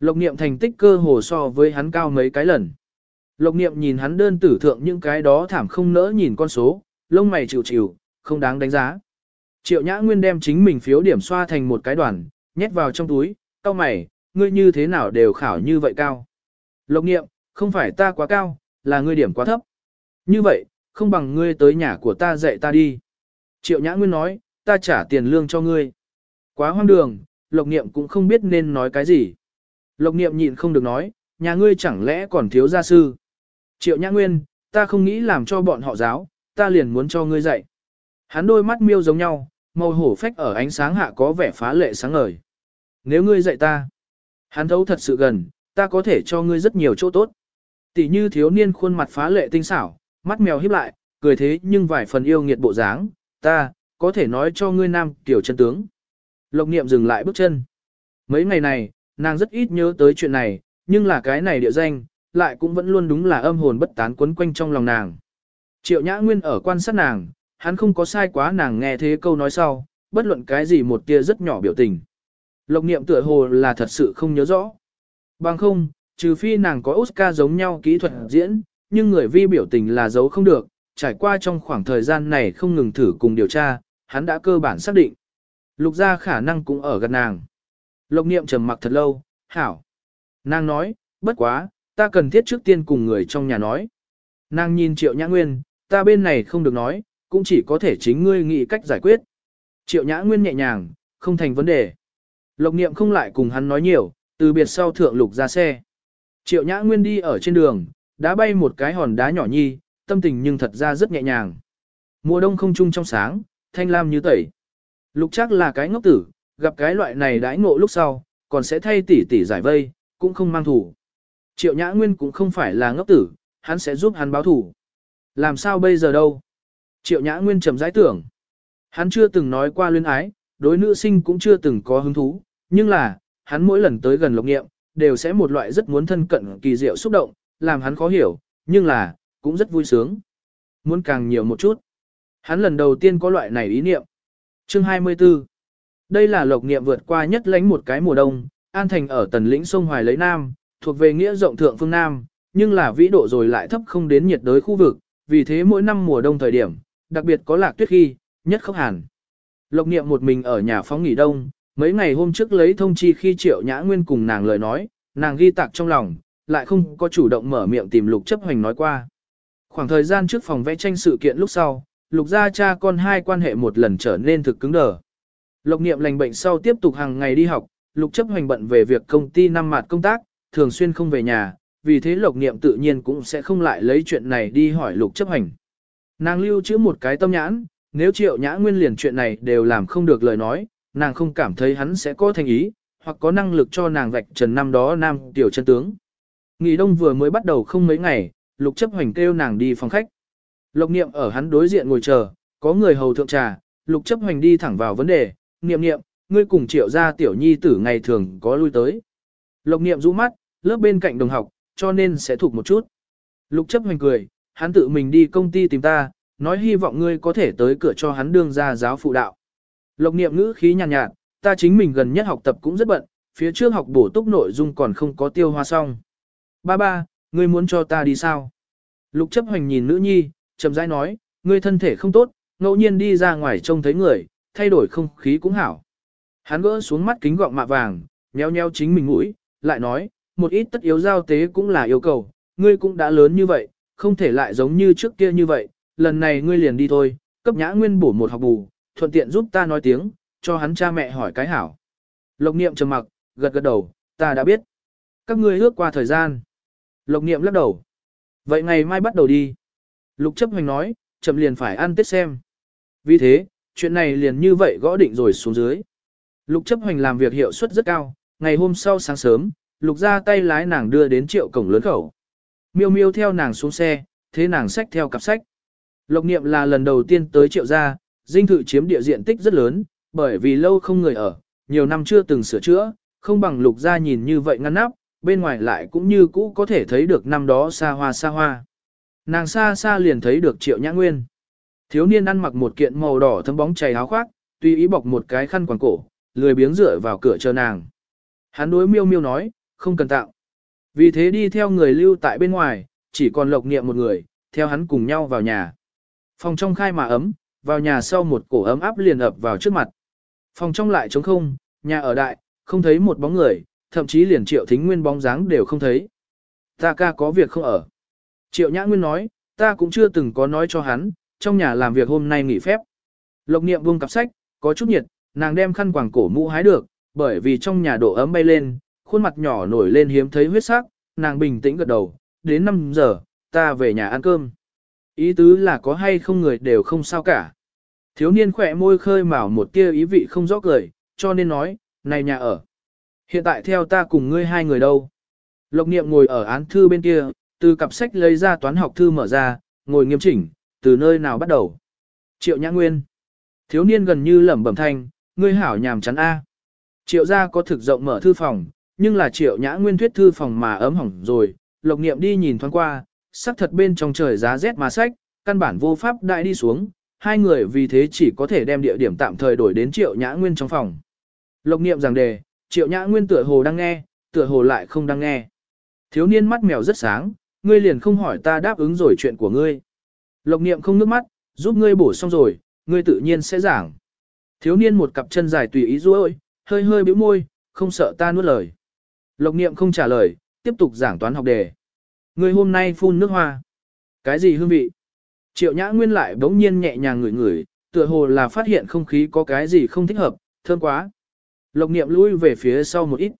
Lộc Niệm thành tích cơ hồ so với hắn cao mấy cái lần. Lộc Niệm nhìn hắn đơn tử thượng những cái đó thảm không nỡ nhìn con số, lông mày chịu chịu, không đáng đánh giá. Triệu Nhã Nguyên đem chính mình phiếu điểm xoa thành một cái đoàn, nhét vào trong túi, cao mày, ngươi như thế nào đều khảo như vậy cao. Lộc Niệm, không phải ta quá cao, là ngươi điểm quá thấp. Như vậy, không bằng ngươi tới nhà của ta dạy ta đi. Triệu Nhã Nguyên nói, ta trả tiền lương cho ngươi. Quá hoang đường, Lộc Niệm cũng không biết nên nói cái gì. Lộc Niệm nhịn không được nói, nhà ngươi chẳng lẽ còn thiếu gia sư. Triệu Nhã Nguyên, ta không nghĩ làm cho bọn họ giáo, ta liền muốn cho ngươi dạy. Hắn đôi mắt miêu giống nhau, màu hổ phách ở ánh sáng hạ có vẻ phá lệ sáng ngời. Nếu ngươi dạy ta, hắn thấu thật sự gần, ta có thể cho ngươi rất nhiều chỗ tốt. Tỷ như thiếu niên khuôn mặt phá lệ tinh xảo, mắt mèo híp lại, cười thế nhưng vài phần yêu nghiệt bộ dáng, ta, có thể nói cho ngươi nam tiểu chân tướng. Lộc niệm dừng lại bước chân. Mấy ngày này, nàng rất ít nhớ tới chuyện này, nhưng là cái này địa danh, lại cũng vẫn luôn đúng là âm hồn bất tán quấn quanh trong lòng nàng. Triệu Nhã Nguyên ở quan sát nàng, hắn không có sai quá nàng nghe thế câu nói sau, bất luận cái gì một tia rất nhỏ biểu tình. Lộc niệm tựa hồ là thật sự không nhớ rõ. Bằng không, trừ phi nàng có Oscar giống nhau kỹ thuật diễn, nhưng người vi biểu tình là giấu không được, trải qua trong khoảng thời gian này không ngừng thử cùng điều tra, hắn đã cơ bản xác định. Lục Gia khả năng cũng ở gần nàng. Lộc niệm trầm mặc thật lâu, hảo. Nàng nói, bất quá, ta cần thiết trước tiên cùng người trong nhà nói. Nàng nhìn triệu nhã nguyên, ta bên này không được nói, cũng chỉ có thể chính ngươi nghĩ cách giải quyết. Triệu nhã nguyên nhẹ nhàng, không thành vấn đề. Lộc niệm không lại cùng hắn nói nhiều, từ biệt sau thượng lục ra xe. Triệu nhã nguyên đi ở trên đường, đã bay một cái hòn đá nhỏ nhi, tâm tình nhưng thật ra rất nhẹ nhàng. Mùa đông không chung trong sáng, thanh lam như tẩy. Lục chắc là cái ngốc tử, gặp cái loại này đãi ngộ lúc sau, còn sẽ thay tỷ tỷ giải vây, cũng không mang thủ. Triệu Nhã Nguyên cũng không phải là ngốc tử, hắn sẽ giúp hắn báo thủ. Làm sao bây giờ đâu? Triệu Nhã Nguyên trầm rãi tưởng. Hắn chưa từng nói qua luyến ái, đối nữ sinh cũng chưa từng có hứng thú, nhưng là, hắn mỗi lần tới gần lộc nghiệm, đều sẽ một loại rất muốn thân cận kỳ diệu xúc động, làm hắn khó hiểu, nhưng là, cũng rất vui sướng. Muốn càng nhiều một chút. Hắn lần đầu tiên có loại này ý niệm. Chương 24 Đây là lộc niệm vượt qua nhất lánh một cái mùa đông, an thành ở tần lĩnh sông Hoài lấy Nam, thuộc về nghĩa rộng thượng phương Nam, nhưng là vĩ độ rồi lại thấp không đến nhiệt đới khu vực, vì thế mỗi năm mùa đông thời điểm, đặc biệt có lạc tuyết khi, nhất khốc hàn. Lộc niệm một mình ở nhà phóng nghỉ đông, mấy ngày hôm trước lấy thông chi khi triệu nhã nguyên cùng nàng lời nói, nàng ghi tạc trong lòng, lại không có chủ động mở miệng tìm lục chấp hành nói qua. Khoảng thời gian trước phòng vẽ tranh sự kiện lúc sau, lục gia cha con hai quan hệ một lần trở nên thực cứng đờ. Lộc niệm lành bệnh sau tiếp tục hàng ngày đi học, lục chấp hành bận về việc công ty năm mặt công tác, thường xuyên không về nhà, vì thế lộc niệm tự nhiên cũng sẽ không lại lấy chuyện này đi hỏi lục chấp hành. Nàng lưu trữ một cái tâm nhãn, nếu triệu nhã nguyên liền chuyện này đều làm không được lời nói, nàng không cảm thấy hắn sẽ có thành ý, hoặc có năng lực cho nàng vạch trần năm đó nam tiểu chân tướng. Nghỉ đông vừa mới bắt đầu không mấy ngày, lục chấp hoành kêu nàng đi phòng khách. Lộc niệm ở hắn đối diện ngồi chờ, có người hầu thượng trà, lục chấp hoành đi thẳng vào vấn đề, niệm niệm, ngươi cùng triệu gia tiểu nhi tử ngày thường có lui tới. Lộc niệm rũ mắt, lớp bên cạnh đồng học, cho nên sẽ thuộc một chút. Lục chấp hoành cười, hắn tự mình đi công ty tìm ta, nói hy vọng ngươi có thể tới cửa cho hắn đương ra giáo phụ đạo. Lộc niệm ngữ khí nhàn nhạt, nhạt, ta chính mình gần nhất học tập cũng rất bận, phía trước học bổ túc nội dung còn không có tiêu hoa xong. Ba ba, ngươi muốn cho ta đi sao? Lục chấp hoành nhìn nữ nhi, chậm rãi nói, ngươi thân thể không tốt, ngẫu nhiên đi ra ngoài trông thấy người, thay đổi không khí cũng hảo. Hắn gỡ xuống mắt kính gọng mạ vàng, nheo nheo chính mình mũi, lại nói, một ít tất yếu giao tế cũng là yêu cầu, ngươi cũng đã lớn như vậy, không thể lại giống như trước kia như vậy, lần này ngươi liền đi thôi, cấp nhã nguyên bổ một học bù, thuận tiện giúp ta nói tiếng, cho hắn cha mẹ hỏi cái hảo. Lộc niệm trầm mặc, gật gật đầu, ta đã biết. Các ngươi ước qua thời gian. Lộc niệm lắc đầu. Vậy ngày mai bắt đầu đi. Lục chấp hoành nói, chậm liền phải ăn tết xem. Vì thế, chuyện này liền như vậy gõ định rồi xuống dưới. Lục chấp hoành làm việc hiệu suất rất cao, ngày hôm sau sáng sớm, lục ra tay lái nàng đưa đến triệu cổng lớn khẩu. Miêu miêu theo nàng xuống xe, thế nàng xách theo cặp sách. Lộc niệm là lần đầu tiên tới triệu gia, dinh thự chiếm địa diện tích rất lớn, bởi vì lâu không người ở, nhiều năm chưa từng sửa chữa, không bằng lục gia nhìn như vậy ngăn nắp, bên ngoài lại cũng như cũ có thể thấy được năm đó xa hoa xa hoa. Nàng xa xa liền thấy được triệu nhã nguyên. Thiếu niên ăn mặc một kiện màu đỏ thấm bóng chảy áo khoác, tùy ý bọc một cái khăn quàng cổ, lười biếng dựa vào cửa chờ nàng. Hắn đối miêu miêu nói, không cần tạo. Vì thế đi theo người lưu tại bên ngoài, chỉ còn lộc niệm một người, theo hắn cùng nhau vào nhà. Phòng trong khai mà ấm, vào nhà sau một cổ ấm áp liền ập vào trước mặt. Phòng trong lại trống không, nhà ở đại, không thấy một bóng người, thậm chí liền triệu thính nguyên bóng dáng đều không thấy. Ta ca có việc không ở. Triệu nhã nguyên nói, ta cũng chưa từng có nói cho hắn, trong nhà làm việc hôm nay nghỉ phép. Lộc niệm buông cặp sách, có chút nhiệt, nàng đem khăn quàng cổ mũ hái được, bởi vì trong nhà độ ấm bay lên, khuôn mặt nhỏ nổi lên hiếm thấy huyết sắc, nàng bình tĩnh gật đầu, đến 5 giờ, ta về nhà ăn cơm. Ý tứ là có hay không người đều không sao cả. Thiếu niên khỏe môi khơi mào một tia ý vị không rõ cười, cho nên nói, này nhà ở. Hiện tại theo ta cùng ngươi hai người đâu. Lộc niệm ngồi ở án thư bên kia, từ cặp sách lấy ra toán học thư mở ra, ngồi nghiêm chỉnh, từ nơi nào bắt đầu. Triệu Nhã Nguyên. Thiếu niên gần như lẩm bẩm thanh, ngươi hảo nhàm chán A. Triệu gia có thực rộng mở thư phòng, nhưng là triệu nhã nguyên thuyết thư phòng mà ấm hỏng rồi, lộc niệm đi nhìn thoáng qua, sắc thật bên trong trời giá rét mà sách, căn bản vô pháp đại đi xuống, hai người vì thế chỉ có thể đem địa điểm tạm thời đổi đến triệu nhã nguyên trong phòng. Lộc niệm rằng đề, triệu nhã nguyên tựa hồ đang nghe, tựa hồ lại không đang nghe. Thiếu niên mắt mèo rất sáng, ngươi liền không hỏi ta đáp ứng rồi chuyện của ngươi. Lộc niệm không nước mắt, giúp ngươi bổ xong rồi, ngươi tự nhiên sẽ giảng. Thiếu niên một cặp chân dài tùy ý duỗi, hơi hơi bĩu môi, không sợ ta nuốt lời. Lộc niệm không trả lời, tiếp tục giảng toán học đề. Ngươi hôm nay phun nước hoa. Cái gì hương vị? Triệu nhã nguyên lại bỗng nhiên nhẹ nhàng ngửi ngửi, tựa hồ là phát hiện không khí có cái gì không thích hợp, thơm quá. Lộc niệm lui về phía sau một ít.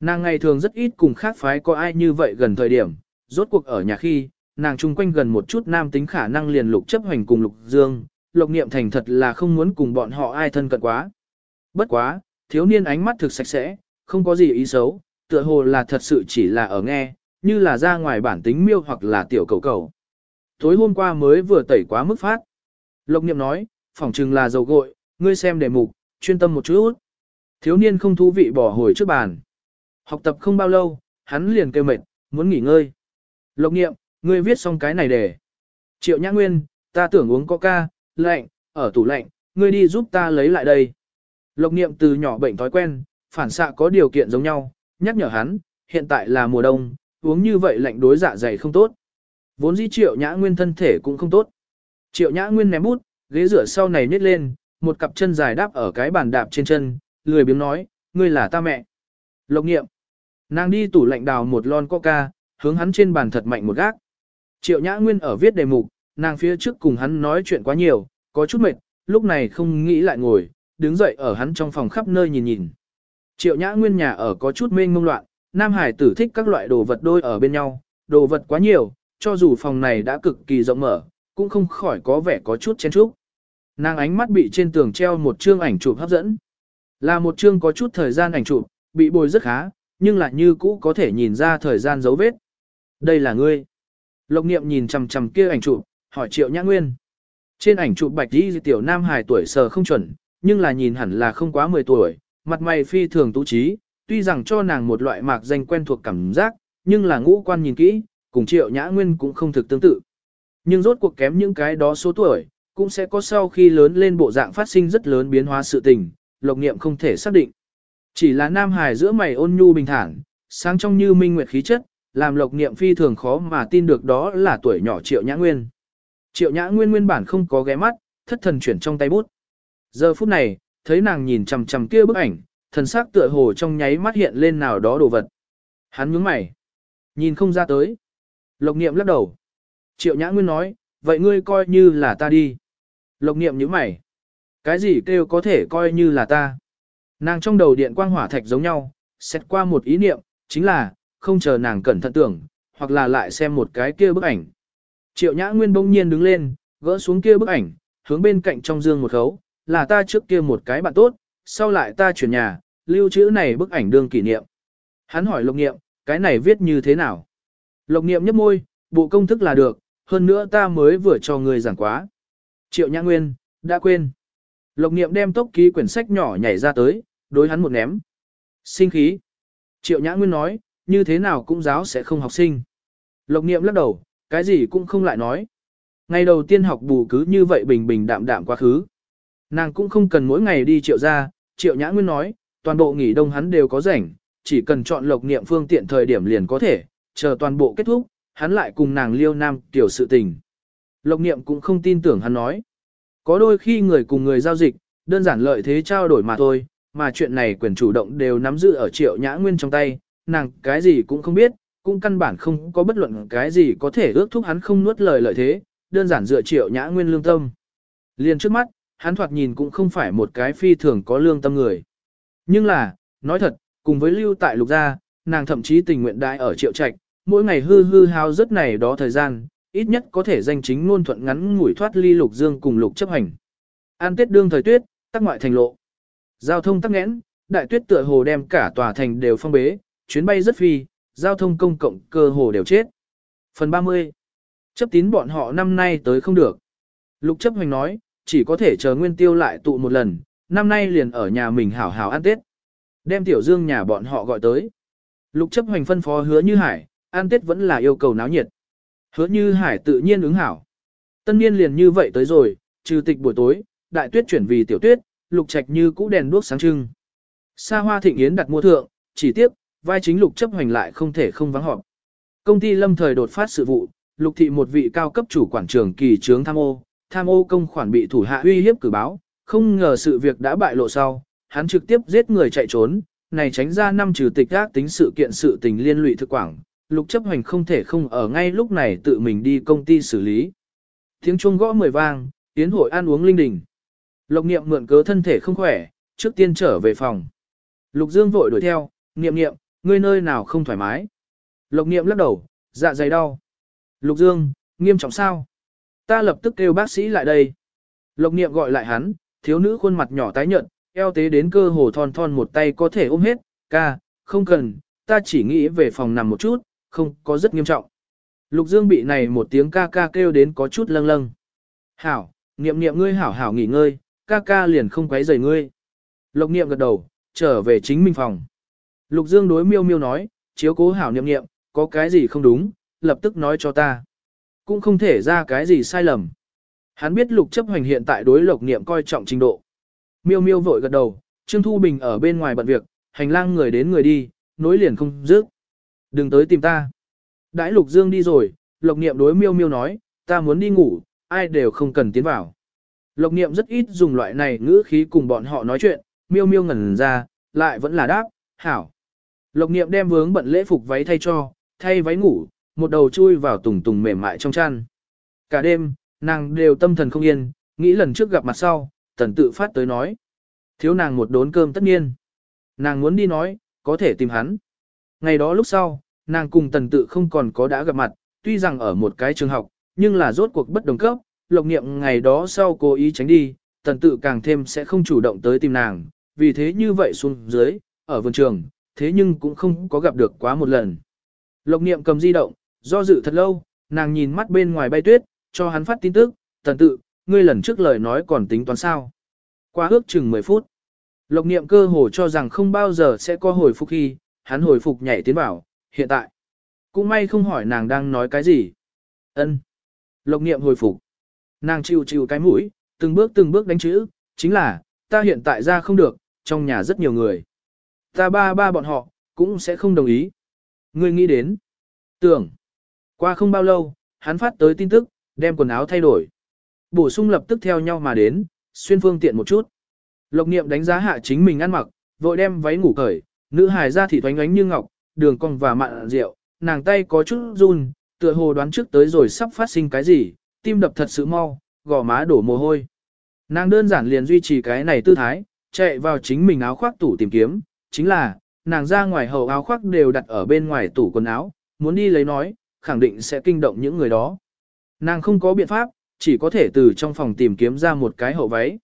Nàng ngày thường rất ít cùng khác phái có ai như vậy gần thời điểm, rốt cuộc ở nhà khi, nàng chung quanh gần một chút nam tính khả năng liền lục chấp hành cùng lục dương, lộc niệm thành thật là không muốn cùng bọn họ ai thân cận quá. Bất quá, thiếu niên ánh mắt thực sạch sẽ, không có gì ý xấu, tựa hồ là thật sự chỉ là ở nghe, như là ra ngoài bản tính miêu hoặc là tiểu cầu cầu. Tối hôm qua mới vừa tẩy quá mức phát. Lộc niệm nói, phỏng chừng là dầu gội, ngươi xem đề mục, chuyên tâm một chút. Thiếu niên không thú vị bỏ hồi trước bàn. Học tập không bao lâu, hắn liền kêu mệt, muốn nghỉ ngơi. Lộc niệm, ngươi viết xong cái này để. Triệu Nhã Nguyên, ta tưởng uống coca, lạnh, ở tủ lạnh, ngươi đi giúp ta lấy lại đây. Lộc niệm từ nhỏ bệnh thói quen, phản xạ có điều kiện giống nhau, nhắc nhở hắn, hiện tại là mùa đông, uống như vậy lạnh đối dạ dày không tốt. Vốn dĩ triệu nhã nguyên thân thể cũng không tốt. Triệu nhã nguyên ném bút, ghế rửa sau này nhét lên, một cặp chân dài đáp ở cái bàn đạp trên chân, lười biếng nói, ngươi là ta mẹ. Lộc nghiệm. Nàng đi tủ lạnh đào một lon coca, hướng hắn trên bàn thật mạnh một gác. Triệu nhã nguyên ở viết đề mục, nàng phía trước cùng hắn nói chuyện quá nhiều, có chút mệt, lúc này không nghĩ lại ngồi, đứng dậy ở hắn trong phòng khắp nơi nhìn nhìn. Triệu nhã nguyên nhà ở có chút mênh mông loạn, Nam Hải tử thích các loại đồ vật đôi ở bên nhau, đồ vật quá nhiều, cho dù phòng này đã cực kỳ rộng mở, cũng không khỏi có vẻ có chút chen chúc. Nàng ánh mắt bị trên tường treo một chương ảnh chụp hấp dẫn. Là một chương có chút thời gian ảnh chụp, bị bồi rất khá, nhưng lại như cũ có thể nhìn ra thời gian dấu vết. Đây là ngươi. Lộc niệm nhìn chằm chằm kia ảnh chụp, hỏi triệu nhã nguyên. Trên ảnh chụp bạch đi tiểu nam hài tuổi sờ không chuẩn, nhưng là nhìn hẳn là không quá 10 tuổi, mặt mày phi thường tú trí, tuy rằng cho nàng một loại mạc danh quen thuộc cảm giác, nhưng là ngũ quan nhìn kỹ, cùng triệu nhã nguyên cũng không thực tương tự. Nhưng rốt cuộc kém những cái đó số tuổi, cũng sẽ có sau khi lớn lên bộ dạng phát sinh rất lớn biến hóa sự tình, lộc niệm không thể xác định. Chỉ là nam hài giữa mày ôn nhu bình thản, sáng trong như minh nguyệt khí chất, làm lộc niệm phi thường khó mà tin được đó là tuổi nhỏ triệu nhã nguyên. Triệu nhã nguyên nguyên bản không có ghé mắt, thất thần chuyển trong tay bút. Giờ phút này, thấy nàng nhìn chằm chằm kia bức ảnh, thần sắc tựa hồ trong nháy mắt hiện lên nào đó đồ vật. Hắn nhướng mày, nhìn không ra tới. Lộc niệm lắc đầu. Triệu Nhã Nguyên nói, vậy ngươi coi như là ta đi. Lộc niệm nhíu mày. Cái gì kêu có thể coi như là ta. Nàng trong đầu điện quang hỏa thạch giống nhau, xét qua một ý niệm, chính là, không chờ nàng cẩn thận tưởng, hoặc là lại xem một cái kia bức ảnh. Triệu Nhã Nguyên bỗng nhiên đứng lên, gỡ xuống kia bức ảnh, hướng bên cạnh trong dương một khấu, là ta trước kia một cái bạn tốt, sau lại ta chuyển nhà, lưu trữ này bức ảnh đương kỷ niệm. Hắn hỏi Lộc Niệm, cái này viết như thế nào? Lộc Niệm nhấp môi, bộ công thức là được, hơn nữa ta mới vừa cho người giảng quá. Triệu Nhã Nguyên, đã quên. Lộc Niệm đem tốc ký quyển sách nhỏ nhảy ra tới, đối hắn một ném. Sinh khí. Triệu Nhã Nguyên nói, như thế nào cũng giáo sẽ không học sinh. Lộc Niệm lắc đầu, cái gì cũng không lại nói. Ngày đầu tiên học bù cứ như vậy bình bình đạm đạm quá khứ. Nàng cũng không cần mỗi ngày đi triệu ra, triệu nhã nguyên nói, toàn bộ nghỉ đông hắn đều có rảnh, chỉ cần chọn lộc niệm phương tiện thời điểm liền có thể, chờ toàn bộ kết thúc, hắn lại cùng nàng liêu nam tiểu sự tình. Lộc niệm cũng không tin tưởng hắn nói. Có đôi khi người cùng người giao dịch, đơn giản lợi thế trao đổi mà thôi, mà chuyện này quyền chủ động đều nắm giữ ở triệu nhã nguyên trong tay, nàng cái gì cũng không biết, cũng căn bản không có bất luận cái gì có thể ước thúc hắn không nuốt lời lợi thế, đơn giản dựa triệu nhã nguyên lương tâm. Liền trước mắt, hắn thoạt nhìn cũng không phải một cái phi thường có lương tâm người. Nhưng là, nói thật, cùng với lưu tại lục gia, nàng thậm chí tình nguyện đại ở triệu trạch, mỗi ngày hư hư hao rất này đó thời gian, ít nhất có thể danh chính ngôn thuận ngắn ngủi thoát ly lục dương cùng lục chấp hành. An tiết đương thời tuyết, tắc ngoại thành lộ. Giao thông tắc nghẽn, đại tuyết tựa hồ đem cả tòa thành đều phong bế, chuyến bay rất phi, giao thông công cộng cơ hồ đều chết. Phần 30. Chấp tín bọn họ năm nay tới không được. Lục chấp hành nói, chỉ có thể chờ nguyên tiêu lại tụ một lần, năm nay liền ở nhà mình hảo hảo ăn Tết. Đem tiểu dương nhà bọn họ gọi tới. Lục chấp hành phân phó hứa như hải, ăn Tết vẫn là yêu cầu náo nhiệt. Hứa như hải tự nhiên ứng hảo. Tân niên liền như vậy tới rồi, trừ tịch buổi tối, đại tuyết chuyển vì tiểu tuyết, lục trạch như cũ đèn đuốc sáng trưng. Sa hoa thịnh yến đặt mua thượng, chỉ tiếp, vai chính lục chấp hành lại không thể không vắng họp. Công ty lâm thời đột phát sự vụ, lục thị một vị cao cấp chủ quản trường kỳ trướng tham ô, tham ô công khoản bị thủ hạ uy hiếp cử báo, không ngờ sự việc đã bại lộ sau, hắn trực tiếp giết người chạy trốn, này tránh ra năm trừ tịch ác tính sự kiện sự tình liên lụy thực quảng, lục chấp hành không thể không ở ngay lúc này tự mình đi công ty xử lý. Tiếng chuông gõ mười vang, tiến hội ăn uống linh đình. Lộc niệm mượn cớ thân thể không khỏe, trước tiên trở về phòng. Lục Dương vội đuổi theo, niệm niệm, ngươi nơi nào không thoải mái. Lộc niệm lắc đầu, dạ dày đau. Lục Dương, nghiêm trọng sao? Ta lập tức kêu bác sĩ lại đây. Lộc niệm gọi lại hắn, thiếu nữ khuôn mặt nhỏ tái nhợt, eo tế đến cơ hồ thon thon một tay có thể ôm hết, ca, không cần, ta chỉ nghĩ về phòng nằm một chút, không có rất nghiêm trọng. Lục Dương bị này một tiếng ca ca kêu đến có chút lâng lâng. Hảo, niệm niệm ngươi hảo hảo nghỉ ngơi, ca ca liền không quấy rầy ngươi. Lộc niệm gật đầu, trở về chính mình phòng. Lục Dương đối miêu miêu nói, chiếu cố hảo niệm niệm, có cái gì không đúng, lập tức nói cho ta. Cũng không thể ra cái gì sai lầm. Hắn biết lục chấp hành hiện tại đối lộc niệm coi trọng trình độ. Miêu miêu vội gật đầu, Trương Thu Bình ở bên ngoài bận việc, hành lang người đến người đi, nối liền không dứt. Đừng tới tìm ta. Đãi lục dương đi rồi, lộc niệm đối miêu miêu nói, ta muốn đi ngủ, ai đều không cần tiến vào. Lộc niệm rất ít dùng loại này ngữ khí cùng bọn họ nói chuyện, miêu miêu ngẩn ra, lại vẫn là đáp, hảo. Lộc niệm đem vướng bận lễ phục váy thay cho, thay váy ngủ, một đầu chui vào tùng tùng mềm mại trong chăn. Cả đêm, nàng đều tâm thần không yên, nghĩ lần trước gặp mặt sau, tần tự phát tới nói. Thiếu nàng một đốn cơm tất nhiên. Nàng muốn đi nói, có thể tìm hắn. Ngày đó lúc sau, nàng cùng tần tự không còn có đã gặp mặt, tuy rằng ở một cái trường học, nhưng là rốt cuộc bất đồng cấp, lộc niệm ngày đó sau cố ý tránh đi, tần tự càng thêm sẽ không chủ động tới tìm nàng, vì thế như vậy xuống dưới, ở vườn trường, thế nhưng cũng không có gặp được quá một lần. Lộc niệm cầm di động, do dự thật lâu, nàng nhìn mắt bên ngoài bay tuyết, cho hắn phát tin tức, tần tự, ngươi lần trước lời nói còn tính toán sao. Qua ước chừng 10 phút, lộc niệm cơ hồ cho rằng không bao giờ sẽ có hồi phục khi, hắn hồi phục nhảy tiến vào, hiện tại. Cũng may không hỏi nàng đang nói cái gì. ân Lộc niệm hồi phục. Nàng chịu chịu cái mũi, từng bước từng bước đánh chữ, chính là, ta hiện tại ra không được, trong nhà rất nhiều người. Ta ba ba bọn họ, cũng sẽ không đồng ý. Ngươi nghĩ đến. Tưởng. Qua không bao lâu, hắn phát tới tin tức, đem quần áo thay đổi. Bổ sung lập tức theo nhau mà đến, xuyên phương tiện một chút. Lộc niệm đánh giá hạ chính mình ăn mặc, vội đem váy ngủ cởi, nữ hài ra thì thoánh ánh như ngọc, đường cong và mặn rượu, nàng tay có chút run, tựa hồ đoán trước tới rồi sắp phát sinh cái gì, tim đập thật sự mau, gò má đổ mồ hôi. Nàng đơn giản liền duy trì cái này tư thái, chạy vào chính mình áo khoác tủ tìm kiếm, chính là, nàng ra ngoài hầu áo khoác đều đặt ở bên ngoài tủ quần áo, muốn đi lấy nói, khẳng định sẽ kinh động những người đó. Nàng không có biện pháp, chỉ có thể từ trong phòng tìm kiếm ra một cái hậu váy.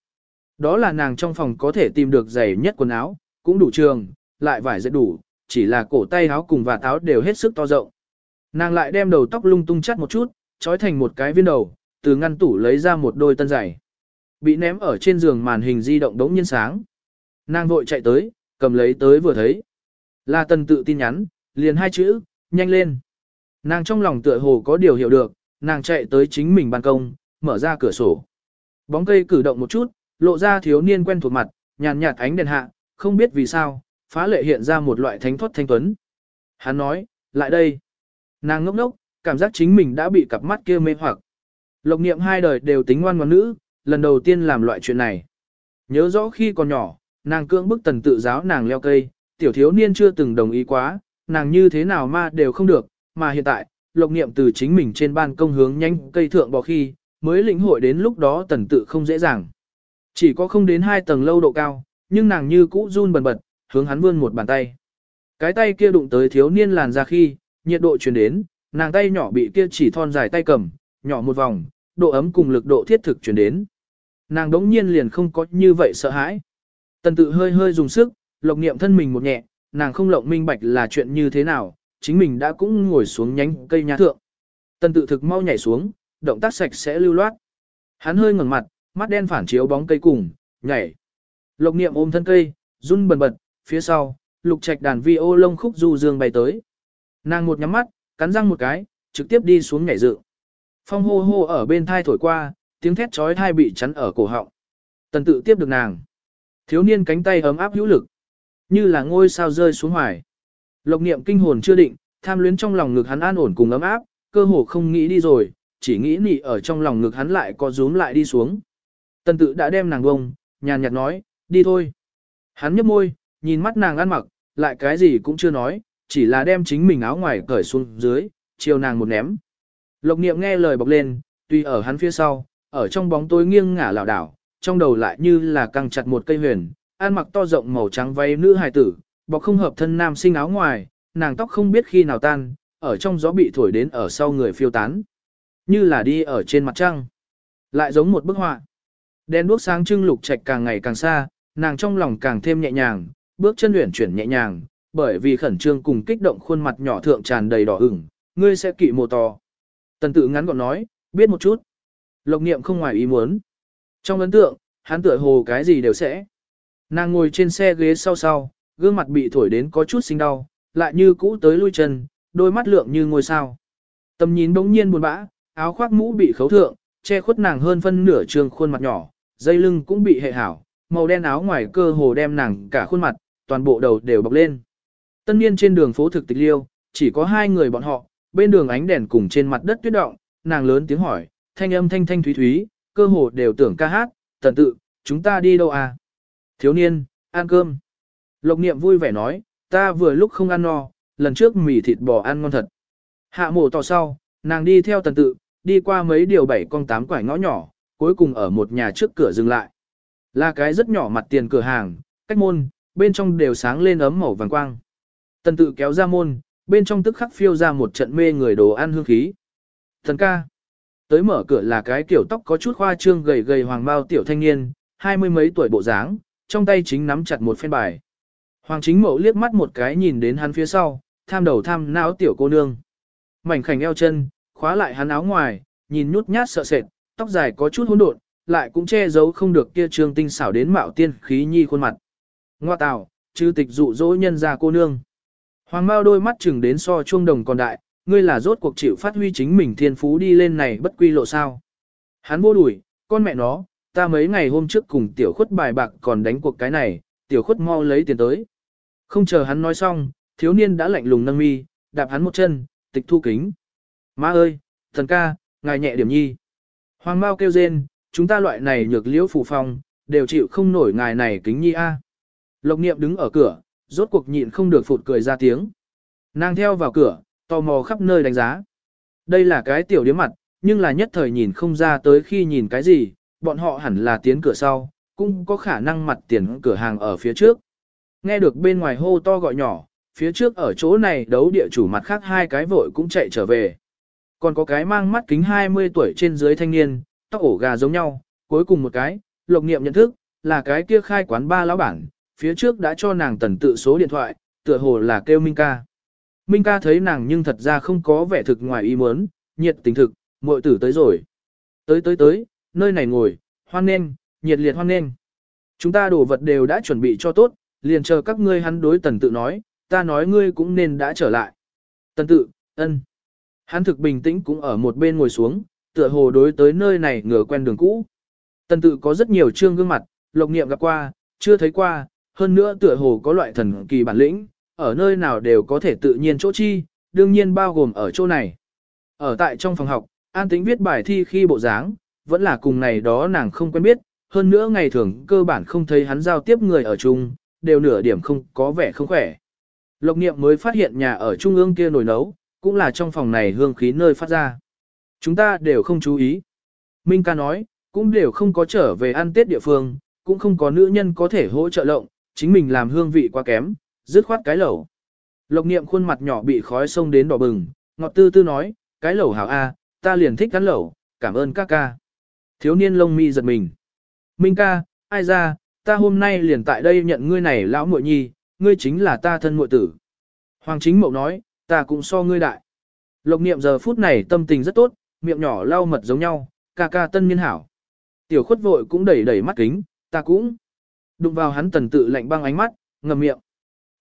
Đó là nàng trong phòng có thể tìm được giày nhất quần áo, cũng đủ trường, lại vải dệt đủ, chỉ là cổ tay áo cùng và áo đều hết sức to rộng. Nàng lại đem đầu tóc lung tung chắt một chút, trói thành một cái viên đầu, từ ngăn tủ lấy ra một đôi tân giày. Bị ném ở trên giường màn hình di động đống nhiên sáng. Nàng vội chạy tới, cầm lấy tới vừa thấy. Là tần tự tin nhắn, liền hai chữ, nhanh lên. Nàng trong lòng tựa hồ có điều hiểu được, nàng chạy tới chính mình ban công, mở ra cửa sổ. Bóng cây cử động một chút, lộ ra thiếu niên quen thuộc mặt, nhàn nhạt ánh đèn hạ, không biết vì sao, phá lệ hiện ra một loại thánh thoát thanh tuấn. Hắn nói, lại đây. Nàng ngốc ngốc, cảm giác chính mình đã bị cặp mắt kia mê hoặc. Lộc niệm hai đời đều tính ngoan ngoãn nữ, lần đầu tiên làm loại chuyện này. Nhớ rõ khi còn nhỏ, nàng cưỡng bức tần tự giáo nàng leo cây, tiểu thiếu niên chưa từng đồng ý quá, nàng như thế nào mà đều không được, mà hiện tại, lộc niệm từ chính mình trên ban công hướng nhanh cây thượng bò khi, mới lĩnh hội đến lúc đó tần tự không dễ dàng. Chỉ có không đến hai tầng lâu độ cao, nhưng nàng như cũ run bần bật, hướng hắn vươn một bàn tay. Cái tay kia đụng tới thiếu niên làn ra khi, nhiệt độ truyền đến, nàng tay nhỏ bị kia chỉ thon dài tay cầm, nhỏ một vòng, độ ấm cùng lực độ thiết thực truyền đến. Nàng đống nhiên liền không có như vậy sợ hãi. Tần tự hơi hơi dùng sức, lộc niệm thân mình một nhẹ, nàng không lộng minh bạch là chuyện như thế nào, chính mình đã cũng ngồi xuống nhánh cây nhà thượng. Tần tự thực mau nhảy xuống, động tác sạch sẽ lưu loát. Hắn hơi ngẩng mặt, mắt đen phản chiếu bóng cây cùng, nhảy. Lộc niệm ôm thân cây, run bần bật, phía sau, lục trạch đàn vi ô lông khúc du dương bay tới. Nàng một nhắm mắt, cắn răng một cái, trực tiếp đi xuống nhảy dự. Phong hô hô ở bên thai thổi qua, tiếng thét trói thai bị chắn ở cổ họng. Tần tự tiếp được nàng. Thiếu niên cánh tay ấm áp hữu lực, như là ngôi sao rơi xuống hoài. Lộc niệm kinh hồn chưa định, tham luyến trong lòng ngực hắn an ổn cùng ấm áp, cơ hồ không nghĩ đi rồi, chỉ nghĩ nị ở trong lòng ngực hắn lại có rúm lại đi xuống. Tần tự đã đem nàng bông, nhàn nhạt nói, đi thôi. Hắn nhấp môi, nhìn mắt nàng ăn mặc, lại cái gì cũng chưa nói, chỉ là đem chính mình áo ngoài cởi xuống dưới, chiều nàng một ném. Lộc niệm nghe lời bọc lên, tuy ở hắn phía sau, ở trong bóng tối nghiêng ngả lảo đảo, trong đầu lại như là căng chặt một cây huyền, ăn mặc to rộng màu trắng váy nữ hài tử, bọc không hợp thân nam sinh áo ngoài, nàng tóc không biết khi nào tan, ở trong gió bị thổi đến ở sau người phiêu tán. Như là đi ở trên mặt trăng. Lại giống một bức họa. Đen đuốc sáng trưng lục trạch càng ngày càng xa, nàng trong lòng càng thêm nhẹ nhàng, bước chân luyện chuyển nhẹ nhàng, bởi vì khẩn trương cùng kích động khuôn mặt nhỏ thượng tràn đầy đỏ ửng, ngươi sẽ kỵ mồ to. Tần tự ngắn gọn nói, biết một chút. Lộc niệm không ngoài ý muốn. Trong ấn tượng, hắn tựa hồ cái gì đều sẽ. Nàng ngồi trên xe ghế sau sau, gương mặt bị thổi đến có chút sinh đau, lại như cũ tới lui chân, đôi mắt lượng như ngôi sao. Tầm nhìn bỗng nhiên buồn bã, áo khoác mũ bị khấu thượng, che khuất nàng hơn phân nửa trường khuôn mặt nhỏ, dây lưng cũng bị hệ hảo, màu đen áo ngoài cơ hồ đem nàng cả khuôn mặt, toàn bộ đầu đều bọc lên. Tân niên trên đường phố thực tịch liêu, chỉ có hai người bọn họ, bên đường ánh đèn cùng trên mặt đất tuyết động, nàng lớn tiếng hỏi, thanh âm thanh thanh thúy thúy, cơ hồ đều tưởng ca hát, tần tự, chúng ta đi đâu à? Thiếu niên, ăn cơm. Lộc niệm vui vẻ nói, ta vừa lúc không ăn no, lần trước mì thịt bò ăn ngon thật. Hạ mổ tỏ sau, nàng đi theo tần tự, đi qua mấy điều bảy con tám quải ngõ nhỏ, cuối cùng ở một nhà trước cửa dừng lại. Là cái rất nhỏ mặt tiền cửa hàng, cách môn, bên trong đều sáng lên ấm màu vàng quang. Tần tự kéo ra môn, bên trong tức khắc phiêu ra một trận mê người đồ ăn hương khí. Thần ca. Tới mở cửa là cái kiểu tóc có chút khoa trương gầy gầy hoàng bao tiểu thanh niên, hai mươi mấy tuổi bộ dáng, trong tay chính nắm chặt một phen bài. Hoàng chính mẫu liếc mắt một cái nhìn đến hắn phía sau, tham đầu tham não tiểu cô nương. Mảnh khảnh eo chân, khóa lại hắn áo ngoài, nhìn nhút nhát sợ sệt, tóc dài có chút hỗn độn, lại cũng che giấu không được kia trương tinh xảo đến mạo tiên khí nhi khuôn mặt. Ngoa tào, chư tịch dụ dỗ nhân ra cô nương. Hoàng Mao đôi mắt chừng đến so chuông đồng còn đại, ngươi là rốt cuộc chịu phát huy chính mình thiên phú đi lên này bất quy lộ sao. Hắn vô đuổi, con mẹ nó, ta mấy ngày hôm trước cùng tiểu khuất bài bạc còn đánh cuộc cái này, tiểu khuất mau lấy tiền tới. Không chờ hắn nói xong, thiếu niên đã lạnh lùng nâng mi, đạp hắn một chân, tịch thu kính. Má ơi, thần ca, ngài nhẹ điểm nhi. Hoàng Mao kêu rên, chúng ta loại này nhược liễu phù phong, đều chịu không nổi ngài này kính nhi a. Lộc niệm đứng ở cửa, rốt cuộc nhịn không được phụt cười ra tiếng. Nàng theo vào cửa, tò mò khắp nơi đánh giá. Đây là cái tiểu điếm mặt, nhưng là nhất thời nhìn không ra tới khi nhìn cái gì, bọn họ hẳn là tiến cửa sau, cũng có khả năng mặt tiền cửa hàng ở phía trước. Nghe được bên ngoài hô to gọi nhỏ, phía trước ở chỗ này đấu địa chủ mặt khác hai cái vội cũng chạy trở về. Còn có cái mang mắt kính 20 tuổi trên dưới thanh niên, tóc ổ gà giống nhau, cuối cùng một cái, lộc niệm nhận thức, là cái kia khai quán ba lão bản, phía trước đã cho nàng tần tự số điện thoại, tựa hồ là kêu Minh ca. Minh ca thấy nàng nhưng thật ra không có vẻ thực ngoài ý muốn, nhiệt tình thực, muội tử tới rồi. Tới tới tới, nơi này ngồi, hoan nghênh, nhiệt liệt hoan nghênh. Chúng ta đồ vật đều đã chuẩn bị cho tốt, liền chờ các ngươi hắn đối tần tự nói, ta nói ngươi cũng nên đã trở lại. Tần tự, ân. Hắn thực bình tĩnh cũng ở một bên ngồi xuống, tựa hồ đối tới nơi này ngửa quen đường cũ. Tần tự có rất nhiều trương gương mặt, lộc niệm gặp qua, chưa thấy qua, hơn nữa tựa hồ có loại thần kỳ bản lĩnh, ở nơi nào đều có thể tự nhiên chỗ chi, đương nhiên bao gồm ở chỗ này. Ở tại trong phòng học, an tĩnh viết bài thi khi bộ dáng, vẫn là cùng này đó nàng không quen biết, hơn nữa ngày thường cơ bản không thấy hắn giao tiếp người ở chung, đều nửa điểm không có vẻ không khỏe. Lộc niệm mới phát hiện nhà ở trung ương kia nồi nấu, cũng là trong phòng này hương khí nơi phát ra. Chúng ta đều không chú ý. Minh ca nói, cũng đều không có trở về ăn tết địa phương, cũng không có nữ nhân có thể hỗ trợ lộng, chính mình làm hương vị quá kém, dứt khoát cái lẩu. Lộc niệm khuôn mặt nhỏ bị khói sông đến đỏ bừng, ngọt tư tư nói, cái lẩu hảo a, ta liền thích cắn lẩu, cảm ơn các ca. Thiếu niên lông mi giật mình. Minh ca, ai ra, ta hôm nay liền tại đây nhận ngươi này lão muội nhi, ngươi chính là ta thân muội tử. Hoàng chính mậu nói, ta cũng so ngươi đại. Lộc niệm giờ phút này tâm tình rất tốt, miệng nhỏ lau mật giống nhau, ca ca tân niên hảo. Tiểu khuất vội cũng đẩy đẩy mắt kính, ta cũng. Đụng vào hắn tần tự lạnh băng ánh mắt, ngầm miệng.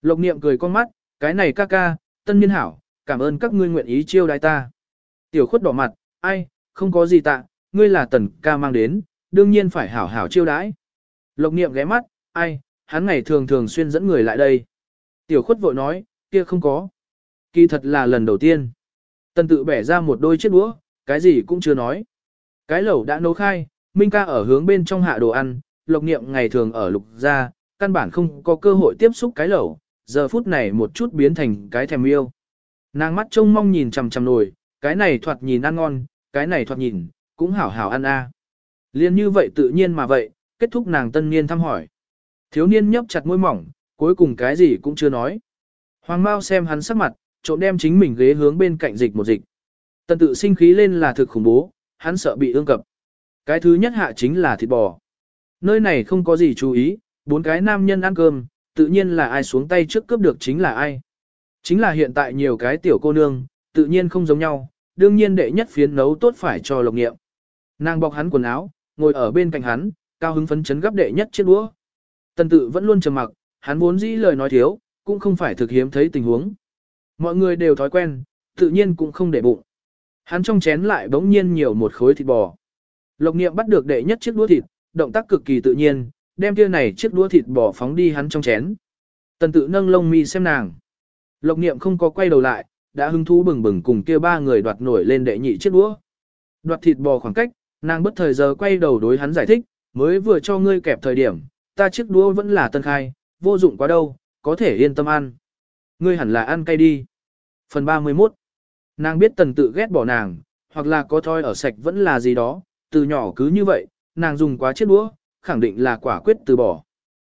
Lộc niệm cười con mắt, cái này ca ca, tân niên hảo, cảm ơn các ngươi nguyện ý chiêu đái ta. Tiểu khuất đỏ mặt, ai, không có gì tạ, ngươi là tần ca mang đến, đương nhiên phải hảo hảo chiêu đãi. Lộc niệm ghé mắt, ai, hắn ngày thường thường xuyên dẫn người lại đây. Tiểu khuất vội nói, kia không có. Kỳ thật là lần đầu tiên. Tần tự bẻ ra một đôi chiếc đũa, cái gì cũng chưa nói. Cái lẩu đã nấu khai, Minh ca ở hướng bên trong hạ đồ ăn, lộc niệm ngày thường ở lục gia, căn bản không có cơ hội tiếp xúc cái lẩu, giờ phút này một chút biến thành cái thèm yêu. Nàng mắt trông mong nhìn chằm chằm nồi, cái này thoạt nhìn ăn ngon, cái này thoạt nhìn, cũng hảo hảo ăn a. Liên như vậy tự nhiên mà vậy, kết thúc nàng tân niên thăm hỏi. Thiếu niên nhấp chặt môi mỏng, cuối cùng cái gì cũng chưa nói. Hoàng Mao xem hắn sắc mặt, trộm đem chính mình ghế hướng bên cạnh dịch một dịch. Tần tự sinh khí lên là thực khủng bố, hắn sợ bị ương cập. Cái thứ nhất hạ chính là thịt bò. Nơi này không có gì chú ý, bốn cái nam nhân ăn cơm, tự nhiên là ai xuống tay trước cướp được chính là ai. Chính là hiện tại nhiều cái tiểu cô nương, tự nhiên không giống nhau, đương nhiên đệ nhất phiến nấu tốt phải cho lộc nghiệm. Nàng bọc hắn quần áo, ngồi ở bên cạnh hắn, cao hứng phấn chấn gấp đệ nhất chiếc đũa. Tần tự vẫn luôn trầm mặc, hắn vốn dĩ lời nói thiếu, cũng không phải thực hiếm thấy tình huống. Mọi người đều thói quen, tự nhiên cũng không để bụng. Hắn trong chén lại bỗng nhiên nhiều một khối thịt bò. Lộc niệm bắt được đệ nhất chiếc đũa thịt, động tác cực kỳ tự nhiên, đem kia này chiếc đũa thịt bò phóng đi hắn trong chén. Tần tự nâng lông mi xem nàng. Lộc niệm không có quay đầu lại, đã hứng thú bừng bừng cùng kia ba người đoạt nổi lên đệ nhị chiếc đũa. Đoạt thịt bò khoảng cách, nàng bất thời giờ quay đầu đối hắn giải thích, mới vừa cho ngươi kẹp thời điểm, ta chiếc đũa vẫn là tân khai, vô dụng quá đâu, có thể yên tâm ăn. Ngươi hẳn là ăn cay đi. Phần 31 Nàng biết tần tự ghét bỏ nàng, hoặc là có thoi ở sạch vẫn là gì đó, từ nhỏ cứ như vậy, nàng dùng quá chiếc đũa, khẳng định là quả quyết từ bỏ.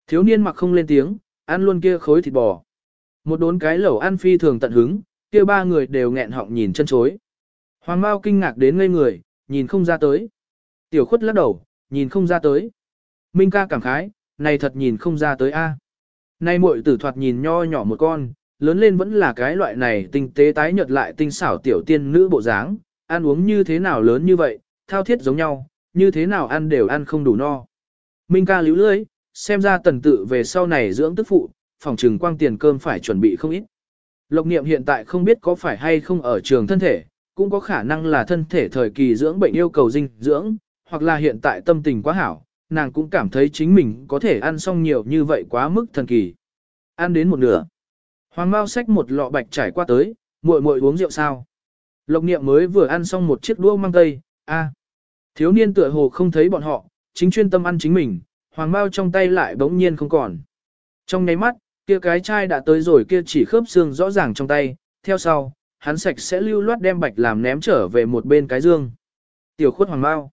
Thiếu niên mặc không lên tiếng, ăn luôn kia khối thịt bò. Một đốn cái lẩu ăn phi thường tận hứng, kia ba người đều nghẹn họng nhìn chân chối. Hoàng Mao kinh ngạc đến ngây người, nhìn không ra tới. Tiểu khuất lắc đầu, nhìn không ra tới. Minh ca cảm khái, này thật nhìn không ra tới a. À. Nay muội tử thoạt nhìn nho nhỏ một con, lớn lên vẫn là cái loại này tinh tế tái nhợt lại tinh xảo tiểu tiên nữ bộ dáng, ăn uống như thế nào lớn như vậy, thao thiết giống nhau, như thế nào ăn đều ăn không đủ no. Minh ca líu lưới, xem ra tần tự về sau này dưỡng tức phụ, phòng trừng quang tiền cơm phải chuẩn bị không ít. Lộc niệm hiện tại không biết có phải hay không ở trường thân thể, cũng có khả năng là thân thể thời kỳ dưỡng bệnh yêu cầu dinh dưỡng, hoặc là hiện tại tâm tình quá hảo, nàng cũng cảm thấy chính mình có thể ăn xong nhiều như vậy quá mức thần kỳ. Ăn đến một nửa. Hoàng Mao xách một lọ bạch trải qua tới, muội muội uống rượu sao? Lộc Niệm mới vừa ăn xong một chiếc đũa mang tây, a. Thiếu niên tựa hồ không thấy bọn họ, chính chuyên tâm ăn chính mình, Hoàng bao trong tay lại bỗng nhiên không còn. Trong nháy mắt, kia cái chai đã tới rồi kia chỉ khớp xương rõ ràng trong tay, theo sau, hắn sạch sẽ lưu loát đem bạch làm ném trở về một bên cái dương. Tiểu khuất hoàng bao.